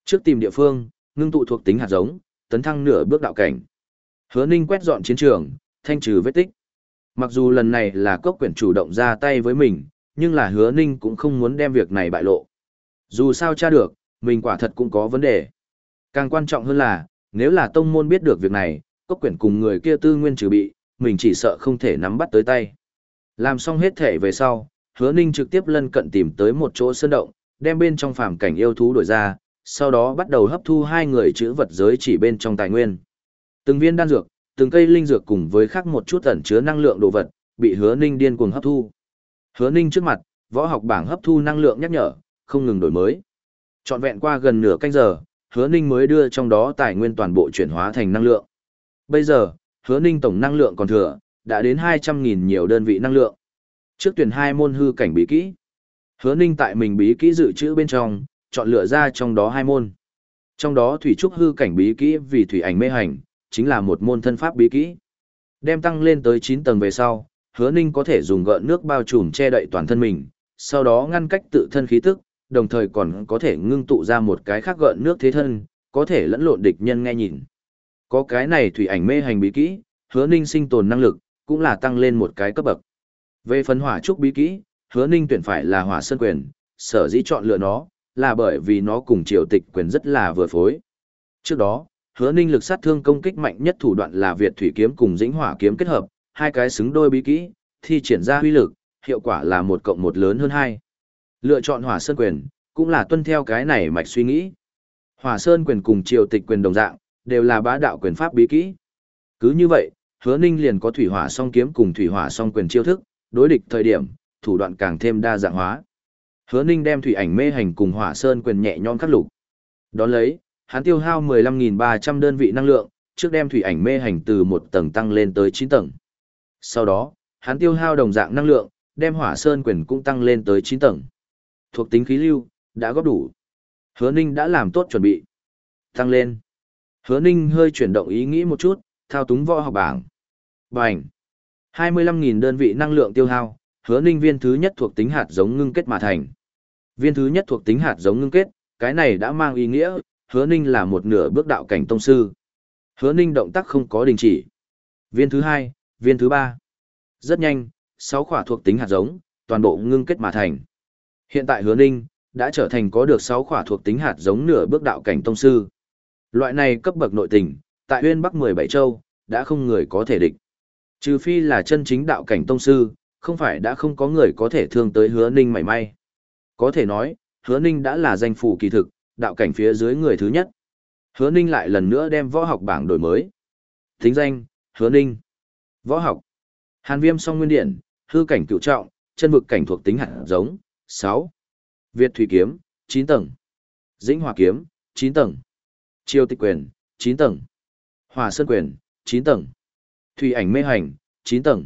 Trước tìm địa phương, ngưng tụ thuộc tính hạt giống, tấn thăng nửa bước đạo cảnh. Hứa ninh quét dọn chiến trường, thanh trừ vết tích. Mặc dù lần này là cốc quyển chủ động ra tay với mình, nhưng là hứa ninh cũng không muốn đem việc này bại lộ. Dù sao tra được, mình quả thật cũng có vấn đề. Càng quan trọng hơn là, nếu là tông môn biết được việc này, cốc quyển cùng người kia tư nguyên trừ bị, mình chỉ sợ không thể nắm bắt tới tay. Làm xong hết thể về sau, hứa ninh trực tiếp lân cận tìm tới một chỗ sơn động, đem bên trong phàm cảnh yêu thú đổi ra, sau đó bắt đầu hấp thu hai người chữ vật giới chỉ bên trong tài nguyên. Từng viên đan dược, từng cây linh dược cùng với khác một chút ẩn chứa năng lượng đồ vật, bị hứa ninh điên cuồng hấp thu. Hứa ninh trước mặt, võ học bảng hấp thu năng lượng nhắc nhở, không ngừng đổi mới. Trọn vẹn qua gần nửa canh giờ, hứa ninh mới đưa trong đó tài nguyên toàn bộ chuyển hóa thành năng lượng. Bây giờ, hứa ninh tổng năng lượng còn thừa, đã đến 200.000 nhiều đơn vị năng lượng. Trước tuyển hai môn hư cảnh bí kỹ. Hứa ninh tại mình bí kỹ dự trữ bên trong, chọn lựa ra trong đó hai môn. Trong đó thủy trúc hư cảnh bí kỹ vì thủy ảnh mê hành, chính là một môn thân pháp bí kỹ. Đem tăng lên tới 9 tầng về sau, hứa ninh có thể dùng gợn nước bao trùm che đậy toàn thân mình, sau đó ngăn cách tự thân khí tức, đồng thời còn có thể ngưng tụ ra một cái khác gợn nước thế thân, có thể lẫn lộn địch nhân nghe nhìn. Có cái này thủy ảnh mê hành bí kỹ, hứa ninh sinh tồn năng lực, cũng là tăng lên một cái cấp bậc. Về phần hỏa trúc bí kỹ, hứa ninh tuyển phải là hỏa sơn quyền, sở dĩ chọn lựa nó, là bởi vì nó cùng triều tịch quyền rất là vừa phối. Trước đó, hứa ninh lực sát thương công kích mạnh nhất thủ đoạn là Việt Thủy Kiếm cùng Dĩnh Hỏa Kiếm kết hợp, hai cái xứng đôi bí kỹ, thi triển ra huy lực, hiệu quả là một cộng một lớn hơn hai. Lựa chọn Hỏa Sơn Quyền, cũng là tuân theo cái này mạch suy nghĩ. Hỏa Sơn Quyền cùng Triều Tịch Quyền đồng dạng, đều là bá đạo quyền pháp bí kỹ. Cứ như vậy, hứa ninh liền có Thủy Hỏa song kiếm cùng Thủy Hỏa song quyền chiêu thức, đối địch thời điểm, thủ đoạn càng thêm đa dạng hóa. Hứa ninh đem Thủy ảnh mê hành cùng Hỏa Sơn Quyền nhẹ nhõm khắc lục. Đón lấy, hắn tiêu hao 15.300 đơn vị năng lượng, trước đem thủy ảnh mê hành từ một tầng tăng lên tới 9 tầng. Sau đó, hắn tiêu hao đồng dạng năng lượng, đem hỏa sơn quyền cũng tăng lên tới 9 tầng. Thuộc tính khí lưu, đã góp đủ. Hứa Ninh đã làm tốt chuẩn bị. Tăng lên. Hứa Ninh hơi chuyển động ý nghĩ một chút, thao túng võ học bảng. Bành. 25.000 đơn vị năng lượng tiêu hao, hứa Ninh viên thứ nhất thuộc tính hạt giống ngưng kết mà thành. Viên thứ nhất thuộc tính hạt giống ngưng kết, cái này đã mang ý nghĩa, hứa ninh là một nửa bước đạo cảnh tông sư. Hứa ninh động tác không có đình chỉ. Viên thứ hai, viên thứ ba. Rất nhanh, sáu khỏa thuộc tính hạt giống, toàn bộ ngưng kết mà thành. Hiện tại hứa ninh, đã trở thành có được sáu khỏa thuộc tính hạt giống nửa bước đạo cảnh tông sư. Loại này cấp bậc nội tình, tại huyên bắc 17 châu, đã không người có thể địch. Trừ phi là chân chính đạo cảnh tông sư, không phải đã không có người có thể thương tới hứa ninh mảy may. Có thể nói, hứa ninh đã là danh phủ kỳ thực, đạo cảnh phía dưới người thứ nhất. Hứa Ninh lại lần nữa đem võ học bảng đổi mới. Thính danh, Hứa Ninh. Võ học. Hàn viêm song nguyên điện, hư cảnh cựu trọng, chân vực cảnh thuộc tính hạt giống, 6. Việt thủy kiếm, 9 tầng. Dĩnh hòa kiếm, 9 tầng. Triều tịch quyền, 9 tầng. Hòa sơn quyền, 9 tầng. Thủy ảnh mê hành, 9 tầng.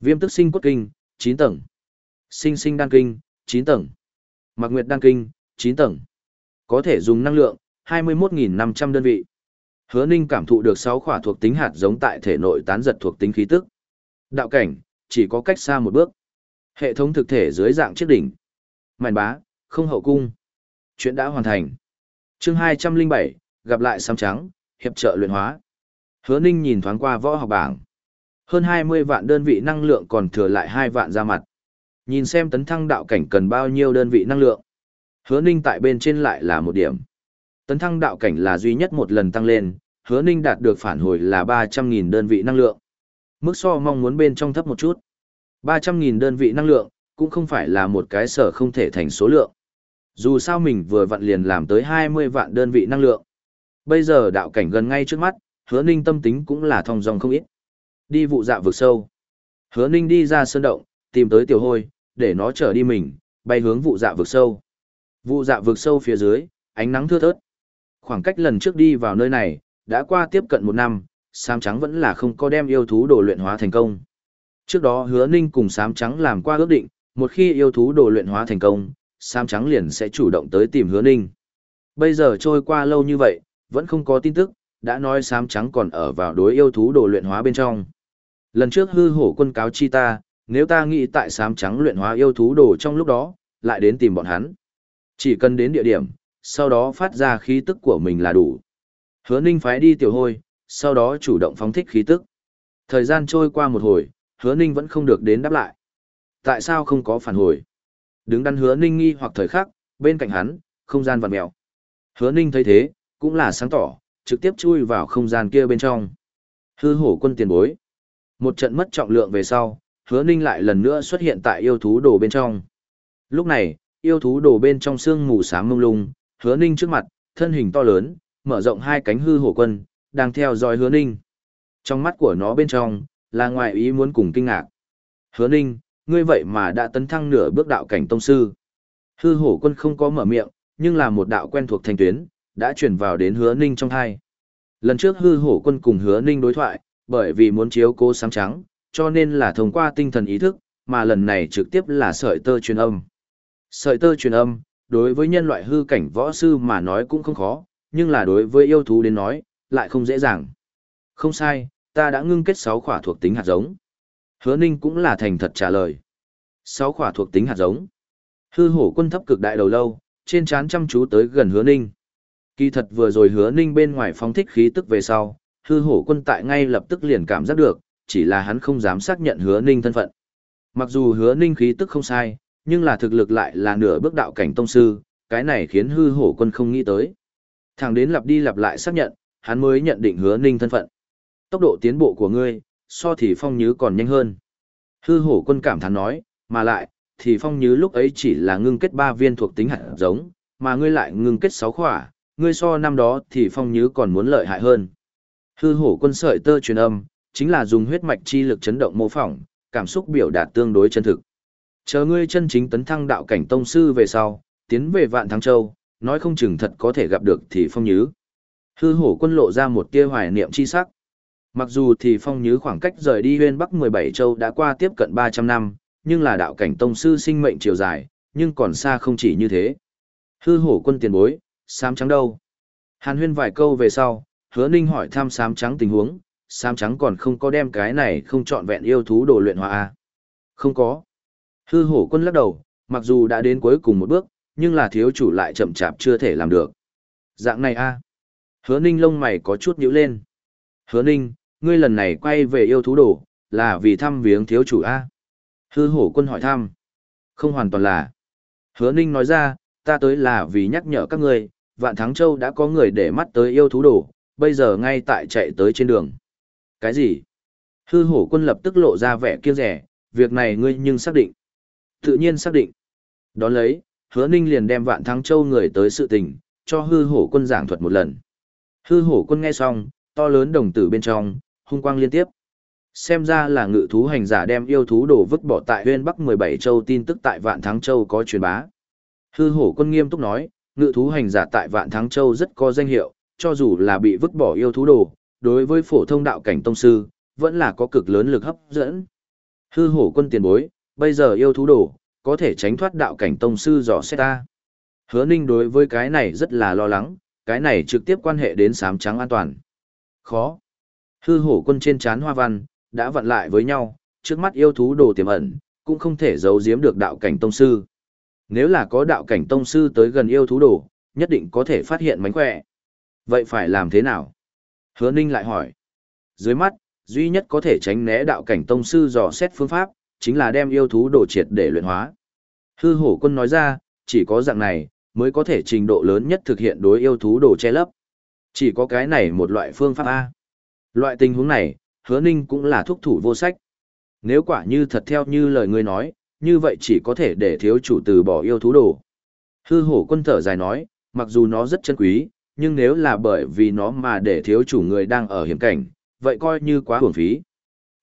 Viêm tức sinh cốt kinh, 9 tầng. Sinh sinh đan kinh, 9 tầng. Mạc nguyệt đan kinh, 9 tầng. Có thể dùng năng lượng, 21.500 đơn vị. Hứa Ninh cảm thụ được 6 khỏa thuộc tính hạt giống tại thể nội tán giật thuộc tính khí tức. Đạo cảnh, chỉ có cách xa một bước. Hệ thống thực thể dưới dạng chiếc đỉnh. Màn bá, không hậu cung. Chuyện đã hoàn thành. chương 207, gặp lại xám trắng, hiệp trợ luyện hóa. Hứa Ninh nhìn thoáng qua võ học bảng. Hơn 20 vạn đơn vị năng lượng còn thừa lại 2 vạn ra mặt. Nhìn xem tấn thăng đạo cảnh cần bao nhiêu đơn vị năng lượng. Hứa ninh tại bên trên lại là một điểm. Tấn thăng đạo cảnh là duy nhất một lần tăng lên, hứa ninh đạt được phản hồi là 300.000 đơn vị năng lượng. Mức so mong muốn bên trong thấp một chút. 300.000 đơn vị năng lượng, cũng không phải là một cái sở không thể thành số lượng. Dù sao mình vừa vặn liền làm tới 20 vạn đơn vị năng lượng. Bây giờ đạo cảnh gần ngay trước mắt, hứa ninh tâm tính cũng là thong dong không ít. Đi vụ dạ vực sâu. Hứa ninh đi ra sơn động, tìm tới tiểu hôi, để nó trở đi mình, bay hướng vụ dạ vực sâu. Vụ dạ vực sâu phía dưới, ánh nắng thưa thớt. Khoảng cách lần trước đi vào nơi này, đã qua tiếp cận một năm, Sám Trắng vẫn là không có đem yêu thú đồ luyện hóa thành công. Trước đó hứa ninh cùng Sám Trắng làm qua ước định, một khi yêu thú đồ luyện hóa thành công, Sám Trắng liền sẽ chủ động tới tìm hứa ninh. Bây giờ trôi qua lâu như vậy, vẫn không có tin tức, đã nói Sám Trắng còn ở vào đối yêu thú đồ luyện hóa bên trong. Lần trước hư hổ quân cáo chi ta, nếu ta nghĩ tại Sám Trắng luyện hóa yêu thú đồ trong lúc đó, lại đến tìm bọn hắn. Chỉ cần đến địa điểm, sau đó phát ra khí tức của mình là đủ. Hứa ninh phái đi tiểu hôi, sau đó chủ động phóng thích khí tức. Thời gian trôi qua một hồi, hứa ninh vẫn không được đến đáp lại. Tại sao không có phản hồi? Đứng đắn hứa ninh nghi hoặc thời khắc, bên cạnh hắn, không gian vặn mèo. Hứa ninh thấy thế, cũng là sáng tỏ, trực tiếp chui vào không gian kia bên trong. Hư hổ quân tiền bối. Một trận mất trọng lượng về sau, hứa ninh lại lần nữa xuất hiện tại yêu thú đồ bên trong. Lúc này, yêu thú đồ bên trong xương mù sáng mông lung, hứa ninh trước mặt, thân hình to lớn, mở rộng hai cánh hư hổ quân, đang theo dõi hứa ninh. Trong mắt của nó bên trong, là ngoài ý muốn cùng kinh ngạc. Hứa ninh, ngươi vậy mà đã tấn thăng nửa bước đạo cảnh tông sư. Hư hổ quân không có mở miệng, nhưng là một đạo quen thuộc thành tuyến, đã chuyển vào đến hứa ninh trong thai. Lần trước hư hổ quân cùng hứa ninh đối thoại, bởi vì muốn chiếu cố sáng trắng, cho nên là thông qua tinh thần ý thức, mà lần này trực tiếp là sợi tơ truyền âm. Sợi tơ truyền âm, đối với nhân loại hư cảnh võ sư mà nói cũng không khó, nhưng là đối với yêu thú đến nói, lại không dễ dàng. Không sai, ta đã ngưng kết 6 khỏa thuộc tính hạt giống. Hứa Ninh cũng là thành thật trả lời. 6 khỏa thuộc tính hạt giống. Hư hổ quân thấp cực đại đầu lâu, trên trán chăm chú tới gần Hứa Ninh. Kỳ thật vừa rồi Hứa Ninh bên ngoài phóng thích khí tức về sau, hư hổ quân tại ngay lập tức liền cảm giác được, chỉ là hắn không dám xác nhận Hứa Ninh thân phận. Mặc dù Hứa Ninh khí tức không sai, nhưng là thực lực lại là nửa bước đạo cảnh tông sư, cái này khiến hư hổ quân không nghĩ tới. thằng đến lặp đi lặp lại xác nhận, hắn mới nhận định hứa ninh thân phận. Tốc độ tiến bộ của ngươi, so thì phong nhứ còn nhanh hơn. Hư hổ quân cảm thán nói, mà lại, thì phong nhứ lúc ấy chỉ là ngưng kết ba viên thuộc tính hạt giống, mà ngươi lại ngưng kết sáu khỏa, ngươi so năm đó thì phong nhứ còn muốn lợi hại hơn. Hư hổ quân sợi tơ truyền âm, chính là dùng huyết mạch chi lực chấn động mô phỏng, cảm xúc biểu đạt tương đối chân thực. Chờ ngươi chân chính tấn thăng đạo cảnh tông sư về sau, tiến về vạn thắng châu, nói không chừng thật có thể gặp được thì phong nhứ. Hư hổ quân lộ ra một tia hoài niệm chi sắc. Mặc dù thì phong nhứ khoảng cách rời đi huyên bắc 17 châu đã qua tiếp cận 300 năm, nhưng là đạo cảnh tông sư sinh mệnh chiều dài, nhưng còn xa không chỉ như thế. Hư hổ quân tiền bối, sám trắng đâu? Hàn huyên vài câu về sau, hứa ninh hỏi thăm sám trắng tình huống, sám trắng còn không có đem cái này không chọn vẹn yêu thú đồ luyện hóa à? Không có. Hư hổ quân lắc đầu, mặc dù đã đến cuối cùng một bước, nhưng là thiếu chủ lại chậm chạp chưa thể làm được. Dạng này a à? Hứa ninh lông mày có chút nhíu lên. Hứa ninh, ngươi lần này quay về yêu thú đồ, là vì thăm viếng thiếu chủ a Hư hổ quân hỏi thăm. Không hoàn toàn là. Hứa ninh nói ra, ta tới là vì nhắc nhở các ngươi, vạn thắng châu đã có người để mắt tới yêu thú đồ, bây giờ ngay tại chạy tới trên đường. Cái gì? Hư hổ quân lập tức lộ ra vẻ kiêng rẻ, việc này ngươi nhưng xác định. Tự nhiên xác định. Đón lấy, hứa ninh liền đem vạn thắng châu người tới sự tình, cho hư hổ quân giảng thuật một lần. Hư hổ quân nghe xong, to lớn đồng tử bên trong, hung quang liên tiếp. Xem ra là ngự thú hành giả đem yêu thú đổ vứt bỏ tại huyên bắc 17 châu tin tức tại vạn thắng châu có truyền bá. Hư hổ quân nghiêm túc nói, ngự thú hành giả tại vạn thắng châu rất có danh hiệu, cho dù là bị vứt bỏ yêu thú đồ, đối với phổ thông đạo cảnh tông sư, vẫn là có cực lớn lực hấp dẫn. Hư hổ quân tiền bối, bây giờ yêu thú đồ, có thể tránh thoát đạo cảnh tông sư dò xét ta. Hứa ninh đối với cái này rất là lo lắng, cái này trực tiếp quan hệ đến sám trắng an toàn. Khó. Hư hổ quân trên chán hoa văn, đã vặn lại với nhau, trước mắt yêu thú đồ tiềm ẩn, cũng không thể giấu giếm được đạo cảnh tông sư. Nếu là có đạo cảnh tông sư tới gần yêu thú đồ, nhất định có thể phát hiện mánh khỏe. Vậy phải làm thế nào? Hứa ninh lại hỏi. Dưới mắt, duy nhất có thể tránh né đạo cảnh tông sư dò xét phương pháp, chính là đem yêu thú đồ triệt để luyện hóa. Hư hổ quân nói ra, chỉ có dạng này, mới có thể trình độ lớn nhất thực hiện đối yêu thú đồ che lấp. Chỉ có cái này một loại phương pháp A. Loại tình huống này, hứa ninh cũng là thúc thủ vô sách. Nếu quả như thật theo như lời ngươi nói, như vậy chỉ có thể để thiếu chủ từ bỏ yêu thú đồ. Hư hổ quân thở dài nói, mặc dù nó rất chân quý, nhưng nếu là bởi vì nó mà để thiếu chủ người đang ở hiểm cảnh, vậy coi như quá hưởng phí.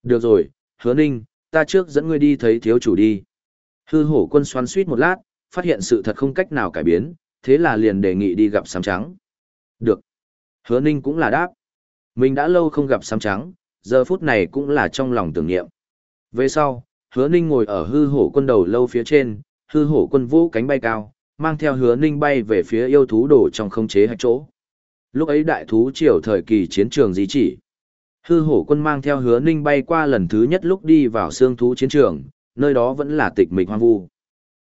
Được rồi, hứa ninh, ta trước dẫn ngươi đi thấy thiếu chủ đi. Hư hổ quân xoắn suýt một lát, phát hiện sự thật không cách nào cải biến, thế là liền đề nghị đi gặp sám trắng. Được. Hứa ninh cũng là đáp. Mình đã lâu không gặp sám trắng, giờ phút này cũng là trong lòng tưởng niệm. Về sau, hứa ninh ngồi ở hư hổ quân đầu lâu phía trên, hư hổ quân vũ cánh bay cao, mang theo hứa ninh bay về phía yêu thú đổ trong không chế hạch chỗ. Lúc ấy đại thú triều thời kỳ chiến trường di chỉ. Hư hổ quân mang theo hứa ninh bay qua lần thứ nhất lúc đi vào xương thú chiến trường, nơi đó vẫn là tịch mịch hoang vu.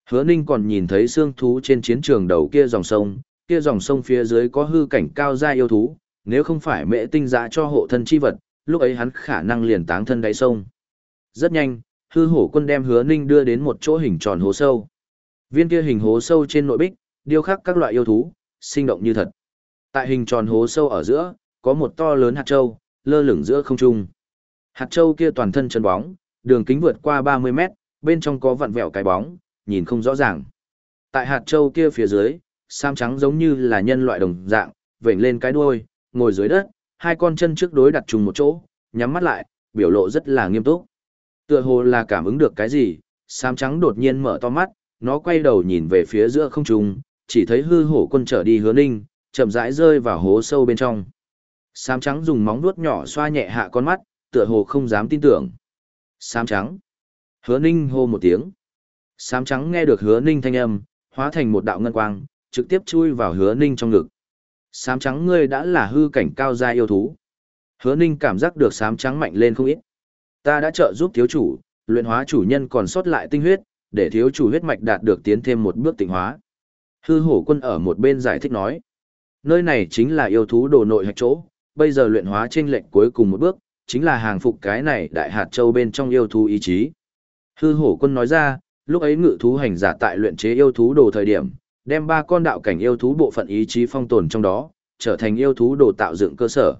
Hứa ninh còn nhìn thấy xương thú trên chiến trường đầu kia dòng sông, kia dòng sông phía dưới có hư cảnh cao gia yêu thú, nếu không phải mẹ tinh giã cho hộ thân chi vật, lúc ấy hắn khả năng liền táng thân đáy sông. Rất nhanh, hư hổ quân đem hứa ninh đưa đến một chỗ hình tròn hố sâu. Viên kia hình hố sâu trên nội bích, điêu khắc các loại yêu thú, sinh động như thật. Tại hình tròn hố sâu ở giữa, có một to lớn hạt châu, lơ lửng giữa không trung. Hạt châu kia toàn thân chân bóng, đường kính vượt qua 30 mét, bên trong có vặn vẹo cái bóng, nhìn không rõ ràng. Tại hạt châu kia phía dưới, sam trắng giống như là nhân loại đồng dạng, vểnh lên cái đuôi, ngồi dưới đất, hai con chân trước đối đặt trùng một chỗ, nhắm mắt lại, biểu lộ rất là nghiêm túc. Tựa hồ là cảm ứng được cái gì, sam trắng đột nhiên mở to mắt, nó quay đầu nhìn về phía giữa không trung, chỉ thấy hư hổ quân trở đi hứa ninh, chậm rãi rơi vào hố sâu bên trong. Sám trắng dùng móng vuốt nhỏ xoa nhẹ hạ con mắt, tựa hồ không dám tin tưởng. Sám trắng. Hứa ninh hô một tiếng. Sám trắng nghe được hứa ninh thanh âm, hóa thành một đạo ngân quang, trực tiếp chui vào hứa ninh trong ngực. Sám trắng ngươi đã là hư cảnh cao gia yêu thú. Hứa ninh cảm giác được sám trắng mạnh lên không ít. Ta đã trợ giúp thiếu chủ, luyện hóa chủ nhân còn sót lại tinh huyết, để thiếu chủ huyết mạch đạt được tiến thêm một bước tịnh hóa. Hư hổ quân ở một bên giải thích nói. Nơi này chính là yêu thú đồ nội hạch chỗ, bây giờ luyện hóa trên lệnh cuối cùng một bước, chính là hàng phục cái này đại hạt châu bên trong yêu thú ý chí. Hư hổ quân nói ra, lúc ấy ngự thú hành giả tại luyện chế yêu thú đồ thời điểm, đem ba con đạo cảnh yêu thú bộ phận ý chí phong tồn trong đó, trở thành yêu thú đồ tạo dựng cơ sở.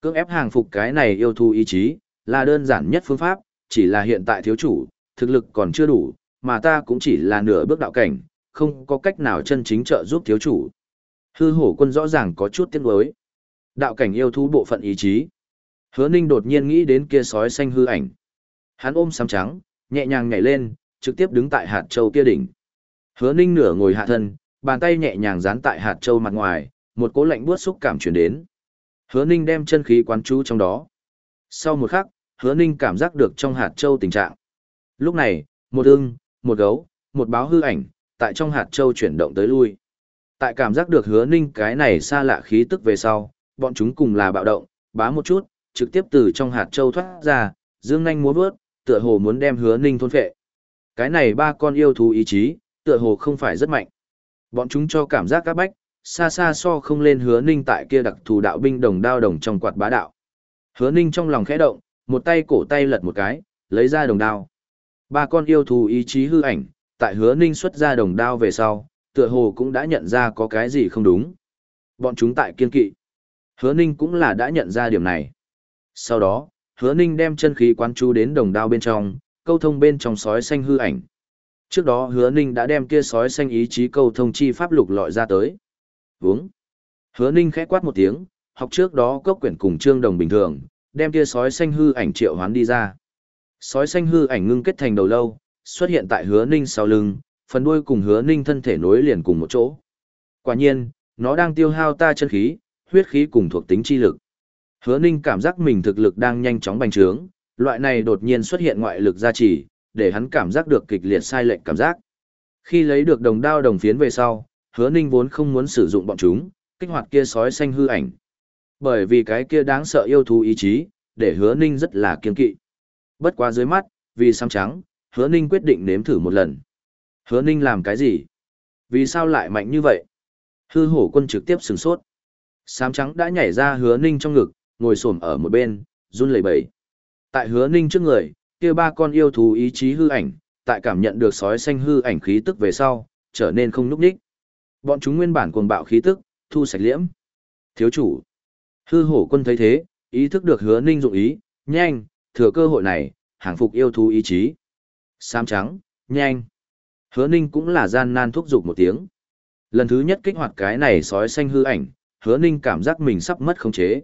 Cưỡng ép hàng phục cái này yêu thú ý chí, là đơn giản nhất phương pháp, chỉ là hiện tại thiếu chủ, thực lực còn chưa đủ, mà ta cũng chỉ là nửa bước đạo cảnh, không có cách nào chân chính trợ giúp thiếu chủ. Hư hổ quân rõ ràng có chút tiếc nuối. Đạo cảnh yêu thú bộ phận ý chí. Hứa Ninh đột nhiên nghĩ đến kia sói xanh hư ảnh. Hắn ôm sám trắng, nhẹ nhàng nhảy lên, trực tiếp đứng tại hạt châu kia đỉnh. Hứa Ninh nửa ngồi hạ thân, bàn tay nhẹ nhàng dán tại hạt châu mặt ngoài, một cỗ lạnh buốt xúc cảm truyền đến. Hứa Ninh đem chân khí quán chú trong đó. Sau một khắc, Hứa Ninh cảm giác được trong hạt châu tình trạng. Lúc này, một ưng, một gấu, một báo hư ảnh, tại trong hạt châu chuyển động tới lui. Tại cảm giác được hứa ninh cái này xa lạ khí tức về sau, bọn chúng cùng là bạo động, bá một chút, trực tiếp từ trong hạt châu thoát ra, dương nhanh múa vớt, tựa hồ muốn đem hứa ninh thôn phệ. Cái này ba con yêu thú ý chí, tựa hồ không phải rất mạnh. Bọn chúng cho cảm giác các bách, xa xa so không lên hứa ninh tại kia đặc thù đạo binh đồng đao đồng trong quạt bá đạo. Hứa ninh trong lòng khẽ động, một tay cổ tay lật một cái, lấy ra đồng đao. Ba con yêu thú ý chí hư ảnh, tại hứa ninh xuất ra đồng đao về sau, tựa hồ cũng đã nhận ra có cái gì không đúng. Bọn chúng tại kiên kỵ. Hứa ninh cũng là đã nhận ra điểm này. Sau đó, hứa ninh đem chân khí quán chú đến đồng đao bên trong, câu thông bên trong sói xanh hư ảnh. Trước đó hứa ninh đã đem kia sói xanh ý chí câu thông chi pháp lục lọi ra tới. Vướng. Hứa ninh khẽ quát một tiếng, học trước đó cốc quyển cùng trương đồng bình thường, đem kia sói xanh hư ảnh triệu hoán đi ra. Sói xanh hư ảnh ngưng kết thành đầu lâu, xuất hiện tại hứa ninh sau lưng, phần đuôi cùng hứa ninh thân thể nối liền cùng một chỗ. Quả nhiên, nó đang tiêu hao ta chân khí, huyết khí cùng thuộc tính chi lực. Hứa ninh cảm giác mình thực lực đang nhanh chóng bành trướng, loại này đột nhiên xuất hiện ngoại lực gia trì, để hắn cảm giác được kịch liệt sai lệch cảm giác. Khi lấy được đồng đao đồng phiến về sau, hứa ninh vốn không muốn sử dụng bọn chúng, kích hoạt kia sói xanh hư ảnh. Bởi vì cái kia đáng sợ yêu thú ý chí, để hứa ninh rất là kiên kỵ. Bất quá dưới mắt, vì xăm trắng, hứa ninh quyết định nếm thử một lần. Hứa ninh làm cái gì? Vì sao lại mạnh như vậy? Hư hổ quân trực tiếp sừng sốt. Sám trắng đã nhảy ra hứa ninh trong ngực, ngồi xổm ở một bên, run lẩy bẩy. Tại hứa ninh trước người, kia ba con yêu thú ý chí hư ảnh, tại cảm nhận được sói xanh hư ảnh khí tức về sau, trở nên không núp đích. Bọn chúng nguyên bản cuồng bạo khí tức, thu sạch liễm. Thiếu chủ. Hư hổ quân thấy thế, ý thức được hứa ninh dụng ý, nhanh, thừa cơ hội này, hàng phục yêu thú ý chí. Sám trắng, nhanh. Hứa ninh cũng là gian nan thúc giục một tiếng. Lần thứ nhất kích hoạt cái này sói xanh hư ảnh, hứa ninh cảm giác mình sắp mất khống chế.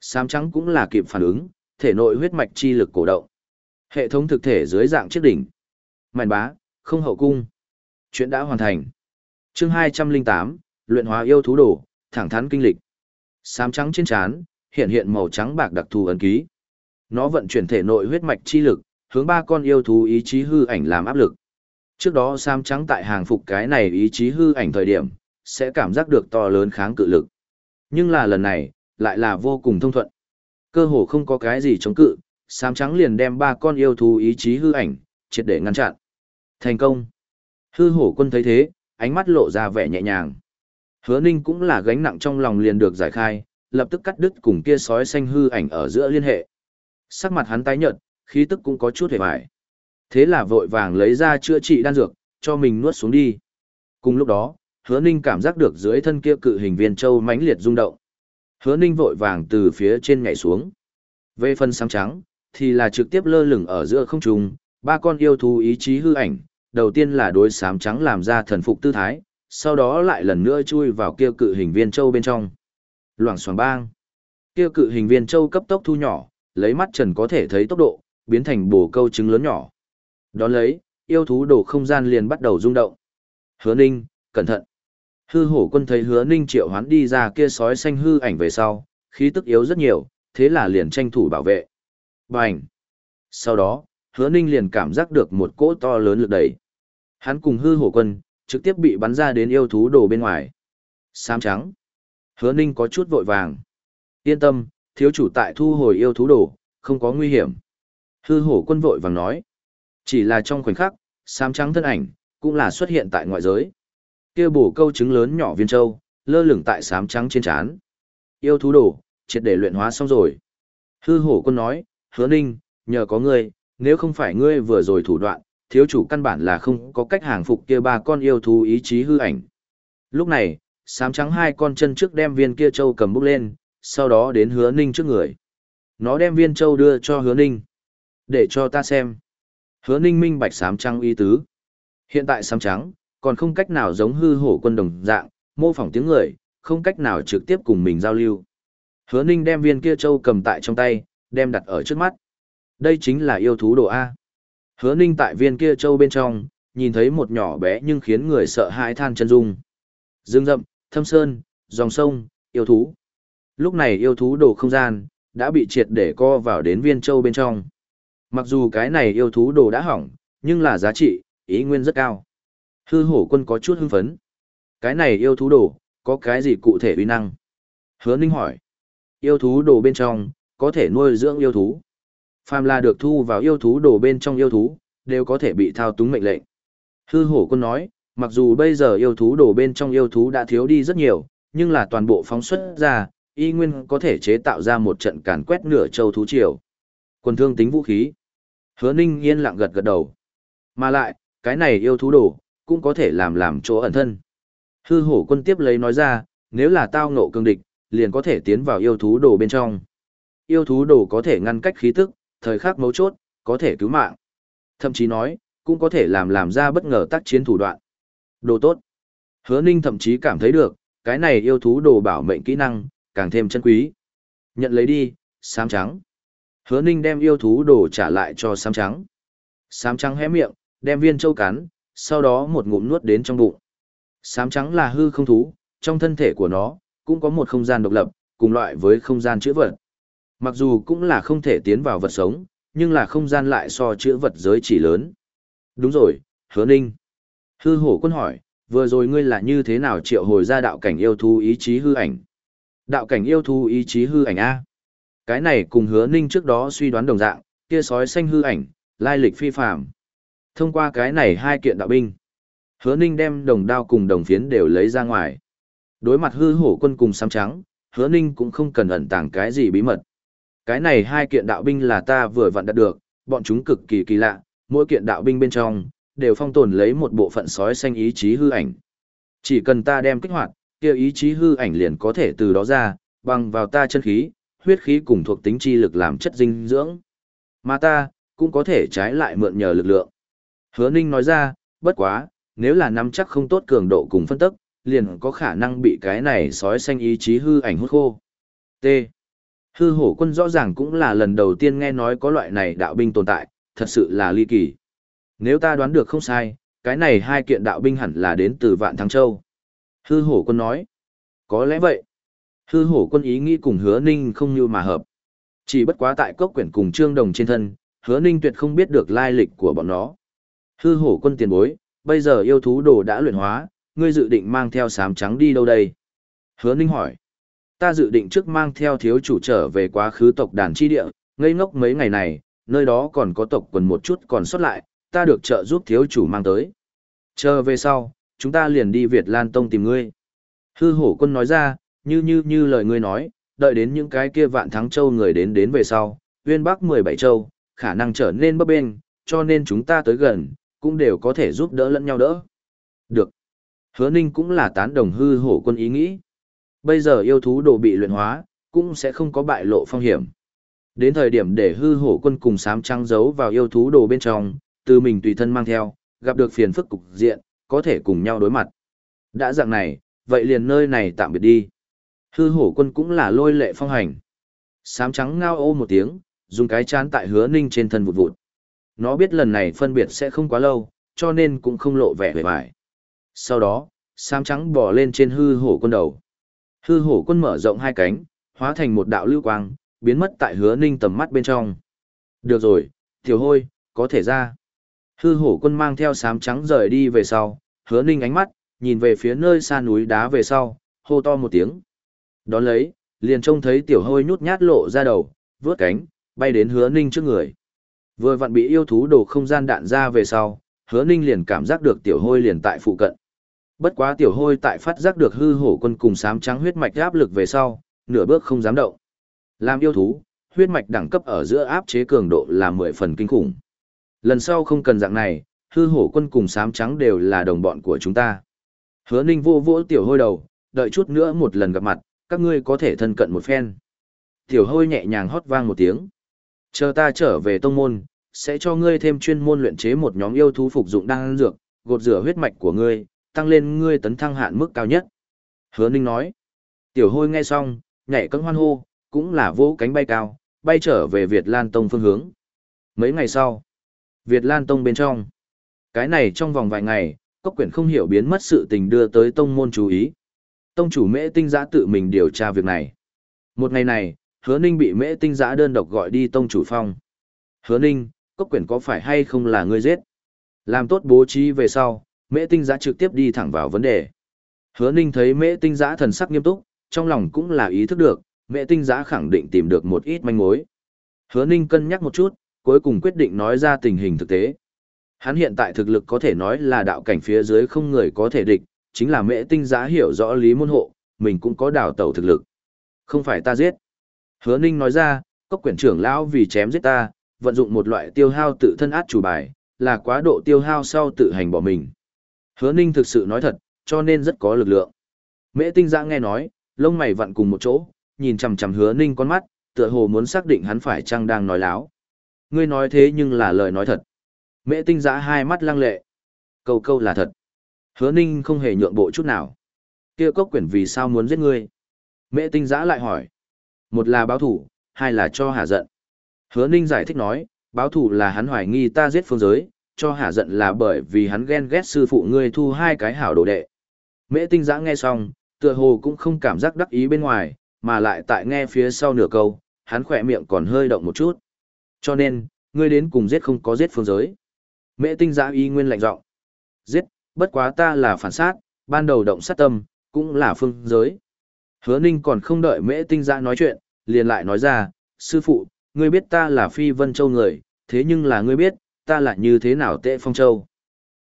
Sám trắng cũng là kịp phản ứng, thể nội huyết mạch chi lực cổ động. Hệ thống thực thể dưới dạng chiếc đỉnh. Mạn bá, Không hậu cung. Chuyện đã hoàn thành. chương 208, luyện hóa yêu thú đồ, thẳng thắn kinh lịch. Sám trắng trên trán, hiện hiện màu trắng bạc đặc thù ấn ký. Nó vận chuyển thể nội huyết mạch chi lực, hướng ba con yêu thú ý chí hư ảnh làm áp lực. Trước đó Sam trắng tại hàng phục cái này ý chí hư ảnh thời điểm, sẽ cảm giác được to lớn kháng cự lực. Nhưng là lần này, lại là vô cùng thông thuận. Cơ hồ không có cái gì chống cự, Sam trắng liền đem ba con yêu thú ý chí hư ảnh, triệt để ngăn chặn. Thành công. Hư hổ quân thấy thế, ánh mắt lộ ra vẻ nhẹ nhàng. Hứa ninh cũng là gánh nặng trong lòng liền được giải khai, lập tức cắt đứt cùng kia sói xanh hư ảnh ở giữa liên hệ. Sắc mặt hắn tái nhợt, khí tức cũng có chút hề vải. Thế là vội vàng lấy ra chữa trị đan dược, cho mình nuốt xuống đi. Cùng lúc đó, hứa ninh cảm giác được dưới thân kia cự hình viên châu mãnh liệt rung động. Hứa ninh vội vàng từ phía trên nhảy xuống. Về phần sáng trắng, thì là trực tiếp lơ lửng ở giữa không trung, ba con yêu thú ý chí hư ảnh, đầu tiên là đối sám trắng làm ra thần phục tư thái, sau đó lại lần nữa chui vào kia cự hình viên châu bên trong. Loảng xoảng bang. Kia cự hình viên châu cấp tốc thu nhỏ, lấy mắt trần có thể thấy tốc độ, biến thành bồ câu trứng lớn nhỏ. Đón lấy, yêu thú đổ không gian liền bắt đầu rung động. Hứa Ninh, cẩn thận. Hư hổ quân thấy hứa Ninh triệu hoán đi ra kia sói xanh hư ảnh về sau, khí tức yếu rất nhiều, thế là liền tranh thủ bảo vệ. Bành. Sau đó, hứa Ninh liền cảm giác được một cỗ to lớn lực đẩy. Hắn cùng hư hổ quân, trực tiếp bị bắn ra đến yêu thú đồ bên ngoài. xám trắng. Hứa Ninh có chút vội vàng. Yên tâm, thiếu chủ tại thu hồi yêu thú đồ, không có nguy hiểm. Hư hổ quân vội vàng nói. Chỉ là trong khoảnh khắc, sám trắng thân ảnh, cũng là xuất hiện tại ngoại giới. kia bổ câu trứng lớn nhỏ viên châu, lơ lửng tại sám trắng trên trán. Yêu thú đồ, triệt để luyện hóa xong rồi. Hư hổ quân nói, hứa ninh, nhờ có ngươi, nếu không phải ngươi vừa rồi thủ đoạn, thiếu chủ căn bản là không có cách hàng phục kia ba con yêu thú ý chí hư ảnh. Lúc này, sám trắng hai con chân trước đem viên kia châu cầm bút lên, sau đó đến hứa ninh trước người. Nó đem viên châu đưa cho hứa ninh. Để cho ta xem. Hứa ninh minh bạch sám trắng y tứ. Hiện tại sám trắng, còn không cách nào giống hư hổ quân đồng dạng, mô phỏng tiếng người, không cách nào trực tiếp cùng mình giao lưu. Hứa ninh đem viên kia châu cầm tại trong tay, đem đặt ở trước mắt. Đây chính là yêu thú đồ A. Hứa ninh tại viên kia châu bên trong, nhìn thấy một nhỏ bé nhưng khiến người sợ hãi than chân dung. Dương rậm, thâm sơn, dòng sông, yêu thú. Lúc này yêu thú đồ không gian, đã bị triệt để co vào đến viên châu bên trong. Mặc dù cái này yêu thú đồ đã hỏng, nhưng là giá trị, ý nguyên rất cao. Hư hổ quân có chút hưng phấn. Cái này yêu thú đồ, có cái gì cụ thể uy năng? Hứa ninh hỏi. Yêu thú đồ bên trong, có thể nuôi dưỡng yêu thú. Phàm là được thu vào yêu thú đồ bên trong yêu thú, đều có thể bị thao túng mệnh lệnh. Hư hổ quân nói, mặc dù bây giờ yêu thú đồ bên trong yêu thú đã thiếu đi rất nhiều, nhưng là toàn bộ phóng xuất ra, y nguyên có thể chế tạo ra một trận càn quét nửa châu thú triều. Quân thương tính vũ khí. Hứa Ninh yên lặng gật gật đầu. Mà lại, cái này yêu thú đồ, cũng có thể làm làm chỗ ẩn thân. Hư hổ quân tiếp lấy nói ra, nếu là tao ngộ cương địch, liền có thể tiến vào yêu thú đồ bên trong. Yêu thú đồ có thể ngăn cách khí tức, thời khắc mấu chốt, có thể cứu mạng. Thậm chí nói, cũng có thể làm làm ra bất ngờ tác chiến thủ đoạn. Đồ tốt. Hứa Ninh thậm chí cảm thấy được, cái này yêu thú đồ bảo mệnh kỹ năng, càng thêm chân quý. Nhận lấy đi, sám trắng. Hứa Ninh đem yêu thú đồ trả lại cho sám trắng. Sám trắng hé miệng, đem viên châu cắn, sau đó một ngụm nuốt đến trong bụng. Sám trắng là hư không thú, trong thân thể của nó, cũng có một không gian độc lập, cùng loại với không gian chữa vật. Mặc dù cũng là không thể tiến vào vật sống, nhưng là không gian lại so chữa vật giới chỉ lớn. Đúng rồi, hứa ninh. Hư hổ quân hỏi, vừa rồi ngươi là như thế nào triệu hồi ra đạo cảnh yêu thú ý chí hư ảnh? Đạo cảnh yêu thú ý chí hư ảnh A. Cái này cùng hứa ninh trước đó suy đoán đồng dạng, kia sói xanh hư ảnh, lai lịch phi phạm. Thông qua cái này hai kiện đạo binh. Hứa ninh đem đồng đao cùng đồng phiến đều lấy ra ngoài. Đối mặt hư hổ quân cùng xám trắng, hứa ninh cũng không cần ẩn tàng cái gì bí mật. Cái này hai kiện đạo binh là ta vừa vặn đạt được, bọn chúng cực kỳ kỳ lạ, mỗi kiện đạo binh bên trong, đều phong tồn lấy một bộ phận sói xanh ý chí hư ảnh. Chỉ cần ta đem kích hoạt, kia ý chí hư ảnh liền có thể từ đó ra, bằng vào ta chân khí, huyết khí cùng thuộc tính chi lực làm chất dinh dưỡng. Mà ta, cũng có thể trái lại mượn nhờ lực lượng. Hứa Ninh nói ra, bất quá, nếu là nắm chắc không tốt cường độ cùng phân tức, liền có khả năng bị cái này sói xanh ý chí hư ảnh hút khô. T. Hư hổ quân rõ ràng cũng là lần đầu tiên nghe nói có loại này đạo binh tồn tại, thật sự là ly kỳ. Nếu ta đoán được không sai, cái này hai kiện đạo binh hẳn là đến từ Vạn Thắng Châu. Hư hổ quân nói, có lẽ vậy. Hư hổ quân ý nghĩ cùng hứa ninh không như mà hợp. Chỉ bất quá tại cốc quyển cùng trương đồng trên thân, hứa ninh tuyệt không biết được lai lịch của bọn nó. Hư hổ quân tiền bối, bây giờ yêu thú đồ đã luyện hóa, ngươi dự định mang theo sám trắng đi đâu đây? Hứa ninh hỏi. Ta dự định trước mang theo thiếu chủ trở về quá khứ tộc đàn chi địa, ngây ngốc mấy ngày này, nơi đó còn có tộc quần một chút còn sót lại, ta được trợ giúp thiếu chủ mang tới. Chờ về sau, chúng ta liền đi Việt Lan Tông tìm ngươi. Hư hổ quân nói ra, như như như lời ngươi nói, đợi đến những cái kia vạn thắng châu người đến đến về sau, uyên bắc 17 châu, khả năng trở nên bấp bên, cho nên chúng ta tới gần, cũng đều có thể giúp đỡ lẫn nhau đỡ. Được. Hứa Ninh cũng là tán đồng hư hổ quân ý nghĩ. Bây giờ yêu thú đồ bị luyện hóa, cũng sẽ không có bại lộ phong hiểm. Đến thời điểm để hư hổ quân cùng sám trăng giấu vào yêu thú đồ bên trong, từ mình tùy thân mang theo, gặp được phiền phức cục diện, có thể cùng nhau đối mặt. Đã dạng này, vậy liền nơi này tạm biệt đi. Hư hổ quân cũng là lôi lệ phong hành. Sám trắng ngao ô một tiếng, dùng cái chán tại hứa ninh trên thân vụt vụt. Nó biết lần này phân biệt sẽ không quá lâu, cho nên cũng không lộ vẻ vẻ vải. Sau đó, sám trắng bò lên trên hư hổ quân đầu. Hư hổ quân mở rộng hai cánh, hóa thành một đạo lưu quang, biến mất tại hứa ninh tầm mắt bên trong. Được rồi, tiểu hôi, có thể ra. Hư hổ quân mang theo sám trắng rời đi về sau, hứa ninh ánh mắt, nhìn về phía nơi xa núi đá về sau, hô to một tiếng. Đón lấy, liền trông thấy tiểu hôi nhút nhát lộ ra đầu, vướt cánh, bay đến hứa ninh trước người. Vừa vặn bị yêu thú đổ không gian đạn ra về sau, hứa ninh liền cảm giác được tiểu hôi liền tại phụ cận. Bất quá tiểu hôi tại phát giác được hư hổ quân cùng sám trắng huyết mạch áp lực về sau, nửa bước không dám động. Làm yêu thú, huyết mạch đẳng cấp ở giữa áp chế cường độ là mười phần kinh khủng. Lần sau không cần dạng này, hư hổ quân cùng sám trắng đều là đồng bọn của chúng ta. Hứa ninh vô vỗ tiểu hôi đầu, đợi chút nữa một lần gặp mặt, các ngươi có thể thân cận một phen. Tiểu hôi nhẹ nhàng hót vang một tiếng. Chờ ta trở về tông môn, sẽ cho ngươi thêm chuyên môn luyện chế một nhóm yêu thú phục dụng đan dược, gột rửa huyết mạch của ngươi, tăng lên ngươi tấn thăng hạn mức cao nhất. Hứa Ninh nói. Tiểu hôi nghe xong, nhảy cẫng hoan hô, cũng là vỗ cánh bay cao, bay trở về Việt Lan Tông phương hướng. Mấy ngày sau, Việt Lan Tông bên trong. Cái này trong vòng vài ngày, cốc quyển không hiểu biến mất sự tình đưa tới tông môn chú ý. Tông chủ mễ tinh giã tự mình điều tra việc này. Một ngày này, hứa ninh bị mễ tinh giã đơn độc gọi đi tông chủ phong. Hứa ninh, cốc quyển có phải hay không là ngươi giết? Làm tốt bố trí về sau, mễ tinh giã trực tiếp đi thẳng vào vấn đề. Hứa ninh thấy mễ tinh giã thần sắc nghiêm túc, trong lòng cũng là ý thức được, mễ tinh giã khẳng định tìm được một ít manh mối. Hứa ninh cân nhắc một chút, cuối cùng quyết định nói ra tình hình thực tế. Hắn hiện tại thực lực có thể nói là đạo cảnh phía dưới không người có thể địch, chính là mễ tinh giá hiểu rõ lý môn hộ, mình cũng có đào tẩu thực lực. Không phải ta giết. Hứa ninh nói ra, cốc quyển trưởng lão vì chém giết ta, vận dụng một loại tiêu hao tự thân át chủ bài, là quá độ tiêu hao sau tự hành bỏ mình. Hứa ninh thực sự nói thật, cho nên rất có lực lượng. Mễ tinh giã nghe nói, lông mày vặn cùng một chỗ, nhìn chằm chằm hứa ninh con mắt, tựa hồ muốn xác định hắn phải chăng đang nói láo. Ngươi nói thế nhưng là lời nói thật. Mễ tinh giã hai mắt lăng lệ. Câu câu là thật. Hứa ninh không hề nhượng bộ chút nào. kia cốc quyển vì sao muốn giết ngươi? Mễ tinh giã lại hỏi. Một là báo thủ, hai là cho hạ giận. Hứa ninh giải thích nói, báo thủ là hắn hoài nghi ta giết phương giới, cho hạ giận là bởi vì hắn ghen ghét sư phụ ngươi thu hai cái hảo đồ đệ. Mễ tinh giã nghe xong, tựa hồ cũng không cảm giác đắc ý bên ngoài, mà lại tại nghe phía sau nửa câu, hắn khỏe miệng còn hơi động một chút. Cho nên, ngươi đến cùng giết không có giết phương giới. Mễ tinh giã y nguyên lạnh giọng Giết, bất quá ta là phản sát, ban đầu động sát tâm, cũng là phương giới. Hứa ninh còn không đợi mễ tinh giã nói chuyện, liền lại nói ra, sư phụ, ngươi biết ta là phi vân châu người, thế nhưng là ngươi biết, ta là như thế nào tệ phong châu.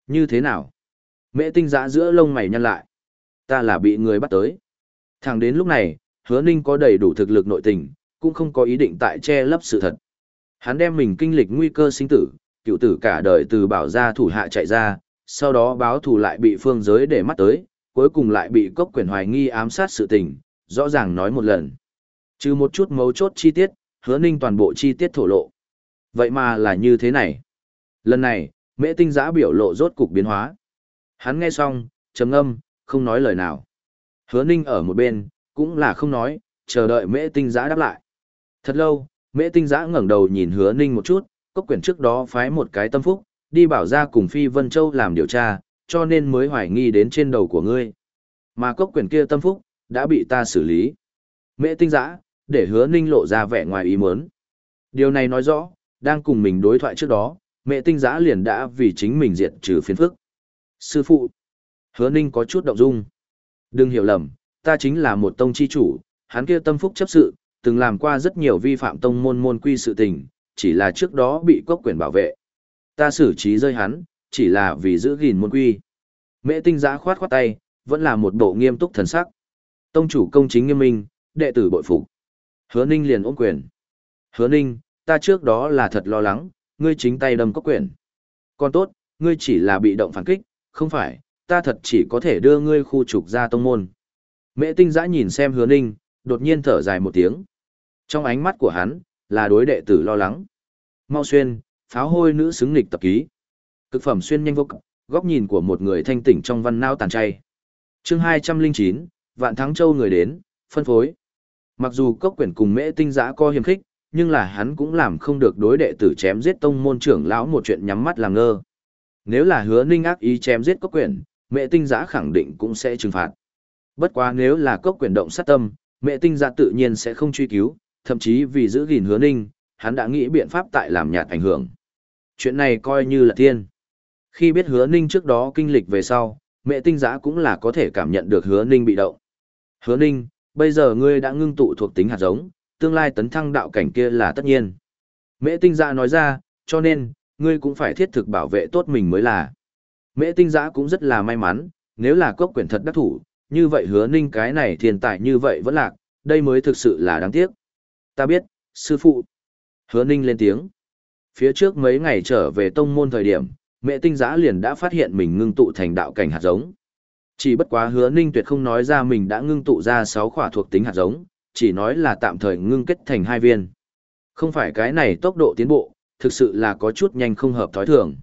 Như thế nào? Mễ tinh giã giữa lông mày nhăn lại. Ta là bị người bắt tới. Thẳng đến lúc này, hứa ninh có đầy đủ thực lực nội tình, cũng không có ý định tại che lấp sự thật. Hắn đem mình kinh lịch nguy cơ sinh tử, cựu tử cả đời từ bảo gia thủ hạ chạy ra, sau đó báo thù lại bị phương giới để mắt tới, cuối cùng lại bị cốc quyền hoài nghi ám sát sự tình, rõ ràng nói một lần. Trừ một chút mấu chốt chi tiết, hứa ninh toàn bộ chi tiết thổ lộ. Vậy mà là như thế này. Lần này, mễ tinh giã biểu lộ rốt cục biến hóa. Hắn nghe xong, trầm ngâm, không nói lời nào. Hứa ninh ở một bên, cũng là không nói, chờ đợi mễ tinh giã đáp lại. Thật lâu, mễ tinh giã ngẩng đầu nhìn hứa ninh một chút, cốc quyển trước đó phái một cái tâm phúc, đi bảo ra cùng Phi Vân Châu làm điều tra, cho nên mới hoài nghi đến trên đầu của ngươi. Mà cốc quyển kia tâm phúc, đã bị ta xử lý. Mễ tinh giã, để hứa ninh lộ ra vẻ ngoài ý muốn. Điều này nói rõ, đang cùng mình đối thoại trước đó, mẹ tinh giã liền đã vì chính mình diệt trừ phiền phức. Sư phụ, hứa ninh có chút động dung. Đừng hiểu lầm, ta chính là một tông chi chủ, hắn kia tâm phúc chấp sự, từng làm qua rất nhiều vi phạm tông môn môn quy sự tình, chỉ là trước đó bị cốc quyền bảo vệ. Ta xử trí rơi hắn, chỉ là vì giữ gìn môn quy. Mẹ tinh giã khoát khoát tay, vẫn là một bộ nghiêm túc thần sắc. Tông chủ công chính nghiêm minh, đệ tử bội phục. Hứa Ninh liền ôm quyền. Hứa Ninh, ta trước đó là thật lo lắng, ngươi chính tay đâm cốc quyền. Còn tốt, ngươi chỉ là bị động phản kích, không phải, ta thật chỉ có thể đưa ngươi khu trục ra tông môn. Mẹ tinh giã nhìn xem hứa ninh, đột nhiên thở dài một tiếng. Trong ánh mắt của hắn, là đối đệ tử lo lắng. Mau xuyên, pháo hôi nữ xứng nghịch tập ký. Cực phẩm xuyên nhanh vô cực, góc nhìn của một người thanh tỉnh trong văn nao tàn chay. chương 209, Vạn Thắng Châu người đến, phân phối. Mặc dù cốc quyển cùng mễ tinh giã co hiềm khích, nhưng là hắn cũng làm không được đối đệ tử chém giết tông môn trưởng lão một chuyện nhắm mắt làm ngơ. Nếu là hứa ninh ác ý chém giết cốc quyển, mẹ tinh giã khẳng định cũng sẽ trừng phạt. Bất quá nếu là cốc quyển động sát tâm, mẹ tinh giã tự nhiên sẽ không truy cứu, thậm chí vì giữ gìn hứa ninh, hắn đã nghĩ biện pháp tại làm nhạt ảnh hưởng. Chuyện này coi như là thiên. Khi biết hứa ninh trước đó kinh lịch về sau, mẹ tinh giã cũng là có thể cảm nhận được hứa ninh bị động. Hứa ninh, bây giờ ngươi đã ngưng tụ thuộc tính hạt giống, tương lai tấn thăng đạo cảnh kia là tất nhiên. Mễ tinh giã nói ra, cho nên, ngươi cũng phải thiết thực bảo vệ tốt mình mới là. Mễ tinh giã cũng rất là may mắn, nếu là cốc quyển thật đắc thủ, như vậy hứa ninh cái này thiền tài như vậy vẫn lạc, đây mới thực sự là đáng tiếc. Ta biết, sư phụ. Hứa ninh lên tiếng. Phía trước mấy ngày trở về tông môn thời điểm, mẹ tinh giã liền đã phát hiện mình ngưng tụ thành đạo cảnh hạt giống. Chỉ bất quá hứa ninh tuyệt không nói ra mình đã ngưng tụ ra 6 khỏa thuộc tính hạt giống, chỉ nói là tạm thời ngưng kết thành hai viên. Không phải cái này tốc độ tiến bộ, thực sự là có chút nhanh không hợp thói thường.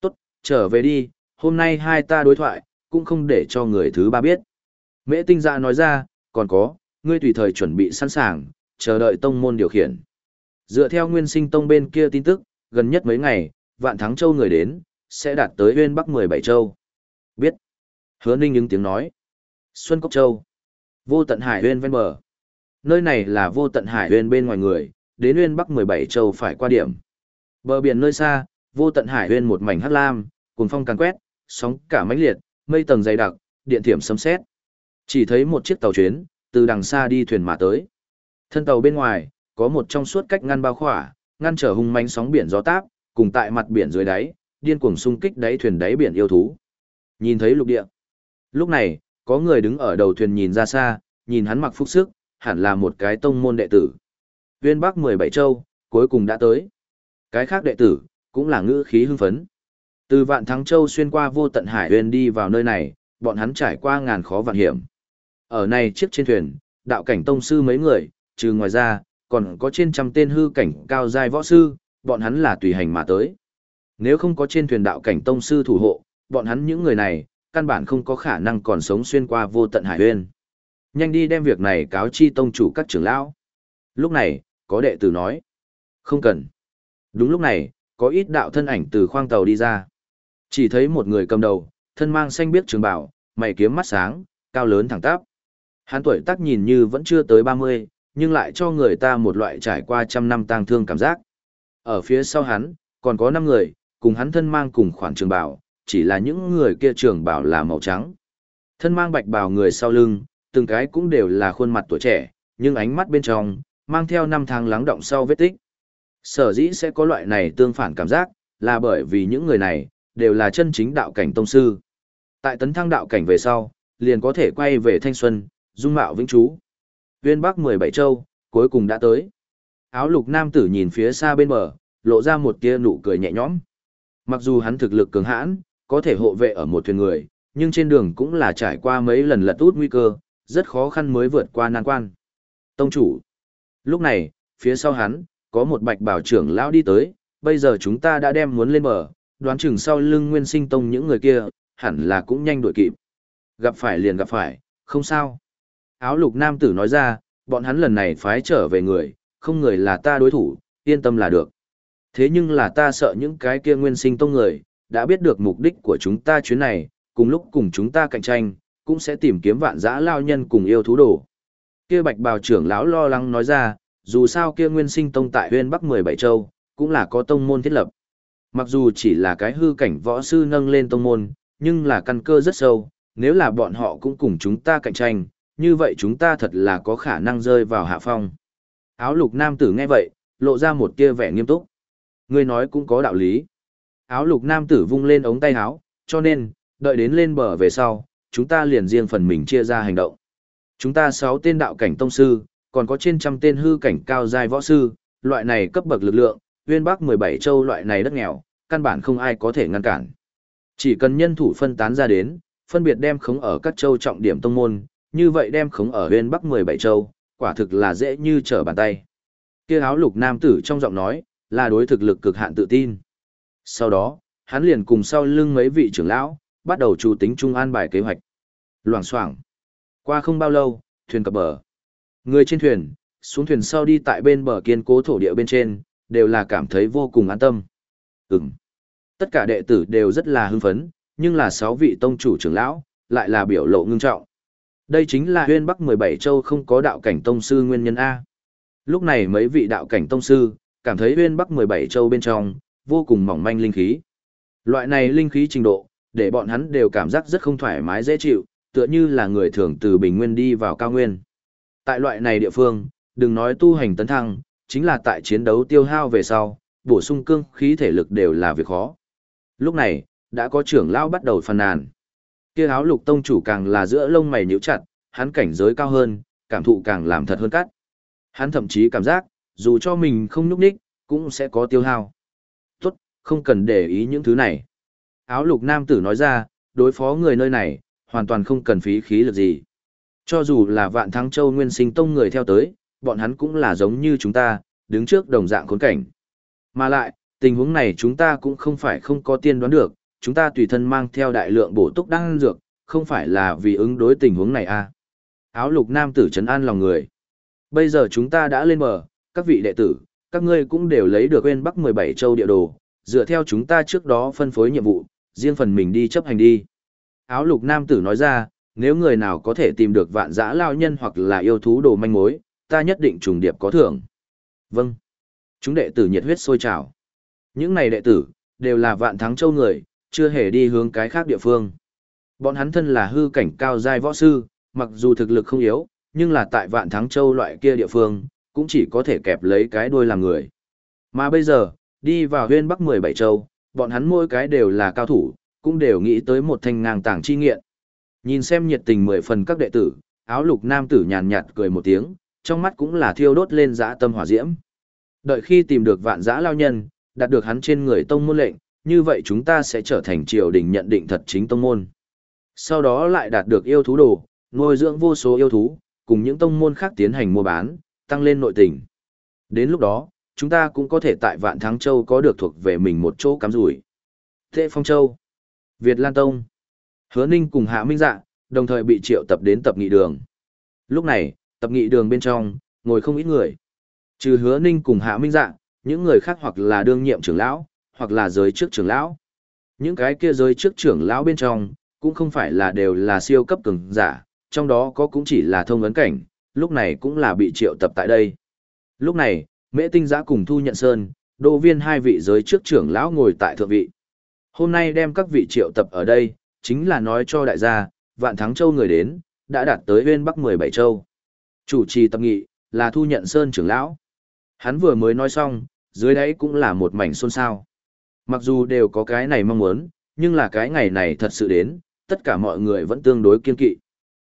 Tốt, trở về đi, hôm nay hai ta đối thoại, cũng không để cho người thứ ba biết. Mễ tinh dạ nói ra, còn có, ngươi tùy thời chuẩn bị sẵn sàng, chờ đợi tông môn điều khiển. Dựa theo nguyên sinh tông bên kia tin tức, gần nhất mấy ngày, vạn thắng châu người đến, sẽ đạt tới huyên bắc 17 châu. Biết. Hứa ninh những tiếng nói. Xuân Cốc Châu. Vô tận hải huyên ven bờ. Nơi này là vô tận hải huyên bên ngoài người, đến huyên bắc 17 châu phải qua điểm. Bờ biển nơi xa, vô tận hải huyên một mảnh hắc lam, cùng phong càng quét, sóng cả mãnh liệt, mây tầng dày đặc, điện thiểm sấm sét. Chỉ thấy một chiếc tàu chuyến, từ đằng xa đi thuyền mà tới. Thân tàu bên ngoài, có một trong suốt cách ngăn bao khỏa, ngăn trở hung manh sóng biển gió táp, cùng tại mặt biển dưới đáy, điên cuồng xung kích đáy thuyền đáy biển yêu thú. Nhìn thấy lục địa. Lúc này, có người đứng ở đầu thuyền nhìn ra xa, nhìn hắn mặc phúc sức, hẳn là một cái tông môn đệ tử. Viên Bắc 17 châu, cuối cùng đã tới. Cái khác đệ tử, cũng là ngữ khí hưng phấn. Từ vạn thắng châu xuyên qua vô tận hải huyền đi vào nơi này, bọn hắn trải qua ngàn khó vạn hiểm. Ở này chiếc trên thuyền, đạo cảnh tông sư mấy người, trừ ngoài ra, còn có trên trăm tên hư cảnh cao giai võ sư, bọn hắn là tùy hành mà tới. Nếu không có trên thuyền đạo cảnh tông sư thủ hộ, bọn hắn những người này, căn bản không có khả năng còn sống xuyên qua vô tận hải huyên. Nhanh đi đem việc này cáo chi tông chủ các trưởng lão. Lúc này, có đệ tử nói. Không cần. Đúng lúc này, có ít đạo thân ảnh từ khoang tàu đi ra. Chỉ thấy một người cầm đầu, thân mang xanh biếc trường bảo, mày kiếm mắt sáng, cao lớn thẳng tắp. Hắn tuổi tác nhìn như vẫn chưa tới 30, nhưng lại cho người ta một loại trải qua trăm năm tang thương cảm giác. Ở phía sau hắn, còn có 5 người, cùng hắn thân mang cùng khoản trường bảo, chỉ là những người kia trường bảo là màu trắng. Thân mang bạch bào người sau lưng, từng cái cũng đều là khuôn mặt tuổi trẻ, nhưng ánh mắt bên trong, mang theo năm tháng lắng động sau vết tích. Sở dĩ sẽ có loại này tương phản cảm giác, là bởi vì những người này, đều là chân chính đạo cảnh tông sư. Tại tấn thăng đạo cảnh về sau, liền có thể quay về thanh xuân, dung mạo vĩnh trú. Viên Bắc 17 châu, cuối cùng đã tới. Áo lục nam tử nhìn phía xa bên bờ, lộ ra một tia nụ cười nhẹ nhõm. Mặc dù hắn thực lực cường hãn, có thể hộ vệ ở một thuyền người, nhưng trên đường cũng là trải qua mấy lần lật út nguy cơ, rất khó khăn mới vượt qua nan quan. Tông chủ. Lúc này, phía sau hắn, có một bạch bảo trưởng lão đi tới, bây giờ chúng ta đã đem muốn lên bờ, đoán chừng sau lưng nguyên sinh tông những người kia, hẳn là cũng nhanh đuổi kịp. Gặp phải liền gặp phải, không sao. Áo lục nam tử nói ra, bọn hắn lần này phái trở về người, không người là ta đối thủ, yên tâm là được. Thế nhưng là ta sợ những cái kia nguyên sinh tông người, đã biết được mục đích của chúng ta chuyến này, cùng lúc cùng chúng ta cạnh tranh, cũng sẽ tìm kiếm vạn dã lao nhân cùng yêu thú đồ. Kia bạch bào trưởng lão lo lắng nói ra, dù sao kia nguyên sinh tông tại huyên bắc 17 châu, cũng là có tông môn thiết lập. Mặc dù chỉ là cái hư cảnh võ sư nâng lên tông môn, nhưng là căn cơ rất sâu, nếu là bọn họ cũng cùng chúng ta cạnh tranh, như vậy chúng ta thật là có khả năng rơi vào hạ phong. Áo lục nam tử nghe vậy, lộ ra một tia vẻ nghiêm túc. Ngươi nói cũng có đạo lý. Áo lục nam tử vung lên ống tay áo, cho nên, đợi đến lên bờ về sau, chúng ta liền riêng phần mình chia ra hành động. Chúng ta sáu tên đạo cảnh tông sư, còn có trên trăm tên hư cảnh cao giai võ sư, loại này cấp bậc lực lượng, Uyên Bắc 17 châu loại này đất nghèo, căn bản không ai có thể ngăn cản. Chỉ cần nhân thủ phân tán ra đến, phân biệt đem khống ở các châu trọng điểm tông môn, như vậy đem khống ở huyên Bắc 17 châu, quả thực là dễ như trở bàn tay. Kia áo lục nam tử trong giọng nói, là đối thực lực cực hạn tự tin. Sau đó, hắn liền cùng sau lưng mấy vị trưởng lão, bắt đầu chủ tính trung an bài kế hoạch. Loảng xoảng. Qua không bao lâu, thuyền cập bờ. Người trên thuyền, xuống thuyền sau đi tại bên bờ kiên cố thổ địa bên trên, đều là cảm thấy vô cùng an tâm. Ừm. Tất cả đệ tử đều rất là hưng phấn, nhưng là sáu vị tông chủ trưởng lão, lại là biểu lộ ngưng trọng. Đây chính là huyên bắc 17 châu không có đạo cảnh tông sư nguyên nhân A. Lúc này mấy vị đạo cảnh tông sư, cảm thấy huyên bắc 17 châu bên trong, vô cùng mỏng manh linh khí. Loại này linh khí trình độ, để bọn hắn đều cảm giác rất không thoải mái dễ chịu, tựa như là người thường từ bình nguyên đi vào cao nguyên. Tại loại này địa phương, đừng nói tu hành tấn thăng, chính là tại chiến đấu tiêu hao về sau, bổ sung cương khí thể lực đều là việc khó. Lúc này, đã có trưởng lão bắt đầu phàn nàn. Kia áo lục tông chủ càng là giữa lông mày nhíu chặt, hắn cảnh giới cao hơn, cảm thụ càng làm thật hơn cắt. Hắn thậm chí cảm giác, dù cho mình không núp đích, cũng sẽ có tiêu hao. Tốt, không cần để ý những thứ này. Áo lục nam tử nói ra, đối phó người nơi này, hoàn toàn không cần phí khí lực gì. Cho dù là vạn thắng châu nguyên sinh tông người theo tới, bọn hắn cũng là giống như chúng ta, đứng trước đồng dạng khốn cảnh. Mà lại, tình huống này chúng ta cũng không phải không có tiên đoán được, chúng ta tùy thân mang theo đại lượng bổ túc đan dược, không phải là vì ứng đối tình huống này à. Áo lục nam tử trấn an lòng người. Bây giờ chúng ta đã lên bờ, các vị đệ tử, các ngươi cũng đều lấy được quên bắc 17 châu địa đồ, dựa theo chúng ta trước đó phân phối nhiệm vụ, riêng phần mình đi chấp hành đi. Áo lục nam tử nói ra, nếu người nào có thể tìm được vạn dã lao nhân hoặc là yêu thú đồ manh mối, ta nhất định trùng điệp có thưởng. Vâng. Chúng đệ tử nhiệt huyết sôi trào. Những này đệ tử, đều là vạn thắng châu người, chưa hề đi hướng cái khác địa phương. Bọn hắn thân là hư cảnh cao giai võ sư, mặc dù thực lực không yếu, nhưng là tại vạn thắng châu loại kia địa phương, cũng chỉ có thể kẹp lấy cái đuôi làm người. Mà bây giờ, đi vào huyên bắc 17 châu, bọn hắn mỗi cái đều là cao thủ, cũng đều nghĩ tới một thanh ngang tảng chi nghiện. Nhìn xem nhiệt tình mười phần các đệ tử, áo lục nam tử nhàn nhạt cười một tiếng, trong mắt cũng là thiêu đốt lên dã tâm hỏa diễm. Đợi khi tìm được vạn dã lao nhân, đạt được hắn trên người tông môn lệnh, như vậy chúng ta sẽ trở thành triều đình nhận định thật chính tông môn. Sau đó lại đạt được yêu thú đồ, nuôi dưỡng vô số yêu thú, cùng những tông môn khác tiến hành mua bán, tăng lên nội tình. Đến lúc đó, chúng ta cũng có thể tại Vạn Thắng Châu có được thuộc về mình một chỗ cắm rủi. Tệ Phong Châu, Việt Lan Tông, Hứa Ninh cùng Hạ Minh Dạ, đồng thời bị triệu tập đến tập nghị đường. Lúc này, tập nghị đường bên trong, ngồi không ít người. Trừ Hứa Ninh cùng Hạ Minh Dạ, những người khác hoặc là đương nhiệm trưởng lão, hoặc là giới trước trưởng lão. Những cái kia giới trước trưởng lão bên trong, cũng không phải là đều là siêu cấp cường giả, trong đó có cũng chỉ là thông ấn cảnh, lúc này cũng là bị triệu tập tại đây. Lúc này, Mễ Tinh Giã cùng Thu Nhận Sơn, đô viên hai vị giới trước trưởng lão ngồi tại thượng vị. Hôm nay đem các vị triệu tập ở đây, chính là nói cho đại gia, vạn thắng châu người đến, đã đạt tới huyên bắc 17 châu. Chủ trì tập nghị, là Thu Nhận Sơn trưởng lão. Hắn vừa mới nói xong, dưới đấy cũng là một mảnh xôn xao. Mặc dù đều có cái này mong muốn, nhưng là cái ngày này thật sự đến, tất cả mọi người vẫn tương đối kiên kỵ.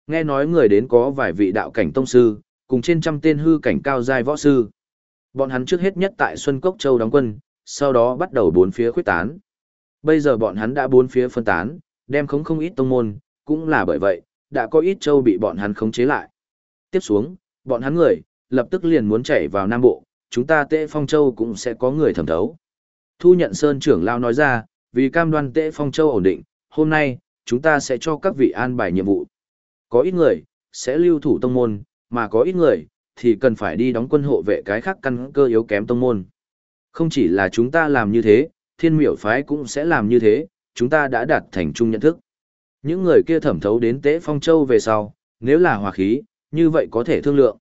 Nghe nói người đến có vài vị đạo cảnh tông sư, cùng trên trăm tên hư cảnh cao giai võ sư. Bọn hắn trước hết nhất tại Xuân Cốc Châu đóng quân, sau đó bắt đầu bốn phía khuyết tán. Bây giờ bọn hắn đã bốn phía phân tán, đem không không ít tông môn, cũng là bởi vậy, đã có ít châu bị bọn hắn khống chế lại. Tiếp xuống, bọn hắn người, lập tức liền muốn chạy vào Nam Bộ, chúng ta tệ phong châu cũng sẽ có người thẩm thấu. Thu nhận Sơn trưởng lao nói ra, vì cam đoan tệ phong châu ổn định, hôm nay, chúng ta sẽ cho các vị an bài nhiệm vụ. Có ít người, sẽ lưu thủ tông môn, mà có ít người, thì cần phải đi đóng quân hộ vệ cái khác căn cơ yếu kém tông môn. Không chỉ là chúng ta làm như thế, thiên miểu phái cũng sẽ làm như thế, chúng ta đã đạt thành chung nhận thức. Những người kia thẩm thấu đến tế phong châu về sau, nếu là hòa khí, như vậy có thể thương lượng.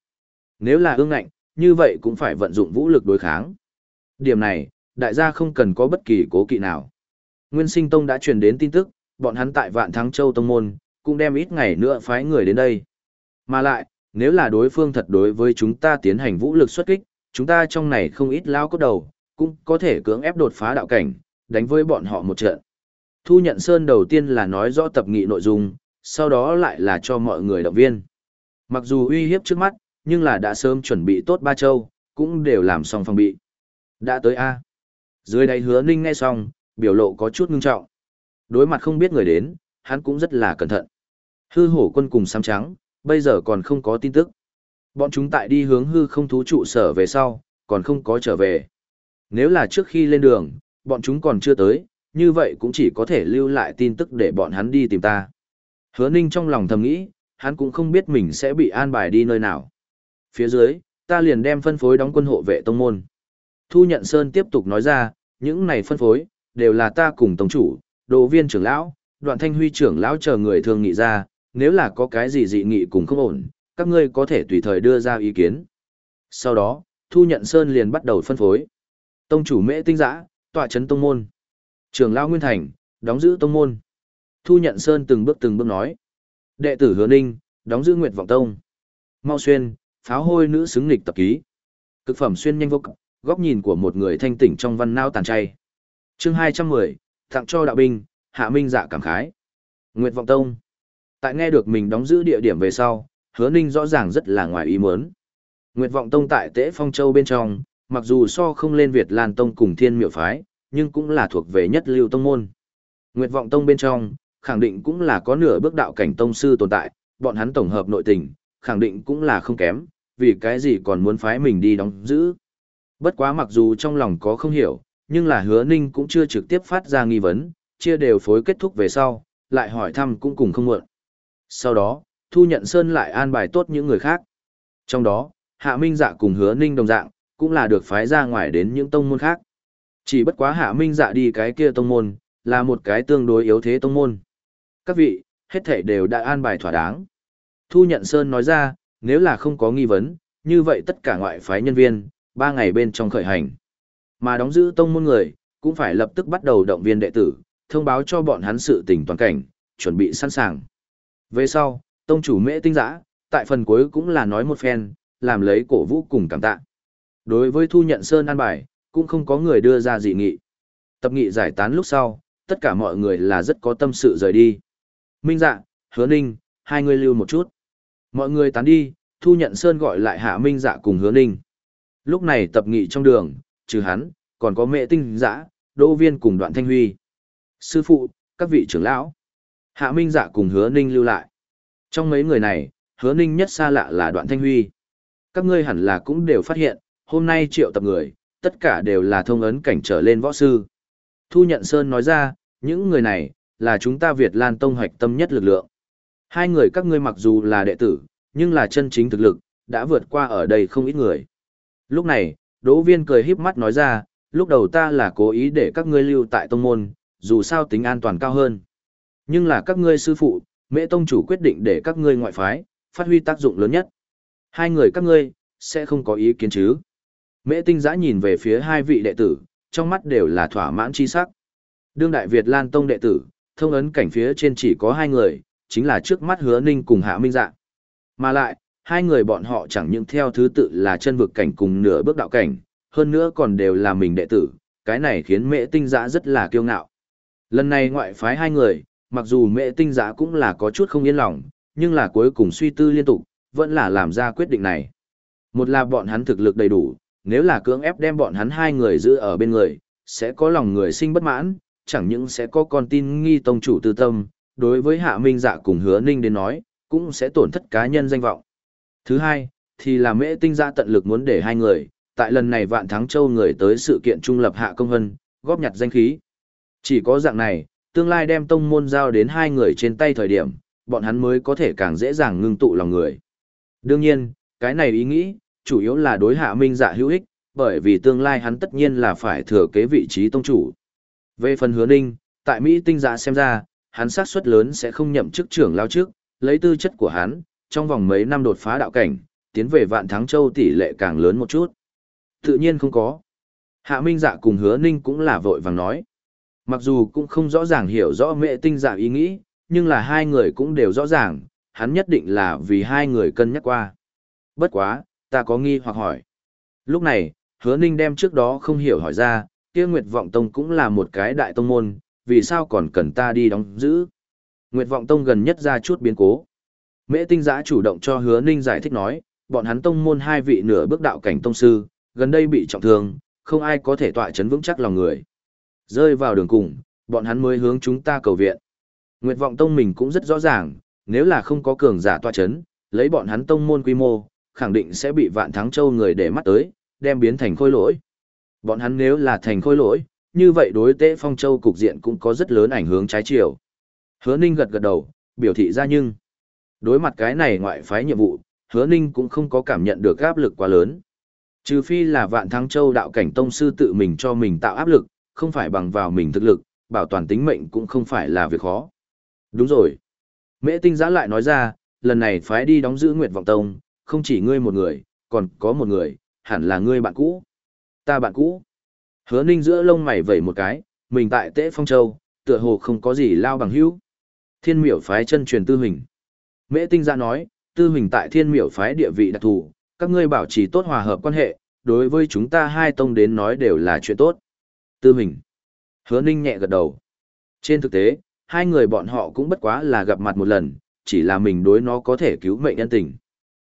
Nếu là ương ngạnh, như vậy cũng phải vận dụng vũ lực đối kháng. Điểm này, đại gia không cần có bất kỳ cố kỵ nào. Nguyên sinh tông đã truyền đến tin tức, bọn hắn tại vạn thắng châu tông môn, cũng đem ít ngày nữa phái người đến đây. Mà lại, nếu là đối phương thật đối với chúng ta tiến hành vũ lực xuất kích, chúng ta trong này không ít lao cốt đầu, cũng có thể cưỡng ép đột phá đạo cảnh, đánh với bọn họ một trận. Thu nhận Sơn đầu tiên là nói rõ tập nghị nội dung, sau đó lại là cho mọi người động viên. Mặc dù uy hiếp trước mắt, nhưng là đã sớm chuẩn bị tốt ba châu, cũng đều làm xong phòng bị. Đã tới A. Dưới đây hứa ninh nghe xong, biểu lộ có chút ngưng trọng. Đối mặt không biết người đến, hắn cũng rất là cẩn thận. Hư hổ quân cùng xám trắng, bây giờ còn không có tin tức. Bọn chúng tại đi hướng hư không thú trụ sở về sau, còn không có trở về. Nếu là trước khi lên đường, bọn chúng còn chưa tới, như vậy cũng chỉ có thể lưu lại tin tức để bọn hắn đi tìm ta. Hứa Ninh trong lòng thầm nghĩ, hắn cũng không biết mình sẽ bị an bài đi nơi nào. Phía dưới, ta liền đem phân phối đóng quân hộ vệ tông môn. Thu nhận Sơn tiếp tục nói ra, những này phân phối, đều là ta cùng tổng chủ, đồ viên trưởng lão, đoạn thanh huy trưởng lão chờ người thường nghị ra, nếu là có cái gì dị nghị cùng không ổn, các ngươi có thể tùy thời đưa ra ý kiến. Sau đó, Thu nhận Sơn liền bắt đầu phân phối. Tông chủ mễ tinh giã, tọa chấn tông môn. Trưởng lão Nguyên Thành, đóng giữ tông môn. Thu nhận Sơn từng bước từng bước nói. Đệ tử Hứa Ninh, đóng giữ Nguyệt Vọng Tông. Mau xuyên, pháo hôi nữ xứng nghịch tập ký. Cực phẩm xuyên nhanh vô cực, góc nhìn của một người thanh tỉnh trong văn nao tàn chay. Chương 210, tặng cho đạo binh, Hạ Minh dạ cảm khái. Nguyệt Vọng Tông. Tại nghe được mình đóng giữ địa điểm về sau, Hứa Ninh rõ ràng rất là ngoài ý muốn. Nguyệt Vọng Tông tại Tế Phong Châu bên trong, mặc dù so không lên Việt Lan Tông cùng Thiên Miệu Phái, nhưng cũng là thuộc về nhất lưu tông môn. Nguyệt Vọng Tông bên trong, khẳng định cũng là có nửa bước đạo cảnh tông sư tồn tại, bọn hắn tổng hợp nội tình, khẳng định cũng là không kém, vì cái gì còn muốn phái mình đi đóng giữ. Bất quá mặc dù trong lòng có không hiểu, nhưng là hứa ninh cũng chưa trực tiếp phát ra nghi vấn, chia đều phối kết thúc về sau, lại hỏi thăm cũng cùng không muộn. Sau đó, Thu Nhận Sơn lại an bài tốt những người khác. Trong đó, Hạ Minh Dạ cùng hứa ninh đồng dạng, cũng là được phái ra ngoài đến những tông môn khác. Chỉ bất quá Hạ Minh Dạ đi cái kia tông môn, là một cái tương đối yếu thế tông môn. Các vị, hết thể đều đã an bài thỏa đáng. Thu Nhận Sơn nói ra, nếu là không có nghi vấn, như vậy tất cả ngoại phái nhân viên, ba ngày bên trong khởi hành. Mà đóng giữ tông môn người, cũng phải lập tức bắt đầu động viên đệ tử, thông báo cho bọn hắn sự tình toàn cảnh, chuẩn bị sẵn sàng. Về sau, tông chủ mễ tinh giã, tại phần cuối cũng là nói một phen, làm lấy cổ vũ cùng cảm tạ. Đối với thu nhận sơn an bài, cũng không có người đưa ra dị nghị. Tập nghị giải tán lúc sau, tất cả mọi người là rất có tâm sự rời đi. Minh dạ, hứa ninh, hai người lưu một chút. Mọi người tán đi, thu nhận sơn gọi lại hạ minh dạ cùng hứa ninh. Lúc này tập nghị trong đường, trừ hắn, còn có mẹ tinh giã, đỗ viên cùng đoạn thanh huy. Sư phụ, các vị trưởng lão. Hạ minh dạ cùng hứa ninh lưu lại. Trong mấy người này, hứa ninh nhất xa lạ là đoạn thanh huy. Các ngươi hẳn là cũng đều phát hiện, hôm nay triệu tập người, tất cả đều là thông ấn cảnh trở lên võ sư. Thu nhận Sơn nói ra, những người này, là chúng ta Việt Lan Tông hoạch tâm nhất lực lượng. Hai người các ngươi mặc dù là đệ tử, nhưng là chân chính thực lực, đã vượt qua ở đây không ít người. Lúc này, Đỗ Viên cười híp mắt nói ra, lúc đầu ta là cố ý để các ngươi lưu tại tông môn, dù sao tính an toàn cao hơn. Nhưng là các ngươi sư phụ, Mễ Tông chủ quyết định để các ngươi ngoại phái, phát huy tác dụng lớn nhất. Hai người các ngươi, sẽ không có ý kiến chứ. Mễ Tinh giã nhìn về phía hai vị đệ tử, trong mắt đều là thỏa mãn chi sắc. Đương Đại Việt Lan Tông đệ tử, thông ấn cảnh phía trên chỉ có hai người, chính là trước mắt hứa ninh cùng hạ minh dạ. Mà lại, hai người bọn họ chẳng những theo thứ tự là chân vực cảnh cùng nửa bước đạo cảnh, hơn nữa còn đều là mình đệ tử, cái này khiến mẹ tinh giã rất là kiêu ngạo. Lần này ngoại phái hai người, mặc dù mẹ tinh giã cũng là có chút không yên lòng, nhưng là cuối cùng suy tư liên tục, vẫn là làm ra quyết định này. Một là bọn hắn thực lực đầy đủ, nếu là cưỡng ép đem bọn hắn hai người giữ ở bên người, sẽ có lòng người sinh bất mãn, chẳng những sẽ có con tin nghi tông chủ tư tâm, đối với hạ minh dạ cùng hứa ninh đến nói, cũng sẽ tổn thất cá nhân danh vọng. Thứ hai, thì là mễ tinh ra tận lực muốn để hai người, tại lần này vạn thắng châu người tới sự kiện trung lập hạ công hân, góp nhặt danh khí. Chỉ có dạng này, tương lai đem tông môn giao đến hai người trên tay thời điểm, bọn hắn mới có thể càng dễ dàng ngưng tụ lòng người. Đương nhiên, cái này ý nghĩ, chủ yếu là đối hạ minh dạ hữu ích, bởi vì tương lai hắn tất nhiên là phải thừa kế vị trí tông chủ. Về phần hứa ninh, tại Mỹ tinh dạ xem ra, hắn xác suất lớn sẽ không nhậm chức trưởng lao trước, lấy tư chất của hắn, trong vòng mấy năm đột phá đạo cảnh, tiến về vạn thắng châu tỷ lệ càng lớn một chút. Tự nhiên không có. Hạ Minh Dạ cùng Hứa Ninh cũng là vội vàng nói. Mặc dù cũng không rõ ràng hiểu rõ mẹ tinh dạ ý nghĩ, nhưng là hai người cũng đều rõ ràng, hắn nhất định là vì hai người cân nhắc qua. Bất quá, ta có nghi hoặc hỏi. Lúc này, Hứa Ninh đem trước đó không hiểu hỏi ra, kia Nguyệt Vọng Tông cũng là một cái đại tông môn, vì sao còn cần ta đi đóng giữ. Nguyệt Vọng Tông gần nhất ra chút biến cố. Mễ tinh giã chủ động cho hứa ninh giải thích nói, bọn hắn tông môn hai vị nửa bước đạo cảnh tông sư, gần đây bị trọng thương, không ai có thể tọa chấn vững chắc lòng người. Rơi vào đường cùng, bọn hắn mới hướng chúng ta cầu viện. Nguyệt vọng tông mình cũng rất rõ ràng, nếu là không có cường giả tọa chấn, lấy bọn hắn tông môn quy mô, khẳng định sẽ bị vạn thắng châu người để mắt tới, đem biến thành khôi lỗi. Bọn hắn nếu là thành khôi lỗi, như vậy đối tế phong châu cục diện cũng có rất lớn ảnh hưởng trái chiều. Hứa ninh gật gật đầu, biểu thị ra nhưng. Đối mặt cái này ngoại phái nhiệm vụ, hứa ninh cũng không có cảm nhận được áp lực quá lớn. Trừ phi là vạn thắng châu đạo cảnh tông sư tự mình cho mình tạo áp lực, không phải bằng vào mình thực lực, bảo toàn tính mệnh cũng không phải là việc khó. Đúng rồi. Mễ tinh giã lại nói ra, lần này phái đi đóng giữ Nguyệt Vọng Tông, không chỉ ngươi một người, còn có một người, hẳn là ngươi bạn cũ. Ta bạn cũ. Hứa ninh giữa lông mày vẩy một cái, mình tại Tế Phong Châu, tựa hồ không có gì lao bằng hữu. Thiên miểu phái chân truyền tư hình. Mễ tinh gia nói, tư hình tại thiên miểu phái địa vị đặc thù, các ngươi bảo trì tốt hòa hợp quan hệ, đối với chúng ta hai tông đến nói đều là chuyện tốt. Tư hình. Hứa ninh nhẹ gật đầu. Trên thực tế, hai người bọn họ cũng bất quá là gặp mặt một lần, chỉ là mình đối nó có thể cứu mệnh nhân tình.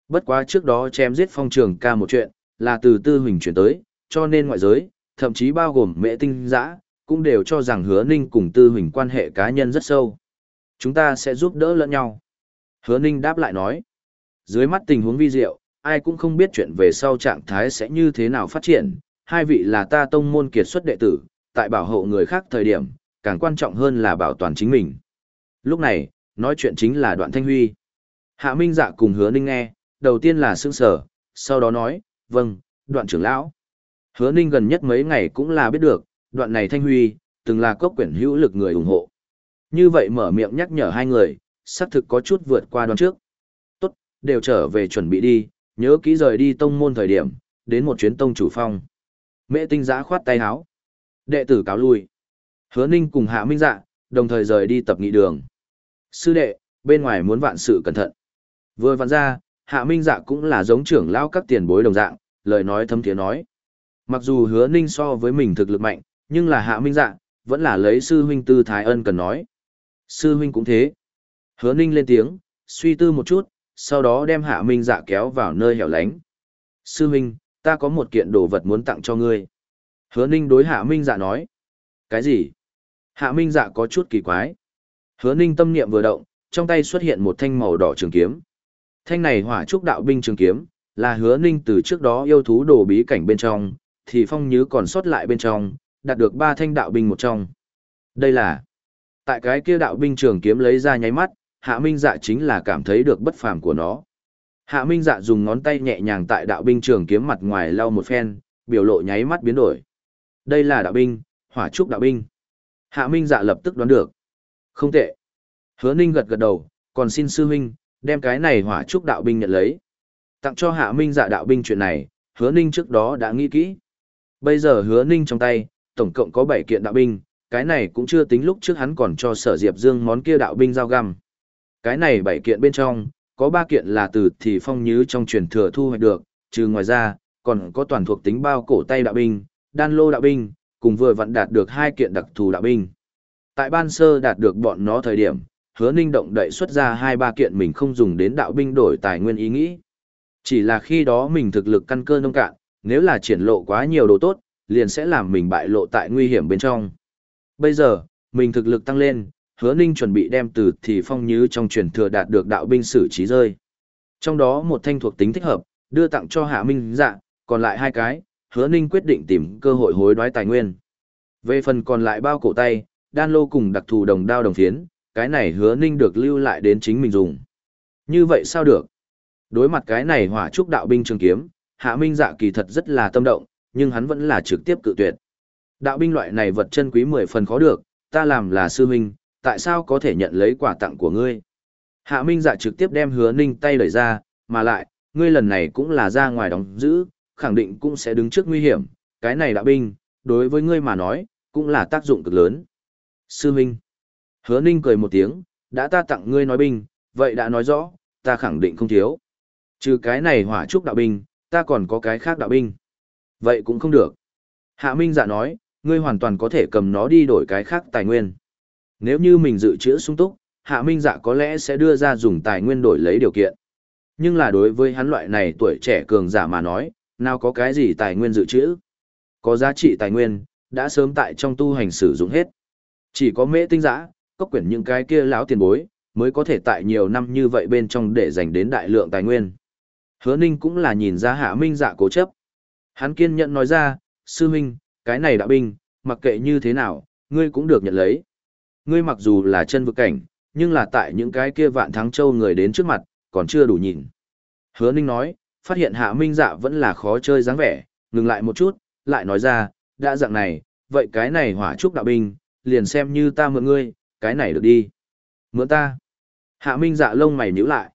Bất quá trước đó chém giết phong trường ca một chuyện, là từ tư hình chuyển tới, cho nên ngoại giới, thậm chí bao gồm Mẹ tinh giã, cũng đều cho rằng hứa ninh cùng tư hình quan hệ cá nhân rất sâu. Chúng ta sẽ giúp đỡ lẫn nhau. Hứa Ninh đáp lại nói, dưới mắt tình huống vi diệu, ai cũng không biết chuyện về sau trạng thái sẽ như thế nào phát triển, hai vị là ta tông môn kiệt xuất đệ tử, tại bảo hộ người khác thời điểm, càng quan trọng hơn là bảo toàn chính mình. Lúc này, nói chuyện chính là đoạn thanh huy. Hạ Minh dạ cùng hứa ninh nghe, đầu tiên là sương sở, sau đó nói, vâng, đoạn trưởng lão. Hứa ninh gần nhất mấy ngày cũng là biết được, đoạn này thanh huy, từng là cốc quyển hữu lực người ủng hộ. Như vậy mở miệng nhắc nhở hai người, xác thực có chút vượt qua đoán trước. Tốt, đều trở về chuẩn bị đi, nhớ kỹ rời đi tông môn thời điểm, đến một chuyến tông chủ phong. Mễ tinh giã khoát tay háo. Đệ tử cáo lui. Hứa ninh cùng hạ minh dạ, đồng thời rời đi tập nghị đường. Sư đệ, bên ngoài muốn vạn sự cẩn thận. Vừa vặn ra, hạ minh dạ cũng là giống trưởng lao các tiền bối đồng dạng, lời nói thâm tiếng nói. Mặc dù hứa ninh so với mình thực lực mạnh, nhưng là hạ minh dạ, vẫn là lấy sư huynh tư thái ân cần nói. Sư huynh cũng thế. Hứa ninh lên tiếng, suy tư một chút, sau đó đem hạ minh dạ kéo vào nơi hẻo lánh. Sư Minh, ta có một kiện đồ vật muốn tặng cho ngươi. Hứa ninh đối hạ minh dạ nói. Cái gì? Hạ minh dạ có chút kỳ quái. Hứa ninh tâm niệm vừa động, trong tay xuất hiện một thanh màu đỏ trường kiếm. Thanh này hỏa trúc đạo binh trường kiếm, là hứa ninh từ trước đó yêu thú đồ bí cảnh bên trong, thì phong nhứ còn sót lại bên trong, đạt được ba thanh đạo binh một trong. Đây là tại cái kia đạo binh trường kiếm lấy ra nháy mắt, hạ minh dạ chính là cảm thấy được bất phàm của nó. Hạ minh dạ dùng ngón tay nhẹ nhàng tại đạo binh trường kiếm mặt ngoài lau một phen, biểu lộ nháy mắt biến đổi. Đây là đạo binh, hỏa trúc đạo binh. Hạ minh dạ lập tức đoán được. Không tệ. Hứa ninh gật gật đầu, còn xin sư huynh, đem cái này hỏa trúc đạo binh nhận lấy. Tặng cho hạ minh dạ đạo binh chuyện này, hứa ninh trước đó đã nghĩ kỹ. Bây giờ hứa ninh trong tay, tổng cộng có 7 kiện đạo binh, cái này cũng chưa tính lúc trước hắn còn cho sở diệp dương món kia đạo binh giao găm. Cái này bảy kiện bên trong, có ba kiện là từ thì phong nhứ trong truyền thừa thu hoạch được, trừ ngoài ra, còn có toàn thuộc tính bao cổ tay đạo binh, đan lô đạo binh, cùng vừa vận đạt được hai kiện đặc thù đạo binh. Tại ban sơ đạt được bọn nó thời điểm, hứa ninh động đậy xuất ra hai ba kiện mình không dùng đến đạo binh đổi tài nguyên ý nghĩ. Chỉ là khi đó mình thực lực căn cơ nông cạn, nếu là triển lộ quá nhiều đồ tốt, liền sẽ làm mình bại lộ tại nguy hiểm bên trong. Bây giờ, mình thực lực tăng lên, hứa ninh chuẩn bị đem từ thì phong như trong truyền thừa đạt được đạo binh sử trí rơi. Trong đó một thanh thuộc tính thích hợp, đưa tặng cho hạ minh dạ, còn lại hai cái, hứa ninh quyết định tìm cơ hội hối đoái tài nguyên. Về phần còn lại bao cổ tay, đan lô cùng đặc thù đồng đao đồng phiến, cái này hứa ninh được lưu lại đến chính mình dùng. Như vậy sao được? Đối mặt cái này hỏa trúc đạo binh trường kiếm, hạ minh dạ kỳ thật rất là tâm động, nhưng hắn vẫn là trực tiếp cự tuyệt. Đạo binh loại này vật chân quý mười phần khó được, ta làm là sư huynh, tại sao có thể nhận lấy quà tặng của ngươi? Hạ Minh dạ trực tiếp đem hứa ninh tay đẩy ra, mà lại, ngươi lần này cũng là ra ngoài đóng giữ, khẳng định cũng sẽ đứng trước nguy hiểm, cái này đã binh, đối với ngươi mà nói, cũng là tác dụng cực lớn. Sư Minh, Hứa ninh cười một tiếng, đã ta tặng ngươi nói binh, vậy đã nói rõ, ta khẳng định không thiếu. Trừ cái này hỏa trúc đạo binh, ta còn có cái khác đạo binh. Vậy cũng không được. Hạ Minh dạ nói, ngươi hoàn toàn có thể cầm nó đi đổi cái khác tài nguyên. Nếu như mình dự trữ sung túc, Hạ Minh dạ có lẽ sẽ đưa ra dùng tài nguyên đổi lấy điều kiện. Nhưng là đối với hắn loại này tuổi trẻ cường giả mà nói, nào có cái gì tài nguyên dự trữ. Có giá trị tài nguyên, đã sớm tại trong tu hành sử dụng hết. Chỉ có mễ tinh giã, cốc quyển những cái kia lão tiền bối, mới có thể tại nhiều năm như vậy bên trong để dành đến đại lượng tài nguyên. Hứa Ninh cũng là nhìn ra Hạ Minh dạ cố chấp. Hắn kiên nhẫn nói ra, sư huynh, cái này đã binh, mặc kệ như thế nào, ngươi cũng được nhận lấy. Ngươi mặc dù là chân vực cảnh, nhưng là tại những cái kia vạn thắng châu người đến trước mặt, còn chưa đủ nhìn. Hứa Ninh nói, phát hiện Hạ Minh dạ vẫn là khó chơi dáng vẻ, ngừng lại một chút, lại nói ra, đã dạng này, vậy cái này hỏa trúc đạo binh, liền xem như ta mượn ngươi, cái này được đi. Mượn ta. Hạ Minh dạ lông mày nhíu lại.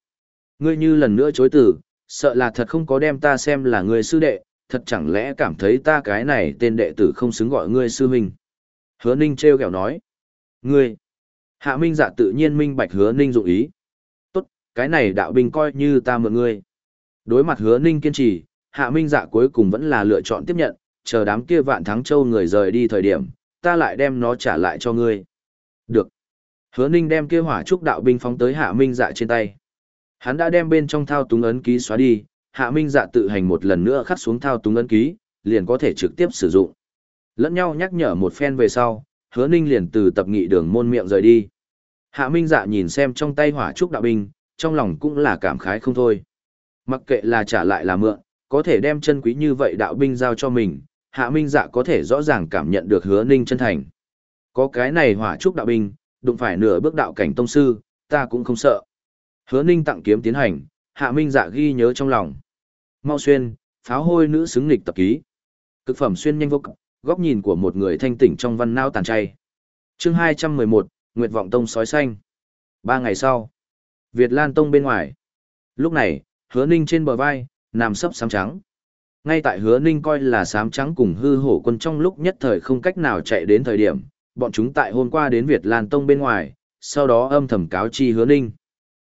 Ngươi như lần nữa chối từ, sợ là thật không có đem ta xem là người sư đệ, thật chẳng lẽ cảm thấy ta cái này tên đệ tử không xứng gọi ngươi sư huynh. Hứa Ninh treo kẹo nói. Ngươi. Hạ Minh dạ tự nhiên minh bạch hứa Ninh dụng ý. Tốt, cái này đạo binh coi như ta mượn ngươi. Đối mặt hứa Ninh kiên trì, Hạ Minh dạ cuối cùng vẫn là lựa chọn tiếp nhận, chờ đám kia vạn thắng châu người rời đi thời điểm, ta lại đem nó trả lại cho ngươi. Được. Hứa Ninh đem kia hỏa trúc đạo binh phóng tới Hạ Minh dạ trên tay. Hắn đã đem bên trong thao túng ấn ký xóa đi, Hạ Minh dạ tự hành một lần nữa khắc xuống thao túng ấn ký, liền có thể trực tiếp sử dụng. Lẫn nhau nhắc nhở một phen về sau, Hứa Ninh liền từ tập nghị đường môn miệng rời đi. Hạ Minh dạ nhìn xem trong tay hỏa trúc đạo binh, trong lòng cũng là cảm khái không thôi. Mặc kệ là trả lại là mượn, có thể đem chân quý như vậy đạo binh giao cho mình, Hạ Minh dạ có thể rõ ràng cảm nhận được hứa ninh chân thành. Có cái này hỏa trúc đạo binh, đụng phải nửa bước đạo cảnh tông sư, ta cũng không sợ. Hứa ninh tặng kiếm tiến hành, Hạ Minh dạ ghi nhớ trong lòng. Mau xuyên, pháo hôi nữ xứng lịch tập ký. Cực phẩm xuyên nhanh vô cực, góc nhìn của một người thanh tỉnh trong văn nao tàn chay. chương 211, Nguyệt vọng tông sói xanh. Ba ngày sau, Việt Lan tông bên ngoài. Lúc này, hứa ninh trên bờ vai, nằm sấp sám trắng. Ngay tại hứa ninh coi là sám trắng cùng hư hổ quân trong lúc nhất thời không cách nào chạy đến thời điểm, bọn chúng tại hôm qua đến Việt Lan Tông bên ngoài, sau đó âm thầm cáo chi hứa ninh.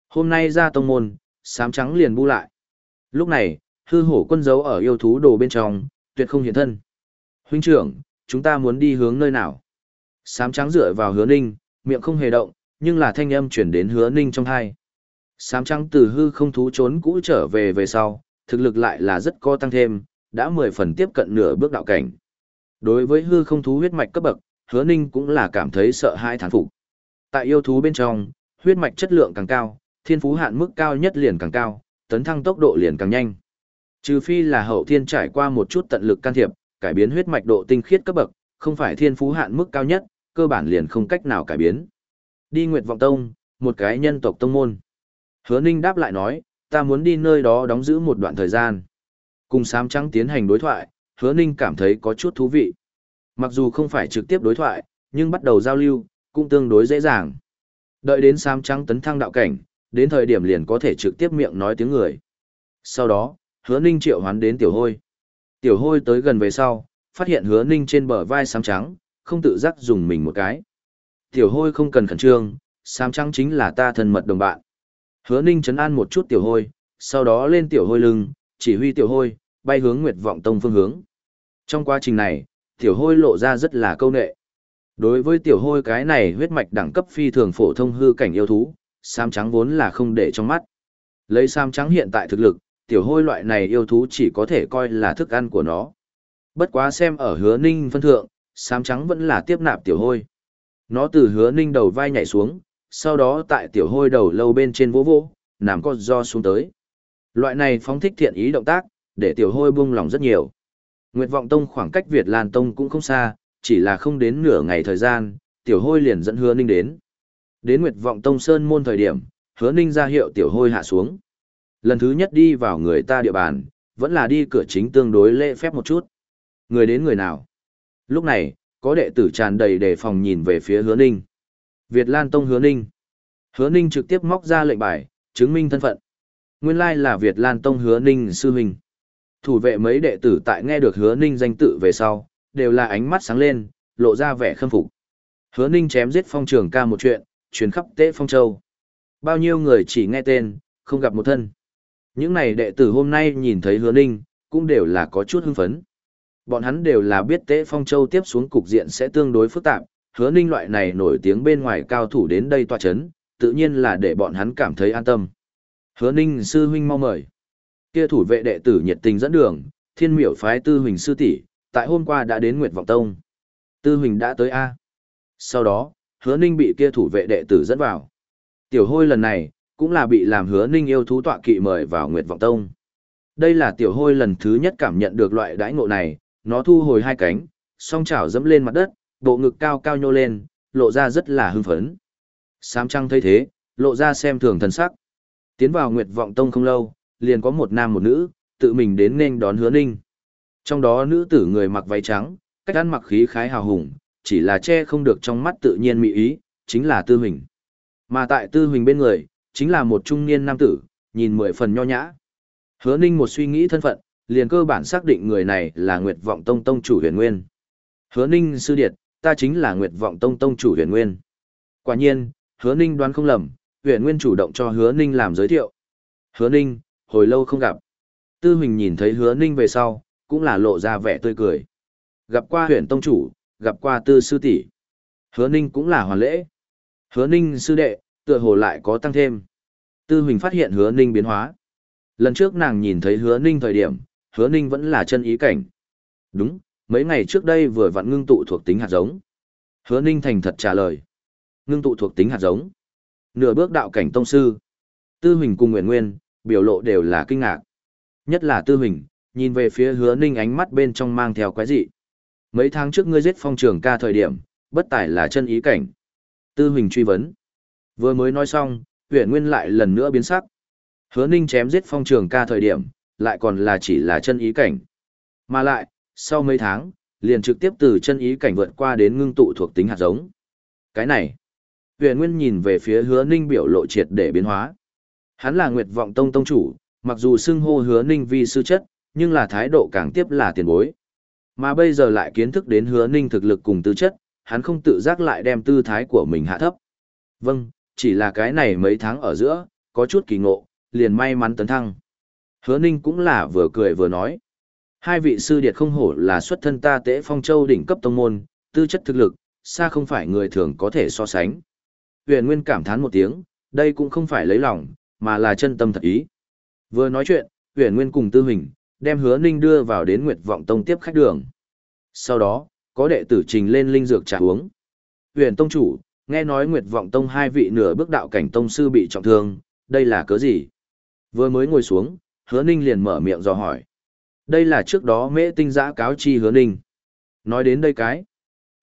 Hôm nay ra tông môn, sám trắng liền bu lại. Lúc này, hư hổ quân giấu ở yêu thú đồ bên trong, tuyệt không hiện thân. Huynh trưởng, chúng ta muốn đi hướng nơi nào? Sám trắng dựa vào hứa ninh, miệng không hề động, nhưng là thanh âm chuyển đến hứa ninh trong hai. Sám trắng từ hư không thú trốn cũ trở về về sau, thực lực lại là rất co tăng thêm, đã mười phần tiếp cận nửa bước đạo cảnh. Đối với hư không thú huyết mạch cấp bậc, hứa ninh cũng là cảm thấy sợ hai thán phục. Tại yêu thú bên trong, huyết mạch chất lượng càng cao, thiên phú hạn mức cao nhất liền càng cao, tấn thăng tốc độ liền càng nhanh. Trừ phi là hậu thiên trải qua một chút tận lực can thiệp, cải biến huyết mạch độ tinh khiết cấp bậc, không phải thiên phú hạn mức cao nhất, cơ bản liền không cách nào cải biến. Đi Nguyệt Vọng Tông, một cái nhân tộc tông môn. Hứa Ninh đáp lại nói, ta muốn đi nơi đó đóng giữ một đoạn thời gian. Cùng sám trắng tiến hành đối thoại, hứa ninh cảm thấy có chút thú vị. Mặc dù không phải trực tiếp đối thoại, nhưng bắt đầu giao lưu, cũng tương đối dễ dàng. Đợi đến sám trắng tấn thăng đạo cảnh, đến thời điểm liền có thể trực tiếp miệng nói tiếng người. Sau đó, hứa ninh triệu hoán đến tiểu hôi. Tiểu hôi tới gần về sau, phát hiện hứa ninh trên bờ vai sám trắng, không tự giác dùng mình một cái. Tiểu hôi không cần khẩn trương, sám trắng chính là ta thân mật đồng bạn. Hứa Ninh chấn an một chút tiểu hôi, sau đó lên tiểu hôi lưng, chỉ huy tiểu hôi, bay hướng Nguyệt Vọng Tông phương hướng. Trong quá trình này, tiểu hôi lộ ra rất là câu nệ. Đối với tiểu hôi cái này huyết mạch đẳng cấp phi thường phổ thông hư cảnh yêu thú, sam trắng vốn là không để trong mắt. Lấy sam trắng hiện tại thực lực, tiểu hôi loại này yêu thú chỉ có thể coi là thức ăn của nó. Bất quá xem ở hứa ninh phân thượng, sám trắng vẫn là tiếp nạp tiểu hôi. Nó từ hứa ninh đầu vai nhảy xuống, sau đó tại tiểu hôi đầu lâu bên trên vỗ vỗ, nằm co do xuống tới. Loại này phóng thích thiện ý động tác, để tiểu hôi buông lòng rất nhiều. Nguyệt vọng tông khoảng cách Việt Lan tông cũng không xa, chỉ là không đến nửa ngày thời gian, tiểu hôi liền dẫn hứa ninh đến. Đến Nguyệt vọng tông sơn môn thời điểm, hứa ninh ra hiệu tiểu hôi hạ xuống. Lần thứ nhất đi vào người ta địa bàn, vẫn là đi cửa chính tương đối lễ phép một chút. Người đến người nào? Lúc này, có đệ tử tràn đầy đề phòng nhìn về phía hứa ninh. Việt Lan Tông hứa ninh. Hứa ninh trực tiếp móc ra lệnh bài, chứng minh thân phận. Nguyên lai là Việt Lan Tông hứa ninh sư huynh. Thủ vệ mấy đệ tử tại nghe được hứa ninh danh tự về sau, đều là ánh mắt sáng lên, lộ ra vẻ khâm phục. Hứa ninh chém giết phong trường ca một chuyện, chuyến khắp tế phong châu. Bao nhiêu người chỉ nghe tên, không gặp một thân. Những này đệ tử hôm nay nhìn thấy hứa ninh, cũng đều là có chút hưng phấn. Bọn hắn đều là biết tế phong châu tiếp xuống cục diện sẽ tương đối phức tạp, hứa ninh loại này nổi tiếng bên ngoài cao thủ đến đây tòa chấn, tự nhiên là để bọn hắn cảm thấy an tâm. Hứa ninh sư huynh mau mời. Kia thủ vệ đệ tử nhiệt tình dẫn đường, thiên miểu phái tư huỳnh sư tỷ tại hôm qua đã đến Nguyệt Vọng Tông. Tư huỳnh đã tới A. Sau đó, hứa ninh bị kia thủ vệ đệ tử dẫn vào. Tiểu hôi lần này, cũng là bị làm hứa ninh yêu thú tọa kỵ mời vào Nguyệt Vọng Tông. Đây là tiểu hôi lần thứ nhất cảm nhận được loại đãi ngộ này, nó thu hồi hai cánh, song chảo dẫm lên mặt đất, bộ ngực cao cao nhô lên, lộ ra rất là hưng phấn. Sám trăng thấy thế, lộ ra xem thường thần sắc. Tiến vào Nguyệt Vọng Tông không lâu, liền có một nam một nữ, tự mình đến nên đón hứa ninh. Trong đó nữ tử người mặc váy trắng, cách ăn mặc khí khái hào hùng, chỉ là che không được trong mắt tự nhiên mỹ ý, chính là tư huỳnh. Mà tại tư huỳnh bên người, chính là một trung niên nam tử, nhìn mười phần nho nhã. Hứa ninh một suy nghĩ thân phận, liền cơ bản xác định người này là Nguyệt Vọng Tông Tông chủ huyền nguyên. Hứa ninh sư điệt, ta chính là Nguyệt Vọng Tông Tông chủ huyền nguyên. Quả nhiên, hứa ninh đoán không lầm, huyền nguyên chủ động cho hứa ninh làm giới thiệu. Hứa ninh, hồi lâu không gặp. Tư Huỳnh nhìn thấy hứa ninh về sau, cũng là lộ ra vẻ tươi cười. Gặp qua Huyền tông chủ, gặp qua tư sư tỷ Hứa ninh cũng là hoàn lễ. Hứa ninh sư đệ, tựa hồ lại có tăng thêm. Tư Huỳnh phát hiện hứa ninh biến hóa. Lần trước nàng nhìn thấy hứa ninh thời điểm, hứa ninh vẫn là chân ý cảnh. Đúng, mấy ngày trước đây vừa vặn ngưng tụ thuộc tính hạt giống. Hứa ninh thành thật trả lời. Ngưng tụ thuộc tính hạt giống. Nửa bước đạo cảnh tông sư. Tư Huỳnh cùng Nguyễn Nguyên, biểu lộ đều là kinh ngạc. Nhất là Tư Huỳnh, nhìn về phía hứa ninh ánh mắt bên trong mang theo quái dị. Mấy tháng trước ngươi giết phong trường ca thời điểm, bất tài là chân ý cảnh. Tư Huỳnh truy vấn. Vừa mới nói xong, huyện nguyên lại lần nữa biến sắc. Hứa ninh chém giết phong trường ca thời điểm, lại còn là chỉ là chân ý cảnh. Mà lại, sau mấy tháng, liền trực tiếp từ chân ý cảnh vượt qua đến ngưng tụ thuộc tính hạt giống. Cái này, huyền nguyên nhìn về phía hứa ninh biểu lộ triệt để biến hóa. Hắn là Nguyệt Vọng Tông Tông chủ, mặc dù xưng hô hứa ninh vi sư chất, nhưng là thái độ càng tiếp là tiền bối. Mà bây giờ lại kiến thức đến hứa ninh thực lực cùng tư chất, hắn không tự giác lại đem tư thái của mình hạ thấp. Vâng, chỉ là cái này mấy tháng ở giữa, có chút kỳ ngộ, liền may mắn tấn thăng. Hứa ninh cũng là vừa cười vừa nói. Hai vị sư điệt không hổ là xuất thân ta tế phong châu đỉnh cấp tông môn, tư chất thực lực, xa không phải người thường có thể so sánh. Huyền Nguyên cảm thán một tiếng, đây cũng không phải lấy lòng, mà là chân tâm thật ý. Vừa nói chuyện, Huyền Nguyên cùng Tư hình đem Hứa Ninh đưa vào đến Nguyệt Vọng Tông tiếp khách đường. Sau đó, có đệ tử trình lên linh dược trà uống. Huyền Tông chủ, nghe nói Nguyệt Vọng Tông hai vị nửa bước đạo cảnh tông sư bị trọng thương, đây là cớ gì? Vừa mới ngồi xuống, Hứa Ninh liền mở miệng dò hỏi. Đây là trước đó mễ tinh giã cáo chi Hứa Ninh. Nói đến đây cái.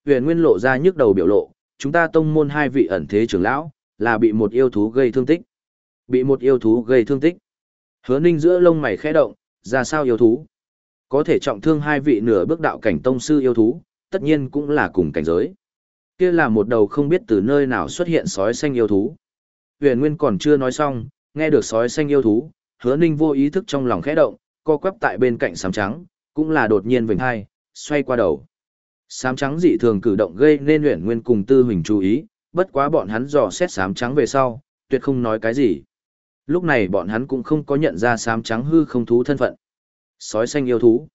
Huyền Nguyên lộ ra nhức đầu biểu lộ, chúng ta tông môn hai vị ẩn thế trưởng lão, là bị một yêu thú gây thương tích. Bị một yêu thú gây thương tích. Hứa ninh giữa lông mày khẽ động, ra sao yêu thú? Có thể trọng thương hai vị nửa bước đạo cảnh tông sư yêu thú, tất nhiên cũng là cùng cảnh giới. Kia là một đầu không biết từ nơi nào xuất hiện sói xanh yêu thú. Huyền Nguyên còn chưa nói xong, nghe được sói xanh yêu thú, hứa ninh vô ý thức trong lòng khẽ động, co quắp tại bên cạnh sám trắng, cũng là đột nhiên vịnh hai, xoay qua đầu. Sám trắng dị thường cử động gây nên Huyền Nguyên cùng Tư Huỳnh chú ý, bất quá bọn hắn dò xét sám trắng về sau, tuyệt không nói cái gì. Lúc này bọn hắn cũng không có nhận ra sám trắng hư không thú thân phận. Sói xanh yêu thú.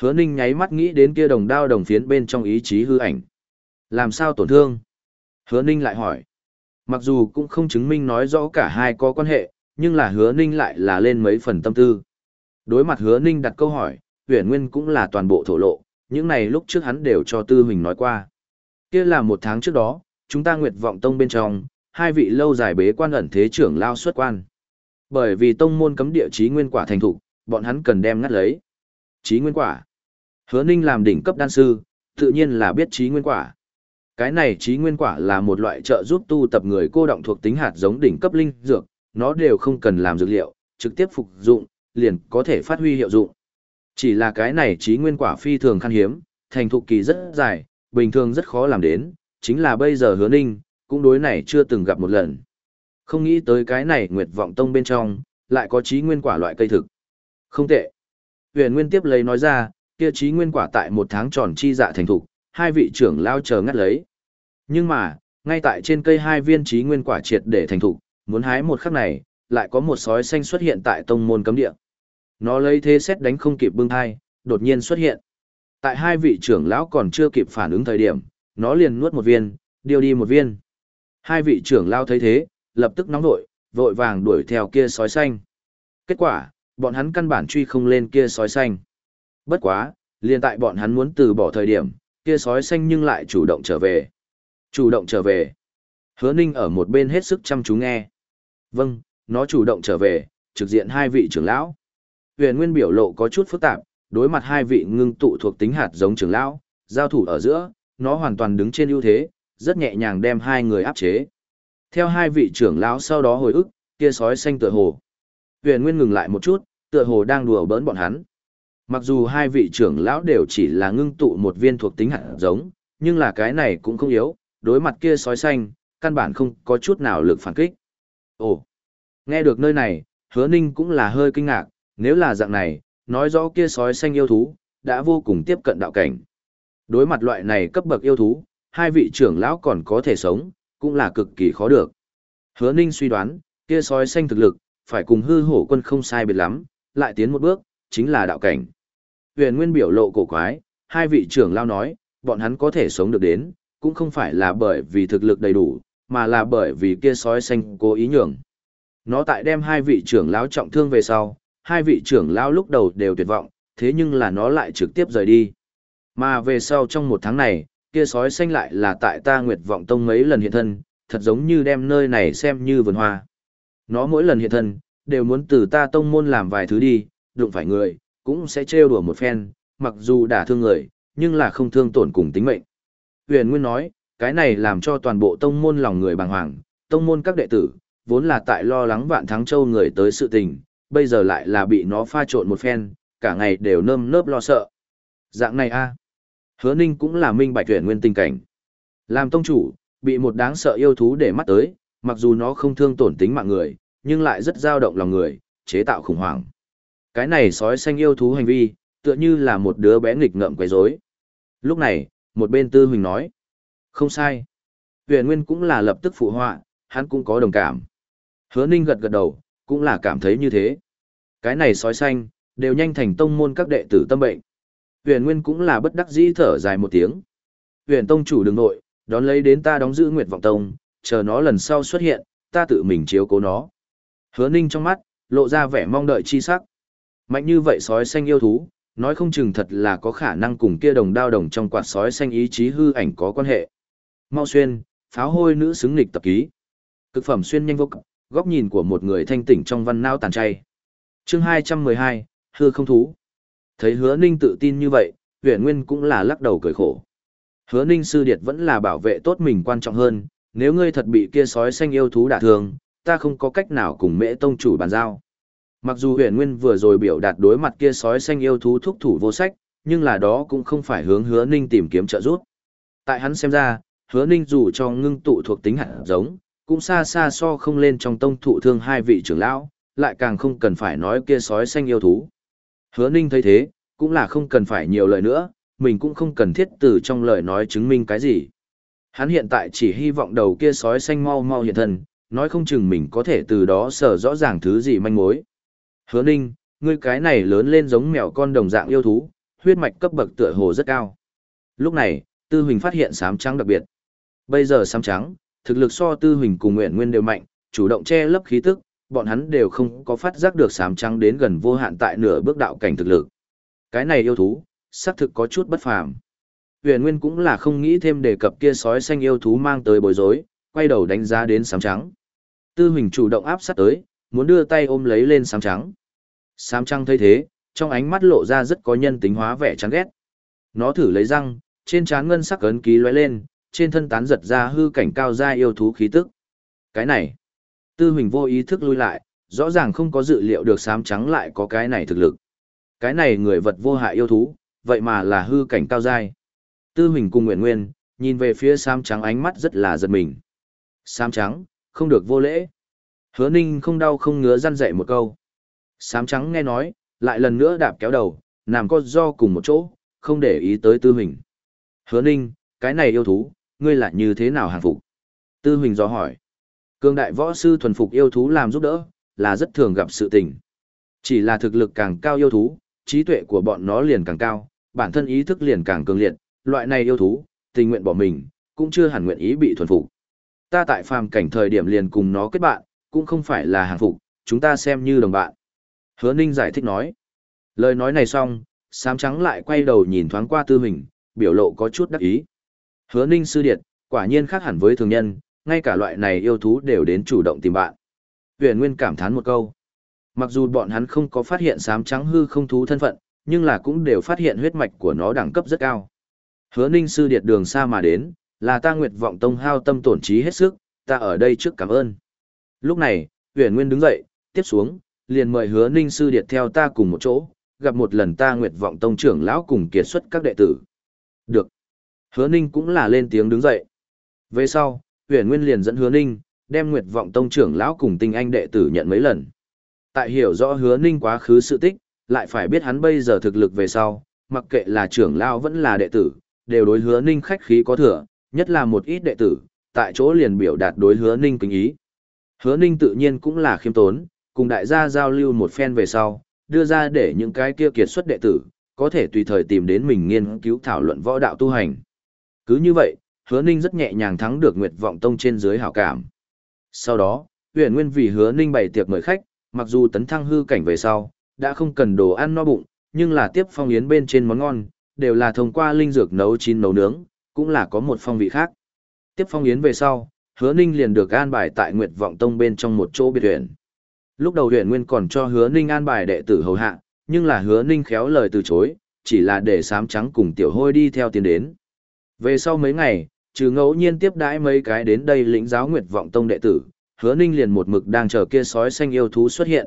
Hứa Ninh nháy mắt nghĩ đến kia đồng đao đồng phiến bên trong ý chí hư ảnh. Làm sao tổn thương? Hứa Ninh lại hỏi. Mặc dù cũng không chứng minh nói rõ cả hai có quan hệ, nhưng là Hứa Ninh lại là lên mấy phần tâm tư. Đối mặt Hứa Ninh đặt câu hỏi, Huyền Nguyên cũng là toàn bộ thổ lộ, những này lúc trước hắn đều cho Tư Huỳnh nói qua. Kia là một tháng trước đó, chúng ta Nguyệt Vọng Tông bên trong, hai vị lâu dài bế quan ẩn thế trưởng lao xuất quan. Bởi vì tông môn cấm địa chí nguyên quả thành thủ, bọn hắn cần đem ngắt lấy. Chí nguyên quả. Hứa Ninh làm đỉnh cấp đan sư, tự nhiên là biết chí nguyên quả. Cái này chí nguyên quả là một loại trợ giúp tu tập người cô động thuộc tính hạt giống đỉnh cấp linh dược, nó đều không cần làm dược liệu, trực tiếp phục dụng, liền có thể phát huy hiệu dụng. Chỉ là cái này trí nguyên quả phi thường khan hiếm, thành thục kỳ rất dài, bình thường rất khó làm đến, chính là bây giờ hứa ninh, cũng đối này chưa từng gặp một lần. Không nghĩ tới cái này nguyệt vọng tông bên trong, lại có trí nguyên quả loại cây thực. Không tệ. Huyền Nguyên tiếp lấy nói ra, kia trí nguyên quả tại một tháng tròn chi dạ thành thục, hai vị trưởng lao chờ ngắt lấy. Nhưng mà, ngay tại trên cây hai viên trí nguyên quả triệt để thành thục, muốn hái một khắc này, lại có một sói xanh xuất hiện tại tông môn cấm địa. Nó lấy thế xét đánh không kịp bưng thai, đột nhiên xuất hiện. Tại hai vị trưởng lão còn chưa kịp phản ứng thời điểm, nó liền nuốt một viên, điều đi một viên. Hai vị trưởng lão thấy thế, lập tức nóng nổi, vội vàng đuổi theo kia sói xanh. Kết quả, bọn hắn căn bản truy không lên kia sói xanh. Bất quá, liền tại bọn hắn muốn từ bỏ thời điểm, kia sói xanh nhưng lại chủ động trở về. Chủ động trở về. Hứa Ninh ở một bên hết sức chăm chú nghe. Vâng, nó chủ động trở về, trực diện hai vị trưởng lão. Huyền Nguyên biểu lộ có chút phức tạp, đối mặt hai vị ngưng tụ thuộc tính hạt giống trưởng lão, giao thủ ở giữa, nó hoàn toàn đứng trên ưu thế, rất nhẹ nhàng đem hai người áp chế. Theo hai vị trưởng lão sau đó hồi ức, kia sói xanh tựa hồ. Huyền Nguyên ngừng lại một chút, tựa hồ đang đùa bỡn bọn hắn. Mặc dù hai vị trưởng lão đều chỉ là ngưng tụ một viên thuộc tính hạt giống, nhưng là cái này cũng không yếu, đối mặt kia sói xanh, căn bản không có chút nào lực phản kích. Ồ, nghe được nơi này, hứa ninh cũng là hơi kinh ngạc, nếu là dạng này, nói rõ kia sói xanh yêu thú, đã vô cùng tiếp cận đạo cảnh. Đối mặt loại này cấp bậc yêu thú, hai vị trưởng lão còn có thể sống, cũng là cực kỳ khó được. Hứa ninh suy đoán, kia sói xanh thực lực, phải cùng hư hổ quân không sai biệt lắm, lại tiến một bước, chính là đạo cảnh. Huyền Nguyên biểu lộ cổ quái, hai vị trưởng lão nói, bọn hắn có thể sống được đến, cũng không phải là bởi vì thực lực đầy đủ, mà là bởi vì kia sói xanh cố ý nhường. Nó tại đem hai vị trưởng lão trọng thương về sau, hai vị trưởng lão lúc đầu đều tuyệt vọng, thế nhưng là nó lại trực tiếp rời đi. Mà về sau trong một tháng này, kia sói xanh lại là tại ta nguyệt vọng tông mấy lần hiện thân, thật giống như đem nơi này xem như vườn hoa. Nó mỗi lần hiện thân, đều muốn từ ta tông môn làm vài thứ đi, đụng phải người, cũng sẽ trêu đùa một phen, mặc dù đả thương người, nhưng là không thương tổn cùng tính mệnh. Huyền Nguyên nói, cái này làm cho toàn bộ tông môn lòng người bàng hoàng, tông môn các đệ tử, vốn là tại lo lắng vạn thắng châu người tới sự tình, bây giờ lại là bị nó pha trộn một phen, cả ngày đều nơm nớp lo sợ. Dạng này a Hứa Ninh cũng là minh bạch tuyển nguyên tình cảnh. Làm tông chủ, bị một đáng sợ yêu thú để mắt tới, mặc dù nó không thương tổn tính mạng người, nhưng lại rất dao động lòng người, chế tạo khủng hoảng. Cái này sói xanh yêu thú hành vi, tựa như là một đứa bé nghịch ngợm quấy rối. Lúc này, một bên tư huỳnh nói. Không sai. Huyền Nguyên cũng là lập tức phụ họa, hắn cũng có đồng cảm. Hứa Ninh gật gật đầu, cũng là cảm thấy như thế. Cái này sói xanh, đều nhanh thành tông môn các đệ tử tâm bệnh. Huyền Nguyên cũng là bất đắc dĩ thở dài một tiếng. Huyền Tông chủ đường nội, đón lấy đến ta đóng giữ Nguyệt Vọng Tông, chờ nó lần sau xuất hiện, ta tự mình chiếu cố nó. Hứa Ninh trong mắt, lộ ra vẻ mong đợi chi sắc. Mạnh như vậy sói xanh yêu thú, nói không chừng thật là có khả năng cùng kia đồng đao đồng trong quạt sói xanh ý chí hư ảnh có quan hệ. Mau xuyên, pháo hôi nữ xứng nghịch tập ký. Cực phẩm xuyên nhanh vô cực, góc nhìn của một người thanh tỉnh trong văn nao tàn chay. Chương 212, hư không thú. Thấy hứa ninh tự tin như vậy, huyền nguyên cũng là lắc đầu cười khổ. Hứa ninh sư điệt vẫn là bảo vệ tốt mình quan trọng hơn, nếu ngươi thật bị kia sói xanh yêu thú đả thương, ta không có cách nào cùng mễ tông chủ bàn giao. Mặc dù huyền nguyên vừa rồi biểu đạt đối mặt kia sói xanh yêu thú thúc thủ vô sách, nhưng là đó cũng không phải hướng hứa ninh tìm kiếm trợ giúp. Tại hắn xem ra, hứa ninh dù cho ngưng tụ thuộc tính hạt giống, cũng xa xa so không lên trong tông thụ thương hai vị trưởng lão, lại càng không cần phải nói kia sói xanh yêu thú. Hứa ninh thấy thế, cũng là không cần phải nhiều lời nữa, mình cũng không cần thiết từ trong lời nói chứng minh cái gì. Hắn hiện tại chỉ hy vọng đầu kia sói xanh mau mau hiện thân, nói không chừng mình có thể từ đó sở rõ ràng thứ gì manh mối. Hứa ninh, ngươi cái này lớn lên giống mèo con đồng dạng yêu thú, huyết mạch cấp bậc tựa hồ rất cao. Lúc này, Tư Huỳnh phát hiện sám trắng đặc biệt. Bây giờ sám trắng, thực lực so Tư Huỳnh cùng Nguyện Nguyên đều mạnh, chủ động che lấp khí tức, bọn hắn đều không có phát giác được sám trắng đến gần vô hạn tại nửa bước đạo cảnh thực lực. Cái này yêu thú, xác thực có chút bất phàm. Huyền Nguyên cũng là không nghĩ thêm đề cập kia sói xanh yêu thú mang tới bối rối, quay đầu đánh giá đến sám trắng. Tư Huỳnh chủ động áp sát tới, muốn đưa tay ôm lấy lên sám trắng. Sám trắng thấy thế, trong ánh mắt lộ ra rất có nhân tính hóa vẻ chán ghét. Nó thử lấy răng, trên trán ngân sắc ấn ký lóe lên, trên thân tán giật ra hư cảnh cao gia yêu thú khí tức. Cái này, Tư Huỳnh vô ý thức lui lại, rõ ràng không có dự liệu được sám trắng lại có cái này thực lực. Cái này người vật vô hại yêu thú, vậy mà là hư cảnh cao giai. Tư Huỳnh cùng Nguyễn Nguyên, nhìn về phía sám Trắng ánh mắt rất là giật mình. Sám Trắng, không được vô lễ. Hứa Ninh không đau không ngứa răn dạy một câu. sám Trắng nghe nói, lại lần nữa đạp kéo đầu, nằm co do cùng một chỗ, không để ý tới Tư hình. Hứa Ninh, cái này yêu thú, ngươi lại như thế nào hàng phục? Tư hình do hỏi. Cương đại võ sư thuần phục yêu thú làm giúp đỡ, là rất thường gặp sự tình. Chỉ là thực lực càng cao yêu thú, trí tuệ của bọn nó liền càng cao, bản thân ý thức liền càng cường liệt, loại này yêu thú, tình nguyện bỏ mình, cũng chưa hẳn nguyện ý bị thuần phục. Ta tại phàm cảnh thời điểm liền cùng nó kết bạn, cũng không phải là hàng phục, chúng ta xem như đồng bạn. Hứa Ninh giải thích nói. Lời nói này xong, sám trắng lại quay đầu nhìn thoáng qua tư hình, biểu lộ có chút đắc ý. Hứa Ninh sư điệt, quả nhiên khác hẳn với thường nhân, ngay cả loại này yêu thú đều đến chủ động tìm bạn. Huyền Nguyên cảm thán một câu. Mặc dù bọn hắn không có phát hiện sám trắng hư không thú thân phận, nhưng là cũng đều phát hiện huyết mạch của nó đẳng cấp rất cao. Hứa Ninh sư điệt đường xa mà đến, là ta nguyệt vọng tông hao tâm tổn trí hết sức, ta ở đây trước cảm ơn. Lúc này, Huyền Nguyên đứng dậy, tiếp xuống, liền mời Hứa Ninh sư điệt theo ta cùng một chỗ, gặp một lần ta nguyệt vọng tông trưởng lão cùng kiệt xuất các đệ tử. Được. Hứa Ninh cũng là lên tiếng đứng dậy. Về sau, Huyền Nguyên liền dẫn Hứa Ninh, đem Nguyệt Vọng Tông trưởng lão cùng tinh anh đệ tử nhận mấy lần. Tại hiểu rõ Hứa Ninh quá khứ sự tích, lại phải biết hắn bây giờ thực lực về sau, mặc kệ là trưởng lão vẫn là đệ tử, đều đối Hứa Ninh khách khí có thừa, nhất là một ít đệ tử, tại chỗ liền biểu đạt đối Hứa Ninh kính ý. Hứa Ninh tự nhiên cũng là khiêm tốn, cùng đại gia giao lưu một phen về sau, đưa ra để những cái kia kiệt xuất đệ tử, có thể tùy thời tìm đến mình nghiên cứu thảo luận võ đạo tu hành. Cứ như vậy, hứa ninh rất nhẹ nhàng thắng được nguyệt vọng tông trên dưới hảo cảm. Sau đó, huyền nguyên vì hứa ninh bày tiệc mời khách, mặc dù tấn thăng hư cảnh về sau, đã không cần đồ ăn no bụng, nhưng là tiếp phong yến bên trên món ngon, đều là thông qua linh dược nấu chín nấu nướng, cũng là có một phong vị khác. Tiếp phong yến về sau, hứa ninh liền được an bài tại nguyệt vọng tông bên trong một chỗ biệt huyện. Lúc đầu huyện nguyên còn cho hứa ninh an bài đệ tử hầu hạ, nhưng là hứa ninh khéo lời từ chối, chỉ là để sám trắng cùng tiểu hôi đi theo tiến đến. Về sau mấy ngày, trừ ngẫu nhiên tiếp đãi mấy cái đến đây lĩnh giáo nguyệt vọng tông đệ tử, hứa ninh liền một mực đang chờ kia sói xanh yêu thú xuất hiện.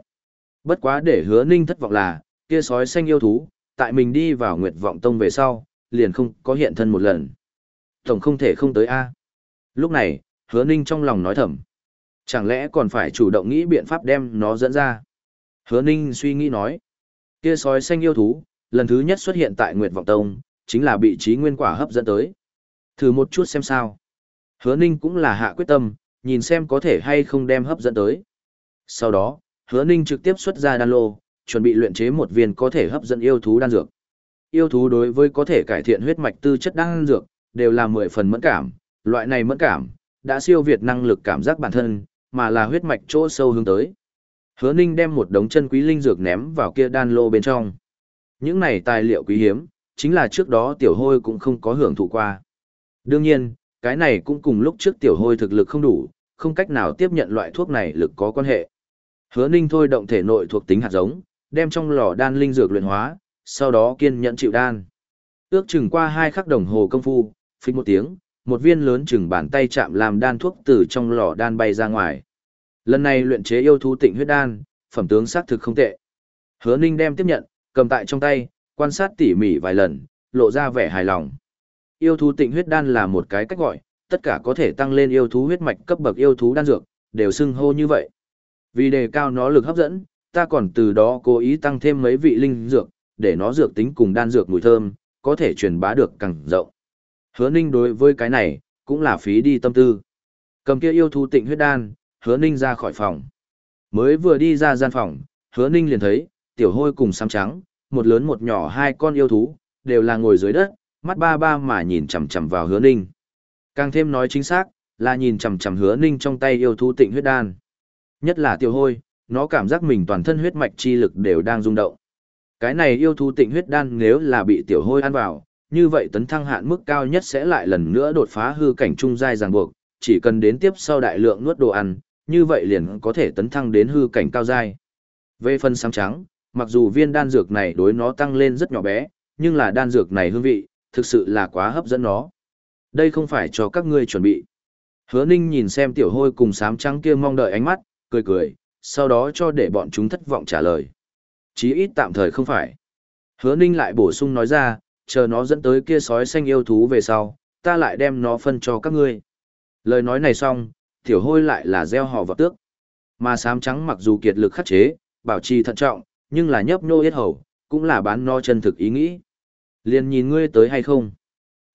Bất quá để hứa ninh thất vọng là, kia sói xanh yêu thú, tại mình đi vào nguyệt vọng tông về sau, liền không có hiện thân một lần. Tổng không thể không tới A. Lúc này, hứa ninh trong lòng nói thầm. Chẳng lẽ còn phải chủ động nghĩ biện pháp đem nó dẫn ra? Hứa ninh suy nghĩ nói. Kia sói xanh yêu thú, lần thứ nhất xuất hiện tại Nguyệt Vọng Tông, chính là bị trí nguyên quả hấp dẫn tới. Thử một chút xem sao. Hứa Ninh cũng là hạ quyết tâm, nhìn xem có thể hay không đem hấp dẫn tới. Sau đó, Hứa Ninh trực tiếp xuất ra đan lô, chuẩn bị luyện chế một viên có thể hấp dẫn yêu thú đan dược. Yêu thú đối với có thể cải thiện huyết mạch tư chất đan dược, đều là mười phần mẫn cảm, loại này mẫn cảm đã siêu việt năng lực cảm giác bản thân, mà là huyết mạch chỗ sâu hướng tới. Hứa Ninh đem một đống chân quý linh dược ném vào kia đan lô bên trong. Những này tài liệu quý hiếm, chính là trước đó tiểu hôi cũng không có hưởng thụ qua. Đương nhiên, cái này cũng cùng lúc trước tiểu hôi thực lực không đủ, không cách nào tiếp nhận loại thuốc này lực có quan hệ. Hứa Ninh thôi động thể nội thuộc tính hạt giống, đem trong lò đan linh dược luyện hóa, sau đó kiên nhẫn chịu đan. Ước chừng qua hai khắc đồng hồ công phu, phích một tiếng, một viên lớn chừng bàn tay chạm làm đan thuốc từ trong lò đan bay ra ngoài. Lần này luyện chế yêu thú tịnh huyết đan, phẩm tướng xác thực không tệ. Hứa Ninh đem tiếp nhận, cầm tại trong tay, quan sát tỉ mỉ vài lần, lộ ra vẻ hài lòng. Yêu thú tịnh huyết đan là một cái cách gọi, tất cả có thể tăng lên yêu thú huyết mạch cấp bậc yêu thú đan dược, đều xưng hô như vậy. Vì đề cao nó lực hấp dẫn, ta còn từ đó cố ý tăng thêm mấy vị linh dược, để nó dược tính cùng đan dược mùi thơm, có thể truyền bá được càng rộng. Hứa Ninh đối với cái này, cũng là phí đi tâm tư. Cầm kia yêu thú tịnh huyết đan, Hứa Ninh ra khỏi phòng. Mới vừa đi ra gian phòng, Hứa Ninh liền thấy, tiểu hôi cùng xám trắng, một lớn một nhỏ hai con yêu thú, đều là ngồi dưới đất, mắt ba ba mà nhìn chằm chằm vào hứa ninh. Càng thêm nói chính xác, là nhìn chằm chằm hứa ninh trong tay yêu thú tịnh huyết đan. Nhất là tiểu hôi, nó cảm giác mình toàn thân huyết mạch chi lực đều đang rung động. Cái này yêu thú tịnh huyết đan nếu là bị tiểu hôi ăn vào, như vậy tấn thăng hạn mức cao nhất sẽ lại lần nữa đột phá hư cảnh trung giai ràng buộc, chỉ cần đến tiếp sau đại lượng nuốt đồ ăn, như vậy liền có thể tấn thăng đến hư cảnh cao giai. Về phần sáng trắng, mặc dù viên đan dược này đối nó tăng lên rất nhỏ bé, nhưng là đan dược này hương vị, thực sự là quá hấp dẫn nó. Đây không phải cho các ngươi chuẩn bị. Hứa Ninh nhìn xem tiểu hôi cùng sám trắng kia mong đợi ánh mắt, cười cười, sau đó cho để bọn chúng thất vọng trả lời. Chí ít tạm thời không phải. Hứa ninh lại bổ sung nói ra, chờ nó dẫn tới kia sói xanh yêu thú về sau, ta lại đem nó phân cho các ngươi. Lời nói này xong, tiểu hôi lại là gieo họ vào tước. Mà sám trắng mặc dù kiệt lực khắc chế, bảo trì thận trọng, nhưng là nhấp nô yết hầu, cũng là bán no chân thực ý nghĩ. Liền nhìn ngươi tới hay không.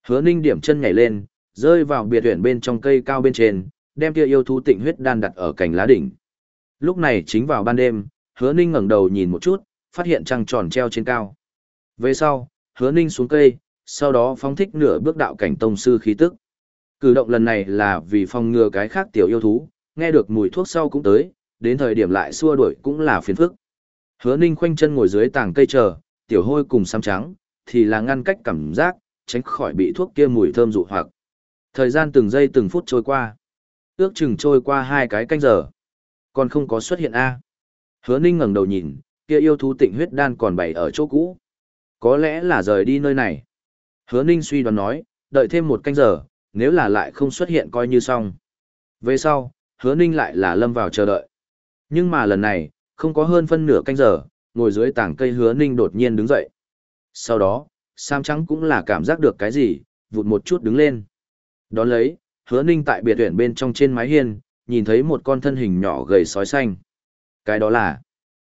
Hứa ninh điểm chân nhảy lên, rơi vào biệt huyển bên trong cây cao bên trên, đem kia yêu thú tịnh huyết đan đặt ở cành lá đỉnh. Lúc này chính vào ban đêm, hứa ninh ngẩng đầu nhìn một chút, phát hiện trăng tròn treo trên cao. Về sau, hứa ninh xuống cây, sau đó phóng thích nửa bước đạo cảnh tông sư khí tức. Cử động lần này là vì phòng ngừa cái khác tiểu yêu thú, nghe được mùi thuốc sau cũng tới, đến thời điểm lại xua đuổi cũng là phiền phức. Hứa ninh khoanh chân ngồi dưới tảng cây chờ, tiểu hôi cùng xăm trắng, thì là ngăn cách cảm giác, tránh khỏi bị thuốc kia mùi thơm dụ hoặc. Thời gian từng giây từng phút trôi qua. Ước chừng trôi qua hai cái canh giờ. Còn không có xuất hiện A. Hứa ninh ngẩng đầu nhìn, kia yêu thú tịnh huyết đan còn bày ở chỗ cũ. Có lẽ là rời đi nơi này. Hứa ninh suy đoán nói, đợi thêm một canh giờ, nếu là lại không xuất hiện coi như xong. Về sau, hứa ninh lại là lâm vào chờ đợi. Nhưng mà lần này, không có hơn phân nửa canh giờ, ngồi dưới tảng cây hứa ninh đột nhiên đứng dậy. Sau đó, Sam Trắng cũng là cảm giác được cái gì, vụt một chút đứng lên. Đón lấy, hứa ninh tại biệt tuyển bên trong trên mái hiên, nhìn thấy một con thân hình nhỏ gầy sói xanh. Cái đó là...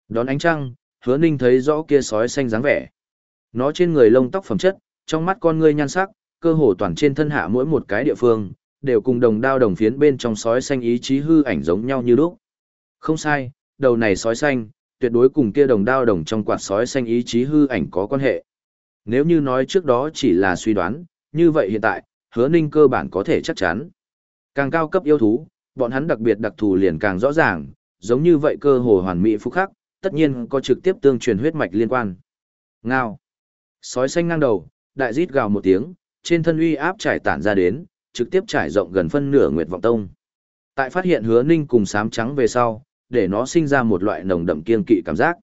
Đón ánh trăng, hứa ninh thấy rõ kia sói xanh dáng vẻ. Nó trên người lông tóc phẩm chất, trong mắt con ngươi nhan sắc, cơ hồ toàn trên thân hạ mỗi một cái địa phương, đều cùng đồng đao đồng phiến bên trong sói xanh ý chí hư ảnh giống nhau như lúc. Không sai, đầu này sói xanh, tuyệt đối cùng kia đồng đao đồng trong quạt sói xanh ý chí hư ảnh có quan hệ. Nếu như nói trước đó chỉ là suy đoán, như vậy hiện tại, hứa ninh cơ bản có thể chắc chắn. Càng cao cấp yêu thú, bọn hắn đặc biệt đặc thù liền càng rõ ràng, giống như vậy cơ hồ hoàn mỹ phúc khắc, tất nhiên có trực tiếp tương truyền huyết mạch liên quan. Ngao. Sói xanh ngang đầu, đại rít gào một tiếng, trên thân uy áp trải tản ra đến, trực tiếp trải rộng gần phân nửa Nguyệt Vọng Tông. Tại phát hiện Hứa Ninh cùng sám trắng về sau, để nó sinh ra một loại nồng đậm kiên kỵ cảm giác.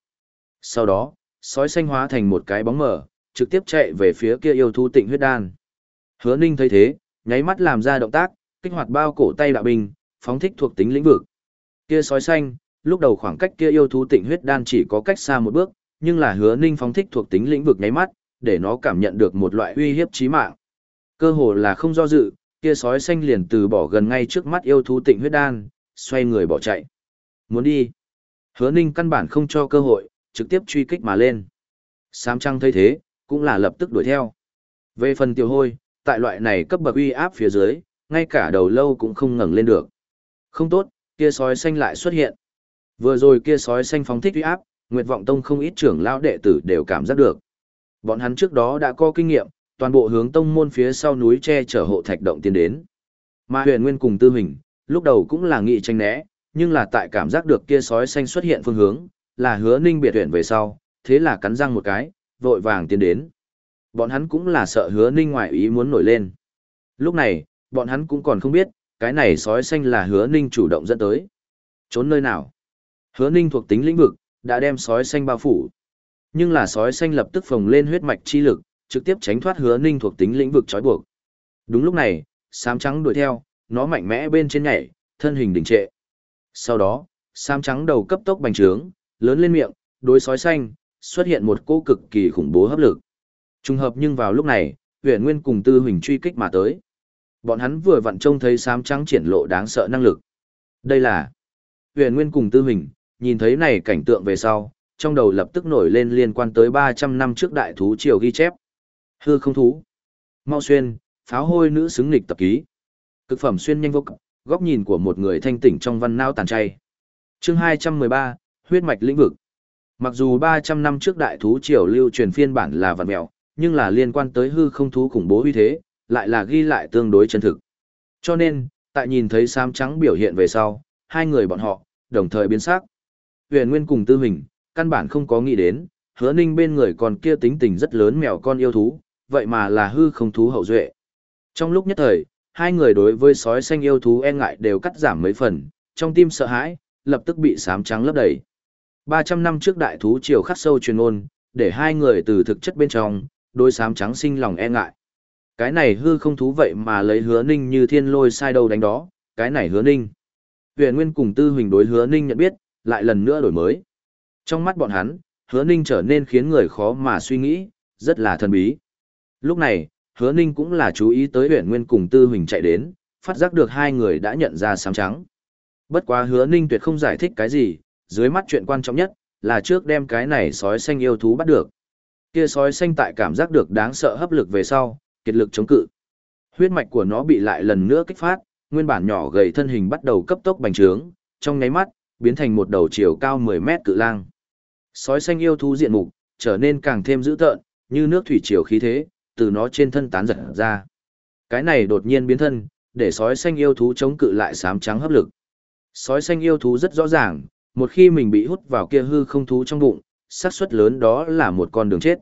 Sau đó, sói xanh hóa thành một cái bóng mờ, trực tiếp chạy về phía kia yêu thú tịnh huyết đan. Hứa Ninh thấy thế, nháy mắt làm ra động tác, kích hoạt bao cổ tay đạo binh, phóng thích thuộc tính lĩnh vực. Kia sói xanh, lúc đầu khoảng cách kia yêu thú tịnh huyết đan chỉ có cách xa một bước, nhưng là Hứa Ninh phóng thích thuộc tính lĩnh vực nháy mắt, để nó cảm nhận được một loại uy hiếp chí mạng. Cơ hồ là không do dự, kia sói xanh liền từ bỏ gần ngay trước mắt yêu thú tịnh huyết đan, xoay người bỏ chạy. Muốn đi. Hứa Ninh căn bản không cho cơ hội, trực tiếp truy kích mà lên. Sám trăng thấy thế, cũng là lập tức đuổi theo. Về phần tiểu hôi, tại loại này cấp bậc uy áp phía dưới, ngay cả đầu lâu cũng không ngẩng lên được. Không tốt, kia sói xanh lại xuất hiện. Vừa rồi kia sói xanh phóng thích uy áp, Nguyệt Vọng Tông không ít trưởng lão đệ tử đều cảm giác được. Bọn hắn trước đó đã có kinh nghiệm, toàn bộ hướng tông môn phía sau núi che chở hộ thạch động tiến đến. Mà huyền nguyên cùng tư hình, lúc đầu cũng là nghị tranh né, nhưng là tại cảm giác được kia sói xanh xuất hiện phương hướng, là hứa ninh biệt huyền về sau, thế là cắn răng một cái, vội vàng tiến đến. Bọn hắn cũng là sợ hứa ninh ngoại ý muốn nổi lên. Lúc này, bọn hắn cũng còn không biết, cái này sói xanh là hứa ninh chủ động dẫn tới. Trốn nơi nào? Hứa ninh thuộc tính lĩnh vực, đã đem sói xanh bao phủ. Nhưng là sói xanh lập tức phồng lên huyết mạch chi lực, trực tiếp tránh thoát hứa ninh thuộc tính lĩnh vực trói buộc. Đúng lúc này, sám trắng đuổi theo, nó mạnh mẽ bên trên nhảy, thân hình đình trệ. Sau đó, sám trắng đầu cấp tốc bành trướng, lớn lên miệng, đối sói xanh, xuất hiện một cô cực kỳ khủng bố hấp lực. Trùng hợp nhưng vào lúc này, huyền nguyên cùng tư huỳnh truy kích mà tới. Bọn hắn vừa vặn trông thấy sám trắng triển lộ đáng sợ năng lực. Đây là huyền nguyên cùng tư huỳnh, nhìn thấy này cảnh tượng về sau, trong đầu lập tức nổi lên liên quan tới 300 năm trước đại thú triều ghi chép. Hư không thú. Mau xuyên, pháo hôi nữ xứng nghịch tập ký. Cực phẩm xuyên nhanh vô cực, góc nhìn của một người thanh tỉnh trong văn nao tàn chay. Chương 213, huyết mạch lĩnh vực. Mặc dù 300 năm trước đại thú triều lưu truyền phiên bản là vật mèo, nhưng là liên quan tới hư không thú khủng bố uy thế, lại là ghi lại tương đối chân thực. Cho nên, tại nhìn thấy Sam Trắng biểu hiện về sau, hai người bọn họ, đồng thời biến sắc. Huyền Nguyên cùng Tư Hình, căn bản không có nghĩ đến, hứa ninh bên người còn kia tính tình rất lớn mèo con yêu thú, vậy mà là hư không thú hậu duệ. Trong lúc nhất thời, hai người đối với sói xanh yêu thú e ngại đều cắt giảm mấy phần, trong tim sợ hãi, lập tức bị sám trắng lấp đầy. 300 năm trước đại thú triều khắc sâu truyền ôn, để hai người từ thực chất bên trong, đôi sám trắng sinh lòng e ngại. Cái này hư không thú vậy mà lấy hứa ninh như thiên lôi sai đầu đánh đó, cái này hứa ninh. Huyền Nguyên cùng Tư Huỳnh đối hứa ninh nhận biết, lại lần nữa đổi mới. Trong mắt bọn hắn, hứa ninh trở nên khiến người khó mà suy nghĩ, rất là thần bí. Lúc này, hứa ninh cũng là chú ý tới huyện nguyên cùng tư huỳnh chạy đến, phát giác được hai người đã nhận ra sám trắng. Bất quá hứa ninh tuyệt không giải thích cái gì, dưới mắt chuyện quan trọng nhất, là trước đem cái này sói xanh yêu thú bắt được. Kia sói xanh tại cảm giác được đáng sợ hấp lực về sau, kiệt lực chống cự. Huyết mạch của nó bị lại lần nữa kích phát, nguyên bản nhỏ gầy thân hình bắt đầu cấp tốc bành trướng, trong nháy mắt, biến thành một đầu chiều cao 10 mét cự lang. Sói xanh yêu thú diện mục, trở nên càng thêm dữ tợn, như nước thủy triều khí thế, từ nó trên thân tán giật ra. Cái này đột nhiên biến thân, để sói xanh yêu thú chống cự lại sám trắng hấp lực. Sói xanh yêu thú rất rõ ràng, một khi mình bị hút vào kia hư không thú trong bụng, xác suất lớn đó là một con đường chết.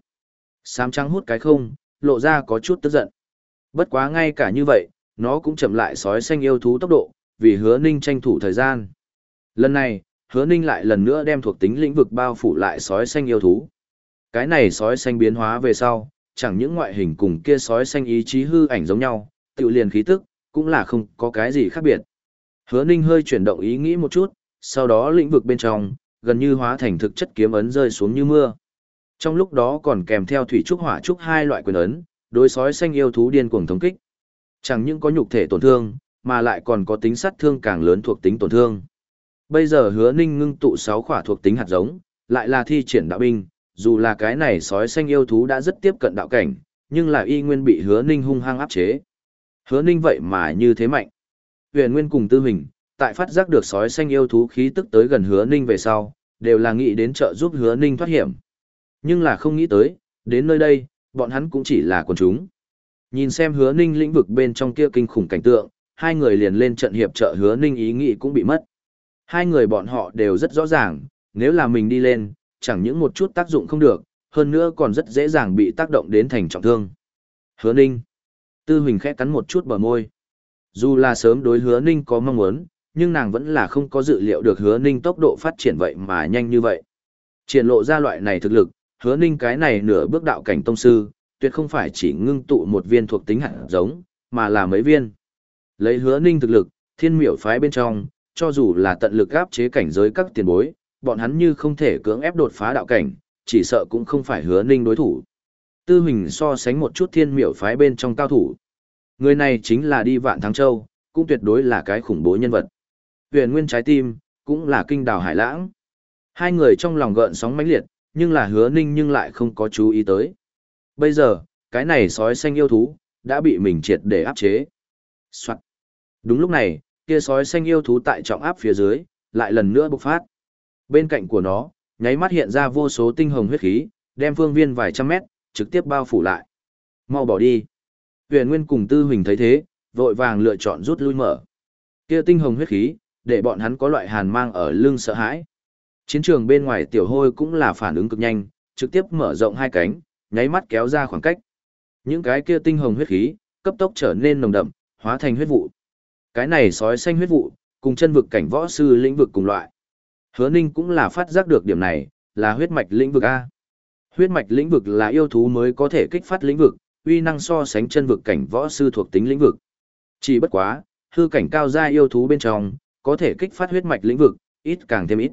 Sám trắng hút cái không, lộ ra có chút tức giận. Bất quá ngay cả như vậy, nó cũng chậm lại sói xanh yêu thú tốc độ, vì hứa ninh tranh thủ thời gian. Lần này, hứa ninh lại lần nữa đem thuộc tính lĩnh vực bao phủ lại sói xanh yêu thú. Cái này sói xanh biến hóa về sau, chẳng những ngoại hình cùng kia sói xanh ý chí hư ảnh giống nhau, tự liền khí tức, cũng là không có cái gì khác biệt. Hứa ninh hơi chuyển động ý nghĩ một chút, sau đó lĩnh vực bên trong, gần như hóa thành thực chất kiếm ấn rơi xuống như mưa. Trong lúc đó còn kèm theo thủy trúc hỏa trúc hai loại quyền ấn, đối sói xanh yêu thú điên cuồng thống kích. Chẳng những có nhục thể tổn thương, mà lại còn có tính sát thương càng lớn thuộc tính tổn thương. Bây giờ hứa ninh ngưng tụ 6 khỏa thuộc tính hạt giống, lại là thi triển đạo binh, dù là cái này sói xanh yêu thú đã rất tiếp cận đạo cảnh, nhưng là y nguyên bị hứa ninh hung hăng áp chế. Hứa ninh vậy mà như thế mạnh. Huyền nguyên cùng tư hình, tại phát giác được sói xanh yêu thú khí tức tới gần hứa ninh về sau, đều là nghĩ đến trợ giúp hứa ninh thoát hiểm. Nhưng là không nghĩ tới, đến nơi đây, bọn hắn cũng chỉ là quần chúng. Nhìn xem hứa ninh lĩnh vực bên trong kia kinh khủng cảnh tượng, hai người liền lên trận hiệp trợ hứa ninh ý nghĩ cũng bị mất. Hai người bọn họ đều rất rõ ràng, nếu là mình đi lên, chẳng những một chút tác dụng không được, hơn nữa còn rất dễ dàng bị tác động đến thành trọng thương. Hứa ninh. Tư Huỳnh khẽ cắn một chút bờ môi. Dù là sớm đối hứa ninh có mong muốn, nhưng nàng vẫn là không có dự liệu được hứa ninh tốc độ phát triển vậy mà nhanh như vậy. Triển lộ ra loại này thực lực, hứa ninh cái này nửa bước đạo cảnh tông sư, tuyệt không phải chỉ ngưng tụ một viên thuộc tính hạt giống, mà là mấy viên. Lấy hứa ninh thực lực, thiên miểu phái bên trong, cho dù là tận lực áp chế cảnh giới các tiền bối, bọn hắn như không thể cưỡng ép đột phá đạo cảnh, chỉ sợ cũng không phải hứa ninh đối thủ. Tư Huỳnh so sánh một chút thiên miểu phái bên trong cao thủ. Người này chính là đi vạn thắng châu, cũng tuyệt đối là cái khủng bố nhân vật. Huyền nguyên trái tim, cũng là kinh đào hải lãng. Hai người trong lòng gợn sóng mãnh liệt, nhưng là hứa ninh nhưng lại không có chú ý tới. Bây giờ, cái này sói xanh yêu thú, đã bị mình triệt để áp chế. Soạn. Đúng lúc này, kia sói xanh yêu thú tại trọng áp phía dưới, lại lần nữa bộc phát. Bên cạnh của nó, nháy mắt hiện ra vô số tinh hồng huyết khí, đem phương viên vài trăm mét, trực tiếp bao phủ lại. Mau bỏ đi. Huyền Nguyên cùng Tư Huỳnh thấy thế, vội vàng lựa chọn rút lui mở. Kia tinh hồng huyết khí, để bọn hắn có loại hàn mang ở lưng sợ hãi. Chiến trường bên ngoài tiểu hôi cũng là phản ứng cực nhanh, trực tiếp mở rộng hai cánh, nháy mắt kéo ra khoảng cách. Những cái kia tinh hồng huyết khí, cấp tốc trở nên nồng đậm, hóa thành huyết vụ. Cái này sói xanh huyết vụ, cùng chân vực cảnh võ sư lĩnh vực cùng loại. Hứa Ninh cũng là phát giác được điểm này, là huyết mạch lĩnh vực A. Huyết mạch lĩnh vực là yêu thú mới có thể kích phát lĩnh vực, uy năng so sánh chân vực cảnh võ sư thuộc tính lĩnh vực. Chỉ bất quá, hư cảnh cao gia yêu thú bên trong, có thể kích phát huyết mạch lĩnh vực, ít càng thêm ít.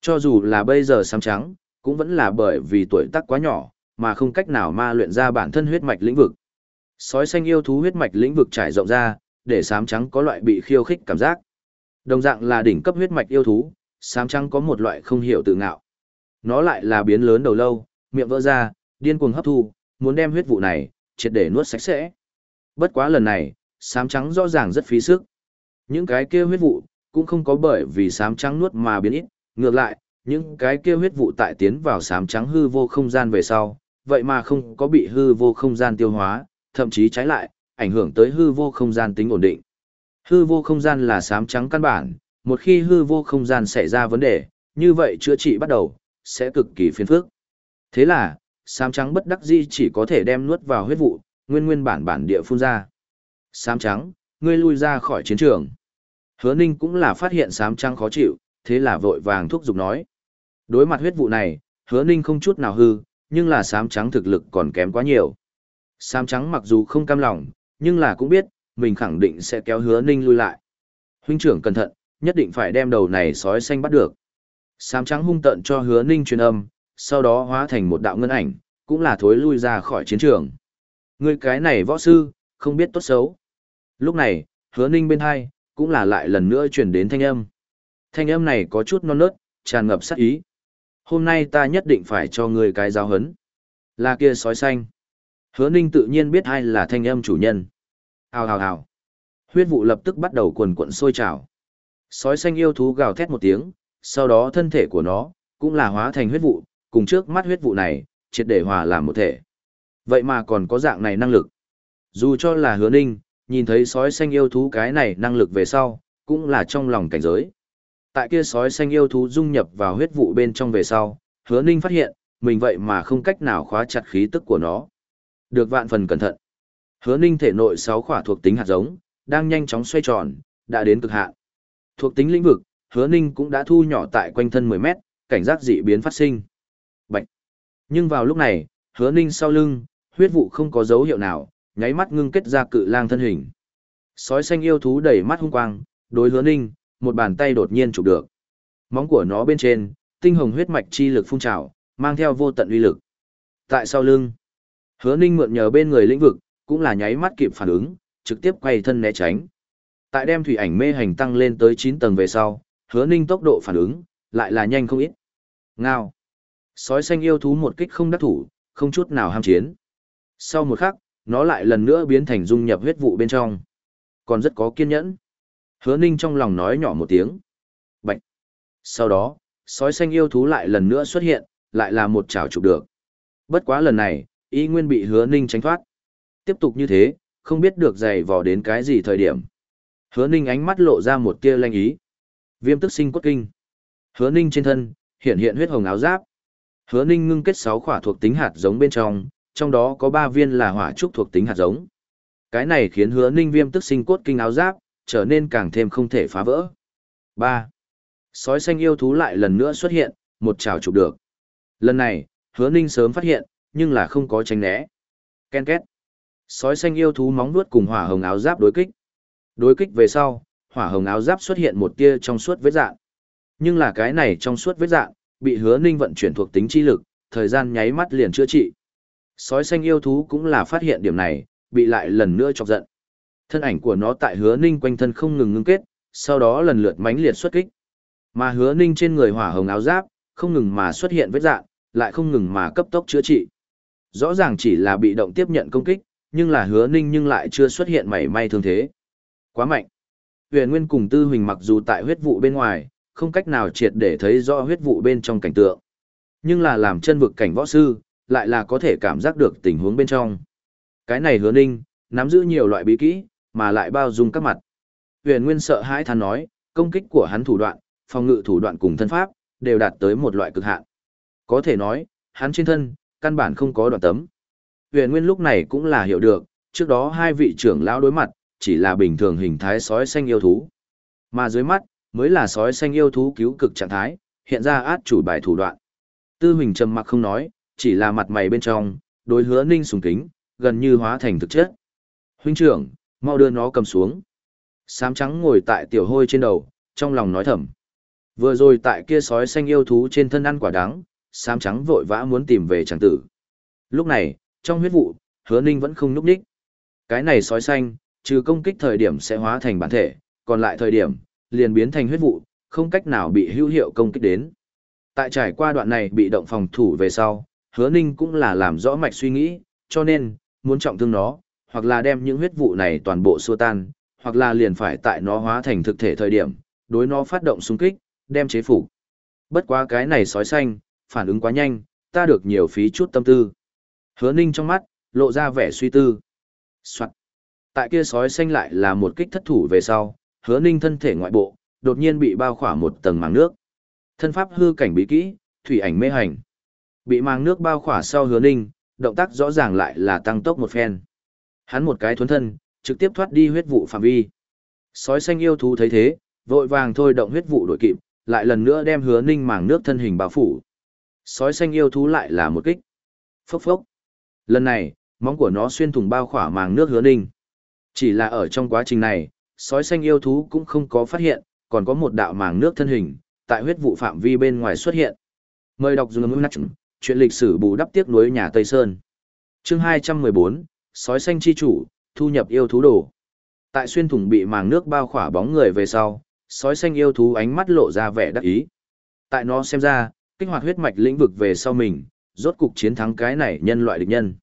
Cho dù là bây giờ xám trắng, cũng vẫn là bởi vì tuổi tác quá nhỏ, mà không cách nào ma luyện ra bản thân huyết mạch lĩnh vực. Sói xanh yêu thú huyết mạch lĩnh vực trải rộng ra, để sám trắng có loại bị khiêu khích cảm giác. Đồng dạng là đỉnh cấp huyết mạch yêu thú, sám trắng có một loại không hiểu tự ngạo. Nó lại là biến lớn đầu lâu, miệng vỡ ra, điên cuồng hấp thu, muốn đem huyết vụ này triệt để nuốt sạch sẽ. Bất quá lần này, sám trắng rõ ràng rất phí sức. Những cái kia huyết vụ cũng không có bởi vì sám trắng nuốt mà biến ít, ngược lại, những cái kia huyết vụ tại tiến vào sám trắng hư vô không gian về sau, vậy mà không có bị hư vô không gian tiêu hóa, thậm chí trái lại, ảnh hưởng tới hư vô không gian tính ổn định. Hư vô không gian là sám trắng căn bản, một khi hư vô không gian xảy ra vấn đề, như vậy chữa trị bắt đầu, sẽ cực kỳ phiền phức. Thế là, sám trắng bất đắc dĩ chỉ có thể đem nuốt vào huyết vụ, nguyên nguyên bản bản địa phun ra. Sám trắng, ngươi lui ra khỏi chiến trường. Hứa Ninh cũng là phát hiện sám trắng khó chịu, thế là vội vàng thúc giục nói. Đối mặt huyết vụ này, Hứa Ninh không chút nào hư, nhưng là sám trắng thực lực còn kém quá nhiều. Sám trắng mặc dù không cam lòng, nhưng là cũng biết, mình khẳng định sẽ kéo Hứa Ninh lui lại. Huynh trưởng cẩn thận, nhất định phải đem đầu này sói xanh bắt được. sám trắng hung tận cho Hứa Ninh truyền âm, sau đó hóa thành một đạo ngân ảnh, cũng là thối lui ra khỏi chiến trường. Người cái này võ sư, không biết tốt xấu. Lúc này, hứa ninh bên hai, cũng là lại lần nữa chuyển đến thanh âm. Thanh âm này có chút non nớt, tràn ngập sát ý. Hôm nay ta nhất định phải cho người cái giáo hấn. Là kia sói xanh. Hứa ninh tự nhiên biết ai là thanh âm chủ nhân. Hào hào hào. Huyết vụ lập tức bắt đầu cuồn cuộn sôi trào. Sói xanh yêu thú gào thét một tiếng, sau đó thân thể của nó, cũng là hóa thành huyết vụ, cùng trước mắt huyết vụ này, triệt để hòa làm một thể. Vậy mà còn có dạng này năng lực. Dù cho là hứa ninh, nhìn thấy sói xanh yêu thú cái này năng lực về sau, cũng là trong lòng cảnh giới. Tại kia sói xanh yêu thú dung nhập vào huyết vụ bên trong về sau, hứa ninh phát hiện, mình vậy mà không cách nào khóa chặt khí tức của nó. Được vạn phần cẩn thận. Hứa ninh thể nội 6 khỏa thuộc tính hạt giống, đang nhanh chóng xoay tròn, đã đến cực hạn. Thuộc tính lĩnh vực, hứa ninh cũng đã thu nhỏ tại quanh thân 10 mét, cảnh giác dị biến phát sinh. Bạch. Nhưng vào lúc này, hứa ninh sau lưng, huyết vụ không có dấu hiệu nào, nháy mắt ngưng kết ra cự lang thân hình. Sói xanh yêu thú đầy mắt hung quang, đối hứa ninh, một bàn tay đột nhiên chụp được. Móng của nó bên trên, tinh hồng huyết mạch chi lực phun trào, mang theo vô tận uy lực. Tại sau lưng, hứa ninh mượn nhờ bên người lĩnh vực, cũng là nháy mắt kịp phản ứng, trực tiếp quay thân né tránh. Tại đem thủy ảnh mê hành tăng lên tới 9 tầng về sau, hứa ninh tốc độ phản ứng, lại là nhanh không ít. Ngao. Sói xanh yêu thú một kích không đắc thủ, không chút nào ham chiến. Sau một khắc, nó lại lần nữa biến thành dung nhập huyết vụ bên trong. Còn rất có kiên nhẫn. Hứa ninh trong lòng nói nhỏ một tiếng. Bạch. Sau đó, sói xanh yêu thú lại lần nữa xuất hiện, lại là một chảo chụp được. Bất quá lần này, y nguyên bị hứa ninh tránh thoát. Tiếp tục như thế, không biết được dày vò đến cái gì thời điểm. Hứa ninh ánh mắt lộ ra một tia lanh ý. Viêm tức sinh cốt kinh. Hứa ninh trên thân, hiện hiện huyết hồng áo giáp. Hứa ninh ngưng kết 6 khỏa thuộc tính hạt giống bên trong, trong đó có 3 viên là hỏa trúc thuộc tính hạt giống. Cái này khiến hứa ninh viêm tức sinh cốt kinh áo giáp, trở nên càng thêm không thể phá vỡ. 3. Sói xanh yêu thú lại lần nữa xuất hiện, một trào chụp được. Lần này, hứa ninh sớm phát hiện, nhưng là không có tránh né. Ken két. Sói xanh yêu thú móng vuốt cùng hỏa hồng áo giáp đối kích. Đối kích về sau, hỏa hồng áo giáp xuất hiện một tia trong suốt vết dạng. Nhưng là cái này trong suốt vết dạng, bị hứa ninh vận chuyển thuộc tính chi lực, thời gian nháy mắt liền chữa trị. Sói xanh yêu thú cũng là phát hiện điểm này, bị lại lần nữa chọc giận. Thân ảnh của nó tại hứa ninh quanh thân không ngừng ngưng kết, sau đó lần lượt mãnh liệt xuất kích. Mà hứa ninh trên người hỏa hồng áo giáp, không ngừng mà xuất hiện vết dạng, lại không ngừng mà cấp tốc chữa trị. Rõ ràng chỉ là bị động tiếp nhận công kích, nhưng là hứa ninh nhưng lại chưa xuất hiện mảy may thương thế. Quá mạnh. Huyền Nguyên cùng Tư Huỳnh mặc dù tại huyết vụ bên ngoài, không cách nào triệt để thấy rõ huyết vụ bên trong cảnh tượng. Nhưng là làm chân vực cảnh võ sư, lại là có thể cảm giác được tình huống bên trong. Cái này hứa ninh, nắm giữ nhiều loại bí kỹ, mà lại bao dung các mặt. Huyền Nguyên sợ hãi than nói, công kích của hắn thủ đoạn, phòng ngự thủ đoạn cùng thân pháp, đều đạt tới một loại cực hạn. Có thể nói, hắn trên thân, căn bản không có đoạn tấm. Huyền Nguyên lúc này cũng là hiểu được, trước đó hai vị trưởng lão đối mặt, chỉ là bình thường hình thái sói xanh yêu thú. Mà dưới mắt, mới là sói xanh yêu thú cứu cực trạng thái, hiện ra át chủ bài thủ đoạn. Tư Huỳnh trầm mặc không nói, chỉ là mặt mày bên trong, đối hứa ninh sùng kính, gần như hóa thành thực chất. Huynh trưởng, mau đưa nó cầm xuống. Sám trắng ngồi tại tiểu hôi trên đầu, trong lòng nói thầm. Vừa rồi tại kia sói xanh yêu thú trên thân ăn quả đắng, sám trắng vội vã muốn tìm về chàng tử. Lúc này, trong huyết vụ, hứa ninh vẫn không núp đích. Cái này sói xanh, trừ công kích thời điểm sẽ hóa thành bản thể, còn lại thời điểm, liền biến thành huyết vụ, không cách nào bị hữu hiệu công kích đến. Tại trải qua đoạn này bị động phòng thủ về sau, hứa ninh cũng là làm rõ mạch suy nghĩ, cho nên, muốn trọng thương nó, hoặc là đem những huyết vụ này toàn bộ xua tan, hoặc là liền phải tại nó hóa thành thực thể thời điểm, đối nó phát động xung kích, đem chế phục. Bất quá cái này sói xanh, phản ứng quá nhanh, ta được nhiều phí chút tâm tư. Hứa ninh trong mắt, lộ ra vẻ suy tư. Soạn. Tại kia sói xanh lại là một kích thất thủ về sau, hứa ninh thân thể ngoại bộ, đột nhiên bị bao khỏa một tầng màng nước. Thân pháp hư cảnh bí kỹ, thủy ảnh mê hành. Bị màng nước bao khỏa sau hứa ninh, động tác rõ ràng lại là tăng tốc một phen. Hắn một cái thuấn thân, trực tiếp thoát đi huyết vụ phạm vi. Sói xanh yêu thú thấy thế, vội vàng thôi động huyết vụ đội kịp, lại lần nữa đem hứa ninh màng nước thân hình bao phủ. Sói xanh yêu thú lại là một kích. Phốc phốc. Lần này, móng của nó xuyên thủng bao khỏa màng nước hứa ninh. Chỉ là ở trong quá trình này, sói xanh yêu thú cũng không có phát hiện, còn có một đạo màng nước thân hình, tại huyết vụ phạm vi bên ngoài xuất hiện. Mời đọc dùng ngữ nát chuyện lịch sử bù đắp tiếc nuối nhà Tây Sơn. Chương 214, sói xanh chi chủ, thu nhập yêu thú đồ. Tại xuyên thủng bị màng nước bao khỏa bóng người về sau, sói xanh yêu thú ánh mắt lộ ra vẻ đắc ý. Tại nó xem ra, kích hoạt huyết mạch lĩnh vực về sau mình, rốt cục chiến thắng cái này nhân loại địch nhân.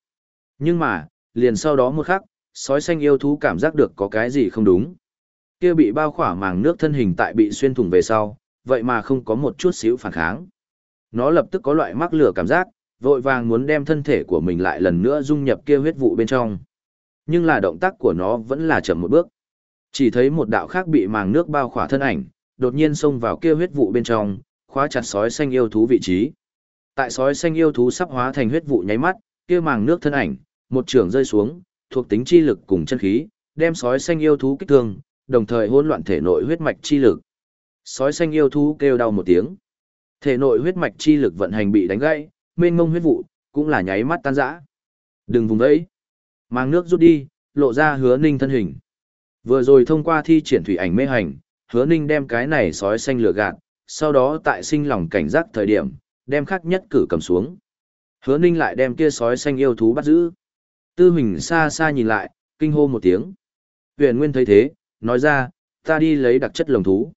Nhưng mà, liền sau đó một khắc, sói xanh yêu thú cảm giác được có cái gì không đúng. Kia bị bao khỏa màng nước thân hình tại bị xuyên thủng về sau, vậy mà không có một chút xíu phản kháng. Nó lập tức có loại mắc lửa cảm giác, vội vàng muốn đem thân thể của mình lại lần nữa dung nhập kia huyết vụ bên trong. Nhưng là động tác của nó vẫn là chậm một bước. Chỉ thấy một đạo khác bị màng nước bao khỏa thân ảnh, đột nhiên xông vào kia huyết vụ bên trong, khóa chặt sói xanh yêu thú vị trí. Tại sói xanh yêu thú sắp hóa thành huyết vụ nháy mắt, kia màng nước thân ảnh, một trường rơi xuống, thuộc tính chi lực cùng chân khí, đem sói xanh yêu thú kích thương, đồng thời hỗn loạn thể nội huyết mạch chi lực. Sói xanh yêu thú kêu đau một tiếng. Thể nội huyết mạch chi lực vận hành bị đánh gãy, mênh mông huyết vụ, cũng là nháy mắt tan rã. Đừng vùng đấy. Mang nước rút đi, lộ ra hứa ninh thân hình. Vừa rồi thông qua thi triển thủy ảnh mê hành, hứa ninh đem cái này sói xanh lửa gạt, sau đó tại sinh lòng cảnh giác thời điểm, đem khắc nhất cử cầm xuống. Hứa ninh lại đem kia sói xanh yêu thú bắt giữ. Tư Huỳnh xa xa nhìn lại, kinh hô một tiếng. Huyền Nguyên thấy thế, nói ra, ta đi lấy đặc chất lồng thú.